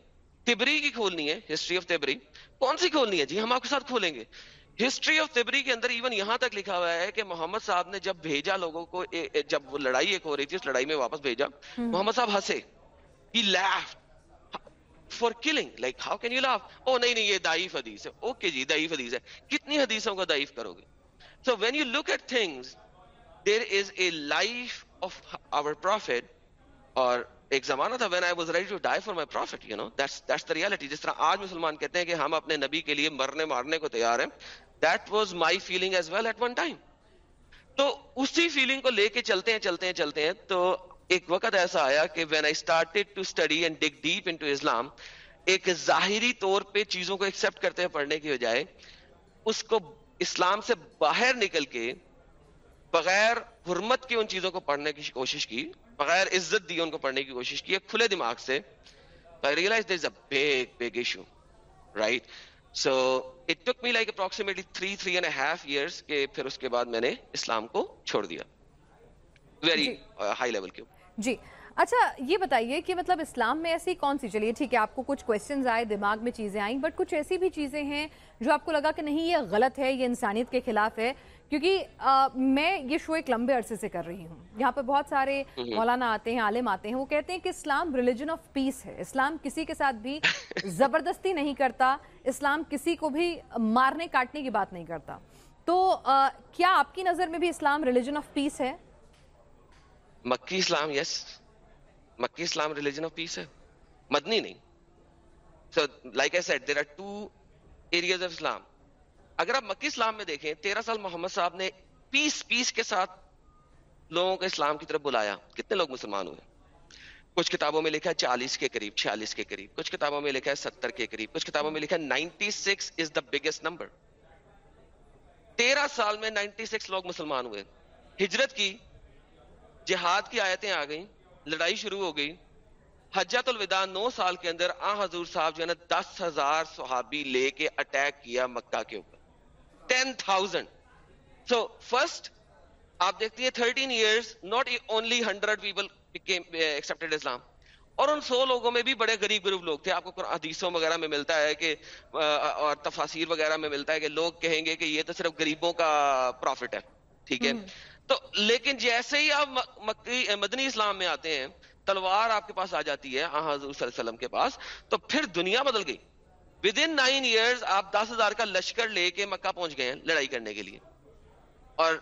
تبری کی کھولنی ہے ہسٹری آف تبری۔ کون سی کھولنی ہے؟ جی ہم آپ کے ساتھ کھولیں گے۔ ہسٹری آف تبری کے اندر ایون یہاں تک لکھا ہوا ہے کہ محمد صاحب نے جب بھیجا لوگوں کو جب وہ لڑائی ایک ہو رہی تھی اس لڑائی میں واپس بھیجا محمد صاحب ہنسے۔ He left for killing like how can you laugh او نہیں نہیں یہ دائف حدیث ہے اوکے جی دائف حدیث ہے کتنی حدیثوں کو دائف کرو گے so when you look at things there is a life of our prophet اور ایک زمانہ تھا when I was ready to die for my prophet you know that's the reality جس طرح آج مسلمان کہتے ہیں کہ ہم اپنے نبی کے لیے مرنے مارنے کو تیار ہیں that was my feeling as well at one time تو اسی فیلنگ کو لے کے چلتے ہیں چلتے ہیں چلتے ہیں تو ایک وقت ایسا آیا کہ when I started to study and dig deep into Islam ایک ظاہری طور پہ چیزوں کو ایکسپٹ کرتے ہیں پڑھنے کی بجائے اس کو اسلام سے باہر نکل کے بغیر حرمت کی ان چیزوں کو پڑھنے کی کوشش کی بغیر عزت دی ان کو پڑھنے کی کوشش کی کھلے دماغ سے realise there is a big big issue right so it took me like approximately three three and half years کے پھر اس کے بعد میں نے اسلام کو چھوڑ دیا ویری ہائی لیول کے اوپر۔ جی۔ اچھا یہ بتائیے کہ مطلب اسلام میں ایسی کون سی چلیے ٹھیک ہے آپ کو کچھ کوشچنز آئے دماغ میں چیزیں آئیں بٹ کچھ ایسی بھی چیزیں ہیں جو آپ کو لگا کہ نہیں یہ غلط ہے یہ انسانیت کے خلاف ہے۔ کیونکہ میں یہ شو ایک لمبے عرصے سے کر رہی ہوں۔ یہاں پہ بہت سارے مولانا آتے ہیں عالم آتے ہیں وہ کہتے ہیں کہ اسلام ریلیجن آف پیس ہے۔ اسلام کسی کے ساتھ بھی زبردستی نہیں کرتا اسلام کسی کو بھی مارنے کاٹنے کی بات نہیں کرتا۔ تو کیا آپ کی نظر میں بھی اسلام ریلیجن آف پیس ہے؟ مکی اسلام یس مکی اسلام ریلیجن آف پیس ہے۔ مدنی نہیں۔ So like a set there are two areas of Islam اگر آپ مکی اسلام میں دیکھیں، تیرہ سال محمد صاحب نے پیس پیس کے ساتھ لوگوں کو اسلام کی طرف بلایا۔ کتنے لوگ مسلمان ہوئے؟ کچھ کتابوں میں لکھا ہے چالیس کے قریب، چھیالیس کے قریب۔ کچھ کتابوں میں لکھا ہے ستر کے قریب۔ کچھ کتابوں میں لکھا ہے ninety six is the biggest number تیرہ سال میں نائنٹی سکس لوگ مسلمان ہوئے۔ ہجرت کی جہاد کی آیتیں آ گئیں، لڑائی شروع ہو گئی۔ حجت الوداع نو سال کے اندر آ حضور صاحب جو ہے نا دس ہزار صحابی لے کے اٹیک کیا مکہ کے اوپر۔ ٹین تھاؤزینڈ سو فرسٹ آپ دیکھتی ہیں thirteen years not only hundred people accepted Islam اور ان سو لوگوں میں بھی بڑے غریب غریب لوگ تھے۔ آپ کو حدیثوں وغیرہ میں ملتا ہے کہ اور تفاصیر وغیرہ میں ملتا ہے کہ لوگ کہیں گے کہ یہ تو صرف غریبوں کا پروفٹ ہے۔ ٹھیک ہے؟ تو لیکن جیسے ہی آپ مدنی اسلام میں آتے ہیں تلوار آپ کے پاس آ جاتی ہے حضور صلی اللہ علیہ وسلم کے پاس تو پھر دنیا بدل گئی۔ ود ان نائن ایئرز آپ دس ہزار کا لشکر لے کے مکہ پہنچ گئے ہیں لڑائی کرنے کے لیے۔ اور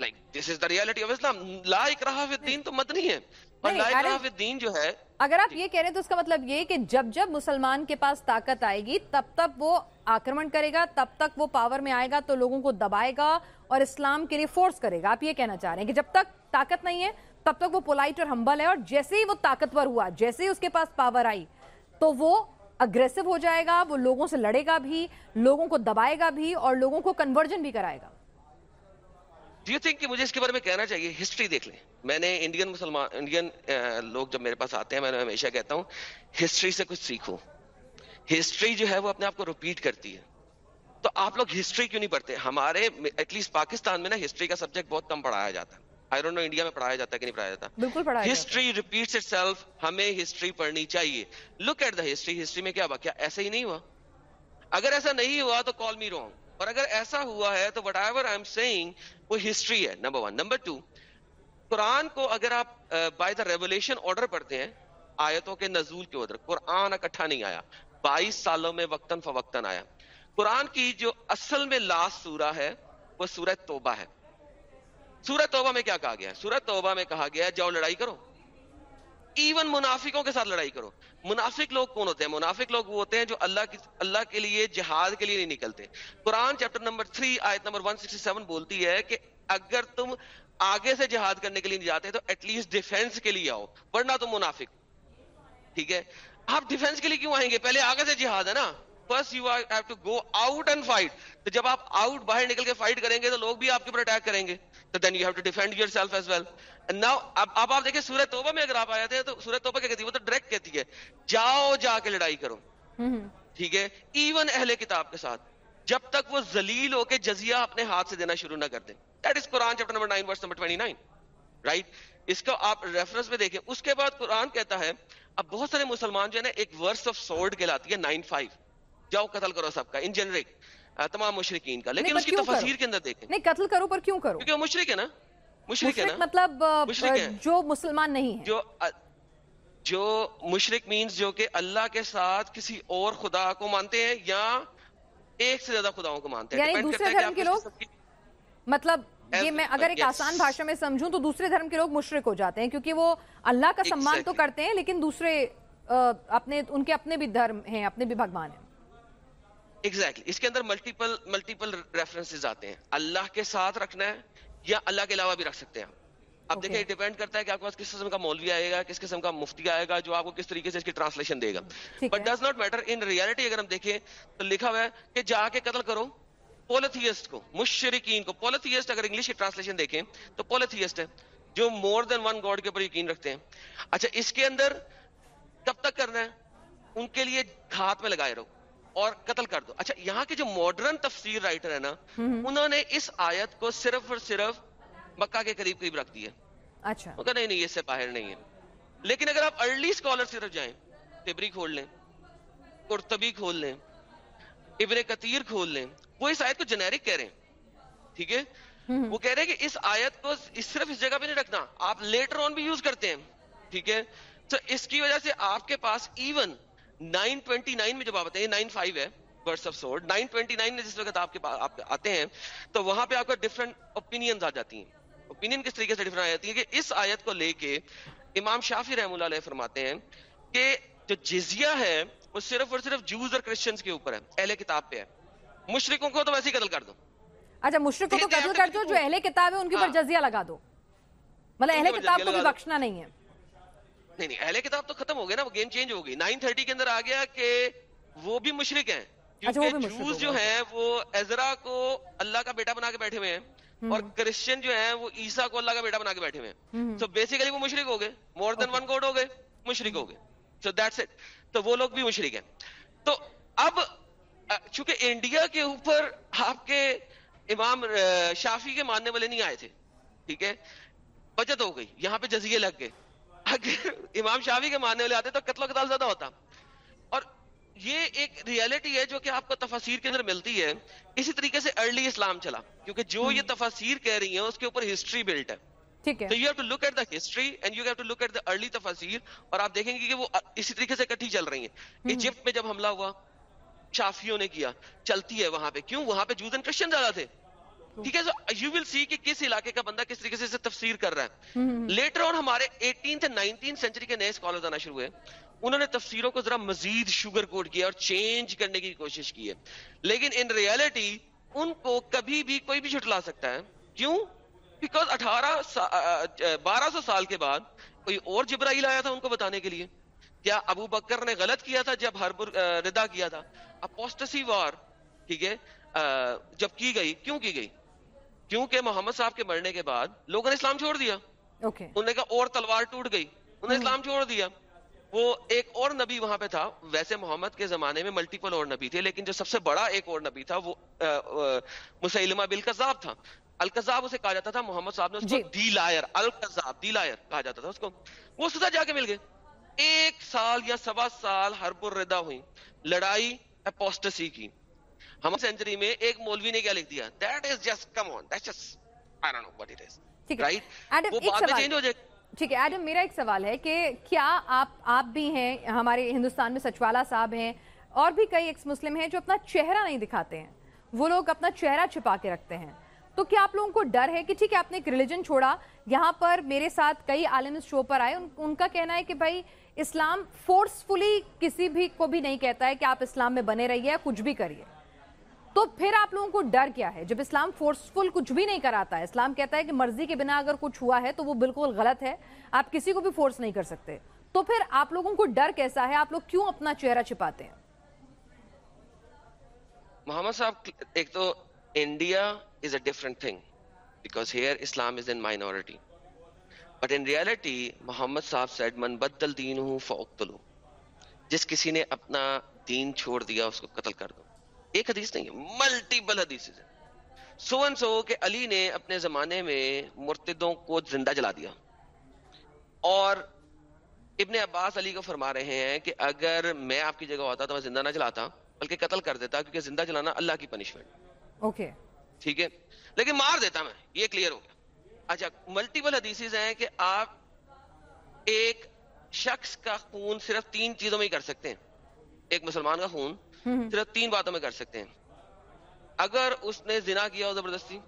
like this is the reality of Islam لا اکراہ فی الدین تو مدنی ہے۔ اور لا اکراہ فی الدین جو ہے اگر آپ یہ کہہ رہے ہیں تو اس کا مطلب یہ کہ جب جب مسلمان کے پاس طاقت آئے گی تب تک وہ آکرمن کرے گا تب تک وہ پاور میں آئے گا تو لوگوں کو دبائے گا اور اسلام کے لیے فورس کرے گا۔ آپ یہ کہنا چاہ رہے ہیں کہ جب تک طاقت نہیں ہے، تب تک وہ پولائٹ اور ہمبل ہے اور جیسے ہی وہ طاقتور ہوا، جیسے ہی اس کے پاس پاور آئی، تو وہ اگریسو ہو جائے گا، وہ لوگوں سے لڑے گا بھی، لوگوں کو دبائے گا بھی اور لوگوں کو کنورجن بھی کرائے گا۔ ڈو یو تھنک کہ مجھے اس کے بارے میں کہنا چاہیے؟ ہسٹری دیکھ لیں۔ میں نے انڈین مسلمان انڈین لوگ جب میرے پاس آتے ہیں، میں ہمیشہ کہتا ہوں ہسٹری سے کچھ سیکھو۔ ہسٹری جو ہے، وہ اپنے آپ کو ریپیٹ کرتی ہے۔ تو آپ لوگ ہسٹری کیوں نہیں پڑھتے؟ ہمارے ایٹ لیسٹ پاکستان میں نا ہسٹری کا سبجیکٹ بہت کم پڑھایا جاتا ہے۔ آئی ڈونٹ نو انڈیا میں پڑھایا جاتا ہے کہ نہیں پڑھایا جاتا۔ بالکل ہسٹری ریپیٹس اٹ سیلف ہمیں ہسٹری پڑھنی چاہیے۔ Look at the history history میں کیا ہوا؟ کیا ایسا ہی نہیں ہوا؟ اگر ایسا نہیں ہوا تو کال می رونگ اور اگر ایسا ہوا ہے تو what ever I am seeing وہ ہسٹری ہے number one number two Quran کو اگر آپ بائی دا ریولیشن آرڈر پڑھتے ہیں آیتوں کے نزول کے ادھر قرآن اکٹھا نہیں آیا۔ بائیس سالوں میں وقتاً فوقتاً آیا۔ قرآن کی جو اصل میں لاسٹ سورہ ہے، وہ سورہ توبہ ہے۔ سورہ توبہ میں کیا کہا گیا ہے؟ سورہ توبہ میں کہا گیا ہے، جاؤ لڑائی کرو۔ ایون منافقوں کے ساتھ لڑائی کرو۔ منافق لوگ کون ہوتے ہیں؟ منافق لوگ وہ ہوتے ہیں جو اللہ کی اللہ کے لیے، جہاد کے لیے نہیں نکلتے۔ قرآن چیپٹر نمبر 3 آیت نمبر 167 بولتی ہے کہ اگر تم آگے سے جہاد کرنے کے لیے نہیں جاتے تو ایٹ لیسٹ ڈیفینس کے لیے آؤ، ورنہ تم منافق۔ ٹھیک ہے؟ آپ ڈیفینس کے لیے کیوں آئیں گے؟ پہلے آگے سے جہاد ہے نا۔ First you have to go out and fight تو جب آپ آؤٹ باہر نکل کے فائٹ کریں گے تو لوگ بھی آپ کے اوپر اٹیک کریں گے. تو then you have to defend yourself as well now اب اب آپ دیکھیں سورہ توبہ میں اگر آپ آئے تھے تو سورہ توبہ کیا کہتی ہے؟ وہ تو ڈائریکٹ کہتی ہے جاؤ جا کے لڑائی کرو. ٹھیک ہے؟ ایون اہل کتاب کے ساتھ جب تک وہ ذلیل ہو کے جزیہ اپنے ہاتھ سے دینا شروع نہ کر دیں. That is Quran chapter number 9 verse number 29 right اس کو آپ ریفرنس میں دیکھیں. اس کے بعد قرآن کہتا ہے اب بہت سارے مسلمان جو ہے نا ایک ورس آف سورڈ کہلاتی ہے نائن فائیو جاؤ قتل کرو سب کا ان جنرک تمام مشرقین کا لیکن اس کی تفاصیر کے اندر دیکھیں۔ نہیں قتل کرو پر کیوں کرو؟ کیونکہ وہ مشرق ہے نا مشرق ہے نا۔ مطلب جو مسلمان نہیں ہے۔ جو جو مشرق مینز جو کہ اللہ کے ساتھ کسی اور خدا کو مانتے ہیں یا ایک سے زیادہ خداؤں کو مانتے ہیں۔ یعنی دوسرے دھرم کے لوگ؟ مطلب یہ میں اگر ایک آسان بھاشا میں سمجھوں تو دوسرے دھرم کے لوگ مشرق ہو جاتے ہیں کیونکہ وہ اللہ کا سمان تو کرتے ہیں لیکن دوسرے اپنے ان کے اپنے بھی دھرم ہیں اپنے بھی بھگوان ہیں۔ ایگزیکٹلی اس کے اندر ملٹیپل ملٹیپل ریفرنسز آتے ہیں. اللہ کے ساتھ رکھنا ہے یا اللہ کے علاوہ بھی رکھ سکتے ہیں اب دیکھیں ڈیپینڈ کرتا ہے کہ آپ کے پاس کس قسم کا مولوی آئے گا کس قسم کا مفتی آئے گا جو آپ کو کس طریقے سے اس کی ٹرانسلیشن دے گا. But does not matter in reality اگر ہم دیکھیں تو لکھا ہوا ہے کہ جا کے قتل کرو پولیتھیسٹ کو مشرقین کو. پولیتھیسٹ اگر انگلش کی ٹرانسلیشن دیکھیں تو پولیتھیسٹ ہے جو مور دین ون گاڈ کے اوپر یقین رکھتے ہیں. اچھا اس کے اندر کب تک کرنا ہے؟ ان کے لیے ہاتھ میں لگائے رہو. اور قتل کر دو۔ اچھا یہاں کے جو ماڈرن تفسیر رائٹر ہے نا انہوں نے اس آیت کو صرف اور صرف مکہ کے قریب قریب رکھ دیا اچھا۔ نہیں نہیں اس سے باہر نہیں ہے۔ لیکن اگر آپ ارلی اسکالر صرف جائیں تبری کھول لیں قرطبی کھول لیں ابن کثیر کھول لیں وہ اس آیت کو جنیرک کہہ رہے ہیں۔ ٹھیک ہے؟ وہ کہہ رہے ہیں کہ اس آیت کو صرف اس جگہ پہ نہیں رکھنا آپ لیٹر آن بھی یوز کرتے ہیں۔ ٹھیک ہے؟ تو اس کی وجہ سے آپ کے پاس ایون 929 میں جب آپ آتے ہیں 95 ہے ورس آف سورڈ 929 میں جس وقت آپ کے آپ آتے ہیں تو وہاں پہ آپ کا ڈفرنٹ اوپینینز آ جاتی ہیں۔ اوپینین کس طریقے سے ڈفرنٹ آ جاتی ہے کہ اس آیت کو لے کے امام شافی رحم اللہ علیہ فرماتے ہیں کہ جو جزیہ ہے وہ صرف اور صرف جوز اور کرسچنز کے اوپر ہے اہل کتاب پہ ہے۔ مشرقوں کو تو ویسے ہی قتل کر دو۔ اچھا مشرقوں کو قتل کر دو جو اہل کتاب ہے ان کے اوپر ہاں۔ جزیہ لگا دو۔ مطلب اہل کتاب کو بھی بخشنا نہیں ہے۔ نہیں نہیں اہل کتاب تو ختم ہو گیا نا وہ گیم چینج ہو گئی۔ نائن تھرٹی کے اندر آ گیا کہ وہ بھی مشرق ہیں۔ اچھا، کیونکہ جوز جو ہیں وہ کو اللہ کا بیٹا بنا کے بیٹھے ہوئے ہیں اور کرسچن جو ہیں وہ عیسا کو اللہ کا بیٹا بنا کے بیٹھے ہوئے ہیں۔ تو بیسیکلی وہ مشرق ہو گئے۔ مور دین ون گوڈ ہو گئے۔ مشرق ہو گئے۔ سو دیٹس اٹ تو وہ لوگ بھی مشرق ہیں۔ تو اب چونکہ انڈیا کے اوپر آپ کے امام شافی کے ماننے والے نہیں آئے تھے ٹھیک ہے بچت ہو گئی۔ یہاں پہ جزیے لگ گئے۔ اگر امام شافی کے ماننے والے آتے تو قتل و قتال زیادہ ہوتا۔ اور یہ ایک ریالٹی ہے جو کہ آپ کو تفاسیر کے اندر ملتی ہے۔ اسی طریقے سے ارلی اسلام چلا۔ کیونکہ جو یہ تفاسیر کہہ رہی ہیں اس کے اوپر ہسٹری بلٹ ہے۔ تو you have to look at the history and you have to look at the early تفاسیر اور آپ دیکھیں گے کہ وہ اسی طریقے سے کٹھی چل رہی ہیں۔ ایجپٹ میں جب حملہ ہوا شافیوں نے کیا چلتی ہے وہاں پہ۔ کیوں؟ وہاں پہ جوز اینڈ کرسچن زیادہ تھے۔ ٹھیک ہے یو ول سی کہ کس علاقے کا بندہ کس طریقے سے تفسیر کر رہا ہے لیٹر اور ہمارے ایٹین نائنٹین سینچری کے نئے اسکالر آنا شروع ہوئے انہوں نے تفسیروں کو ذرا مزید شوگر کوٹ کیا اور چینج کرنے کی کوشش کی ہے لیکن ان ریالٹی ان کو کبھی بھی کوئی بھی چھٹلا سکتا ہے کیوں بیکاز اٹھارہ بارہ سو سال کے بعد کوئی اور جبرائیل آیا تھا ان کو بتانے کے لیے کیا ابو بکر نے غلط کیا تھا جب ہر ردا کیا تھا اپوسٹسی وار ٹھیک ہے جب کی گئی کیوں کی گئی کیونکہ محمد صاحب کے مرنے کے بعد لوگوں نے اسلام چھوڑ دیا۔ انہوں نے کہا اور تلوار ٹوٹ گئی۔ انہوں نے اسلام چھوڑ دیا۔ وہ ایک اور نبی وہاں پہ تھا۔ ویسے محمد کے زمانے میں ملٹیپل اور نبی تھے لیکن جو سب سے بڑا ایک اور نبی تھا وہ مسلمہ بالکذاب تھا۔ القذاب اسے کہا جاتا تھا محمد صاحب نے اس کو جی۔ دی لائر القذاب دی لائر کہا جاتا تھا اس کو۔ وہ سزا جا کے مل گئے۔ ایک سال یا سوا سال حرب الردا ہوئی لڑائی اپوسٹسی کی۔ ہم سینچری میں ایک مولوی نے کیا لکھ دیا؟ That is just come on that just I don't know what it is right وہ بعد میں چینج ہو جائے ٹھیک ہے. ایڈم میرا ایک سوال ہے کہ کیا آپ آپ بھی ہیں ہمارے ہندوستان میں سچوالا صاحب ہیں اور بھی کئی ایکس مسلم ہیں جو اپنا چہرہ نہیں دکھاتے ہیں وہ لوگ اپنا چہرہ چھپا کے رکھتے ہیں۔ تو کیا آپ لوگوں کو ڈر ہے کہ ٹھیک ہے آپ نے ایک ریلیجن چھوڑا یہاں پر میرے ساتھ کئی عالم اس شو پر آئے ان کا کہنا ہے کہ بھائی اسلام فورسفلی کسی بھی کو بھی نہیں کہتا ہے کہ آپ اسلام میں بنے رہیے کچھ بھی کریے۔ تو پھر آپ لوگوں کو ڈر کیا ہے؟ جب اسلام فورسفل کچھ بھی نہیں کراتا ہے، اسلام کہتا ہے کہ مرضی کے بنا اگر کچھ ہوا ہے تو وہ بالکل غلط ہے، آپ کسی کو بھی فورس نہیں کر سکتے۔ تو پھر آپ لوگوں کو ڈر کیسا ہے؟ آپ لوگ کیوں اپنا چہرہ چھپاتے ہیں؟ محمد صاحب، ایک تو India is a different thing because here Islam is in minority but in reality Muhammad صاحب سیڈ من بدل دین ہوں فوقتلو جس کسی نے اپنا دین چھوڑ دیا، اس کو قتل کر دو۔ ایک حدیث نہیں ہے ملٹیپل حدیث سو ان سو کہ علی نے اپنے زمانے میں مرتدوں کو زندہ جلا دیا۔ اور ابن عباس علی کو فرما رہے ہیں کہ اگر میں آپ کی جگہ ہوتا تو میں زندہ نہ جلاتا بلکہ قتل کر دیتا کیونکہ زندہ جلانا اللہ کی پنشمنٹ اوکے۔ ٹھیک ہے؟ لیکن مار دیتا میں یہ کلیئر ہو گیا۔ اچھا ملٹیپل حدیث ہیں کہ آپ ایک شخص کا خون صرف تین چیزوں میں ہی کر سکتے ہیں۔ ایک مسلمان کا خون صرف تین باتوں میں کر سکتے ہیں۔ اگر اس نے زنا کیا ہو زبردستی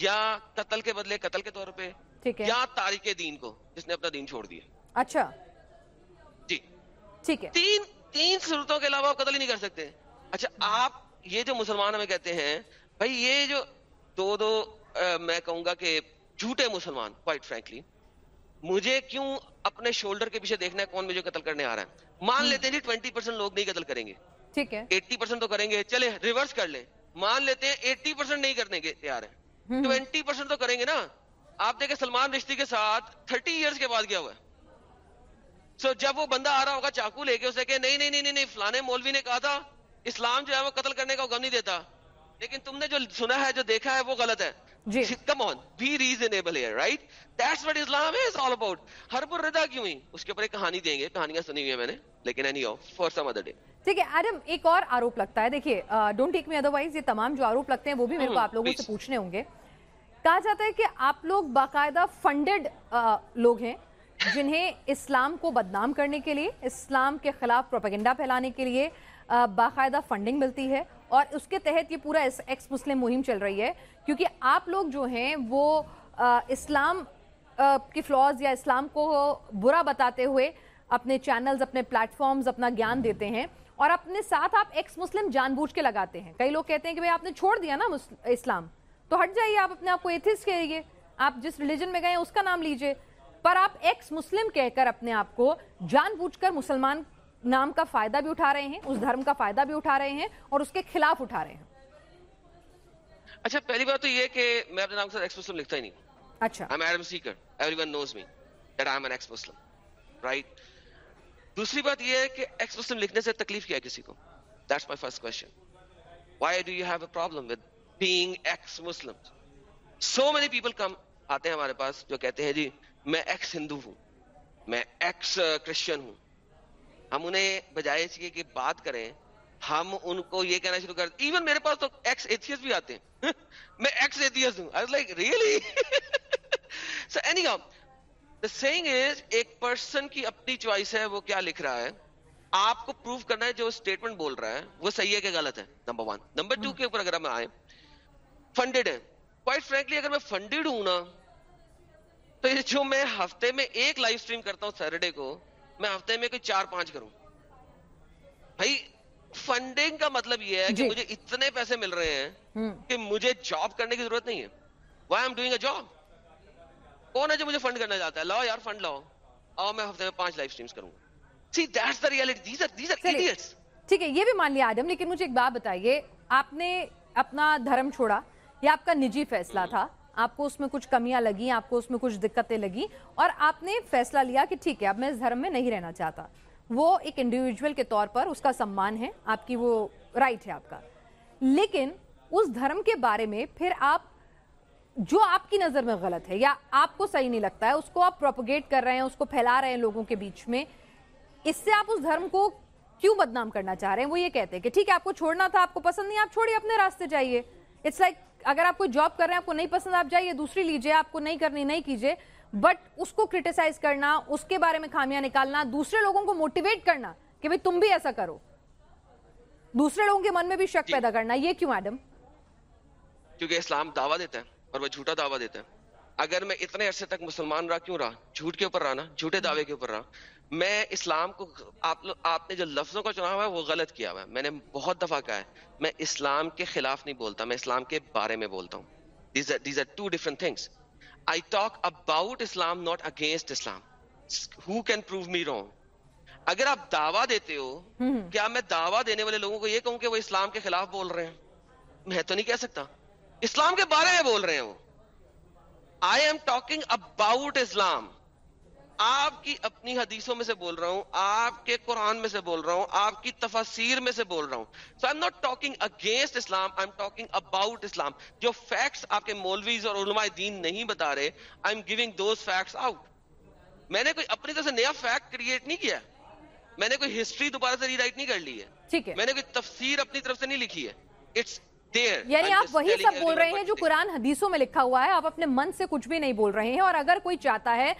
یا قتل کے بدلے قتل کے طور پہ یا تاریخ دین کو جس نے اپنا دین چھوڑ دیا۔ اچھا۔ جی۔ ٹھیک ہے۔ تین تین صورتوں کے علاوہ قتل ہی نہیں کر سکتے۔ اچھا آپ یہ جو مسلمان ہمیں کہتے ہیں بھائی یہ جو دو دو میں کہوں گا کہ جھوٹے مسلمان کوائٹ فرینکلی مجھے کیوں اپنے شولڈر کے پیچھے دیکھنا ہے کون مجھے قتل کرنے آ رہا ہے؟ مان لیتے ہیں جی ٹوینٹی پرسینٹ لوگ نہیں قتل کریں گے۔ ٹھیک ہے۔ ایٹی پرسینٹ تو کریں گے۔ چلے ریورس کر لیں۔ مان لیتے ہیں ایٹی پرسینٹ نہیں کرنے کے تیار ہیں۔ ٹوینٹی پرسینٹ تو کریں گے نا۔ آپ دیکھیں سلمان رشتی کے ساتھ تھرٹی ایئرس کے بعد کیا ہوا ہے؟ سو جب وہ بندہ آ رہا ہوگا چاقو لے کے اسے کہ نہیں نہیں نہیں نہیں فلانے مولوی نے کہا تھا اسلام جو ہے وہ قتل کرنے کا غم نہیں دیتا۔ لیکن تم نے جو سنا ہے جو دیکھا ہے وہ غلط ہے۔ کم آن بی ریزنیبل ہے right that's what Islam is all about ہر پر ردا کیوں ہی؟ اس کے اوپر ایک کہانی دیں گے۔ کہانیاں سنی ہوئی ہیں میں نے لیکن any of for some other day ٹھیک ہے ایڈم ایک اور آروپ لگتا ہے۔ دیکھیے ڈونٹ ٹیک می ادروائز یہ تمام جو آروپ لگتے ہیں وہ بھی میرے کو آپ لوگوں سے پوچھنے ہوں گے۔ کہا جاتا ہے کہ آپ لوگ باقاعدہ فنڈڈ لوگ ہیں جنہیں اسلام کو بدنام کرنے کے لیے اسلام کے خلاف پروپیگنڈا پھیلانے کے لیے باقاعدہ فنڈنگ ملتی ہے۔ اور اس کے تحت یہ پورا ایکس مسلم مہم چل رہی ہے۔ کیونکہ آپ لوگ جو ہیں وہ اسلام کی فلاز یا اسلام کو برا بتاتے ہوئے اپنے چینلز اپنے پلیٹ فارمز اپنا گیان دیتے ہیں۔ اور اپنے ساتھ آپ ایکس مسلم جان بوجھ کے لگاتے ہیں۔ کئی لوگ کہتے ہیں کہ آپ نے چھوڑ دیا نا اسلام۔ تو ہٹ جائیے آپ اپنے آپ کو ایتھس کہیے آپ جس ریلیجن میں گئے اس کا نام لیجیے۔ پر آپ ایکس مسلم کہہ کر اپنے آپ کو جان بوجھ کر مسلمان نام کا فائدہ بھی اٹھا رہے ہیں اس دھرم کا فائدہ بھی اٹھا رہے ہیں اور اس کے خلاف اٹھا رہے ہیں۔ اچھا پہلی بات تو یہ کہ میں اپنے نام کے ساتھ ایکس مسلم لکھتا ہی نہیں اچھا۔ I'm Adam Seeker. Everyone knows me that I'm an ex Muslim right? دوسری بات یہ ہے کہ ایکس مسلم لکھنے سے تکلیف کیا کسی کو؟ That's my first question. Why do you have a problem with being ex Muslim so many people come آتے ہیں ہمارے پاس جو کہتے ہیں جی میں ایکس ہندو ہوں، میں ایکس کرسچن ہوں۔ ہم انہیں بجائے اس کہ بات کریں، ہم ان کو یہ کہنا شروع کر ایون میرے پاس تو ایکس ایتھیس بھی آتے ہیں۔ میں ایکس ایتھیس ہوں۔ I like really so anyhow the thing is ایک پرسن کی اپنی چوائس ہے وہ کیا لکھ رہا ہے آپ کو پروف کرنا ہے جو اسٹیٹمنٹ بول رہا ہے وہ صحیح ہے کہ غلط ہے نمبر ون نمبر ٹو کے اوپر اگر ہم آئے فنڈیڈ ہے کوائٹ فرینکلی اگر میں فنڈیڈ ہوں نا تو جو میں ہفتے میں ایک لائف سٹریم کرتا ہوں سیٹرڈے کو میں ہفتے میں کوئی چار پانچ کروں بھائی فنڈنگ کا مطلب یہ ہے کہ۔ مجھے اتنے پیسے مل رہے ہیں کہ مجھے جاب کرنے کی ضرورت نہیں ہے why am doing a job کون ہے جو مجھے فنڈ کرنا چاہتا ہے؟ لاؤ یار فنڈ لاؤ۔ آؤ میں ہفتے میں پانچ لائف سٹریمز کروں سی دیٹس دا ریئلٹی ٹھیک ہے یہ بھی مان لیا آدم لیکن مجھے ایک بات بتائیے آپ نے اپنا دھرم چھوڑا؟ یہ آپ کا نجی فیصلہ تھا۔ آپ کو اس میں کچھ کمیاں لگی آپ کو اس میں کچھ دقتیں لگی اور آپ نے فیصلہ لیا کہ ٹھیک ہے اب میں اس دھرم میں نہیں رہنا چاہتا۔ وہ ایک انڈیویجول کے طور پر اس کا سمان ہے آپ کی وہ رائٹ ہے آپ کا۔ لیکن اس دھرم کے بارے میں پھر آپ جو آپ کی نظر میں غلط ہے یا آپ کو صحیح نہیں لگتا ہے اس کو آپ پروپوگیٹ کر رہے ہیں اس کو پھیلا رہے ہیں لوگوں کے بیچ میں اس سے آپ اس دھرم کو کیوں بدنام کرنا چاہ رہے ہیں؟ وہ یہ کہتے ہیں کہ ٹھیک ہے آپ کو چھوڑنا تھا آپ کو پسند نہیں آپ چھوڑیے اپنے راستے جائیے۔ اٹس لائک اگر آپ کوئی جاب کر رہے ہیں آپ کو نہیں پسند آپ جائیے دوسری لیجیے آپ کو نہیں کرنی نہیں کیجیے بٹ اس کو کرٹیسائز کرنا اس کے بارے میں خامیاں نکالنا دوسرے لوگوں کو موٹیویٹ کرنا کہ بھئی تم بھی ایسا کرو۔ دوسرے لوگوں کے من میں بھی شک جی۔ پیدا کرنا یہ کیوں ایڈم کیونکہ اسلام دعویٰ دیتا ہے۔ اور وہ جھوٹا دعویٰ دیتا ہے اگر میں اتنے عرصے تک مسلمان رہا کیوں رہا؟ جھوٹ کے اوپر رہا نا؟ جھوٹے دعوے کے اوپر رہا۔ میں اسلام کو آپ آپ نے جو لفظوں کا چنا ہوا ہے وہ غلط کیا ہوا ہے۔ میں نے بہت دفعہ کہا ہے میں اسلام کے خلاف نہیں بولتا میں اسلام کے بارے میں بولتا ہوں۔ These are two different things I talk about Islam not against Islam who can prove me wrong اگر آپ دعویٰ دیتے ہو کیا میں دعویٰ دینے والے لوگوں کو یہ کہوں کہ وہ اسلام کے خلاف بول رہے ہیں؟ میں تو نہیں کہہ سکتا۔ اسلام کے بارے میں بول رہے ہیں وہ۔ I am talking about Islam آپ کی اپنی حدیثوں میں سے بول رہا ہوں آپ کے قرآن میں سے بول رہا ہوں آپ کی تفسیر میں سے بول رہا ہوں۔ So I not talking against Islam I am talking about Islam جو فیکٹس آپ کے مولویز اور علماء دین نہیں بتا رہے I am giving those facts out میں نے کوئی اپنی طرف سے نیا فیکٹ کریٹ نہیں کیا۔ میں نے کوئی ہسٹری دوبارہ سے ری رائٹ نہیں کر لی ہے۔ میں نے کوئی تفسیر اپنی طرف سے نہیں لکھی ہے۔ اٹس یعنی آپ وہی سب بول رہے ہیں جو قرآن حدیثوں میں لکھا ہوا ہے آپ اپنے من سے کچھ بھی نہیں بول رہے ہیں اور اگر کوئی چاہتا ہے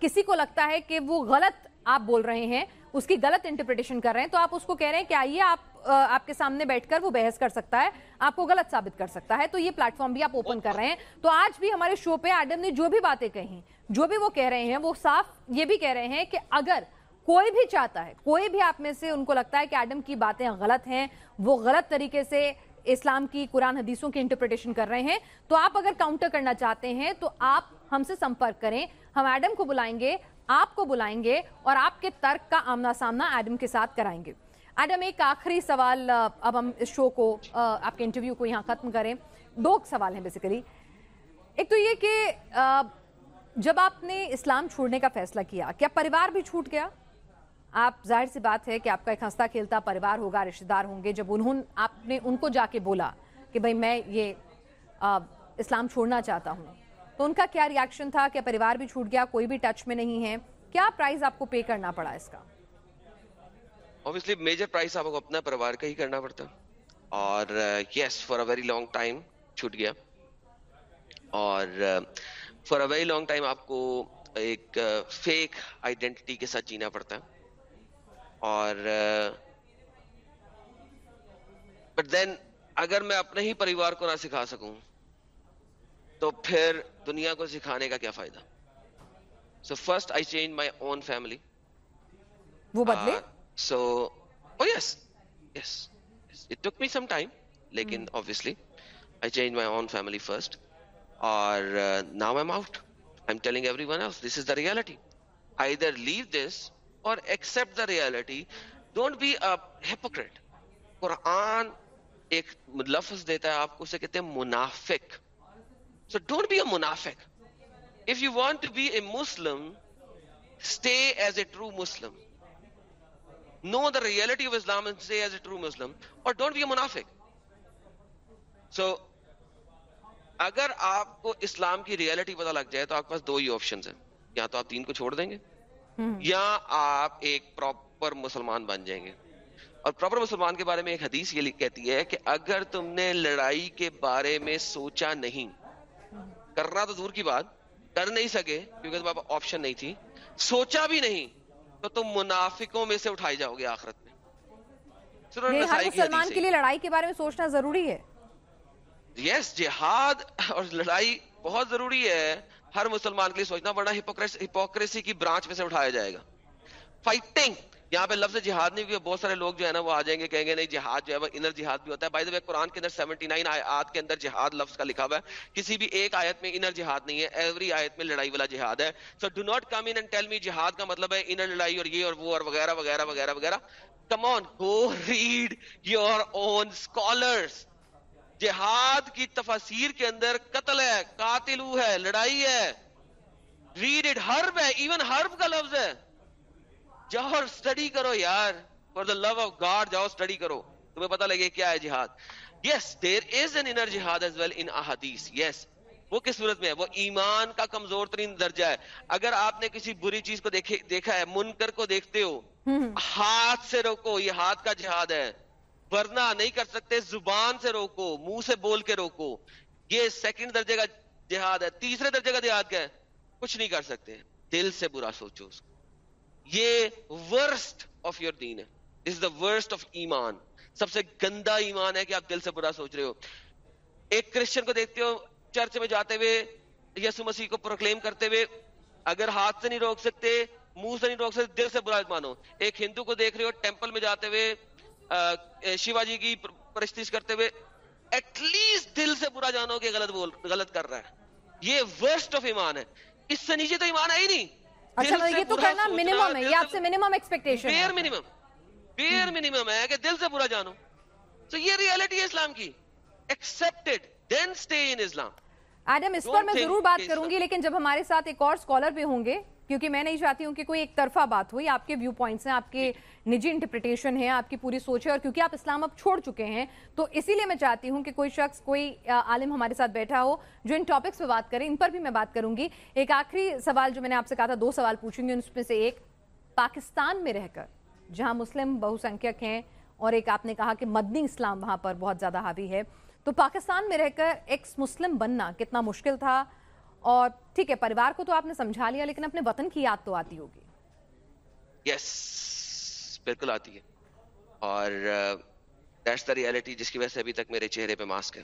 کسی کو لگتا ہے کہ وہ غلط آپ بول رہے ہیں اس کی غلط انٹرپریٹیشن کر رہے ہیں تو آپ اس کو کہہ رہے ہیں کہ آئیے آپ آپ کے سامنے بیٹھ کر وہ بحث کر سکتا ہے آپ کو غلط ثابت کر سکتا ہے تو یہ پلیٹ فارم بھی آپ اوپن کر رہے ہیں۔ تو آج بھی ہمارے شو پہ ایڈم نے جو بھی باتیں کہیں جو بھی وہ کہہ رہے ہیں وہ صاف یہ بھی کہہ رہے ہیں کہ اگر کوئی بھی چاہتا ہے کوئی بھی آپ میں سے ان کو لگتا ہے کہ ایڈم کی باتیں غلط ہیں وہ غلط طریقے سے اسلام کی قرآن حدیثوں کی انٹرپریٹیشن کر رہے ہیں، تو آپ اگر کاؤنٹر کرنا چاہتے ہیں، تو آپ ہم سے سمپرک کریں۔ ہم ایڈم کو بلائیں گے، آپ کو بلائیں گے اور آپ کے ترک کا آمنا سامنا ایڈم کے ساتھ کرائیں گے۔ ایڈم ایک آخری سوال اب ہم اس شو کو آپ کے انٹرویو کو یہاں ختم کریں۔ دو سوال ہیں بیسیکلی ایک تو یہ کہ جب آپ نے اسلام چھوڑنے کا فیصلہ کیا کیا پریوار بھی چھوٹ گیا؟ آپ ظاہر سی بات ہے کہ آپ کا ایک ہنستا کھیلتا پریوار ہوگا رشتہ دار ہوں گے۔ جب انہوں آپ نے ان کو جا کے بولا کہ بھائی میں یہ اسلام چھوڑنا چاہتا ہوں، تو ان کا کیا ریاکشن تھا کہ پریوار بھی چھوٹ گیا، کوئی بھی ٹچ میں نہیں ہے؟ کیا پرائز آپ کو پے کرنا پڑا اس کا؟ Obviously میجر پرائز آپ کو اپنا پریوار کا ہی کرنا پڑتا۔ اور yes for a very long time چھوٹ گیا۔ اور for a very long time آپ کو ایک فیک آئیڈینٹی کے ساتھ جینا پڑتا۔ ہے اور بٹ دین اگر میں اپنے ہی پریوار کو نہ سکھا سکوں تو پھر دنیا کو سکھانے کا کیا فائدہ؟ So first I change my own family وہ بدلے؟ So yes yes it took me some time لیکن obviously I change my own family first اور now I'm out I am telling everyone this is the reality I either leave this اور accept the reality don't be hypocrite Quran ایک لفظ دیتا ہے، آپ کو اسے کہتے ہیں منافق. سو ڈونٹ بی اے منافق. If you want to be a Muslim stay as a true Muslim know the reality of Islam stay as a true Muslim اور ڈونٹ بی اے منافق. سو اگر آپ کو اسلام کی ریالٹی پتا لگ جائے تو آپ کے پاس دو ہی آپشن ہیں. یا تو آپ دین کو چھوڑ دیں گے یا آپ ایک پراپر مسلمان بن جائیں گے۔ اور پراپر مسلمان کے بارے میں ایک حدیث یہ کہتی ہے کہ اگر تم نے لڑائی کے بارے میں سوچا نہیں کرنا تو دور کی بات کر نہیں سکے کیونکہ تمہارے پاس آپشن نہیں تھی سوچا بھی نہیں تو تم منافقوں میں سے اٹھائی جاؤ گے آخرت میں۔ ہر مسلمان کے لیے لڑائی کے بارے میں سوچنا ضروری ہے۔ یس جہاد اور لڑائی بہت ضروری ہے۔ ہر مسلمان کے لیے سوچنا پڑنا ہپوکریسی کی برانچ میں سے اٹھایا جائے گا۔ فائٹنگ یہاں پہ لفظ جہاد نہیں بھی بہت سارے لوگ جو ہے نا وہ آ جائیں گے، کہیں گے نہیں، جہاد جو ہے وہ انر جہاد بھی ہوتا ہے۔ بائی قرآن کے اندر سیونٹی نائن آیات کے اندر جہاد لفظ کا لکھا ہوا ہے۔ کسی بھی ایک آیت میں انر جہاد نہیں ہے ایوری آیت میں لڑائی والا جہاد ہے۔ So do not come and tell me جہاد کا مطلب ہے انر لڑائی اور یہ اور وہ اور وغیرہ وغیرہ وغیرہ وغیرہ۔ Come on go read your own scholars جہاد کی تفاصیر کے اندر قتل ہے قاتلو ہے لڑائی ہے۔ ریڈ اٹ ہرب ہے ایون ہرب کا لفظ ہے۔ جاؤ اور اسٹڈی کرو یار for the love of God جاؤ اسٹڈی کرو۔ تمہیں پتا لگے کیا ہے جہاد۔ Yes there is an inner jihad as well in احادیث یس وہ کس صورت میں ہے؟ وہ ایمان کا کمزور ترین درجہ ہے۔ اگر آپ نے کسی بری چیز کو دیکھے دیکھا ہے منکر کو دیکھتے ہو ہاتھ سے روکو یہ ہاتھ کا جہاد ہے۔ ورنہ نہیں کر سکتے، زبان سے روکو، منہ سے بول کے روکو۔ یہ سیکنڈ درجے کا جہاد ہے، تیسرے درجے کا جہاد کیا ہے؟ کچھ نہیں کر سکتے۔ دل سے برا سوچو اس کو۔ یہ ورسٹ آف یور دین ہے۔ اس دا ورسٹ آف ایمان۔ سب سے گندا ایمان ہے کہ آپ دل سے برا سوچ رہے ہو۔ ایک کرسچن کو دیکھتے ہو، چرچ میں جاتے ہوئے، یسو مسیح کو پروکلیم کرتے ہوئے، اگر ہاتھ سے نہیں روک سکتے، منہ سے نہیں روک سکتے، دل سے برا مانو ایک ہندو کو دیکھ رہے ہو ٹیمپل میں جاتے ہوئے شیوا جی کی پرستش کرتے ہوئے ایٹ لیسٹ دل سے برا جانو کہ غلط بول غلط کر رہا ہے۔ یہ ورسٹ آف ایمان ہے۔ اس سے نیچے تو ایمان ہے ہی نہیں۔ اچھا یہ تو کرنا منیمم ہے یہ آپ سے minimum expectation bare minimum bare minimum ہے کہ دل سے برا جانو۔ تو یہ ریالٹی ہے اسلام کی۔ ایکسپٹڈ دین سٹے ان اسلام ایڈم اس پر میں ضرور بات کروں گی لیکن جب ہمارے ساتھ ایک اور سکولر بھی ہوں گے کیونکہ میں نہیں چاہتی ہوں کہ کوئی ایک طرفہ بات ہوئی آپ کے ویو پوائنٹس ہیں آپ کے نجی انٹرپریٹیشن ہے، آپ کی پوری سوچ ہے اور کیونکہ آپ اسلام اب چھوڑ چکے ہیں، تو اسی لیے میں چاہتی ہوں کہ کوئی شخص، کوئی عالم ہمارے ساتھ بیٹھا ہو جو ان ٹاپکس پہ بات کریں ان پر بھی میں بات کروں گی۔ ایک آخری سوال جو میں نے آپ سے کہا تھا، دو سوال پوچھوں گی، ان میں سے ایک، پاکستان میں رہ کر، جہاں مسلم بہو سنکھیک ہیں اور ایک آپ نے کہا کہ مدنی اسلام وہاں پر بہت زیادہ حاوی ہے، تو پاکستان میں رہ کر ایکس مسلم بننا کتنا مشکل تھا؟ اور ٹھیک ہے، پریوار کو تو آپ نے سمجھا لیا، لیکن اپنے وطن کی یاد تو آتی ہوگی۔ یس بالکل آتی ہے۔ اور دیٹس دا ریالٹی جس کی وجہ سے ابھی تک میرے چہرے پہ ماسک ہے۔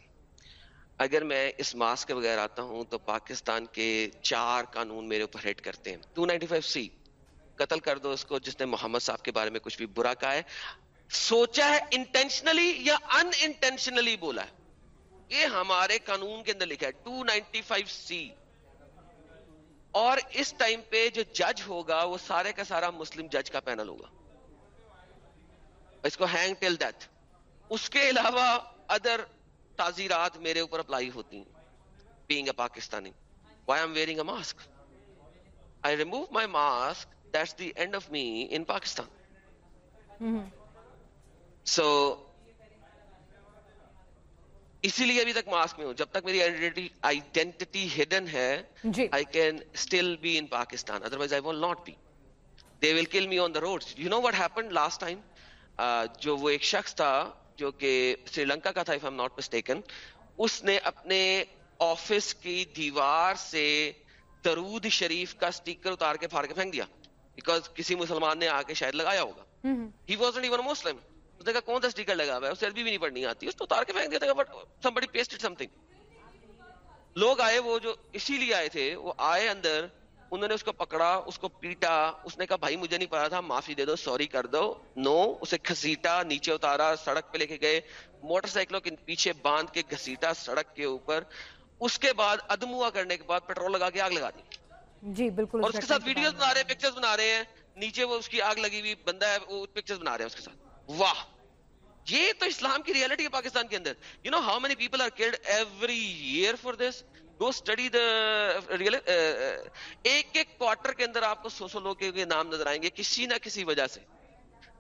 اگر میں اس ماسک کے بغیر آتا ہوں تو پاکستان کے چار قانون میرے اوپر ہٹ کرتے ہیں۔ ٹو نائنٹی فائیو سی، قتل کر دو اس کو، جس نے محمد صاحب کے بارے میں کچھ بھی برا کہا ہے۔ سوچا ہے انٹینشنلی یا ان انٹینشنلی بولا ہے۔ یہ ہمارے قانون کے اندر لکھا ہے۔ Two ninety five C. اور اس ٹائم پہ جو جج ہوگا وہ سارے کا سارا مسلم جج کا پینل ہوگا۔ اس کو ہینگ ٹل ڈیتھ اس کے علاوہ ادر تعزیرات میرے اوپر اپلائی ہوتی ہیں. Being a Pakistani why I'm wearing a mask I remove my mask that's the end of me in Pakistan so اسی لیے ابھی تک ماسک میں ہوں جب تک میری آئیڈینٹی ہڈن ہے I can still be in Pakistan otherwise I will not be they will kill me on the road you know what happen last time جو وہ ایک شخص تھا جو کہ سری لنکا کا تھا اف ایم ناٹ مسٹیکن اس نے اپنے آفس کی دیوار سے درود شریف کا اسٹیکر اتار کے پھاڑ کے پھینک دیا۔ بیکاز کسی مسلمان نے آ کے شاید لگایا ہوگا۔ ہی واز ایون مسلم اس نے کہا کون سا اسٹیکر لگا ہوا ہے؟ اسے عربی بھی نہیں پڑھنی آتی۔ اس کو اتار کے پھینک دیا تھا۔ بٹ سم بڑی پیسٹڈ سم تھنگ لوگ آئے وہ جو اسی لیے آئے تھے وہ آئے اندر انہوں نے اس کو پکڑا اس کو پیٹا اس نے کہا بھائی مجھے نہیں پتا تھا معافی دے دو سوری کر دو۔ نو اسے گھسیٹا نیچے اتارا سڑک پہ لے کے گئے۔ موٹر سائیکلوں کے پیچھے باندھ کے گھسیٹا سڑک کے اوپر۔ اس کے بعد ادم ہوا کرنے کے بعد پیٹرول لگا کے آگ لگا دی۔ جی بالکل اور اس کے ساتھ ویڈیوز بنا رہے ہیں پکچرز بنا رہے ہیں۔ نیچے وہ اس کی آگ لگی ہوئی بندہ ہے وہ پکچرز بنا رہے ہیں اس کے ساتھ۔ واہ! یہ تو اسلام کی ریالٹی ہے پاکستان کے اندر۔ You know how many people are killed every year for this go study the real ایک ایک کوارٹر کے اندر آپ کو سو سو لوگ کے نام نظر آئیں گے کسی نہ کسی وجہ سے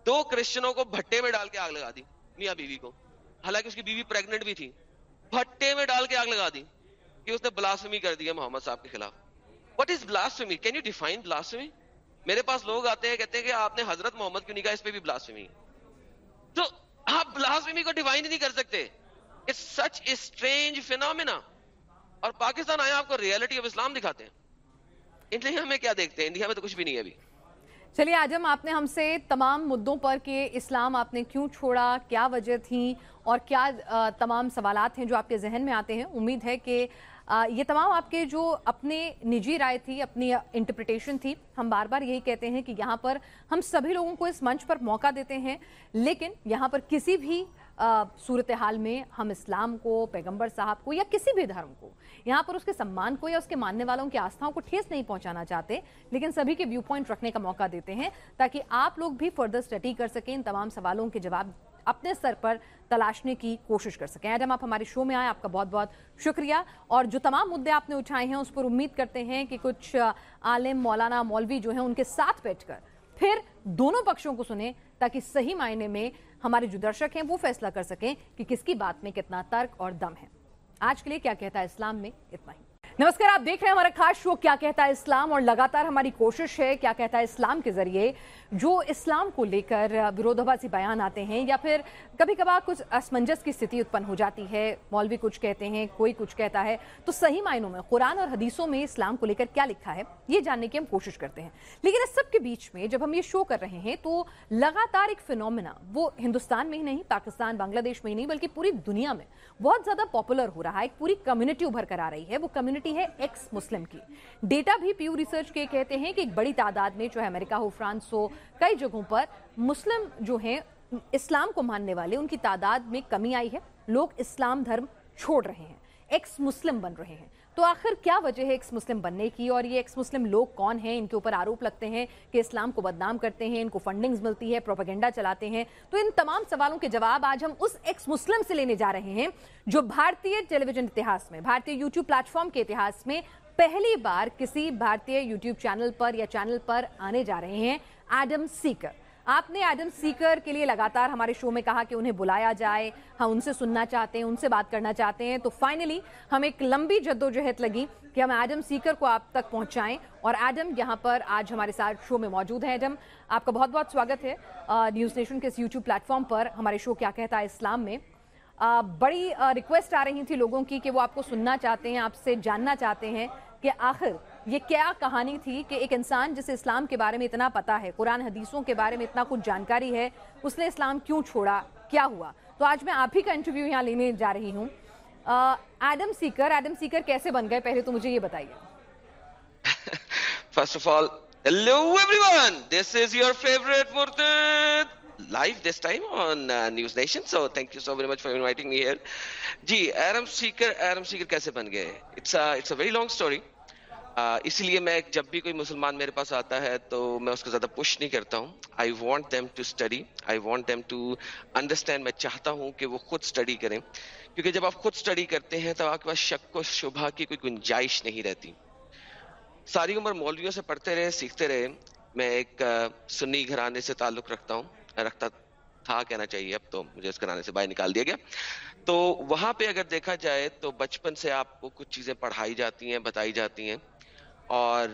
دو کرسچنوں کو بھٹے میں ڈال کے آگ لگا دی میاں بیوی کو حالانکہ اس کی بیوی پریگنٹ بھی تھی بھٹے میں ڈال کے آگ لگا دی کہ اس نے بلاسمی کر دیا محمد صاحب کے خلاف what is blasphemy can you define blasphemy میرے پاس لوگ آتے ہیں کہتے ہیں کہ آپ نے حضرت محمد کیوں نہیں کہا اس پہ بھی بلاسمی تو آپ بلاسمی کو ڈیفائن نہیں کر سکتے سچ اسٹرینج فینومینا اور پاکستان آیا، آپ کو ریالٹی آف اسلام دکھاتے ہیں۔ انڈیا میں کیا دیکھتے ہیں؟ انڈیا میں تو کچھ بھی نہیں ہے ابھی۔ چلیے آجم آپ نے ہم سے تمام مدوں پر کہ اسلام آپ نے کیوں چھوڑا، کیا وجہ تھی اور کیا تمام سوالات ہیں جو آپ کے ذہن میں آتے ہیں۔ امید ہے کہ یہ تمام آپ کے جو اپنے نجی رائے تھی، اپنی انٹرپریٹیشن تھی، ہم بار بار یہی کہتے ہیں کہ یہاں پر ہم سبھی لوگوں کو اس منچ پر موقع دیتے ہیں، لیکن یہاں پر کسی بھی صورتحال میں ہم اسلام کو، پیغمبر صاحب کو یا کسی بھی دھرم کو، یہاں پر اس کے سمان کو یا اس کے ماننے والوں کی آستھاؤں کو ٹھیس نہیں پہنچانا چاہتے، لیکن سبھی کے ویو پوائنٹ رکھنے کا موقع دیتے ہیں تاکہ آپ لوگ بھی فردر اسٹڈی کر سکیں، ان تمام سوالوں کے جواب اپنے سر پر تلاشنے کی کوشش کر سکیں۔ ایڈم، آپ ہمارے شو میں آئے، آپ کا بہت بہت شکریہ۔ اور جو تمام مدعے آپ نے اٹھائے ہیں، اس پر امید کرتے ہیں کہ کچھ عالم مولانا مولوی جو ہیں، ان کے ساتھ بیٹھ کر پھر دونوں پکشوں کو سنیں تاکہ صحیح معنی میں ہمارے جو درشک ہیں وہ فیصلہ کر سکیں کہ کس کی بات میں کتنا ترک اور دم ہے۔ آج کے لیے کیا کہتا ہے اسلام میں؟ اتنا ہی۔ نمسکار، آپ دیکھ رہے ہیں ہمارا خاص شو، کیا کہتا ہے اسلام؟ اور لگاتار ہماری کوشش ہے کیا کہتا ہے اسلام کے ذریعے جو اسلام کو لے کر ورودھواسی بیان آتے ہیں یا پھر کبھی کبھار کچھ اسمنجس کی استھتی اتپن ہو جاتی ہے، مولوی کچھ کہتے ہیں، کوئی کچھ کہتا ہے، تو صحیح معنوں میں قرآن اور حدیثوں میں اسلام کو لے کر کیا لکھا ہے؟ یہ جاننے کی ہم کوشش کرتے ہیں۔ لیکن اس سب کے بیچ میں جب ہم یہ شو کر رہے ہیں، تو لگاتار ایک فنومنا وہ ہندوستان میں ہی نہیں، پاکستان، بنگلہ دیش میں ہی نہیں، بلکہ پوری دنیا میں بہت زیادہ پاپولر ہو رہا ہے، ایک پوری کمیونٹی ابھر کر آ رہی ہے۔ وہ کمیونٹی ہے ایکس مسلم کی۔ ڈیٹا بھی پیو ریسرچ کے کہتے ہیں کہ ایک بڑی تعداد میں، چاہے امریکہ ہو، فرانس ہو کئی جگہوں پر مسلم جو ہیں، اسلام کو ماننے والے، ان کی تعداد میں کمی آئی ہے۔ لوگ اسلام دھرم چھوڑ رہے ہیں، ایکس مسلم بن رہے ہیں۔ تو آخر کیا وجہ ہے ایکس مسلم بننے کی؟ اور یہ ایکس مسلم لوگ کون ہیں؟ ان کے اوپر آروپ لگتے ہیں کہ اسلام کو بدنام کرتے ہیں، ان کو فنڈنگز ملتی ہے پروپیگنڈا چلاتے ہیں۔ تو ان تمام سوالوں کے جواب آج ہم اس ایکس مسلم سے لینے جا رہے ہیں جو بھارتی ٹیلی ویژن اتہاس میں بھارتی یوٹیوب پلیٹ فارم کے اتہاس میں پہلی بار کسی بھارتی یوٹیوب چینل پر یا چینل پر آنے جا رہے ہیں۔ ایڈم سیکر آپ نے ایڈم سیکر کے لیے لگاتار ہمارے شو میں کہا کہ انہیں بلایا جائے ہم ان سے سننا چاہتے ہیں ان سے بات کرنا چاہتے ہیں تو فائنلی ہم ایک لمبی جد و جہد لگی کہ ہم ایڈم سیکر کو آپ تک پہنچائیں اور ایڈم یہاں پر آج ہمارے ساتھ شو میں موجود ہیں ایڈم آپ کا بہت بہت سواگت ہے نیوز نیشن کے اس یوٹیوب پلیٹ فارم پر ہمارے شو کیا کہتا ہے اسلام میں بڑی ریکویسٹ آ رہی تھی لوگوں کی کہ وہ آپ کو سننا چاہتے ہیں آپ سے جاننا چاہتے ہیں کہ آخر یہ کیا کہانی تھی کہ ایک انسان جسے اسلام کے بارے میں اتنا پتا ہے، قرآن حدیثوں کے بارے میں اتنا کچھ جانکاری ہے، اس نے اسلام کیوں چھوڑا؟ کیا ہوا؟ تو آج میں آپ ہی کا انٹرویو یہاں لینے جا رہی ہوں۔ ایڈم سیکر ایڈم سیکر کیسے بن گئے؟ پہلے تو مجھے یہ بتائیے۔ First of all hello everyone this is your favourite مرتد life this time on News Nation so thank you so very much for inviting me here جی ایرم سیکر ایرم سیکر کیسے بن گئے it's it's a very long story اسی لیے میں جب بھی کوئی مسلمان میرے پاس آتا ہے تو میں اس کو زیادہ پش نہیں کرتا ہوں۔ I want them to study I want them to understand میں چاہتا ہوں کہ وہ خود اسٹڈی کریں۔ کیونکہ جب آپ خود اسٹڈی کرتے ہیں تو آپ کے پاس شک و شبہ کی کوئی گنجائش نہیں رہتی۔ ساری عمر مولویوں سے پڑھتے رہے، سیکھتے رہے۔ میں ایک سنی گھرانے سے تعلق رکھتا ہوں۔ رکھتا تھا کہنا چاہیے اب تو مجھے اس کرانے سے باہر نکال دیا گیا۔ تو وہاں پہ اگر دیکھا جائے تو بچپن سے آپ کو کچھ چیزیں پڑھائی جاتی ہیں، بتائی جاتی ہیں۔ اور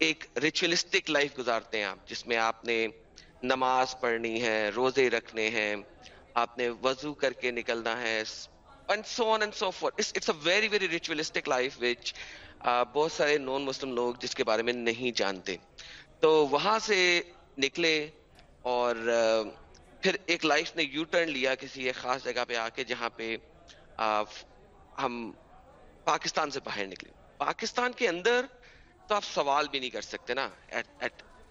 ایک ریچولسٹک لائف گزارتے ہیں آپ، جس میں آپ نے نماز پڑھنی ہے، روزے رکھنے ہیں، آپ نے وضو کر کے نکلنا ہے very very ritualistic life which بہت سارے نان مسلم لوگ جس کے بارے میں نہیں جانتے۔ تو وہاں سے نکلے اور پھر ایک لائف نے یو ٹرن لیا کسی ایک خاص جگہ پہ آ کے، جہاں پہ ہم پاکستان سے باہر نکلے۔ پاکستان کے اندر تو آپ سوال بھی نہیں کر سکتے نا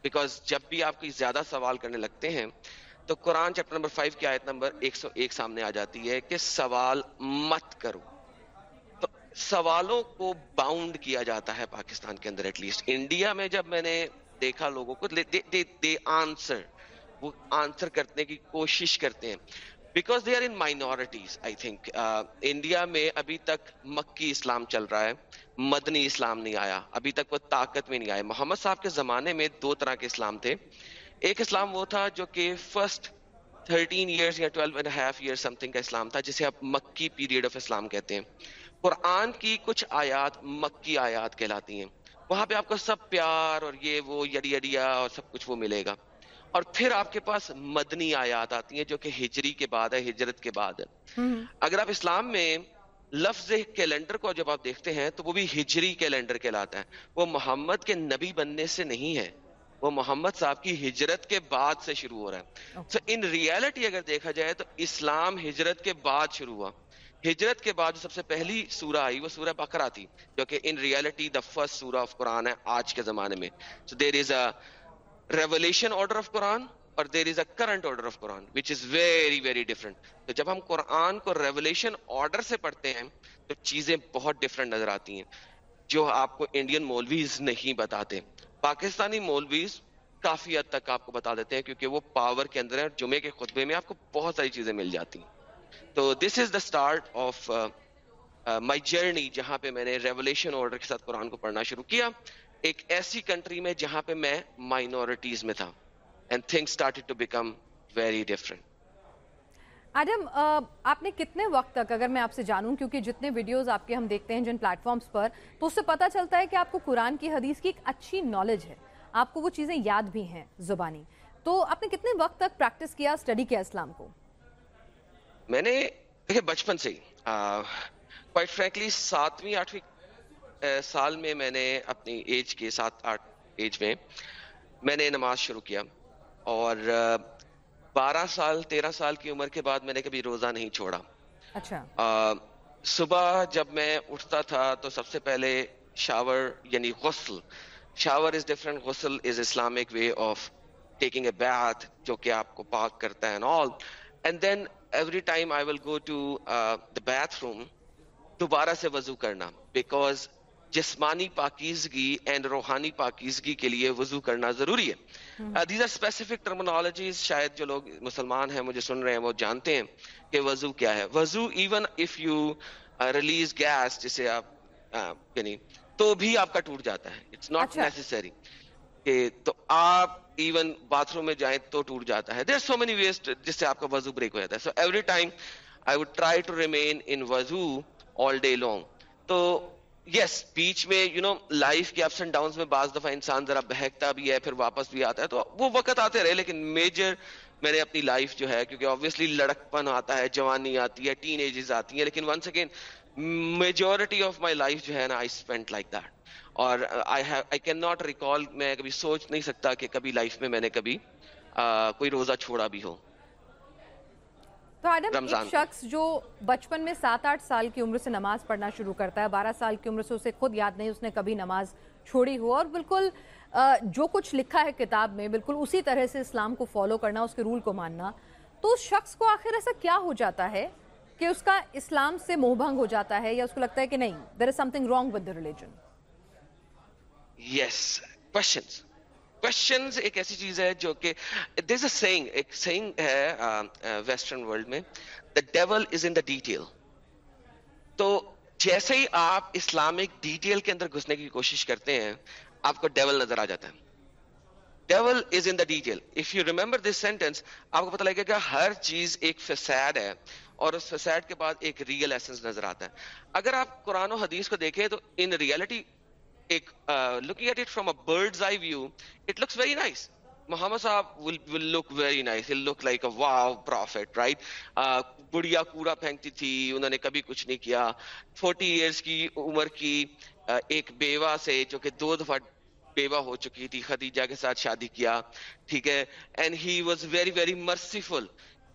بیکاز جب بھی آپ کوئی زیادہ سوال کرنے لگتے ہیں، تو قرآن چیپٹر نمبر فائیو کی آیت نمبر ایک سو ایک سامنے آ جاتی ہے کہ سوال مت کرو۔ تو سوالوں کو باؤنڈ کیا جاتا ہے پاکستان کے اندر ایٹ لیسٹ انڈیا میں جب میں نے دیکھا لوگوں کو دے آنسر وہ آنسر کرنے کی کوشش کرتے ہیں۔ Because they are in minorities I think India میں ابھی تک مکی اسلام چل رہا ہے۔ مدنی اسلام نہیں آیا ابھی تک وہ طاقت میں نہیں آیا محمد صاحب کے زمانے میں دو طرح کے اسلام تھے۔ ایک اسلام وہ تھا جو کہ فرسٹ تھرٹین ایئرس یا twelve and half year something کا اسلام تھا جسے آپ مکی پیریڈ آف اسلام کہتے ہیں۔ قرآن کی کچھ آیات مکی آیات کہلاتی ہیں۔ وہاں پہ آپ کو سب پیار اور یہ وہ یڈی یڈیا اور سب کچھ وہ ملے گا۔ اور پھر آپ کے پاس مدنی آیات آتی ہیں جو کہ ہجری کے بعد ہے ہجرت کے بعد ہے۔ اگر آپ اسلام میں لفظ کیلنڈر کو جب آپ دیکھتے ہیں تو وہ بھی ہجری کیلنڈر کہلاتا ہے۔ وہ محمد کے نبی بننے سے نہیں ہے۔ وہ محمد صاحب کی ہجرت کے بعد سے شروع ہو رہا ہے۔ تو ان ریالٹی اگر دیکھا جائے تو اسلام ہجرت کے بعد شروع ہوا۔ ہجرت کے بعد جو سب سے پہلی سورہ آئی وہ سورہ بکرا تھی جو کہ ان ریالٹی دا فرسٹ سورہ آف قرآن ہے آج کے زمانے میں۔ So there is a revelation order of Quran اور there is a current order of Quran which is very very different تو جب ہم قرآن کو ریولیشن آرڈر سے پڑھتے ہیں، تو چیزیں بہت ڈفرنٹ نظر آتی ہیں، جو آپ کو انڈین مولویز نہیں بتاتے۔ پاکستانی مولویز کافی حد تک آپ کو بتا دیتے ہیں، کیونکہ وہ پاور کے اندر ہے جمعے کے خطبے میں آپ کو بہت ساری چیزیں مل جاتی ہیں۔ تو this is the start of my journey جہاں پہ میں نے ریولیشن آرڈر کے ساتھ قرآن کو پڑھنا شروع کیا۔ ایک ایسی کنٹری میں جہاں پہ میں مائنورٹیز میں تھا۔ And thing started to become very different Adam آپ نے کتنے وقت تک اگر میں آپ سے جانوں کیونکہ جتنے ویڈیوز آپ کے ہم دیکھتے ہیں جن پلیٹ فارمز پر تو اس سے پتہ چلتا ہے کہ آپ کو قرآن کی حدیث کی ایک اچھی نالج ہے آپ کو وہ چیزیں یاد بھی ہیں زبانی تو آپ نے کتنے وقت تک پریکٹس کیا اسٹڈی کیا اسلام کو میں نے بچپن سے ہی کوائٹ فرینکلی ساتویں آٹھویں سال میں میں نے اپنی ایج کے سات آٹھ ایج میں میں نے نماز شروع کیا اور بارہ سال تیرہ سال کی عمر کے بعد میں نے کبھی روزہ نہیں چھوڑا۔ اچھا۔ صبح جب میں اٹھتا تھا تو سب سے پہلے شاور یعنی غسل۔ شاور از ڈفرنٹ غسل is Islamic way of taking a bath جو کہ آپ کو پاک کرتا ہے and all and then every time I will go to the bathroom دوبارہ سے وضو کرنا۔ بیکاز جسمانی پاکیزگی اینڈ روحانی پاکیزگی کے لیے وضو کرنا ضروری ہے۔ دیز آر اسپیسیفک ٹرمنالوجیز شاید جو لوگ مسلمان ہیں مجھے سن رہے ہیں وہ جانتے ہیں کہ وضو کیا ہے۔ وضو even if you release gas جسے آپ یعنی تو بھی آپ کا ٹوٹ جاتا ہے۔ اٹس ناٹ نیسری کہ تو آپ ایون باتھ روم میں جائیں تو ٹوٹ جاتا ہے۔ دیر سو مینی ویسٹ جس سے آپ کا وضو بریک ہو جاتا ہے۔ So every time I would try to remain in وضو آل ڈے لانگ تو یس بیچ میں یو نو لائف کے اپس اینڈ ڈاؤن میں بعض دفعہ انسان ذرا بہکتا بھی ہے، پھر واپس بھی آتا ہے، تو وہ وقت آتے رہے، لیکن میجر میں نے اپنی لائف جو ہے، کیونکہ آبویسلی لڑکپن آتا ہے، جوانی آتی ہے ٹین ایجز آتی ہیں، لیکن once again majority of my life جو ہے نا آئی اسپینڈ لائک دیٹ اور آئی کین ناٹ ریکال میں کبھی سوچ نہیں سکتا کہ کبھی لائف میں میں نے کبھی کوئی روزہ چھوڑا بھی ہو. تو آدم ایک شخص جو بچپن میں سات آٹھ سال کی عمر سے نماز پڑھنا شروع کرتا ہے بارہ سال کی عمر سے اسے خود یاد نہیں اس نے کبھی نماز چھوڑی ہو۔ اور بالکل جو کچھ لکھا ہے کتاب میں بالکل اسی طرح سے اسلام کو فالو کرنا اس کے رول کو ماننا تو اس شخص کو آخر ایسا کیا ہو جاتا ہے کہ اس کا اسلام سے موہ بھنگ ہو جاتا ہے یا اس کو لگتا ہے کہ نہیں there is something wrong with the religion yes questions questions ایک ایسی چیز ہے جو کہ دس اے سینگ ایک سینگ ہے ویسٹرن ورلڈ میں دا dual is in the detail تو جیسے ہی آپ اسلامک ڈیٹیل کے اندر گھسنے کی کوشش کرتے ہیں، آپ کو ڈیول نظر آ جاتا ہے۔ Devil is in the detail if you remember this sentence آپ کو پتہ لگے گا ہر چیز ایک فساد ہے اور اس فساد کے بعد ایک ریئل ایسنس نظر آتا ہے۔ اگر آپ قرآن و حدیث کو دیکھیں تو ان ریالٹی ایک looking at it from a bird's eye view it looks very nice Muhammad صاحب will will look very nice he'll look like a wow prophet right بڑھیا کوڑا پھینکتی تھی، انہوں نے کبھی کچھ نہیں کیا۔ فورٹی ایئرس کی عمر کی ایک بیوہ سے، جو کہ دو دفعہ بیوہ ہو چکی تھی، خدیجہ کے ساتھ شادی کیا، ٹھیک ہے؟ And he was very very merciful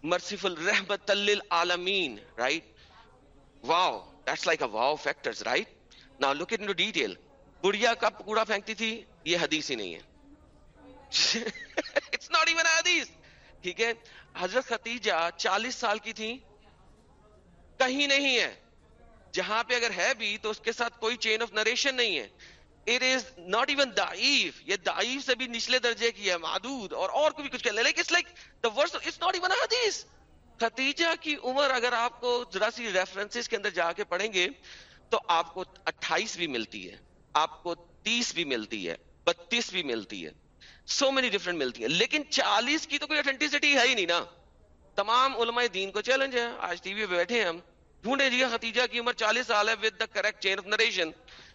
merciful رحمت للعالمین right wow that's like a wow factors right now look into detail گڑیا کب کوڑا پھینکتی تھی؟ یہ حدیث ہی نہیں ہے۔ اٹس ناٹ ایون حدیث ٹھیک ہے؟ حضرت ختیجہ چالیس سال کی تھی کہیں نہیں ہے۔ جہاں پہ اگر ہے بھی تو اس کے ساتھ کوئی چین آف نریشن نہیں ہے۔ اٹ از ناٹ ایون دائف یہ دائف سے بھی نچلے درجے کی ہے، معدود اور اور کو بھی کچھ کہہ لیکن it's like the verse it's not even hadith Khadija کی عمر اگر آپ کو ذرا سی ریفرنسز کے اندر جا کے پڑھیں گے تو آپ کو اٹھائیس بھی ملتی ہے۔ آپ کو تیس بھی ملتی ہے بتیس بھی ملتی ہے سو مینی ڈفرنٹ ملتی ہے لیکن چالیس کی تو کوئی اتھینٹسٹی ہے ہی نہیں نا۔ تمام علماء دین کو چیلنج ہے۔ آج ٹی وی پہ بیٹھے ہیں ہم۔ ڈھونڈے جی ختیجہ کی عمر چالیس سال ہے with the correct chain of narration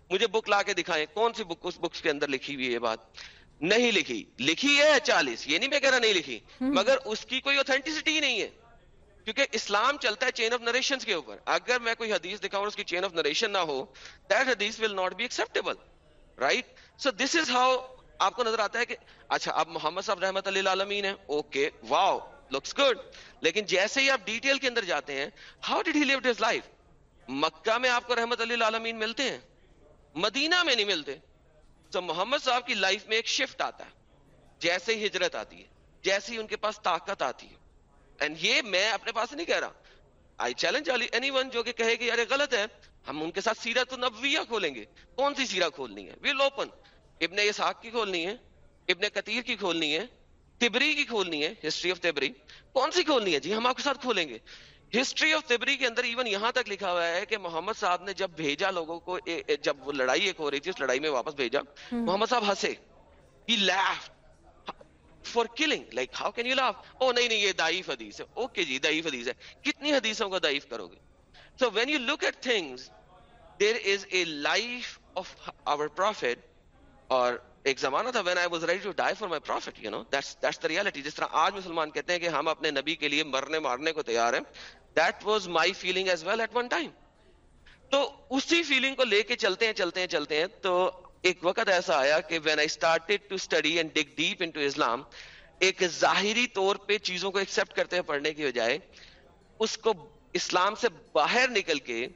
مجھے بک لا کے دکھائیں۔ کون سی بک اس بکس کے اندر لکھی ہوئی ہے یہ بات؟ نہیں لکھی۔ لکھی ہے چالیس یہ نہیں میں کہہ رہا نہیں لکھی۔ مگر اس کی کوئی اوتھینٹسٹی ہی نہیں ہے۔ کیونکہ اسلام چلتا ہے چین آف نریشن کے اوپر۔ اگر میں کوئی حدیث دکھاؤں اس کی چین آف نریشن نہ ہو that hadith will not be acceptable right so this is how آپ کو نظر آتا ہے کہ اچھا اب محمد صاحب رحمت اللہ عالمین ہے اوکے واؤ لکس گڈ لیکن جیسے ہی آپ ڈیٹیل کے اندر جاتے ہیں how did he live his life Mecca میں آپ کو رحمت اللہ عالمین ملتے ہیں، مدینہ میں نہیں ملتے۔ تو محمد صاحب کی لائف میں ایک شفٹ آتا ہے۔ جیسے ہی ہجرت آتی ہے، جیسے ہی ان کے پاس طاقت آتی ہے۔ اینڈ یہ میں اپنے پاس نہیں کہہ رہا۔ آئی چیلنج اینی ون جو کہ کہے کہ ارے غلط ہے ہم ان کے ساتھ سیرت نبویہ کھولیں گے۔ کون سی سیرہ کھولنی ہے؟ ویل اوپن ابن اسحاق کی کھولنی ہے ابن کتیر کی کھولنی ہے تبری کی کھولنی ہے ہسٹری آف تبری۔ کون سی کھولنی ہے؟ جی ہم آپ کے ساتھ کھولیں گے۔ ہسٹری آف تبری کے اندر ایون یہاں تک لکھا ہوا ہے کہ محمد صاحب نے جب بھیجا لوگوں کو جب وہ لڑائی ایک ہو رہی تھی اس لڑائی میں واپس بھیجا محمد صاحب ہنسے۔ He left for killing like how can you laugh oh نہیں نہیں یہ دائف حدیث ہے اوکے جی دائف حدیث ہے کتنی حدیثوں کو دائف کرو گے so when you look at things there is a life of our prophet اور ایک زمانہ تھا when I was ready to die for my prophet you know that's the reality جس طرح آج مسلمان کہتے ہیں کہ ہم اپنے نبی کے لیے مرنے مارنے کو تیار ہیں that was my feeling as well at one time تو اسی فیلنگ کو لے کے چلتے ہیں چلتے ہیں چلتے ہیں تو ایک وقت ایسا آیا کہ when I started to study and dig deep into Islam ایک ظاہری طور پہ چیزوں کو ایکسپٹ کرتے ہیں پڑھنے کی بجائے اس کو اسلام سے باہر نکل کے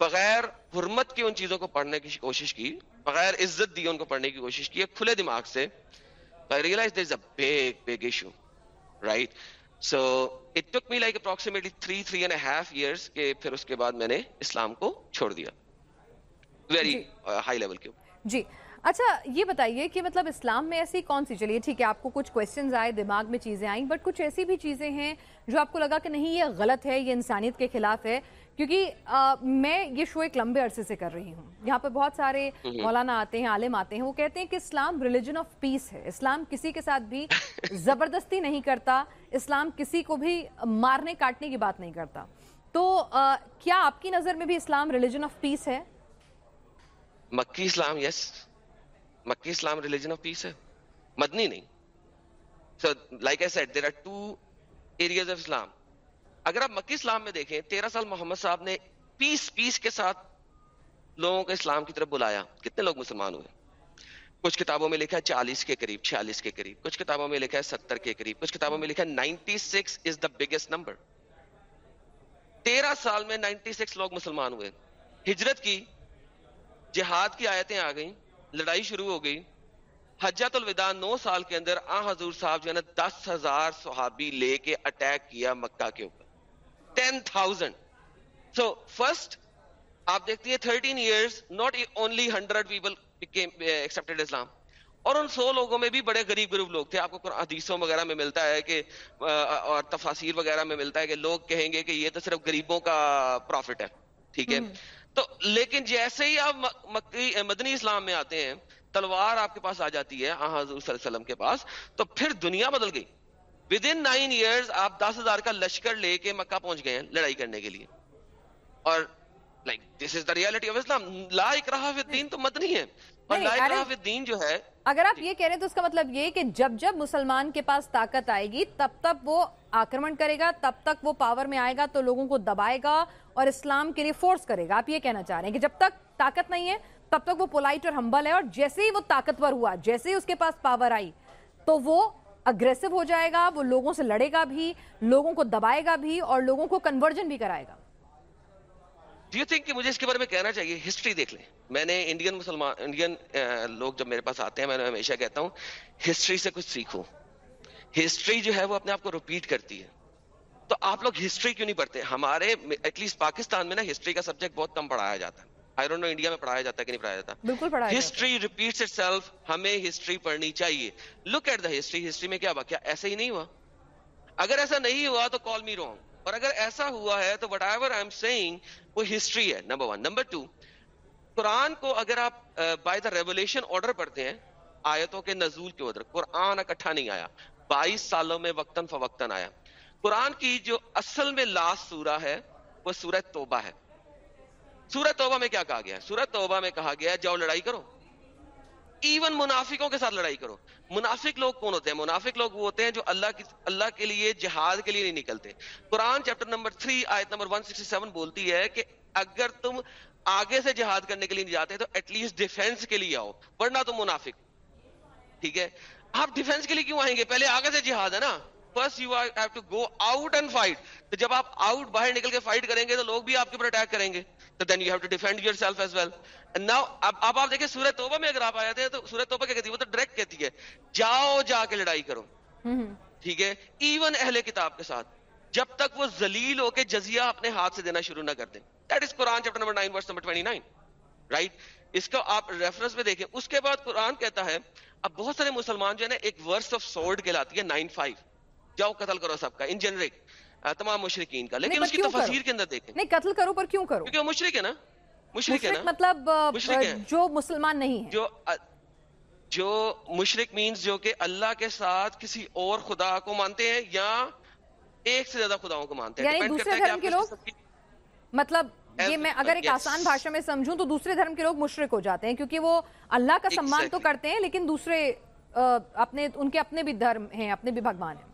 بغیر حرمت کی ان چیزوں کو پڑھنے کی کوشش کی بغیر عزت دی ان کو پڑھنے کی کوشش کی کھلے دماغ سے I realized there's a big, big issue, right? So it took me like approximately three three and half years کے پھر اس کے بعد میں نے اسلام کو چھوڑ دیا ویری ہائی لیول کے جی۔ اچھا یہ بتائیے کہ مطلب اسلام میں ایسی کون سی چلیے ٹھیک ہے آپ کو کچھ کوشچنز آئے دماغ میں چیزیں آئیں بٹ کچھ ایسی بھی چیزیں ہیں جو آپ کو لگا کہ نہیں یہ غلط ہے یہ انسانیت کے خلاف ہے کیونکہ میں یہ شو ایک لمبے عرصے سے کر رہی ہوں۔ یہاں پہ بہت سارے مولانا آتے ہیں عالم آتے ہیں وہ کہتے ہیں کہ اسلام ریلیجن آف پیس ہے۔ اسلام کسی کے ساتھ بھی زبردستی نہیں کرتا اسلام کسی کو بھی مارنے کاٹنے کی بات نہیں کرتا۔ تو کیا آپ کی نظر میں بھی اسلام ریلیجن آف پیس ہے؟ مکی اسلام یس مکی اسلام ریلیجن آف پیس ہے۔ مدنی نہیں۔ So like I said there are two areas of Islam اگر آپ مکی اسلام میں دیکھیں، تیرہ سال محمد صاحب نے پیس پیس کے ساتھ لوگوں کو اسلام کی طرف بلایا۔ کتنے لوگ مسلمان ہوئے؟ کچھ کتابوں میں لکھا ہے چالیس کے قریب، چھیالیس کے قریب۔ کچھ کتابوں میں لکھا ہے ستر کے قریب۔ کچھ کتابوں میں لکھا ہے ninety six is the biggest number تیرہ سال میں نائنٹی سکس لوگ مسلمان ہوئے۔ ہجرت کی جہاد کی آیتیں آ گئیں، لڑائی شروع ہو گئی۔ حجت الوداع نو سال کے اندر آ حضور صاحب جو ہے نا دس ہزار صحابی لے کے اٹیک کیا مکہ کے اوپر۔ ٹین تھاؤزینڈ سو فرسٹ آپ دیکھتی ہیں thirteen years not only hundred people accepted Islam اور ان سو لوگوں میں بھی بڑے غریب غریب لوگ تھے۔ آپ کو حدیثوں وغیرہ میں ملتا ہے کہ اور تفاصیر وغیرہ میں ملتا ہے کہ لوگ کہیں گے کہ یہ تو صرف غریبوں کا پروفٹ ہے۔ ٹھیک ہے؟ تو لیکن جیسے ہی آپ مدنی اسلام میں آتے ہیں، تلوار آپ کے پاس آ جاتی ہے حضور صلی اللہ علیہ وسلم کے پاس، تو پھر دنیا بدل گئی۔ ود ان نائن ایئرس آپ دس ہزار کا لشکر لے کے مکہ پہنچ گئے ہیں لڑائی کرنے کے لیے۔ اور like this is the reality of Islam لا اکراہ فی الدین تو مدنی ہے اور لا اکراہ فی الدین جو ہے اگر آپ یہ کہہ رہے ہیں تو اس کا مطلب یہ کہ جب جب مسلمان کے پاس طاقت آئے گی تب تک وہ آکرمن کرے گا تب تک وہ پاور میں آئے گا تو لوگوں کو دبائے گا اور اسلام کے لیے فورس کرے گا آپ یہ کہنا چاہ رہے ہیں کہ جب تک طاقت نہیں ہے تب تک وہ پولائٹ اور ہمبل ہے اور جیسے ہی وہ طاقتور ہوا جیسے ہی اس کے پاس پاور آئی تو وہ اگریسو ہو جائے گا وہ لوگوں سے لڑے گا بھی لوگوں کو دبائے گا بھی اور لوگوں کو کنورجن بھی کرائے گا ڈو یو تھنک کہ مجھے اس کے بارے میں کہنا چاہیے؟ ہسٹری دیکھ لیں۔ میں نے انڈین مسلمان انڈین لوگ جب میرے پاس آتے ہیں میں ہمیشہ کہتا ہوں ہسٹری سے کچھ سیکھو۔ ہسٹری جو ہے وہ اپنے آپ کو ریپیٹ کرتی ہے۔ تو آپ لوگ ہسٹری کیوں نہیں پڑھتے؟ ہمارے ایٹ لیسٹ پاکستان میں نا ہسٹری کا سبجیکٹ بہت کم پڑھایا جاتا ہے۔ آئی ڈونٹ نو انڈیا میں پڑھایا جاتا ہے کہ نہیں پڑھایا جاتا۔ بالکل ہسٹری ریپیٹس اٹ سیلف ہمیں ہسٹری پڑھنی چاہیے۔ Look at the history history میں کیا کیا ایسا ہی نہیں ہوا؟ اگر ایسا نہیں ہوا تو کال می رونگ اور اگر ایسا ہوا ہے تو what ever I am seeing وہ ہسٹری ہے نمبر ون نمبر ٹو قرآن کو اگر آپ بائی دا ریولیشن آرڈر پڑھتے ہیں، آیتوں کے نزول کے ادھر قرآن اکٹھا نہیں آیا. بائیس سالوں میں وقتاً فوقتاً آیا. قرآن کی جو اصل میں لاسٹ سورہ ہے، وہ سورہ توبہ ہے. سورہ توبہ میں کیا کہا گیا ہے؟ سورہ توبہ میں کہا گیا جاؤ لڑائی کرو. ایون منافقوں کے ساتھ لڑائی کرو۔ منافق لوگ کون ہوتے ہیں؟ منافق لوگ وہ ہوتے ہیں جو اللہ کی اللہ کے لیے جہاد کے لیے نہیں نکلتے۔ قرآن چیپٹر نمبر 3 آیت نمبر 167 بولتی ہے کہ اگر تم آگے سے جہاد کرنے کے لیے نہیں جاتے تو ایٹ لیسٹ ڈیفینس کے لیے آؤ، ورنہ تم منافق۔ ٹھیک ہے؟ آپ ڈیفینس کے لیے کیوں آئیں گے؟ پہلے آگے سے جہاد ہے نا۔ First you have to go out and fight تو جب آپ آؤٹ باہر نکل کے فائٹ کریں گے تو لوگ بھی آپ کے اوپر اٹیک کریں گے۔ تو then you have to defend yourself as well now اب اب آپ دیکھیں سورہ توبہ میں اگر آپ آئے تھے تو سورہ توبہ کیا کہتی ہے؟ وہ تو ڈائریکٹ کہتی ہے جاؤ جا کے لڑائی کرو۔ ٹھیک ہے؟ ایون اہل کتاب کے ساتھ۔ جب تک وہ ذلیل ہو کے جزیہ اپنے ہاتھ سے دینا شروع نہ کر دیں۔ That is Quran chapter number 9 verse number 29 right اس کو آپ ریفرنس میں دیکھیں۔ اس کے بعد قرآن کہتا ہے اب بہت سارے مسلمان جو ہے نا ایک ورس آف سورڈ کہلاتی ہے 9 5 جاؤ قتل کرو سب کا ان جنرک تمام مشرقین کا۔ لیکن اس کی تفسیر کے اندر دیکھیں۔ نہیں قتل کرو پر کیوں کرو؟ کیونکہ وہ مشرق ہے نا۔ مشرق ہے نا؟ مطلب جو مسلمان نہیں ہے۔ جو جو مشرق مینز جو کہ اللہ کے ساتھ کسی اور خدا کو مانتے ہیں یا ایک سے زیادہ خداؤں کو مانتے ہیں؟ یعنی دوسرے دھرم کے لوگ مطلب یہ میں اگر ایک آسان بھاشا میں سمجھوں تو دوسرے دھرم کے لوگ مشرق ہو جاتے ہیں کیونکہ وہ اللہ کا سمان تو کرتے ہیں لیکن دوسرے اپنے ان کے اپنے بھی دھرم ہیں اپنے بھی بھگوان ہیں۔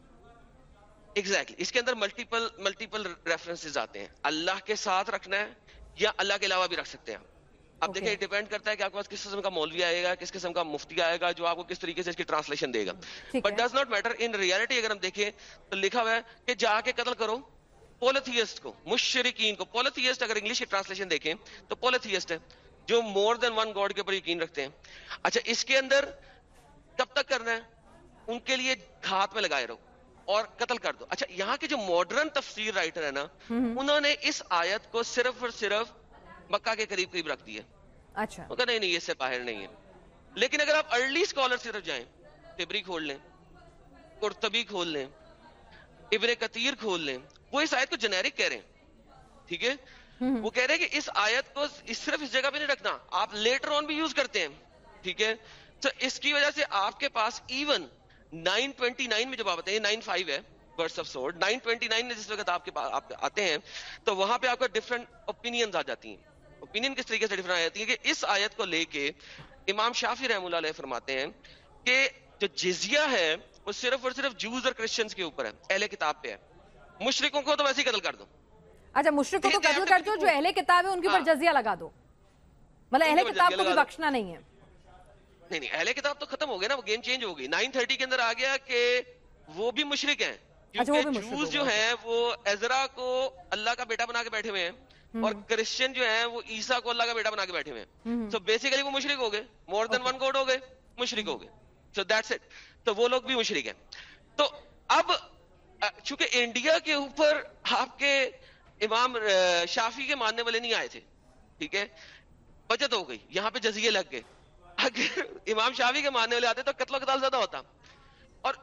ایگزیکٹلی اس کے اندر ملٹیپل ملٹیپل ریفرنسز آتے ہیں۔ اللہ کے ساتھ رکھنا ہے یا اللہ کے علاوہ بھی رکھ سکتے ہیں اب دیکھیں ڈیپینڈ کرتا ہے کہ آپ کے پاس کس قسم کا مولوی آئے گا کس قسم کا مفتی آئے گا جو آپ کو کس طریقے سے اس کی ٹرانسلیشن دے گا۔ But does not matter in reality اگر ہم دیکھیں تو لکھا ہوا ہے کہ جا کے قتل کرو پولیتھیسٹ کو مشرقین کو۔ پولیتھیسٹ اگر انگلش کی ٹرانسلیشن دیکھیں تو پولیتھیسٹ ہے جو مور دین ون گاڈ کے اوپر یقین رکھتے ہیں۔ اچھا اس کے اندر کب تک کرنا ہے؟ ان کے لیے ہاتھ میں لگائے رہو۔ اور قتل کر دو۔ اچھا یہاں کے جو ماڈرن تفسیر رائٹر ہے نا انہوں نے اس آیت کو صرف اور صرف مکہ کے قریب قریب رکھ دیا اچھا۔ نہیں نہیں اس سے باہر نہیں ہے۔ لیکن اگر آپ ارلی اسکالر کی طرف جائیں تبری کھول لیں قرطبی کھول لیں ابن کتیر کھول لیں وہ اس آیت کو جنیرک کہہ رہے ہیں۔ ٹھیک ہے؟ وہ کہہ رہے ہیں کہ اس آیت کو صرف اس جگہ پہ نہیں رکھنا آپ لیٹر آن بھی یوز کرتے ہیں۔ ٹھیک ہے؟ تو اس کی وجہ سے آپ کے پاس ایون 929 میں جب آپ آتے ہیں 95 ہے برس آف سورڈ 929 میں جس وقت آپ کے پاس آپ آتے ہیں تو وہاں پہ آپ کا ڈفرنٹ اوپینینز آ جاتی ہیں۔ اوپینین کس طریقے سے ڈفرنٹ آ جاتی ہے کہ اس آیت کو لے کے امام شافی رحم اللہ علیہ فرماتے ہیں کہ جو جزیہ ہے وہ صرف اور صرف جوز اور کرسچنز کے اوپر ہے اہل کتاب پہ ہے۔ مشرقوں کو تو ویسے ہی قتل کر دو۔ اچھا مشرق کو تو قتل کر دو جو اہل کتاب ہے ان کے اوپر ہاں۔ جزیہ لگا دو۔ مطلب اہل کتاب کو بھی بخشنا نہیں ہے۔ نہیں نہیں. اہل کتاب تو ختم ہو گیا نا وہ گیم چینج ہو گئی. نائن تھرٹی کے اندر آ گیا کہ وہ بھی مشرق ہیں. اچھا، کیونکہ جوز جو ہیں وہ ایزرا کو اللہ کا بیٹا بنا کے بیٹھے ہوئے ہیں اور کرسچن جو ہیں وہ عیسا کو اللہ کا بیٹا بنا کے بیٹھے ہوئے ہیں۔ تو بیسیکلی وہ مشرق ہو گئے. مور دین ون گوڈ ہو گئے مشرق ہو گئے. سو دیٹس اٹ تو وہ لوگ بھی مشرق ہیں۔ تو اب چونکہ انڈیا کے اوپر آپ کے امام شافی کے ماننے والے نہیں آئے تھے ٹھیک ہے بچت ہو گئی یہاں پہ جزیے لگ گئے۔ اگر امام شافی کے ماننے والے آتے تو قتل و قتال زیادہ ہوتا۔ اور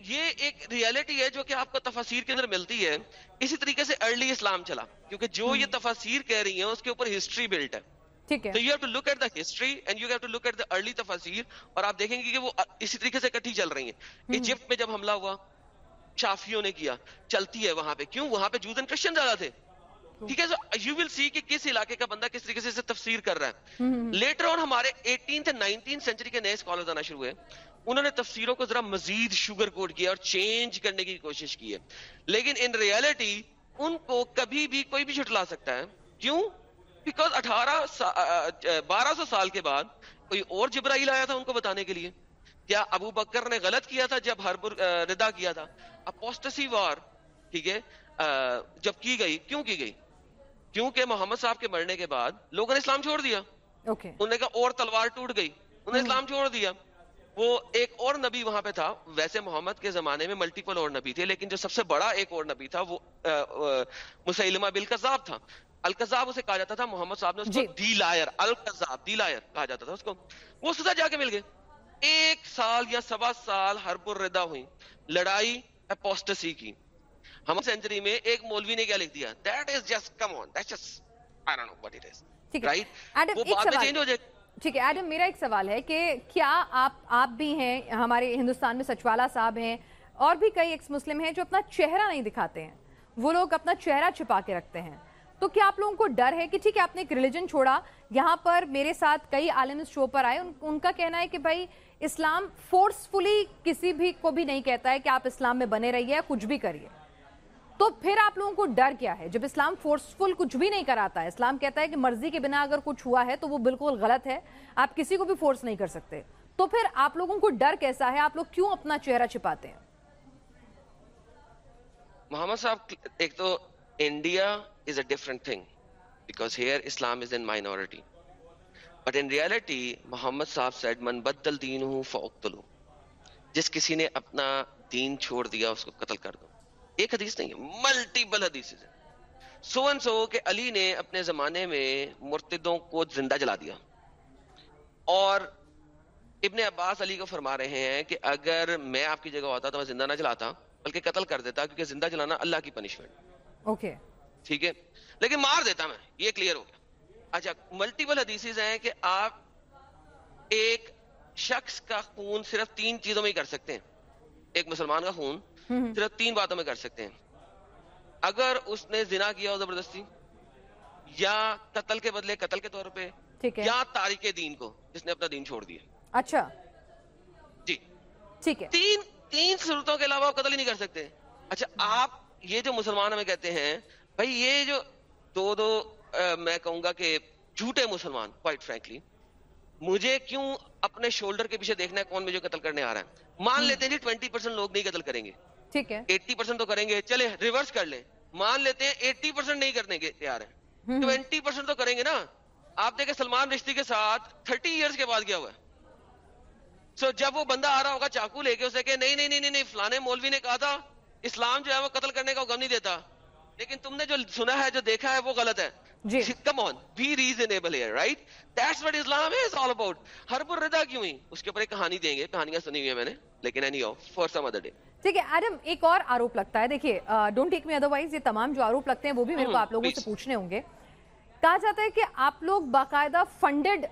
یہ ایک ریالٹی ہے جو کہ آپ کو تفاصیر کے اندر ملتی ہے۔ اسی طریقے سے ارلی اسلام چلا کیونکہ جو یہ تفاصیر کہہ رہی ہیں اس کے اوپر ہسٹری بلٹ ہے۔ تو you have to look at the history and you have to look at the early تفاصیر اور آپ دیکھیں گے کہ وہ اسی طریقے سے کٹھی چل رہی ہیں۔ ایجپٹ میں جب حملہ ہوا شافیوں نے کیا چلتی ہے وہاں پہ۔ کیوں؟ وہاں پہ جوز اینڈ کرسچن زیادہ تھے۔ ٹھیک ہے یو ول سی کہ کس علاقے کا بندہ کس طریقے سے تفسیر کر رہا ہے۔ لیٹر آن ہمارے ایٹینتھ نائنٹین سینچری کے نئے اسکالر آنا شروع ہوئے۔ انہوں نے تفسیروں کو ذرا مزید شوگر کوٹ کیا اور چینج کرنے کی کوشش کی ہے۔ لیکن ان ریالٹی ان کو کبھی بھی کوئی بھی چھٹلا سکتا ہے۔ کیوں؟ بیکاز اٹھارہ بارہ سو سال کے بعد کوئی اور جبرائیل آیا تھا ان کو بتانے کے لیے۔ کیا ابو بکر نے غلط کیا تھا جب ہر ردا کیا تھا؟ اپوسٹسی وار ٹھیک ہے؟ جب کی گئی کیوں کی گئی؟ کیونکہ محمد صاحب کے مرنے کے بعد لوگوں نے اسلام چھوڑ دیا۔ انہوں نے کہا اور تلوار ٹوٹ گئی۔ انہوں نے اسلام چھوڑ دیا۔ وہ ایک اور نبی وہاں پہ تھا۔ ویسے محمد کے زمانے میں ملٹیپل اور نبی تھے لیکن جو سب سے بڑا ایک اور نبی تھا وہ مسلمہ بالکذاب تھا۔ القذاب اسے کہا جاتا تھا محمد صاحب نے اس کو جی۔ دی لائر القذاب دی لائر کہا جاتا تھا اس کو۔ وہ سزا جا کے مل گئے ایک سال یا سوا سال ہر الردا ہوئی لڑائی اپوسٹسی کی۔ ہم سینچری میں ایک مولوی نے کیا لکھ دیا؟ That is just come on that just I don't know what it is بعد میں چینج ہو جائے. ٹھیک ہے. ایڈم میرا ایک سوال ہے کہ کیا آپ آپ بھی ہیں؟ ہمارے ہندوستان میں سچوالا صاحب ہیں. اور بھی کئی ایکس مسلم ہیں جو اپنا چہرہ نہیں دکھاتے ہیں. وہ لوگ اپنا چہرہ چھپا کے رکھتے ہیں. تو کیا آپ لوگوں کو ڈر ہے کہ ٹھیک ہے آپ نے ایک ریلیجن چھوڑا یہاں پر میرے ساتھ کئی عالم اس شو پر آئے ان کا کہنا ہے کہ بھائی اسلام فورسفلی کسی بھی کو بھی نہیں کہتا ہے کہ آپ اسلام میں بنے رہیے کچھ بھی کریے. تو پھر آپ لوگوں کو ڈر کیا ہے؟ جب اسلام فورسفل کچھ بھی نہیں کراتا ہے، اسلام کہتا ہے کہ مرضی کے بنا اگر کچھ ہوا ہے تو وہ بالکل غلط ہے، آپ کسی کو بھی فورس نہیں کر سکتے۔ تو پھر آپ لوگوں کو ڈر کیسا ہے؟ آپ لوگ کیوں اپنا چہرہ چھپاتے ہیں؟ محمد صاحب، ایک تو India is a different thing because here Islam is in minority but in reality محمد صاحب سیڈ من بدل دین ہوں فوقتلو جس کسی نے اپنا دین چھوڑ دیا، اس کو قتل کر دو۔ ایک حدیث نہیں ہے ملٹیپل حدیث ہے سو ان سو کہ علی نے اپنے زمانے میں مرتدوں کو زندہ جلا دیا۔ اور ابن عباس علی کو فرما رہے ہیں کہ اگر میں آپ کی جگہ ہوتا تو میں زندہ نہ جلاتا بلکہ قتل کر دیتا کیونکہ زندہ جلانا اللہ کی پنشمنٹ اوکے۔ ٹھیک ہے؟ لیکن مار دیتا میں یہ کلیئر ہو گیا۔ اچھا ملٹیپل حدیث ہیں کہ آپ ایک شخص کا خون صرف تین چیزوں میں ہی کر سکتے ہیں۔ ایک مسلمان کا خون صرف تین باتوں میں کر سکتے ہیں۔ اگر اس نے زنا کیا ہو زبردستی یا قتل کے بدلے قتل کے طور پہ یا تاریخ دین کو جس نے اپنا دین چھوڑ دیا۔ اچھا۔ جی۔ ٹھیک ہے۔ تین تین صورتوں کے علاوہ قتل ہی نہیں کر سکتے۔ اچھا آپ یہ جو مسلمان ہمیں کہتے ہیں بھائی یہ جو دو دو میں کہوں گا کہ جھوٹے مسلمان کوائٹ فرینکلی مجھے کیوں اپنے شولڈر کے پیچھے دیکھنا ہے کون مجھے قتل کرنے آ رہا ہے؟ مان لیتے ہیں جی ٹوینٹی پرسینٹ لوگ نہیں قتل کریں گے۔ ٹھیک ہے۔ ایٹی پرسینٹ تو کریں گے۔ چلے ریورس کر لیں۔ مان لیتے ہیں ایٹی پرسینٹ نہیں کرنے کے تیار ہیں۔ ٹوینٹی پرسینٹ تو کریں گے نا۔ آپ دیکھیں سلمان رشتی کے ساتھ تھرٹی ایئرس کے بعد کیا ہوا ہے؟ سو جب وہ بندہ آ رہا ہوگا چاقو لے کے اسے کہ نہیں نہیں نہیں نہیں فلانے مولوی نے کہا تھا اسلام جو ہے وہ قتل کرنے کا حکم نہیں دیتا۔ لیکن تم نے جو سنا ہے جو دیکھا ہے وہ غلط ہے۔ جی۔ کم آن بی ریزنیبل ہے right that's what Islam is all about ہر پر ردا کیوں ہی اس کے اوپر ایک کہانی دیں گے کہانیاں سنی ہوئی ہیں میں نے لیکن any for some other day ٹھیک ہے ایڈم ایک اور آروپ لگتا ہے۔ دیکھیے ڈونٹ ٹیک می ادروائز یہ تمام جو آروپ لگتے ہیں وہ بھی میرے کو آپ لوگوں سے پوچھنے ہوں گے۔ کہا جاتا ہے کہ آپ لوگ باقاعدہ فنڈڈ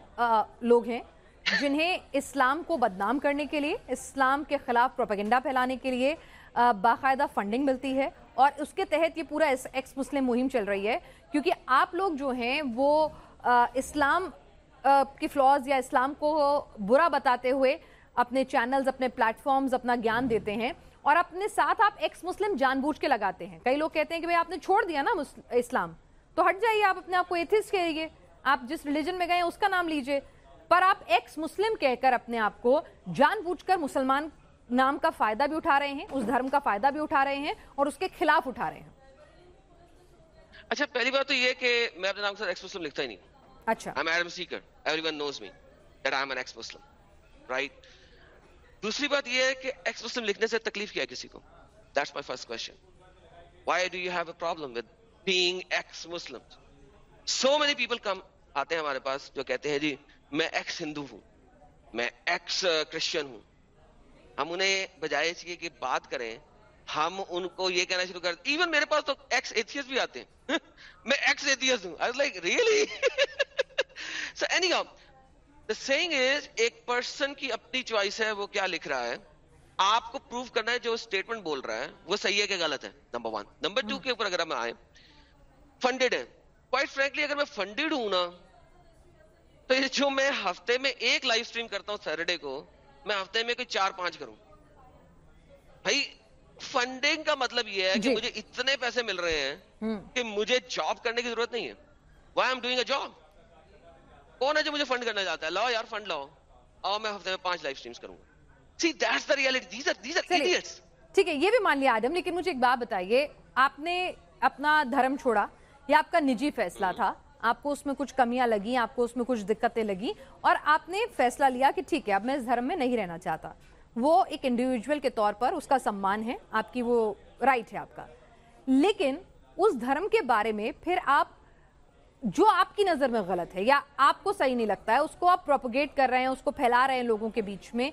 لوگ ہیں جنہیں اسلام کو بدنام کرنے کے لیے اسلام کے خلاف پروپیگنڈا پھیلانے کے لیے باقاعدہ فنڈنگ ملتی ہے اور اس کے تحت یہ پورا ایکس مسلم مہم چل رہی ہے، کیونکہ آپ لوگ جو ہیں وہ اسلام کی فلاز یا اسلام کو برا بتاتے ہوئے اپنے چینلز اپنے پلیٹ فارمز اپنا گیان دیتے ہیں اور اپنے ساتھ آپ ایکس مسلم جان بوجھ کے لگاتے ہیں۔ کئی لوگ کہتے ہیں کہ بھئی آپ نے چھوڑ دیا نا اسلام، تو ہٹ جائیے آپ اپنے آپ کو ایتھس کہیے۔ آپ جس ریلیجن میں گئے ہیں اس کا نام لیجیے۔ پر آپ ایکس مسلم کہہ کر اپنے آپ کو جان بوجھ کر مسلمان نام کا فائدہ بھی اٹھا رہے ہیں اس دھرم کا فائدہ بھی اٹھا رہے ہیں اور اس کے خلاف اٹھا رہے ہیں۔ اچھا پہلی بات تو یہ کہ میں اپنے نام سے ایکس مسلم لکھتا ہی نہیں اچھا۔ I'm Adam Seeker. Everyone knows me that I'm an ex Muslim right? دوسری بات یہ ہے کہ ایکس مسلم لکھنے سے تکلیف کیا کسی کو؟ That's my first question. Why do you have a problem with being ex Muslim? So many people come آتے ہیں ہمارے پاس جو کہتے ہیں جی میں ایکس ہندو ہوں میں ایکس کرسچن ہوں۔ ہم انہیں بجائے اس کی کہ بات کریں ہم ان کو یہ کہنا شروع کر ایون میرے پاس تو ایکس ایتھیس بھی آتے ہیں۔ میں ایکس ایتھیس ہوں۔ I like really so anyhow the thing is ایک پرسن کی اپنی چوائس ہے وہ کیا لکھ رہا ہے؟ آپ کو پروف کرنا ہے جو اسٹیٹمنٹ بول رہا ہے وہ صحیح ہے کہ غلط ہے؟ نمبر ون نمبر ٹو کے اوپر اگر ہم آئے فنڈیڈ ہے کوائٹ فرینکلی اگر میں فنڈیڈ ہوں نا تو جو میں ہفتے میں ایک لائف سٹریم کرتا ہوں سیٹرڈے کو میں ہفتے میں کوئی چار پانچ کروں۔ بھائی فنڈنگ کا مطلب یہ ہے کہ جی۔ مجھے اتنے پیسے مل رہے ہیں کہ مجھے جاب کرنے کی ضرورت نہیں ہے۔ Why I'm doing a job کون ہے جو مجھے فنڈ کرنا چاہتا ہے؟ لاؤ یار فنڈ لاؤ۔ آؤ میں ہفتے میں پانچ لائف سٹریمز کروں گا۔ See that's the reality these are these are idiots ٹھیک ہے یہ بھی مان لیا آدم لیکن مجھے ایک بات بتائیے آپ نے اپنا دھرم چھوڑا یہ آپ کا نجی فیصلہ تھا۔ آپ کو اس میں کچھ کمیاں لگی آپ کو اس میں کچھ دقتیں لگی اور آپ نے فیصلہ لیا کہ ٹھیک ہے، اب میں اس دھرم میں نہیں رہنا چاہتا۔ وہ ایک انڈیویجول کے طور پر اس کا سمان ہے، آپ کی وہ رائٹ ہے آپ کا۔ لیکن اس دھرم کے بارے میں پھر آپ، جو آپ کی نظر میں غلط ہے یا آپ کو صحیح نہیں لگتا ہے، اس کو آپ پروپوگیٹ کر رہے ہیں، اس کو پھیلا رہے ہیں لوگوں کے بیچ میں،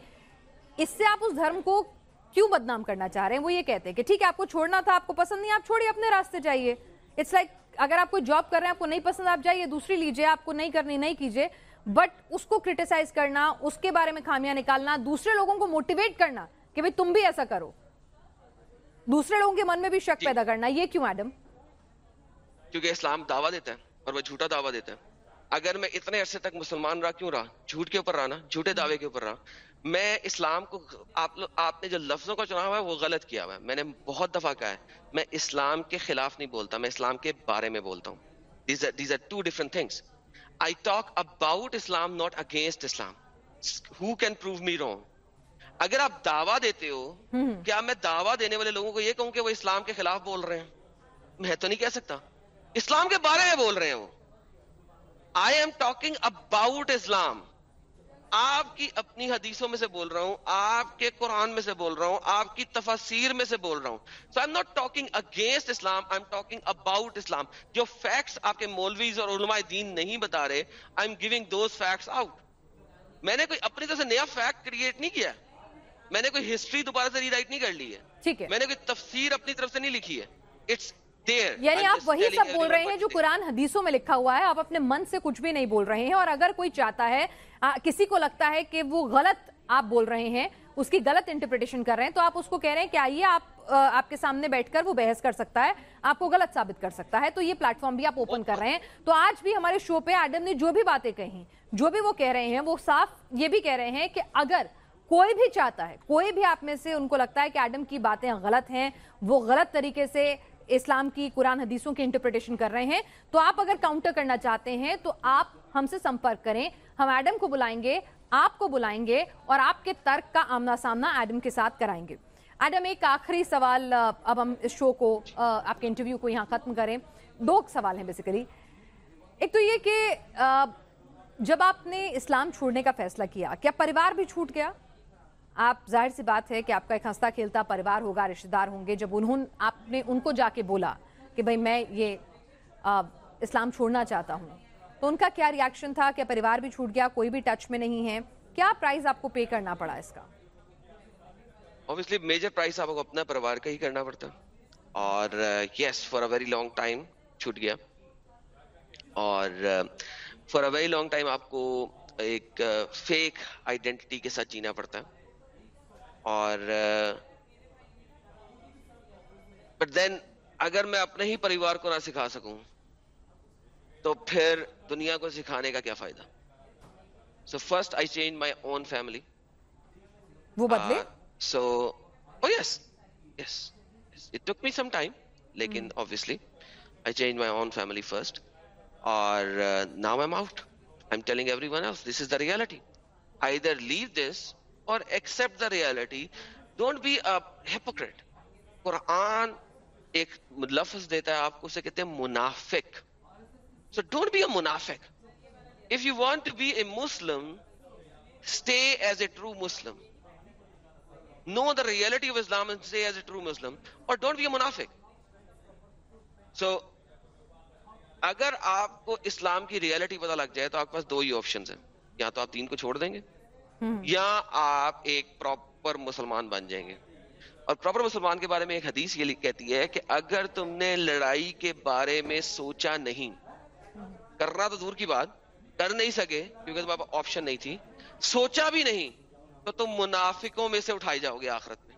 اس سے آپ اس دھرم کو کیوں بدنام کرنا چاہ رہے ہیں؟ وہ یہ کہتے ہیں کہ ٹھیک ہے، آپ کو چھوڑنا تھا، آپ کو پسند نہیں، آپ چھوڑیے، اپنے راستے جائیے۔ اٹس لائک اگر آپ کوئی جاب کر رہے ہیں آپ کو نہیں پسند آپ جائیے دوسری لیجیے آپ کو نہیں کرنی نہیں کیجیے بٹ اس کو کرٹیسائز کرنا اس کے بارے میں خامیاں نکالنا دوسرے لوگوں کو موٹیویٹ کرنا کہ بھئی تم بھی ایسا کرو۔ دوسرے لوگوں کے من میں بھی شک پیدا کرنا یہ کیوں ایڈم کیونکہ اسلام دعویٰ دیتا ہے اور وہ جھوٹا دعویٰ دیتا ہے۔ اگر میں اتنے عرصے تک مسلمان رہا کیوں رہا؟ جھوٹ کے اوپر رہا نا جھوٹے دعوے کے اوپر رہا۔ میں اسلام کو آپ آپ نے جو لفظوں کا چنا ہوا ہے وہ غلط کیا ہوا ہے۔ میں نے بہت دفعہ کہا ہے میں اسلام کے خلاف نہیں بولتا میں اسلام کے بارے میں بولتا ہوں۔ These are two different things I talk about Islam not against Islam who can prove me wrong اگر آپ دعویٰ دیتے ہو کیا میں دعویٰ دینے والے لوگوں کو یہ کہوں کہ وہ اسلام کے خلاف بول رہے ہیں؟ میں تو نہیں کہہ سکتا۔ اسلام کے بارے میں بول رہے ہیں وہ۔ I am talking about Islam آپ کی اپنی حدیثوں میں سے بول رہا ہوں آپ کے قرآن میں سے بول رہا ہوں آپ کی تفسیر میں سے بول رہا ہوں۔ So I not talking against Islam I am talking about Islam جو فیکٹس آپ کے مولویز اور علماء دین نہیں بتا رہے I am giving those facts out میں نے کوئی اپنی طرف سے نیا فیکٹ کریٹ نہیں کیا۔ میں نے کوئی ہسٹری دوبارہ سے ری رائٹ نہیں کر لی ہے۔ ٹھیک ہے۔ میں نے کوئی تفسیر اپنی طرف سے نہیں لکھی ہے۔ اٹس یعنی آپ وہی سب بول رہے ہیں جو قرآن حدیثوں میں لکھا ہوا ہے آپ اپنے من سے کچھ بھی نہیں بول رہے ہیں اور اگر کوئی چاہتا ہے کسی کو لگتا ہے کہ وہ غلط آپ بول رہے ہیں اس کی غلط انٹرپریٹیشن کر رہے ہیں تو آپ اس کو کہہ رہے ہیں کہ آئیے آپ آپ کے سامنے بیٹھ کر وہ بحث کر سکتا ہے آپ کو غلط ثابت کر سکتا ہے تو یہ پلیٹ فارم بھی آپ اوپن کر رہے ہیں۔ تو آج بھی ہمارے شو پہ ایڈم نے جو بھی باتیں کہیں جو بھی وہ کہہ رہے ہیں وہ صاف یہ بھی کہہ رہے ہیں کہ اگر کوئی بھی چاہتا ہے کوئی بھی آپ میں سے ان کو لگتا ہے کہ ایڈم کی باتیں غلط ہیں وہ غلط طریقے سے اسلام کی قرآن حدیثوں کی انٹرپریٹیشن کر رہے ہیں۔ تو آپ اگر کاؤنٹر کرنا چاہتے ہیں، تو آپ ہم سے سمپرک کریں۔ ہم ایڈم کو بلائیں گے، آپ کو بلائیں گے اور آپ کے ترک کا آمنا سامنا ایڈم کے ساتھ کرائیں گے۔ ایڈم ایک آخری سوال، اب ہم اس شو کو آپ کے انٹرویو کو یہاں ختم کریں۔ دو سوال ہیں بیسیکلی ایک تو یہ کہ جب آپ نے اسلام چھوڑنے کا فیصلہ کیا کیا پریوار بھی چھوٹ گیا؟ آپ ظاہر سی بات ہے کہ آپ کا ایک ہنستا کھیلتا پریوار ہوگا رشتے دار ہوں گے۔ جب انہوں آپ نے ان کو جا کے بولا کہ بھئی میں یہ آ, اسلام چھوڑنا چاہتا ہوں تو ان کا کیا ریاکشن تھا کہ پریوار بھی چھوٹ گیا کوئی بھی ٹچ میں نہیں ہے؟ کیا پرائز آپ کو پے کرنا پڑا اس کا؟ اوبیسلی میجر پرائز آپ کو اپنا پریوار کا ہی کرنا پڑتا۔ اور yes for a very long time چھوٹ گیا۔ اور for a very long time آپ کو ایک فیک آئیڈینٹی کے ساتھ جینا پڑتا۔ ہے اور بٹ دین اگر میں اپنے ہی پریوار کو نہ سکھا سکوں تو پھر دنیا کو سکھانے کا کیا فائدہ؟ So first I change my own family وہ بدلے؟ So yes yes it took me some time لیکن obviously I change my own family first اور now I'm out I am telling everyone of this is the reality either leave this اور accept the reality don't be hypocrite قرآن ایک لفظ دیتا ہے، آپ کو اسے کہتے ہیں منافق. سو ڈونٹ بی اے منافق. If you want to be a Muslim stay as a true Muslim know the reality of Islam stay as a true Muslim اور ڈونٹ بی اے منافق. سو اگر آپ کو اسلام کی ریئلٹی پتہ لگ جائے تو آپ کے پاس دو ہی آپشن ہیں۔ یا تو آپ دین کو چھوڑ دیں گے یا آپ ایک پراپر مسلمان بن جائیں گے۔ اور پراپر مسلمان کے بارے میں ایک حدیث یہ کہتی ہے کہ اگر تم نے لڑائی کے بارے میں سوچا نہیں کرنا تو دور کی بات کر نہیں سکے کیونکہ تمہارے پاس آپشن نہیں تھی سوچا بھی نہیں تو تم منافقوں میں سے اٹھائے جاؤ گے آخرت میں۔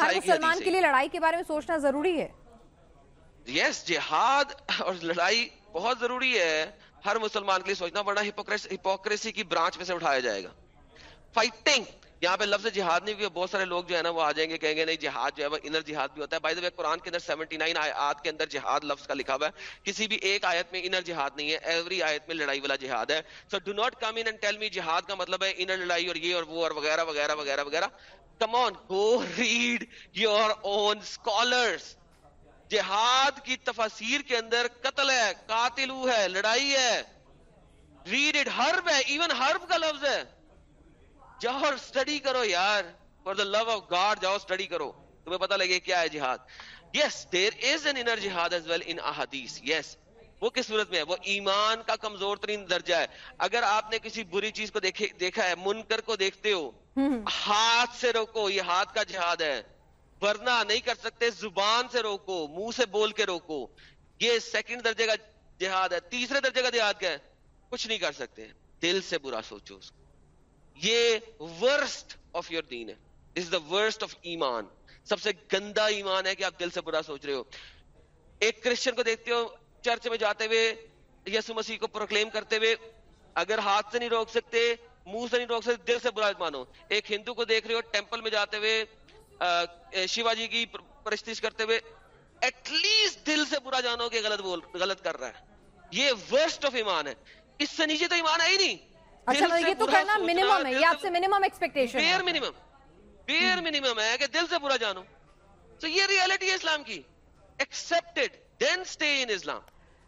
ہر مسلمان کے لیے لڑائی کے بارے میں سوچنا ضروری ہے۔ یس yes, جہاد اور لڑائی بہت ضروری ہے۔ ہر مسلمان کے لیے سوچنا پڑنا ہپوکریسی کی برانچ میں سے اٹھایا جائے گا۔ فائٹنگ یہاں پہ لفظ جہاد نہیں، کیونکہ بہت سارے لوگ جو ہے نا وہ آ جائیں گے، کہیں گے نہیں، جہاد جو ہے وہ انر جہاد بھی ہوتا ہے۔ بھائی قرآن کے اندر سیونٹی نائن آیات کے اندر جہاد لفظ کا لکھا ہوا ہے۔ کسی بھی ایک آیت میں انر جہاد نہیں ہے ایوری آیت میں لڑائی والا جہاد ہے۔ So do not come in tell me جہاد کا مطلب ہے انر لڑائی اور یہ اور وہ اور وغیرہ وغیرہ وغیرہ وغیرہ۔ Come on go read your own scholars جہاد کی تفاصیر کے اندر قتل ہے قاتل ہے لڑائی ہے۔ ریڈ اٹ ہرب ہے ایون ہرب کا لفظ ہے۔ جاؤ اسٹڈی کرو یار۔ For the love of God جاؤ اسٹڈی کرو۔ تمہیں پتہ لگے کیا ہے جہاد۔ Yes there is an inner jihad as well in احادیث یس وہ کس صورت میں ہے؟ وہ ایمان کا کمزور ترین درجہ ہے۔ اگر آپ نے کسی بری چیز کو دیکھے, دیکھا ہے منکر کو دیکھتے ہو ہاتھ سے روکو یہ ہاتھ کا جہاد ہے۔ ورنہ نہیں کر سکتے، زبان سے روکو، منہ سے بول کے روکو۔ یہ سیکنڈ درجے کا جہاد ہے، تیسرے درجے کا جہاد کیا ہے؟ کچھ نہیں کر سکتے۔ دل سے برا سوچو اس کو۔ یہ ورسٹ آف یور دین ہے۔ از دا ورسٹ آف ایمان۔ سب سے گندا ایمان ہے کہ آپ دل سے برا سوچ رہے ہو۔ ایک کرسچن کو دیکھتے ہو، چرچ میں جاتے ہوئے، یسو مسیح کو پروکلیم کرتے ہوئے، اگر ہاتھ سے نہیں روک سکتے، منہ سے نہیں روک سکتے، دل سے برا مانو ایک ہندو کو دیکھ رہے ہو ٹیمپل میں جاتے ہوئے شیواجی کی پرستش کرتے ہوئے ایٹ لیسٹ دل سے برا جانو کہ غلط بول غلط کر رہا ہے۔ یہ ورسٹ آف ایمان ہے۔ اس سے نیچے تو ایمان ہے ہی نہیں۔ اچھا، یہ دل سے برا جانو۔ تو یہ ریالٹی ہے اسلام کی۔ ایکسپٹڈ اسلام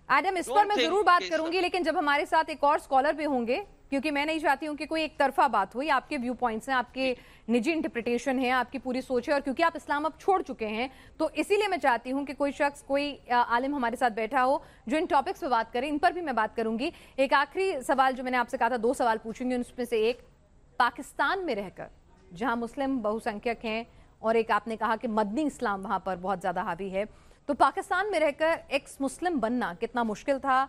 ایڈم اس پر میں ضرور بات کروں گی لیکن جب ہمارے ساتھ ایک اور سکولر بھی ہوں گے کیونکہ میں نہیں چاہتی ہوں کہ کوئی ایک طرفہ بات ہوئی آپ کے ویو پوائنٹس ہیں آپ کے جی۔ نجی انٹرپریٹیشن ہے آپ کی پوری سوچ ہے اور کیونکہ آپ اسلام اب چھوڑ چکے ہیں تو اسی لیے میں چاہتی ہوں کہ کوئی شخص کوئی عالم ہمارے ساتھ بیٹھا ہو جو ان ٹاپکس پہ بات کرے ان پر بھی میں بات کروں گی۔ ایک آخری سوال جو میں نے آپ سے کہا تھا دو سوال پوچھوں گی ان میں سے ایک پاکستان میں رہ کر جہاں مسلم بہوسنکھیک ہیں اور ایک آپ نے کہا کہ مدنی اسلام وہاں پر بہت زیادہ حاوی ہے تو پاکستان میں رہ کر ایکس مسلم بننا کتنا مشکل تھا؟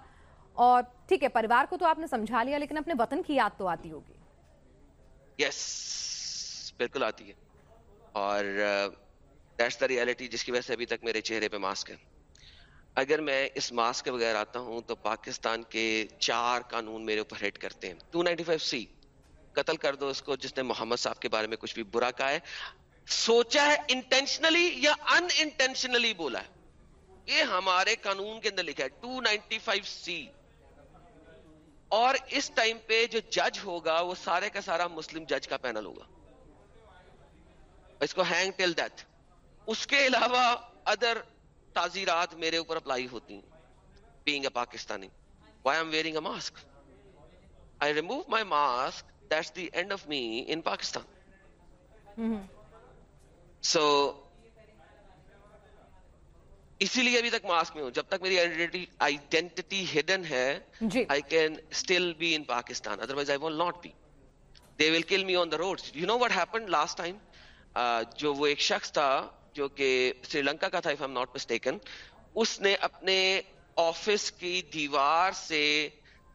اور ٹھیک ہے، پریوار کو تو آپ نے سمجھا لیا، لیکن اپنے وطن کی یاد تو آتی ہوگی۔ یس بالکل آتی ہے۔ اور دیٹس دا ریئلٹی جس کی وجہ سے ابھی تک میرے چہرے پہ ماسک ہے۔ اگر میں اس ماسک کے بغیر آتا ہوں تو پاکستان کے چار قانون میرے اوپر ہیٹ کرتے ہیں۔ 295 سی، قتل کر دو اس کو، جس نے محمد صاحب کے بارے میں کچھ بھی برا کہا ہے۔ سوچا ہے انٹینشنلی یا ان انٹینشنلی بولا ہے۔ یہ ہمارے قانون کے اندر لکھا ہے۔ 295 سی۔ اور اس ٹائم پہ جو جج ہوگا وہ سارے کا سارا مسلم جج کا پینل ہوگا۔ اس کو ہینگ ٹل ڈیتھ اس کے علاوہ ادر تعزیرات میرے اوپر اپلائی ہوتی ہیں۔ Being a Pakistani. Why I'm wearing a mask I remove my mask that's the end of me in Pakistan so اسی لیے ابھی تک ماسک میں ہوں۔ جب تک میری آئیڈینٹی ہڈن ہے I can still be in Pakistan otherwise I will not be they will kill me on the road you know what happen last time جو وہ ایک شخص تھا جو کہ سری لنکا کا تھا اف ایم ناٹ مسٹیکن اس نے اپنے آفس کی دیوار سے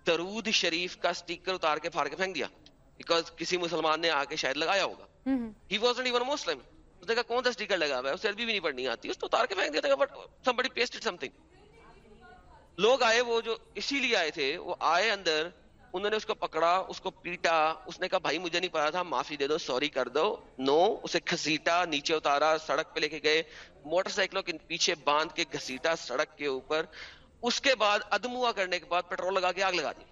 درود شریف کا اسٹیکر اتار کے پھاڑ کے پھینک دیا۔ بیکاز کسی مسلمان نے آ کے شاید لگایا ہوگا۔ ہی واز ایون مسلم اس نے کہا کون سا اسٹیکر لگا ہوا ہے؟ اسے عربی بھی نہیں پڑھنی آتی۔ اس کو اتار کے پھینک دیا تھا بٹ سم بڑی پیسٹڈ سم تھنگ لوگ آئے وہ جو اسی لیے آئے تھے وہ آئے اندر انہوں نے اس کو پکڑا اس کو پیٹا اس نے کہا بھائی مجھے نہیں پتا تھا معافی دے دو سوری کر دو۔ نو اسے گھسیٹا نیچے اتارا سڑک پہ لے کے گئے۔ موٹر سائیکلوں کے پیچھے باندھ کے گھسیٹا سڑک کے اوپر۔ اس کے بعد ادموا کرنے کے بعد پیٹرول لگا کے آگ لگا دی۔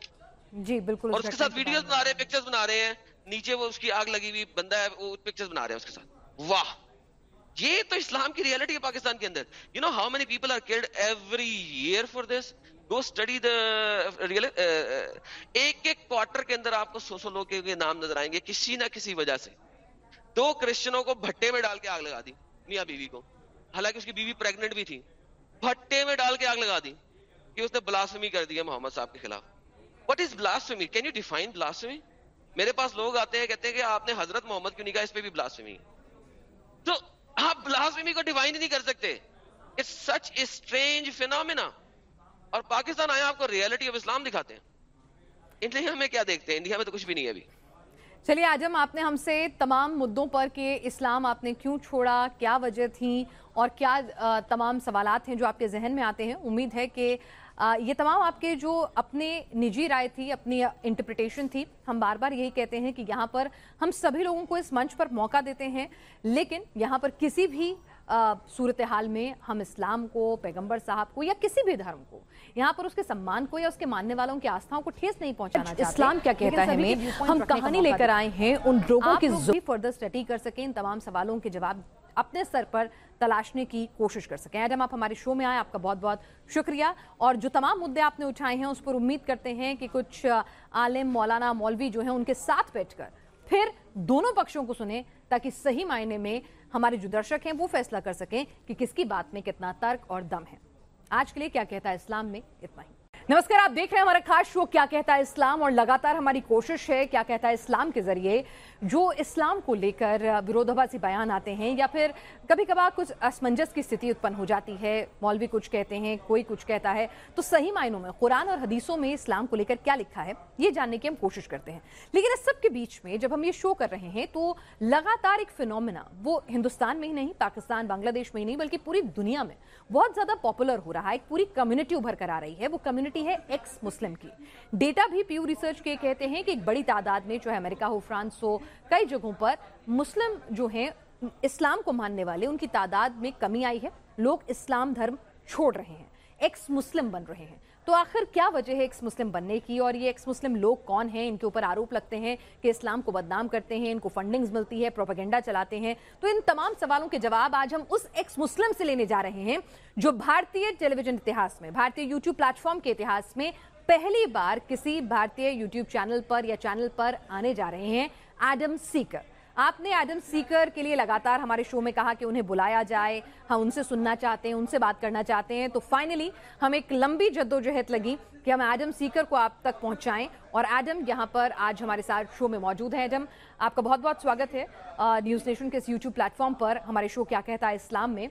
جی بالکل اور اس کے ساتھ ویڈیوز بنا رہے ہیں پکچرز بنا رہے ہیں۔ نیچے وہ اس کی آگ لگی ہوئی بندہ ہے وہ پکچرز بنا رہے ہیں اس کے ساتھ۔ واہ! یہ تو اسلام کی ریالٹی ہے پاکستان کے اندر. You know how many people are killed every year for this go study the real ایک ایک کوارٹر کے اندر آپ کو سو سو لوگ کے نام نظر آئیں گے کسی نہ کسی وجہ سے. دو کرسچنوں کو بھٹے میں ڈال کے آگ لگا دی. میاں بیوی کو. حالانکہ اس کی بیوی پریگنٹ بھی تھی. بھٹے میں ڈال کے آگ لگا دی کہ اس نے بلاسمی کر دیا محمد صاحب کے خلاف. What is blasphemy can you define blasphemy میرے پاس لوگ آتے ہیں کہتے ہیں کہ آپ نے حضرت محمد کیوں نہیں کہا؟ اس پہ بھی بلاسمی تو آپ بلاسمی کو ڈیفائن نہیں کر سکتے۔ سچ اسٹرینج فینومینا اور پاکستان آیا، آپ کو ریالٹی آف اسلام دکھاتے ہیں۔ انڈیا میں کیا دیکھتے ہیں؟ انڈیا میں تو کچھ بھی نہیں ہے ابھی۔ چلیے آجم آپ نے ہم سے تمام مدوں پر کہ اسلام آپ نے کیوں چھوڑا، کیا وجہ تھی اور کیا تمام سوالات ہیں جو آپ کے ذہن میں آتے ہیں۔ امید ہے کہ یہ تمام آپ کے جو اپنے نجی رائے تھی اپنی انٹرپریٹیشن تھی ہم بار بار یہی کہتے ہیں کہ یہاں پر ہم سبھی لوگوں کو اس منچ پر موقع دیتے ہیں لیکن یہاں پر کسی بھی صورتحال میں ہم اسلام کو پیغمبر صاحب کو یا کسی بھی دھرم کو یہاں پر اس کے سمان کو یا اس کے ماننے والوں کی آستھاؤں کو ٹھیس نہیں پہنچانا چاہتے۔ اسلام کیا کہتا ہے ہم کہانی لے کر آئے ہیں ان لوگوں کی فردر سٹڈی کر سکیں ان تمام سوالوں کے جواب اپنے سر پر تلاشنے کی کوشش کر سکیں۔ ایڈم، آپ ہمارے شو میں آئے، آپ کا بہت بہت شکریہ۔ اور جو تمام مدے آپ نے اٹھائے ہیں، اس پر امید کرتے ہیں کہ کچھ عالم مولانا مولوی جو ہیں، ان کے ساتھ بیٹھ کر پھر دونوں پکشوں کو سنیں، تاکہ صحیح معنی میں ہمارے جو درشک ہیں، وہ فیصلہ کر سکیں کہ کس کی بات میں کتنا ترک اور دم ہے۔ آج کے لیے کیا کہتا ہے اسلام میں؟ اتنا ہی۔ نمسکار، آپ دیکھ رہے ہیں ہمارا خاص شو، کیا کہتا ہے اسلام؟ اور لگاتار ہماری کوشش ہے، کیا کہتا ہے اسلام کے ذریعے جو اسلام کو لے کر ورودھباسی بیان آتے ہیں، یا پھر کبھی کبھار کچھ اسمنجس کی ستھی اتپن ہو جاتی ہے۔ مولوی کچھ کہتے ہیں، کوئی کچھ کہتا ہے۔ تو صحیح معنوں میں، قرآن اور حدیثوں میں اسلام کو لے کر کیا لکھا ہے؟ یہ جاننے کی ہم کوشش کرتے ہیں۔ لیکن اس سب کے بیچ میں جب ہم یہ شو کر رہے ہیں، تو لگاتار ایک فنومنا وہ ہندوستان میں ہی نہیں، پاکستان، بنگلہ دیش میں ہی نہیں، بلکہ پوری دنیا میں بہت زیادہ پاپولر ہو رہا ہے، ایک پوری کمیونٹی ابھر کر آ رہی ہے۔ وہ کمیونٹی ہے ایکس مسلم کی۔ ڈیٹا بھی پیو ریسرچ کے کہتے ہیں کہ ایک بڑی تعداد میں چاہے امریکہ ہو، فرانس ہو، کئی جگہوں پر مسلم جو ہیں، اسلام کو ماننے والے، ان کی تعداد میں کمی آئی ہے۔ لوگ اسلام دھرم چھوڑ رہے ہیں۔ ایکس مسلم بن رہے ہیں۔ تو آخر کیا وجہ ہے ایکس مسلم بننے کی؟ اور یہ ایکس مسلم لوگ کون ہیں؟ ان کے اوپر آروپ لگتے ہیں کہ اسلام کو بدنام کرتے ہیں، ان کو فنڈنگز ملتی ہے پروپیگنڈا چلاتے ہیں۔ تو ان تمام سوالوں کے جواب آج ہم اس ایکس مسلم سے لینے جا رہے ہیں جو بھارتی ٹیلی ویژن اتہاس میں بھارتی یوٹیوب پلیٹ فارم کے اتہاس میں پہلی بار کسی بھارتی یوٹیوب چینل پر یا چینل پر آنے جا رہے ہیں ایڈم سیکر آپ نے ایڈم سیکر کے لیے لگاتار ہمارے شو میں کہا کہ انہیں بلایا جائے، ہم ان سے سننا چاہتے ہیں، ان سے بات کرنا چاہتے ہیں۔ تو فائنلی ہم ایک لمبی جد و جہد لگی کہ ہم ایڈم سیکر کو آپ تک پہنچائیں۔ اور ایڈم یہاں پر آج ہمارے ساتھ شو میں موجود ہیں۔ ایڈم، آپ کا بہت بہت سواگت ہے۔ نیوز نیشن کے اس یوٹیوب پلیٹ فارم پر ہمارے شو کیا کہتا ہے اسلام میں۔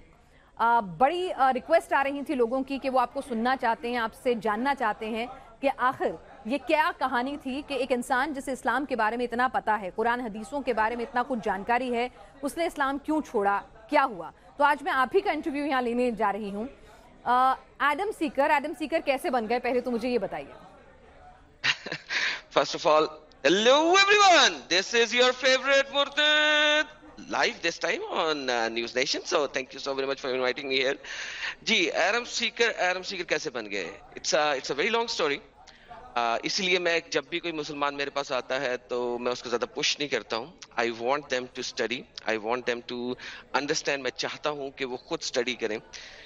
بڑی ریکویسٹ آ رہی تھی لوگوں کی کہ وہ آپ کو سننا چاہتے ہیں، آپ سے جاننا چاہتے ہیں کہ آخر یہ کیا کہانی تھی کہ ایک انسان جسے اسلام کے بارے میں اتنا پتا ہے، قرآن حدیثوں کے بارے میں اتنا کچھ جانکاری ہے، اس نے اسلام کیوں چھوڑا؟ کیا ہوا؟ تو آج میں آپ ہی کا انٹرویو یہاں لینے جا رہی ہوں۔ ایڈم سیکر ایڈم سیکر کیسے بن گئے؟ پہلے تو مجھے یہ بتائیے۔ First of all hello every one this is your favourite مرتد live this time on News Nation so thank you so very much for inviting me here جی ایرم سیکر ایرم سیکر کیسے بن گئے؟ It's it's a very long story اسی لیے میں جب بھی کوئی مسلمان میرے پاس آتا ہے تو میں اس کو زیادہ پش نہیں کرتا ہوں۔ I want them to study I want them to understand میں چاہتا ہوں کہ وہ خود اسٹڈی کریں۔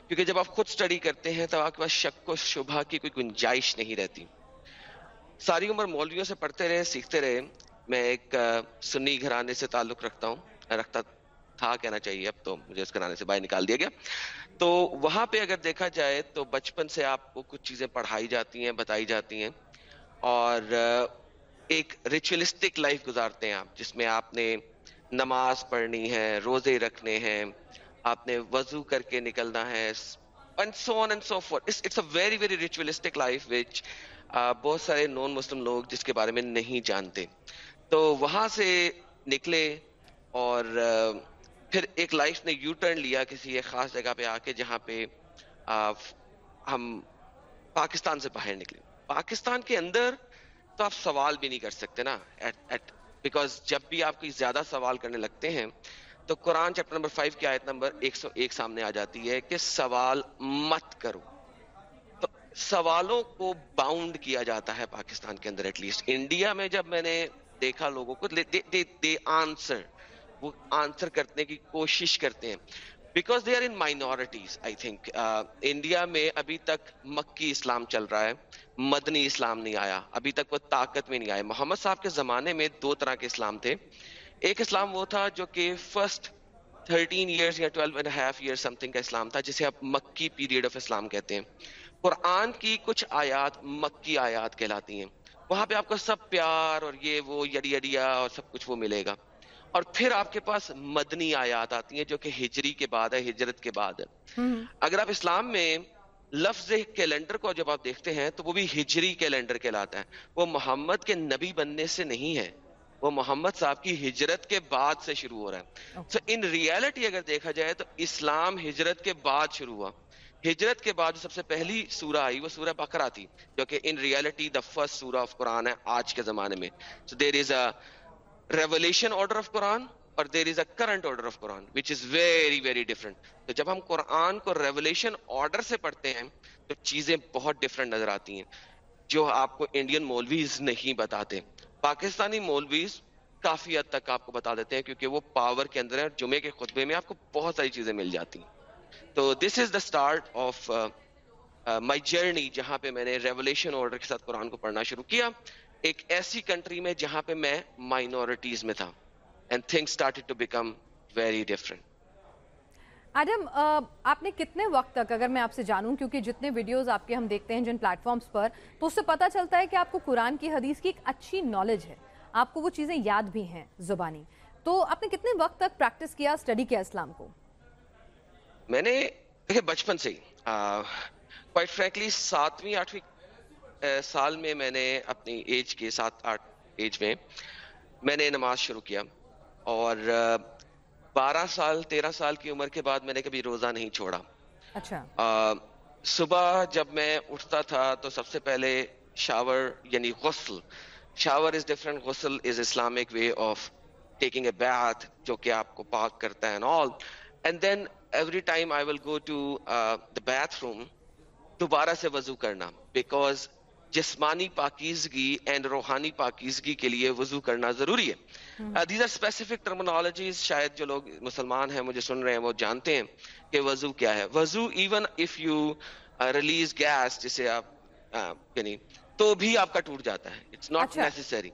کیونکہ جب آپ خود اسٹڈی کرتے ہیں تو آپ کے پاس شک و شبہ کی کوئی گنجائش نہیں رہتی۔ ساری عمر مولویوں سے پڑھتے رہے، سیکھتے رہے۔ میں ایک سنی گھرانے سے تعلق رکھتا ہوں۔ رکھتا تھا کہنا چاہیے اب تو، مجھے اس کرانے سے باہر نکال دیا گیا۔ تو وہاں پہ اگر دیکھا جائے تو بچپن سے آپ کو کچھ چیزیں پڑھائی جاتی ہیں، بتائی جاتی ہیں۔ اور ایک ریچولسٹک لائف گزارتے ہیں آپ، جس میں آپ نے نماز پڑھنی ہے، روزے رکھنے ہیں، آپ نے وضو کر کے نکلنا ہے very very ritualistic life which بہت سارے نان مسلم لوگ جس کے بارے میں نہیں جانتے۔ تو وہاں سے نکلے اور پھر ایک لائف نے یو ٹرن لیا کسی ایک خاص جگہ پہ آ کے جہاں پہ ہم پاکستان سے باہر نکلے۔ پاکستان کے اندر تو آپ سوال بھی نہیں کر سکتے نا بیکاز جب بھی آپ کوئی زیادہ سوال کرنے لگتے ہیں، تو قرآن چیپٹر نمبر فائیو کی آیت نمبر ایک سو ایک سامنے آ جاتی ہے کہ سوال مت کرو۔ تو سوالوں کو باؤنڈ کیا جاتا ہے پاکستان کے اندر ایٹ لیسٹ انڈیا میں جب میں نے دیکھا لوگوں کو دے آنسر وہ آنسر کرنے کی کوشش کرتے ہیں. Because they are in minorities I think India میں ابھی تک مکی اسلام چل رہا ہے، مدنی اسلام نہیں آیا، ابھی تک وہ طاقت میں نہیں آیا محمد صاحب کے زمانے میں دو طرح کے اسلام تھے. ایک اسلام وہ تھا جو کہ فرسٹ تھرٹین ایئرس یا twelve and half year something کا اسلام تھا، جسے آپ مکی پیریڈ آف اسلام کہتے ہیں. قرآن کی کچھ آیات مکی آیات کہلاتی ہیں. وہاں پہ آپ کو سب پیار اور یہ وہ یڈی یڈیا اور سب کچھ وہ ملے گا. اور پھر آپ کے پاس مدنی آیات آتی ہیں جو کہ ہجری کے بعد ہے ہجرت کے بعد ہے۔ اگر آپ اسلام میں لفظ کیلنڈر کو جب آپ دیکھتے ہیں تو وہ بھی ہجری کیلنڈر کہلاتا ہے۔ وہ محمد کے نبی بننے سے نہیں ہے۔ وہ محمد صاحب کی ہجرت کے بعد سے شروع ہو رہا ہے۔ تو ان ریالٹی اگر دیکھا جائے تو اسلام ہجرت کے بعد شروع ہوا۔ ہجرت کے بعد سب سے پہلی سورہ آئی وہ سورہ بکرا تھی جو کہ ان ریالٹی دا فرسٹ سورہ آف قرآن ہے آج کے زمانے میں۔ So there is a revelation order of Quran اور there is a current order of Quran which is very very different تو جب ہم قرآن کو ریولیشن آرڈر سے پڑھتے ہیں تو چیزیں بہت ڈفرنٹ نظر آتی ہیں، جو آپ کو انڈین مولویز نہیں بتاتے۔ پاکستانی مولویز کافی حد تک آپ کو بتا دیتے ہیں کیونکہ وہ پاور کے اندر ہے جمعے کے خطبے میں آپ کو بہت ساری چیزیں مل جاتی ہیں۔ تو this is the start of my journey جہاں پہ میں نے ریولیشن آرڈر کے ساتھ قرآن کو پڑھنا شروع کیا۔ ایک ایسی کنٹری میں جہاں پہ میں مائنورٹیز میں تھا and thing started to become very different Adam آپ نے کتنے وقت تک اگر میں آپ سے جانوں کیونکہ جتنے ویڈیوز آپ کے ہم دیکھتے ہیں جن پلیٹ فارمز پر تو اس سے پتا چلتا ہے کہ آپ کو قرآن کی حدیث کی ایک اچھی نالج ہے۔ آپ کو وہ چیزیں یاد بھی ہیں زبانی۔ تو آپ نے کتنے وقت تک پریکٹس کیا اسٹڈی کیا اسلام کو؟ میں نے بچپن سے ہی کوائٹ فرینکلی ساتویں آٹھویں سال میں میں نے اپنی ایج کے سات آٹھ ایج میں میں نے نماز شروع کیا اور بارہ سال تیرہ سال کی عمر کے بعد میں نے کبھی روزہ نہیں چھوڑا۔ اچھا۔ صبح جب میں اٹھتا تھا تو سب سے پہلے شاور یعنی غسل شاور از ڈفرنٹ غسل is Islamic way of taking a bath جو کہ آپ کو پاک کرتا ہے all and then every time I will go to the bathroom دوبارہ سے وضو کرنا بیکاز جسمانی پاکیزگی اینڈ روحانی پاکیزگی کے لیے وضو کرنا ضروری ہے۔ دیز آر اسپیسیفک ٹرمنالوجیز شاید جو لوگ مسلمان ہیں مجھے سن رہے ہیں وہ جانتے ہیں کہ وضو کیا ہے۔ وضو even if you release gas جسے آپ یعنی تو بھی آپ کا ٹوٹ جاتا ہے۔ اٹس ناٹ نیسری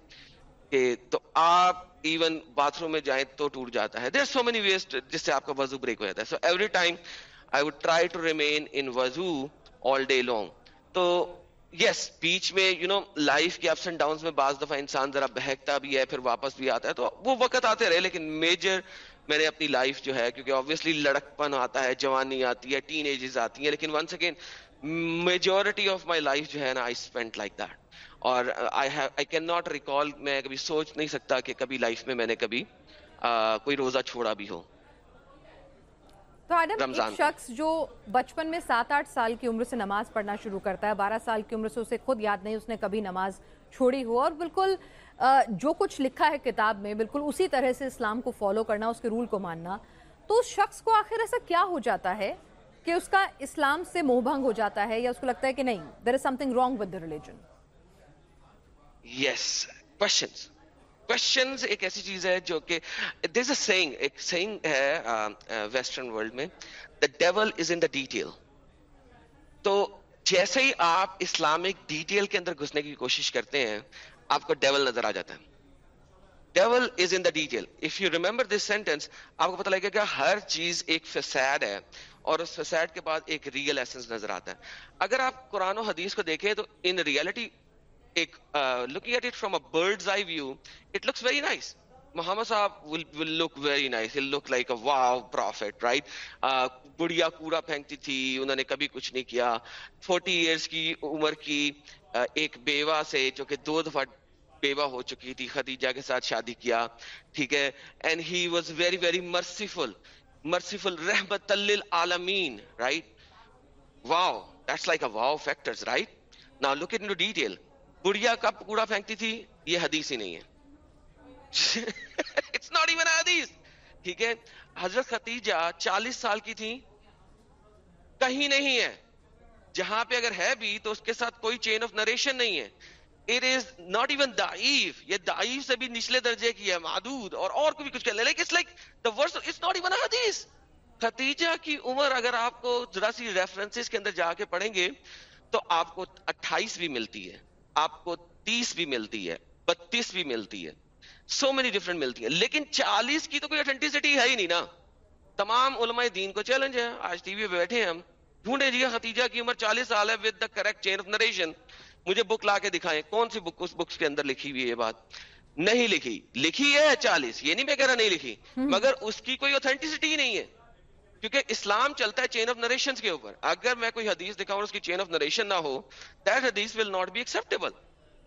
کہ تو آپ ایون باتھ روم میں جائیں تو ٹوٹ جاتا ہے۔ دیر سو مینی ویسٹ جس سے آپ کا وضو بریک ہو جاتا ہے۔ So every time I would try to remain in وضو آل ڈے لانگ تو یس بیچ میں یو نو لائف کے اپس اینڈ ڈاؤن میں بعض دفعہ انسان ذرا بہکتا بھی ہے، پھر واپس بھی آتا ہے، تو وہ وقت آتے رہے، لیکن میجر میں نے اپنی لائف جو ہے، کیونکہ آبویسلی لڑک پن آتا ہے، جوانی آتی ہے ٹین ایجز آتی ہیں، لیکن once again majority of my life جو ہے نا آئی اسپینڈ لائک دیٹ اور آئی کین ناٹ ریکال میں کبھی سوچ نہیں سکتا کہ کبھی لائف میں میں نے کبھی uh, کوئی روزہ چھوڑا بھی ہو. تو ایڈم ایک شخص جو بچپن میں سات آٹھ سال کی عمر سے نماز پڑھنا شروع کرتا ہے بارہ سال کی عمر سے اسے خود یاد نہیں اس نے کبھی نماز چھوڑی ہو۔ اور بالکل جو کچھ لکھا ہے کتاب میں بالکل اسی طرح سے اسلام کو فالو کرنا اس کے رول کو ماننا تو اس شخص کو آخر ایسا کیا ہو جاتا ہے کہ اس کا اسلام سے موہ بھنگ ہو جاتا ہے یا اس کو لگتا ہے کہ نہیں there is something wrong with the religion yes questions questions ایک ایسی چیز ہے جو کہ دیر اے سینگ ایک سینگ ہے ویسٹرن ورلڈ میں دا dual is in the detail تو جیسے ہی آپ اسلامک ڈیٹیل کے اندر گھسنے کی کوشش کرتے ہیں، آپ کو ڈیول نظر آ جاتا ہے۔ Devil is in the detail if you remember this sentence آپ کو پتا لگے گا ہر چیز ایک فساد ہے اور اس فساد کے بعد ایک ریئل ایسنس نظر آتا ہے۔ اگر آپ قرآن و حدیث کو دیکھیں تو ان ریئلٹی ریالٹی ایک looking at it from a bird's eye view it looks very nice محمد صاحب will look very nice look like a wow prophet right بڑھیا کوڑا پھینکتی تھی انہوں نے کبھی کچھ نہیں کیا فورٹی ایئرس کی عمر کی ایک بیوہ سے جو کہ دو دفعہ بیوہ ہو چکی تھی خدیجہ کے ساتھ شادی کیا ٹھیک ہے and he was very very merciful merciful رحمت للعالمین right wow that's like a wow factors right now look in detail بڑھیا کب کوڑا پھینکتی تھی، یہ حدیث ہی نہیں ہے۔ اٹس ناٹ ایون حدیث ٹھیک ہے؟ حضرت ختیجہ چالیس سال کی تھی کہیں نہیں ہے۔ جہاں پہ اگر ہے بھی تو اس کے ساتھ کوئی چین آف نریشن نہیں ہے۔ اٹ از ناٹ ایون دائف یہ دائف سے بھی نچلے درجے کی ہے، معدود اور اور کو بھی کچھ کہہ لے۔ لیکن like the verse it's not even حدیث ختیجہ کی عمر اگر آپ کو ذرا سی ریفرنسز کے اندر جا کے پڑھیں گے تو آپ کو اٹھائیس بھی ملتی ہے۔ آپ کو تیس بھی ملتی ہے بتیس بھی ملتی ہے سو مینی ڈفرنٹ ملتی ہے لیکن چالیس کی تو کوئی اتھینٹسٹی ہے ہی نہیں نا۔ تمام علماء دین کو چیلنج ہے۔ آج ٹی وی پہ بیٹھے ہیں ہم۔ ڈھونڈے جی ختیجہ کی عمر چالیس سال ہے with the correct chain of narration مجھے بک لا کے دکھائیں۔ کون سی بک اس بکس کے اندر لکھی ہوئی یہ بات؟ نہیں لکھی۔ لکھی ہے چالیس۔ یہ نہیں میں کہہ رہا نہیں لکھی۔ مگر اس کی کوئی اوتھینٹسٹی نہیں ہے۔ کیونکہ اسلام چلتا ہے چین آف نریشن کے اوپر۔ اگر میں کوئی حدیث دکھاؤں اس کی چین آف نریشن نہ ہو دیٹ حدیث will not be acceptable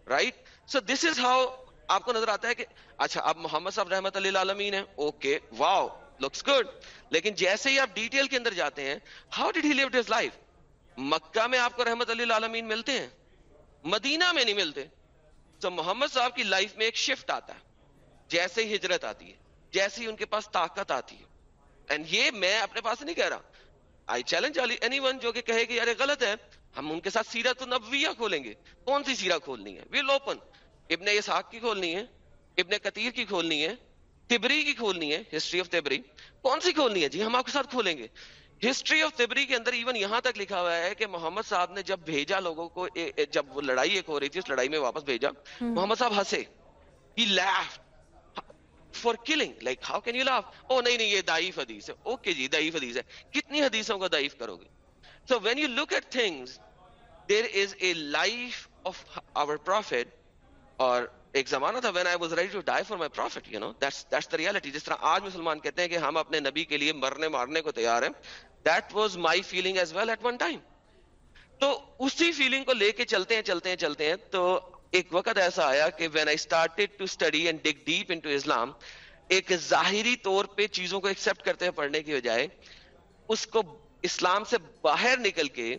right so this is how آپ کو نظر آتا ہے کہ اچھا اب محمد صاحب رحمت اللہ عالمین ہے اوکے واؤ لکس گڈ لیکن جیسے ہی آپ ڈیٹیل کے اندر جاتے ہیں how did he live his life مکہ میں آپ کو رحمت اللہ عالمین ملتے ہیں، مدینہ میں نہیں ملتے۔ تو محمد صاحب کی لائف میں ایک شفٹ آتا ہے۔ جیسے ہی ہجرت آتی ہے، جیسے ہی ان کے پاس طاقت آتی ہے۔ اینڈ یہ میں اپنے پاس نہیں کہہ رہا۔ آئی چیلنج اینی ون جو کہ کہے کہ یار غلط ہے ہم ان کے ساتھ سیرت نبویہ کھولیں گے۔ کون سی سیرہ کھولنی ہے؟ ویل اوپن ابن اسحاق کی کھولنی ہے ابن کتیر کی کھولنی ہے تبری کی کھولنی ہے ہسٹری آف تبری۔ کون سی کھولنی ہے؟ جی ہم آپ کے ساتھ کھولیں گے۔ ہسٹری آف تبری کے اندر ایون یہاں تک لکھا ہوا ہے کہ محمد صاحب نے جب بھیجا لوگوں کو جب وہ لڑائی ایک ہو رہی تھی اس لڑائی میں واپس بھیجا محمد صاحب ہنسے۔ He left for killing like how can you laugh oh نہیں نہیں یہ دائف حدیث ہے اوکے جی دائف حدیث ہے کتنی حدیثوں کو دائف کرو گے so when you look at things there is a life of our prophet اور ایک زمانہ تھا when I was ready to die for my prophet you know that's the reality جس طرح آج مسلمان کہتے ہیں کہ ہم اپنے نبی کے لیے مرنے مارنے کو تیار ہیں that was my feeling as well at one time تو اسی فیلنگ کو لے کے چلتے ہیں چلتے ہیں چلتے ہیں تو ایک وقت ایسا آیا کہ when I started to study and dig deep into Islam ایک ظاہری طور پہ چیزوں کو ایکسپٹ کرتے ہیں پڑھنے کی بجائے اس کو اسلام سے باہر نکل کے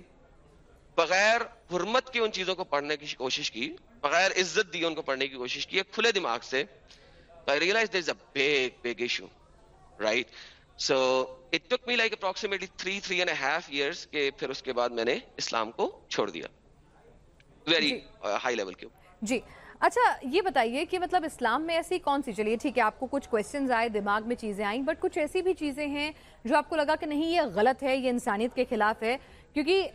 بغیر حرمت کی ان چیزوں کو پڑھنے کی کوشش کی بغیر عزت دی ان کو پڑھنے کی کوشش کی کھلے دماغ سے I realized there's a big, big issue, right? So it took me like approximately three, three and a half years کہ پھر اس کے بعد میں نے اسلام کو چھوڑ دیا۔ ویری ہائی لیول کے جی۔ اچھا یہ بتائیے کہ مطلب اسلام میں ایسی کون سی چلیے ٹھیک ہے آپ کو کچھ کوشچنز آئے دماغ میں چیزیں آئیں بٹ کچھ ایسی بھی چیزیں ہیں جو آپ کو لگا کہ نہیں یہ غلط ہے یہ انسانیت کے خلاف ہے کیونکہ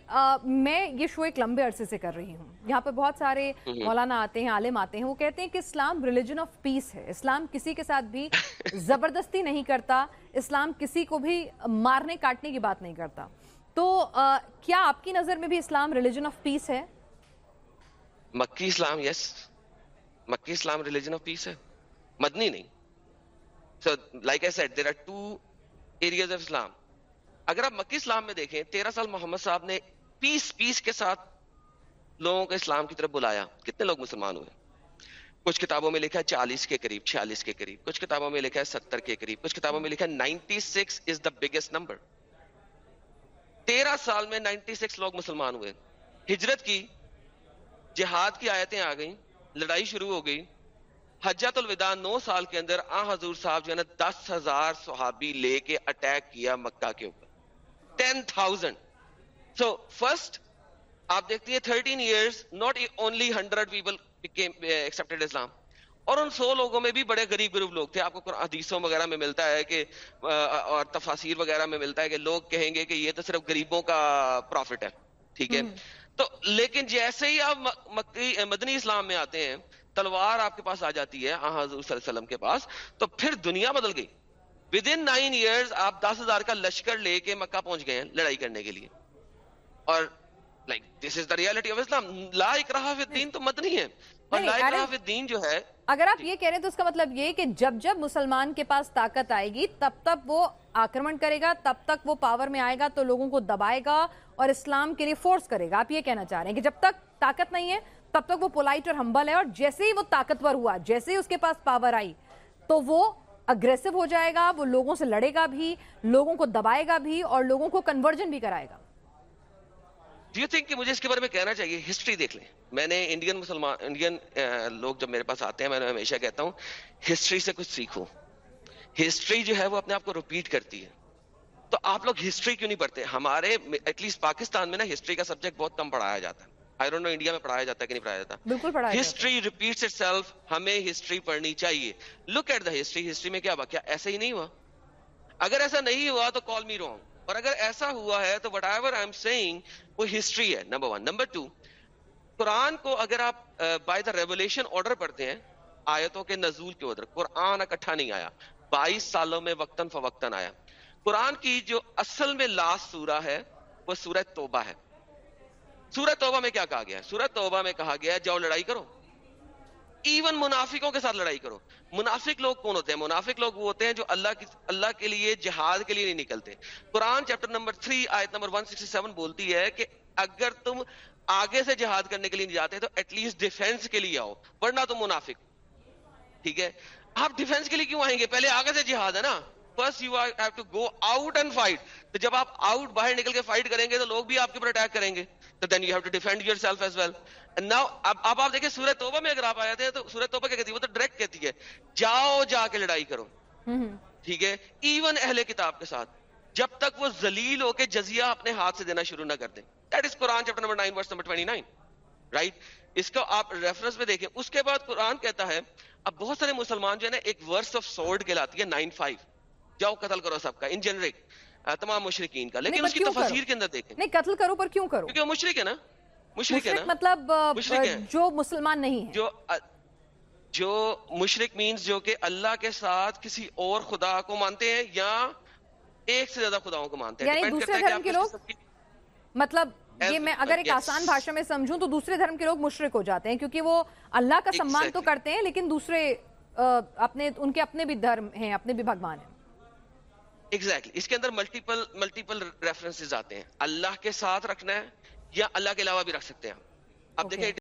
میں یہ شو ایک لمبے عرصے سے کر رہی ہوں۔ یہاں پہ بہت سارے مولانا آتے ہیں عالم آتے ہیں وہ کہتے ہیں کہ اسلام ریلیجن آف پیس ہے۔ اسلام کسی کے ساتھ بھی زبردستی نہیں کرتا اسلام کسی کو بھی مارنے کاٹنے کی بات نہیں کرتا۔ تو کیا آپ کی نظر میں بھی اسلام ریلیجن آف پیس ہے؟ مکی اسلام یس مکی اسلام ریلیجن آف پیس ہے۔ مدنی نہیں۔ So like I said there are two areas of Islam اگر آپ مکی اسلام میں دیکھیں، تیرہ سال محمد صاحب نے پیس پیس کے ساتھ لوگوں کو اسلام کی طرف بلایا۔ کتنے لوگ مسلمان ہوئے؟ کچھ کتابوں میں لکھا ہے چالیس کے قریب، چھیالیس کے قریب۔ کچھ کتابوں میں لکھا ہے ستر کے قریب۔ کچھ کتابوں میں لکھا ہے ninety six is the biggest number تیرہ سال میں نائنٹی سکس لوگ مسلمان ہوئے۔ ہجرت کی جہاد کی آیتیں آ گئیں، لڑائی شروع ہو گئی۔ حجت الوداع نو سال کے اندر آ حضور صاحب جو ہے نا دس ہزار صحابی لے کے اٹیک کیا مکہ کے اوپر۔ ٹین تھاؤزینڈ سو فرسٹ آپ دیکھتی ہیں thirteen years not only hundred people accepted Islam اور ان سو لوگوں میں بھی بڑے غریب غریب لوگ تھے۔ آپ کو حدیثوں وغیرہ میں ملتا ہے کہ eh, اور تفاصیر وغیرہ میں ملتا ہے کہ لوگ کہیں گے کہ یہ تو صرف غریبوں کا پروفٹ ہے۔ ٹھیک ہے؟ تو لیکن جیسے ہی آپ مدنی اسلام میں آتے ہیں تلوار آپ کے پاس آ جاتی ہے حضور صلی اللہ علیہ وسلم کے پاس تو پھر دنیا بدل گئی۔ ود ان نائن ایئرز آپ دس ہزار کا لشکر لے کے مکہ پہنچ گئے ہیں لڑائی کرنے کے لیے۔ اور like this is the reality of Islam لا اکراہ فی الدین تو مدنی ہے۔ اور لا اکراہ فی الدین جو ہے اگر آپ یہ کہہ رہے ہیں تو اس کا مطلب یہ کہ جب جب مسلمان کے پاس طاقت آئے گی تب تک وہ آکرمن کرے گا تب تک وہ پاور میں آئے گا تو لوگوں کو دبائے گا اور اسلام کے لیے فورس کرے گا۔ آپ یہ کہنا چاہ رہے ہیں کہ جب تک طاقت نہیں ہے تب تک وہ پولائٹ اور ہمبل ہے اور جیسے ہی وہ طاقتور ہوا جیسے ہی اس کے پاس پاور آئی تو وہ اگریسو ہو جائے گا وہ لوگوں سے لڑے گا بھی لوگوں کو دبائے گا بھی اور لوگوں کو کنورجن بھی کرائے گا۔ ڈیو تھنک کہ مجھے اس کے بارے میں کہنا چاہیے؟ ہسٹری دیکھ لیں۔ میں نے انڈین مسلمان انڈین لوگ جب میرے پاس آتے ہیں میں ہمیشہ کہتا ہوں ہسٹری سے کچھ سیکھو۔ ہسٹری جو ہے وہ اپنے آپ کو ریپیٹ کرتی ہے۔ تو آپ لوگ ہسٹری کیوں نہیں پڑھتے؟ ہمارے ایٹ لیسٹ پاکستان میں نا ہسٹری کا سبجیکٹ بہت کم پڑھایا جاتا ہے۔ آئی ڈونٹ نو انڈیا میں پڑھایا جاتا ہے کہ نہیں پڑھایا جاتا۔ بالکل ہسٹری ریپیٹس اٹ سیلف ہمیں ہسٹری پڑھنی چاہیے۔ Look at the history history میں کیا کیا ایسا ہی نہیں ہوا؟ اگر ایسا نہیں ہوا تو کال می رونگ اور اگر ایسا ہوا ہے تو what ever I am seeing وہ ہسٹری ہے number one number two Quran کو اگر آپ بائی دا ریولیشن آرڈر پڑھتے ہیں، آیتوں کے نزول کے ادھر قرآن اکٹھا نہیں آیا. بائیس سالوں میں وقتاً فوقتاً آیا. قرآن کی جو اصل میں لاسٹ سورہ ہے، وہ سورہ توبہ ہے. سورہ توبہ میں کیا کہا گیا ہے؟ سورہ توبہ میں کہا گیا ہے، جاؤ لڑائی کرو. ایون منافقوں کے ساتھ لڑائی کرو۔ منافق لوگ کون ہوتے ہیں؟ منافق لوگ وہ ہوتے ہیں جو اللہ کی اللہ کے لیے جہاد کے لیے نہیں نکلتے۔ قرآن چیپٹر نمبر 3 آیت نمبر 167 بولتی ہے کہ اگر تم آگے سے جہاد کرنے کے لیے نہیں جاتے تو ایٹ لیسٹ ڈیفینس کے لیے آؤ، ورنہ تم منافق۔ ٹھیک ہے؟ آپ ڈیفینس کے لیے کیوں آئیں گے؟ پہلے آگے سے جہاد ہے نا۔ First you have to go out and fight تو جب آپ آؤٹ باہر نکل کے فائٹ کریں گے تو لوگ بھی آپ کے اوپر اٹیک کریں گے۔ تو then you have to defend yourself as well now اب اب آپ دیکھیں سورہ توبہ میں اگر آپ آئے تھے تو سورہ توبہ کیا کہتی ہے؟ وہ تو ڈائریکٹ کہتی ہے جاؤ جا کے لڑائی کرو۔ ٹھیک ہے؟ ایون اہل کتاب کے ساتھ جب تک وہ ذلیل ہو کے جزیہ اپنے ہاتھ سے دینا شروع نہ کر دیں۔ That is Quran chapter number 9 verse number 29 right اس کو آپ ریفرنس میں دیکھیں۔ اس کے بعد قرآن کہتا ہے اب بہت سارے مسلمان جو ہے نا ایک ورس آف سورڈ کہلاتی ہے 9 5 جاؤ قتل کرو سب کا ان جنرک تمام مشرقین کا لیکن اس کی تفسیر کے اندر دیکھیں۔ نہیں قتل کرو پر کیوں کرو؟ کیونکہ وہ مشرق ہے نا؟ مشرق ہے نا؟ مطلب جو مسلمان نہیں ہے جو جو مشرق مینز جو کہ اللہ کے ساتھ کسی اور خدا کو مانتے ہیں یا ایک سے زیادہ خداؤں کو مانتے ہیں۔ یعنی دوسرے دھرم کے لوگ؟ مطلب یہ میں اگر ایک آسان بھاشا میں سمجھوں تو دوسرے دھرم کے لوگ مشرق ہو جاتے ہیں کیونکہ وہ اللہ کا سمان تو کرتے ہیں لیکن دوسرے اپنے ان کے اپنے بھی دھرم ہیں اپنے بھی بھگوان ہیں۔ ایگزیکٹلی اس کے اندر ملٹیپل ملٹیپل ریفرنسز آتے ہیں۔ اللہ کے ساتھ رکھنا ہے یا اللہ کے علاوہ بھی رکھ سکتے ہیں۔ اب دیکھیں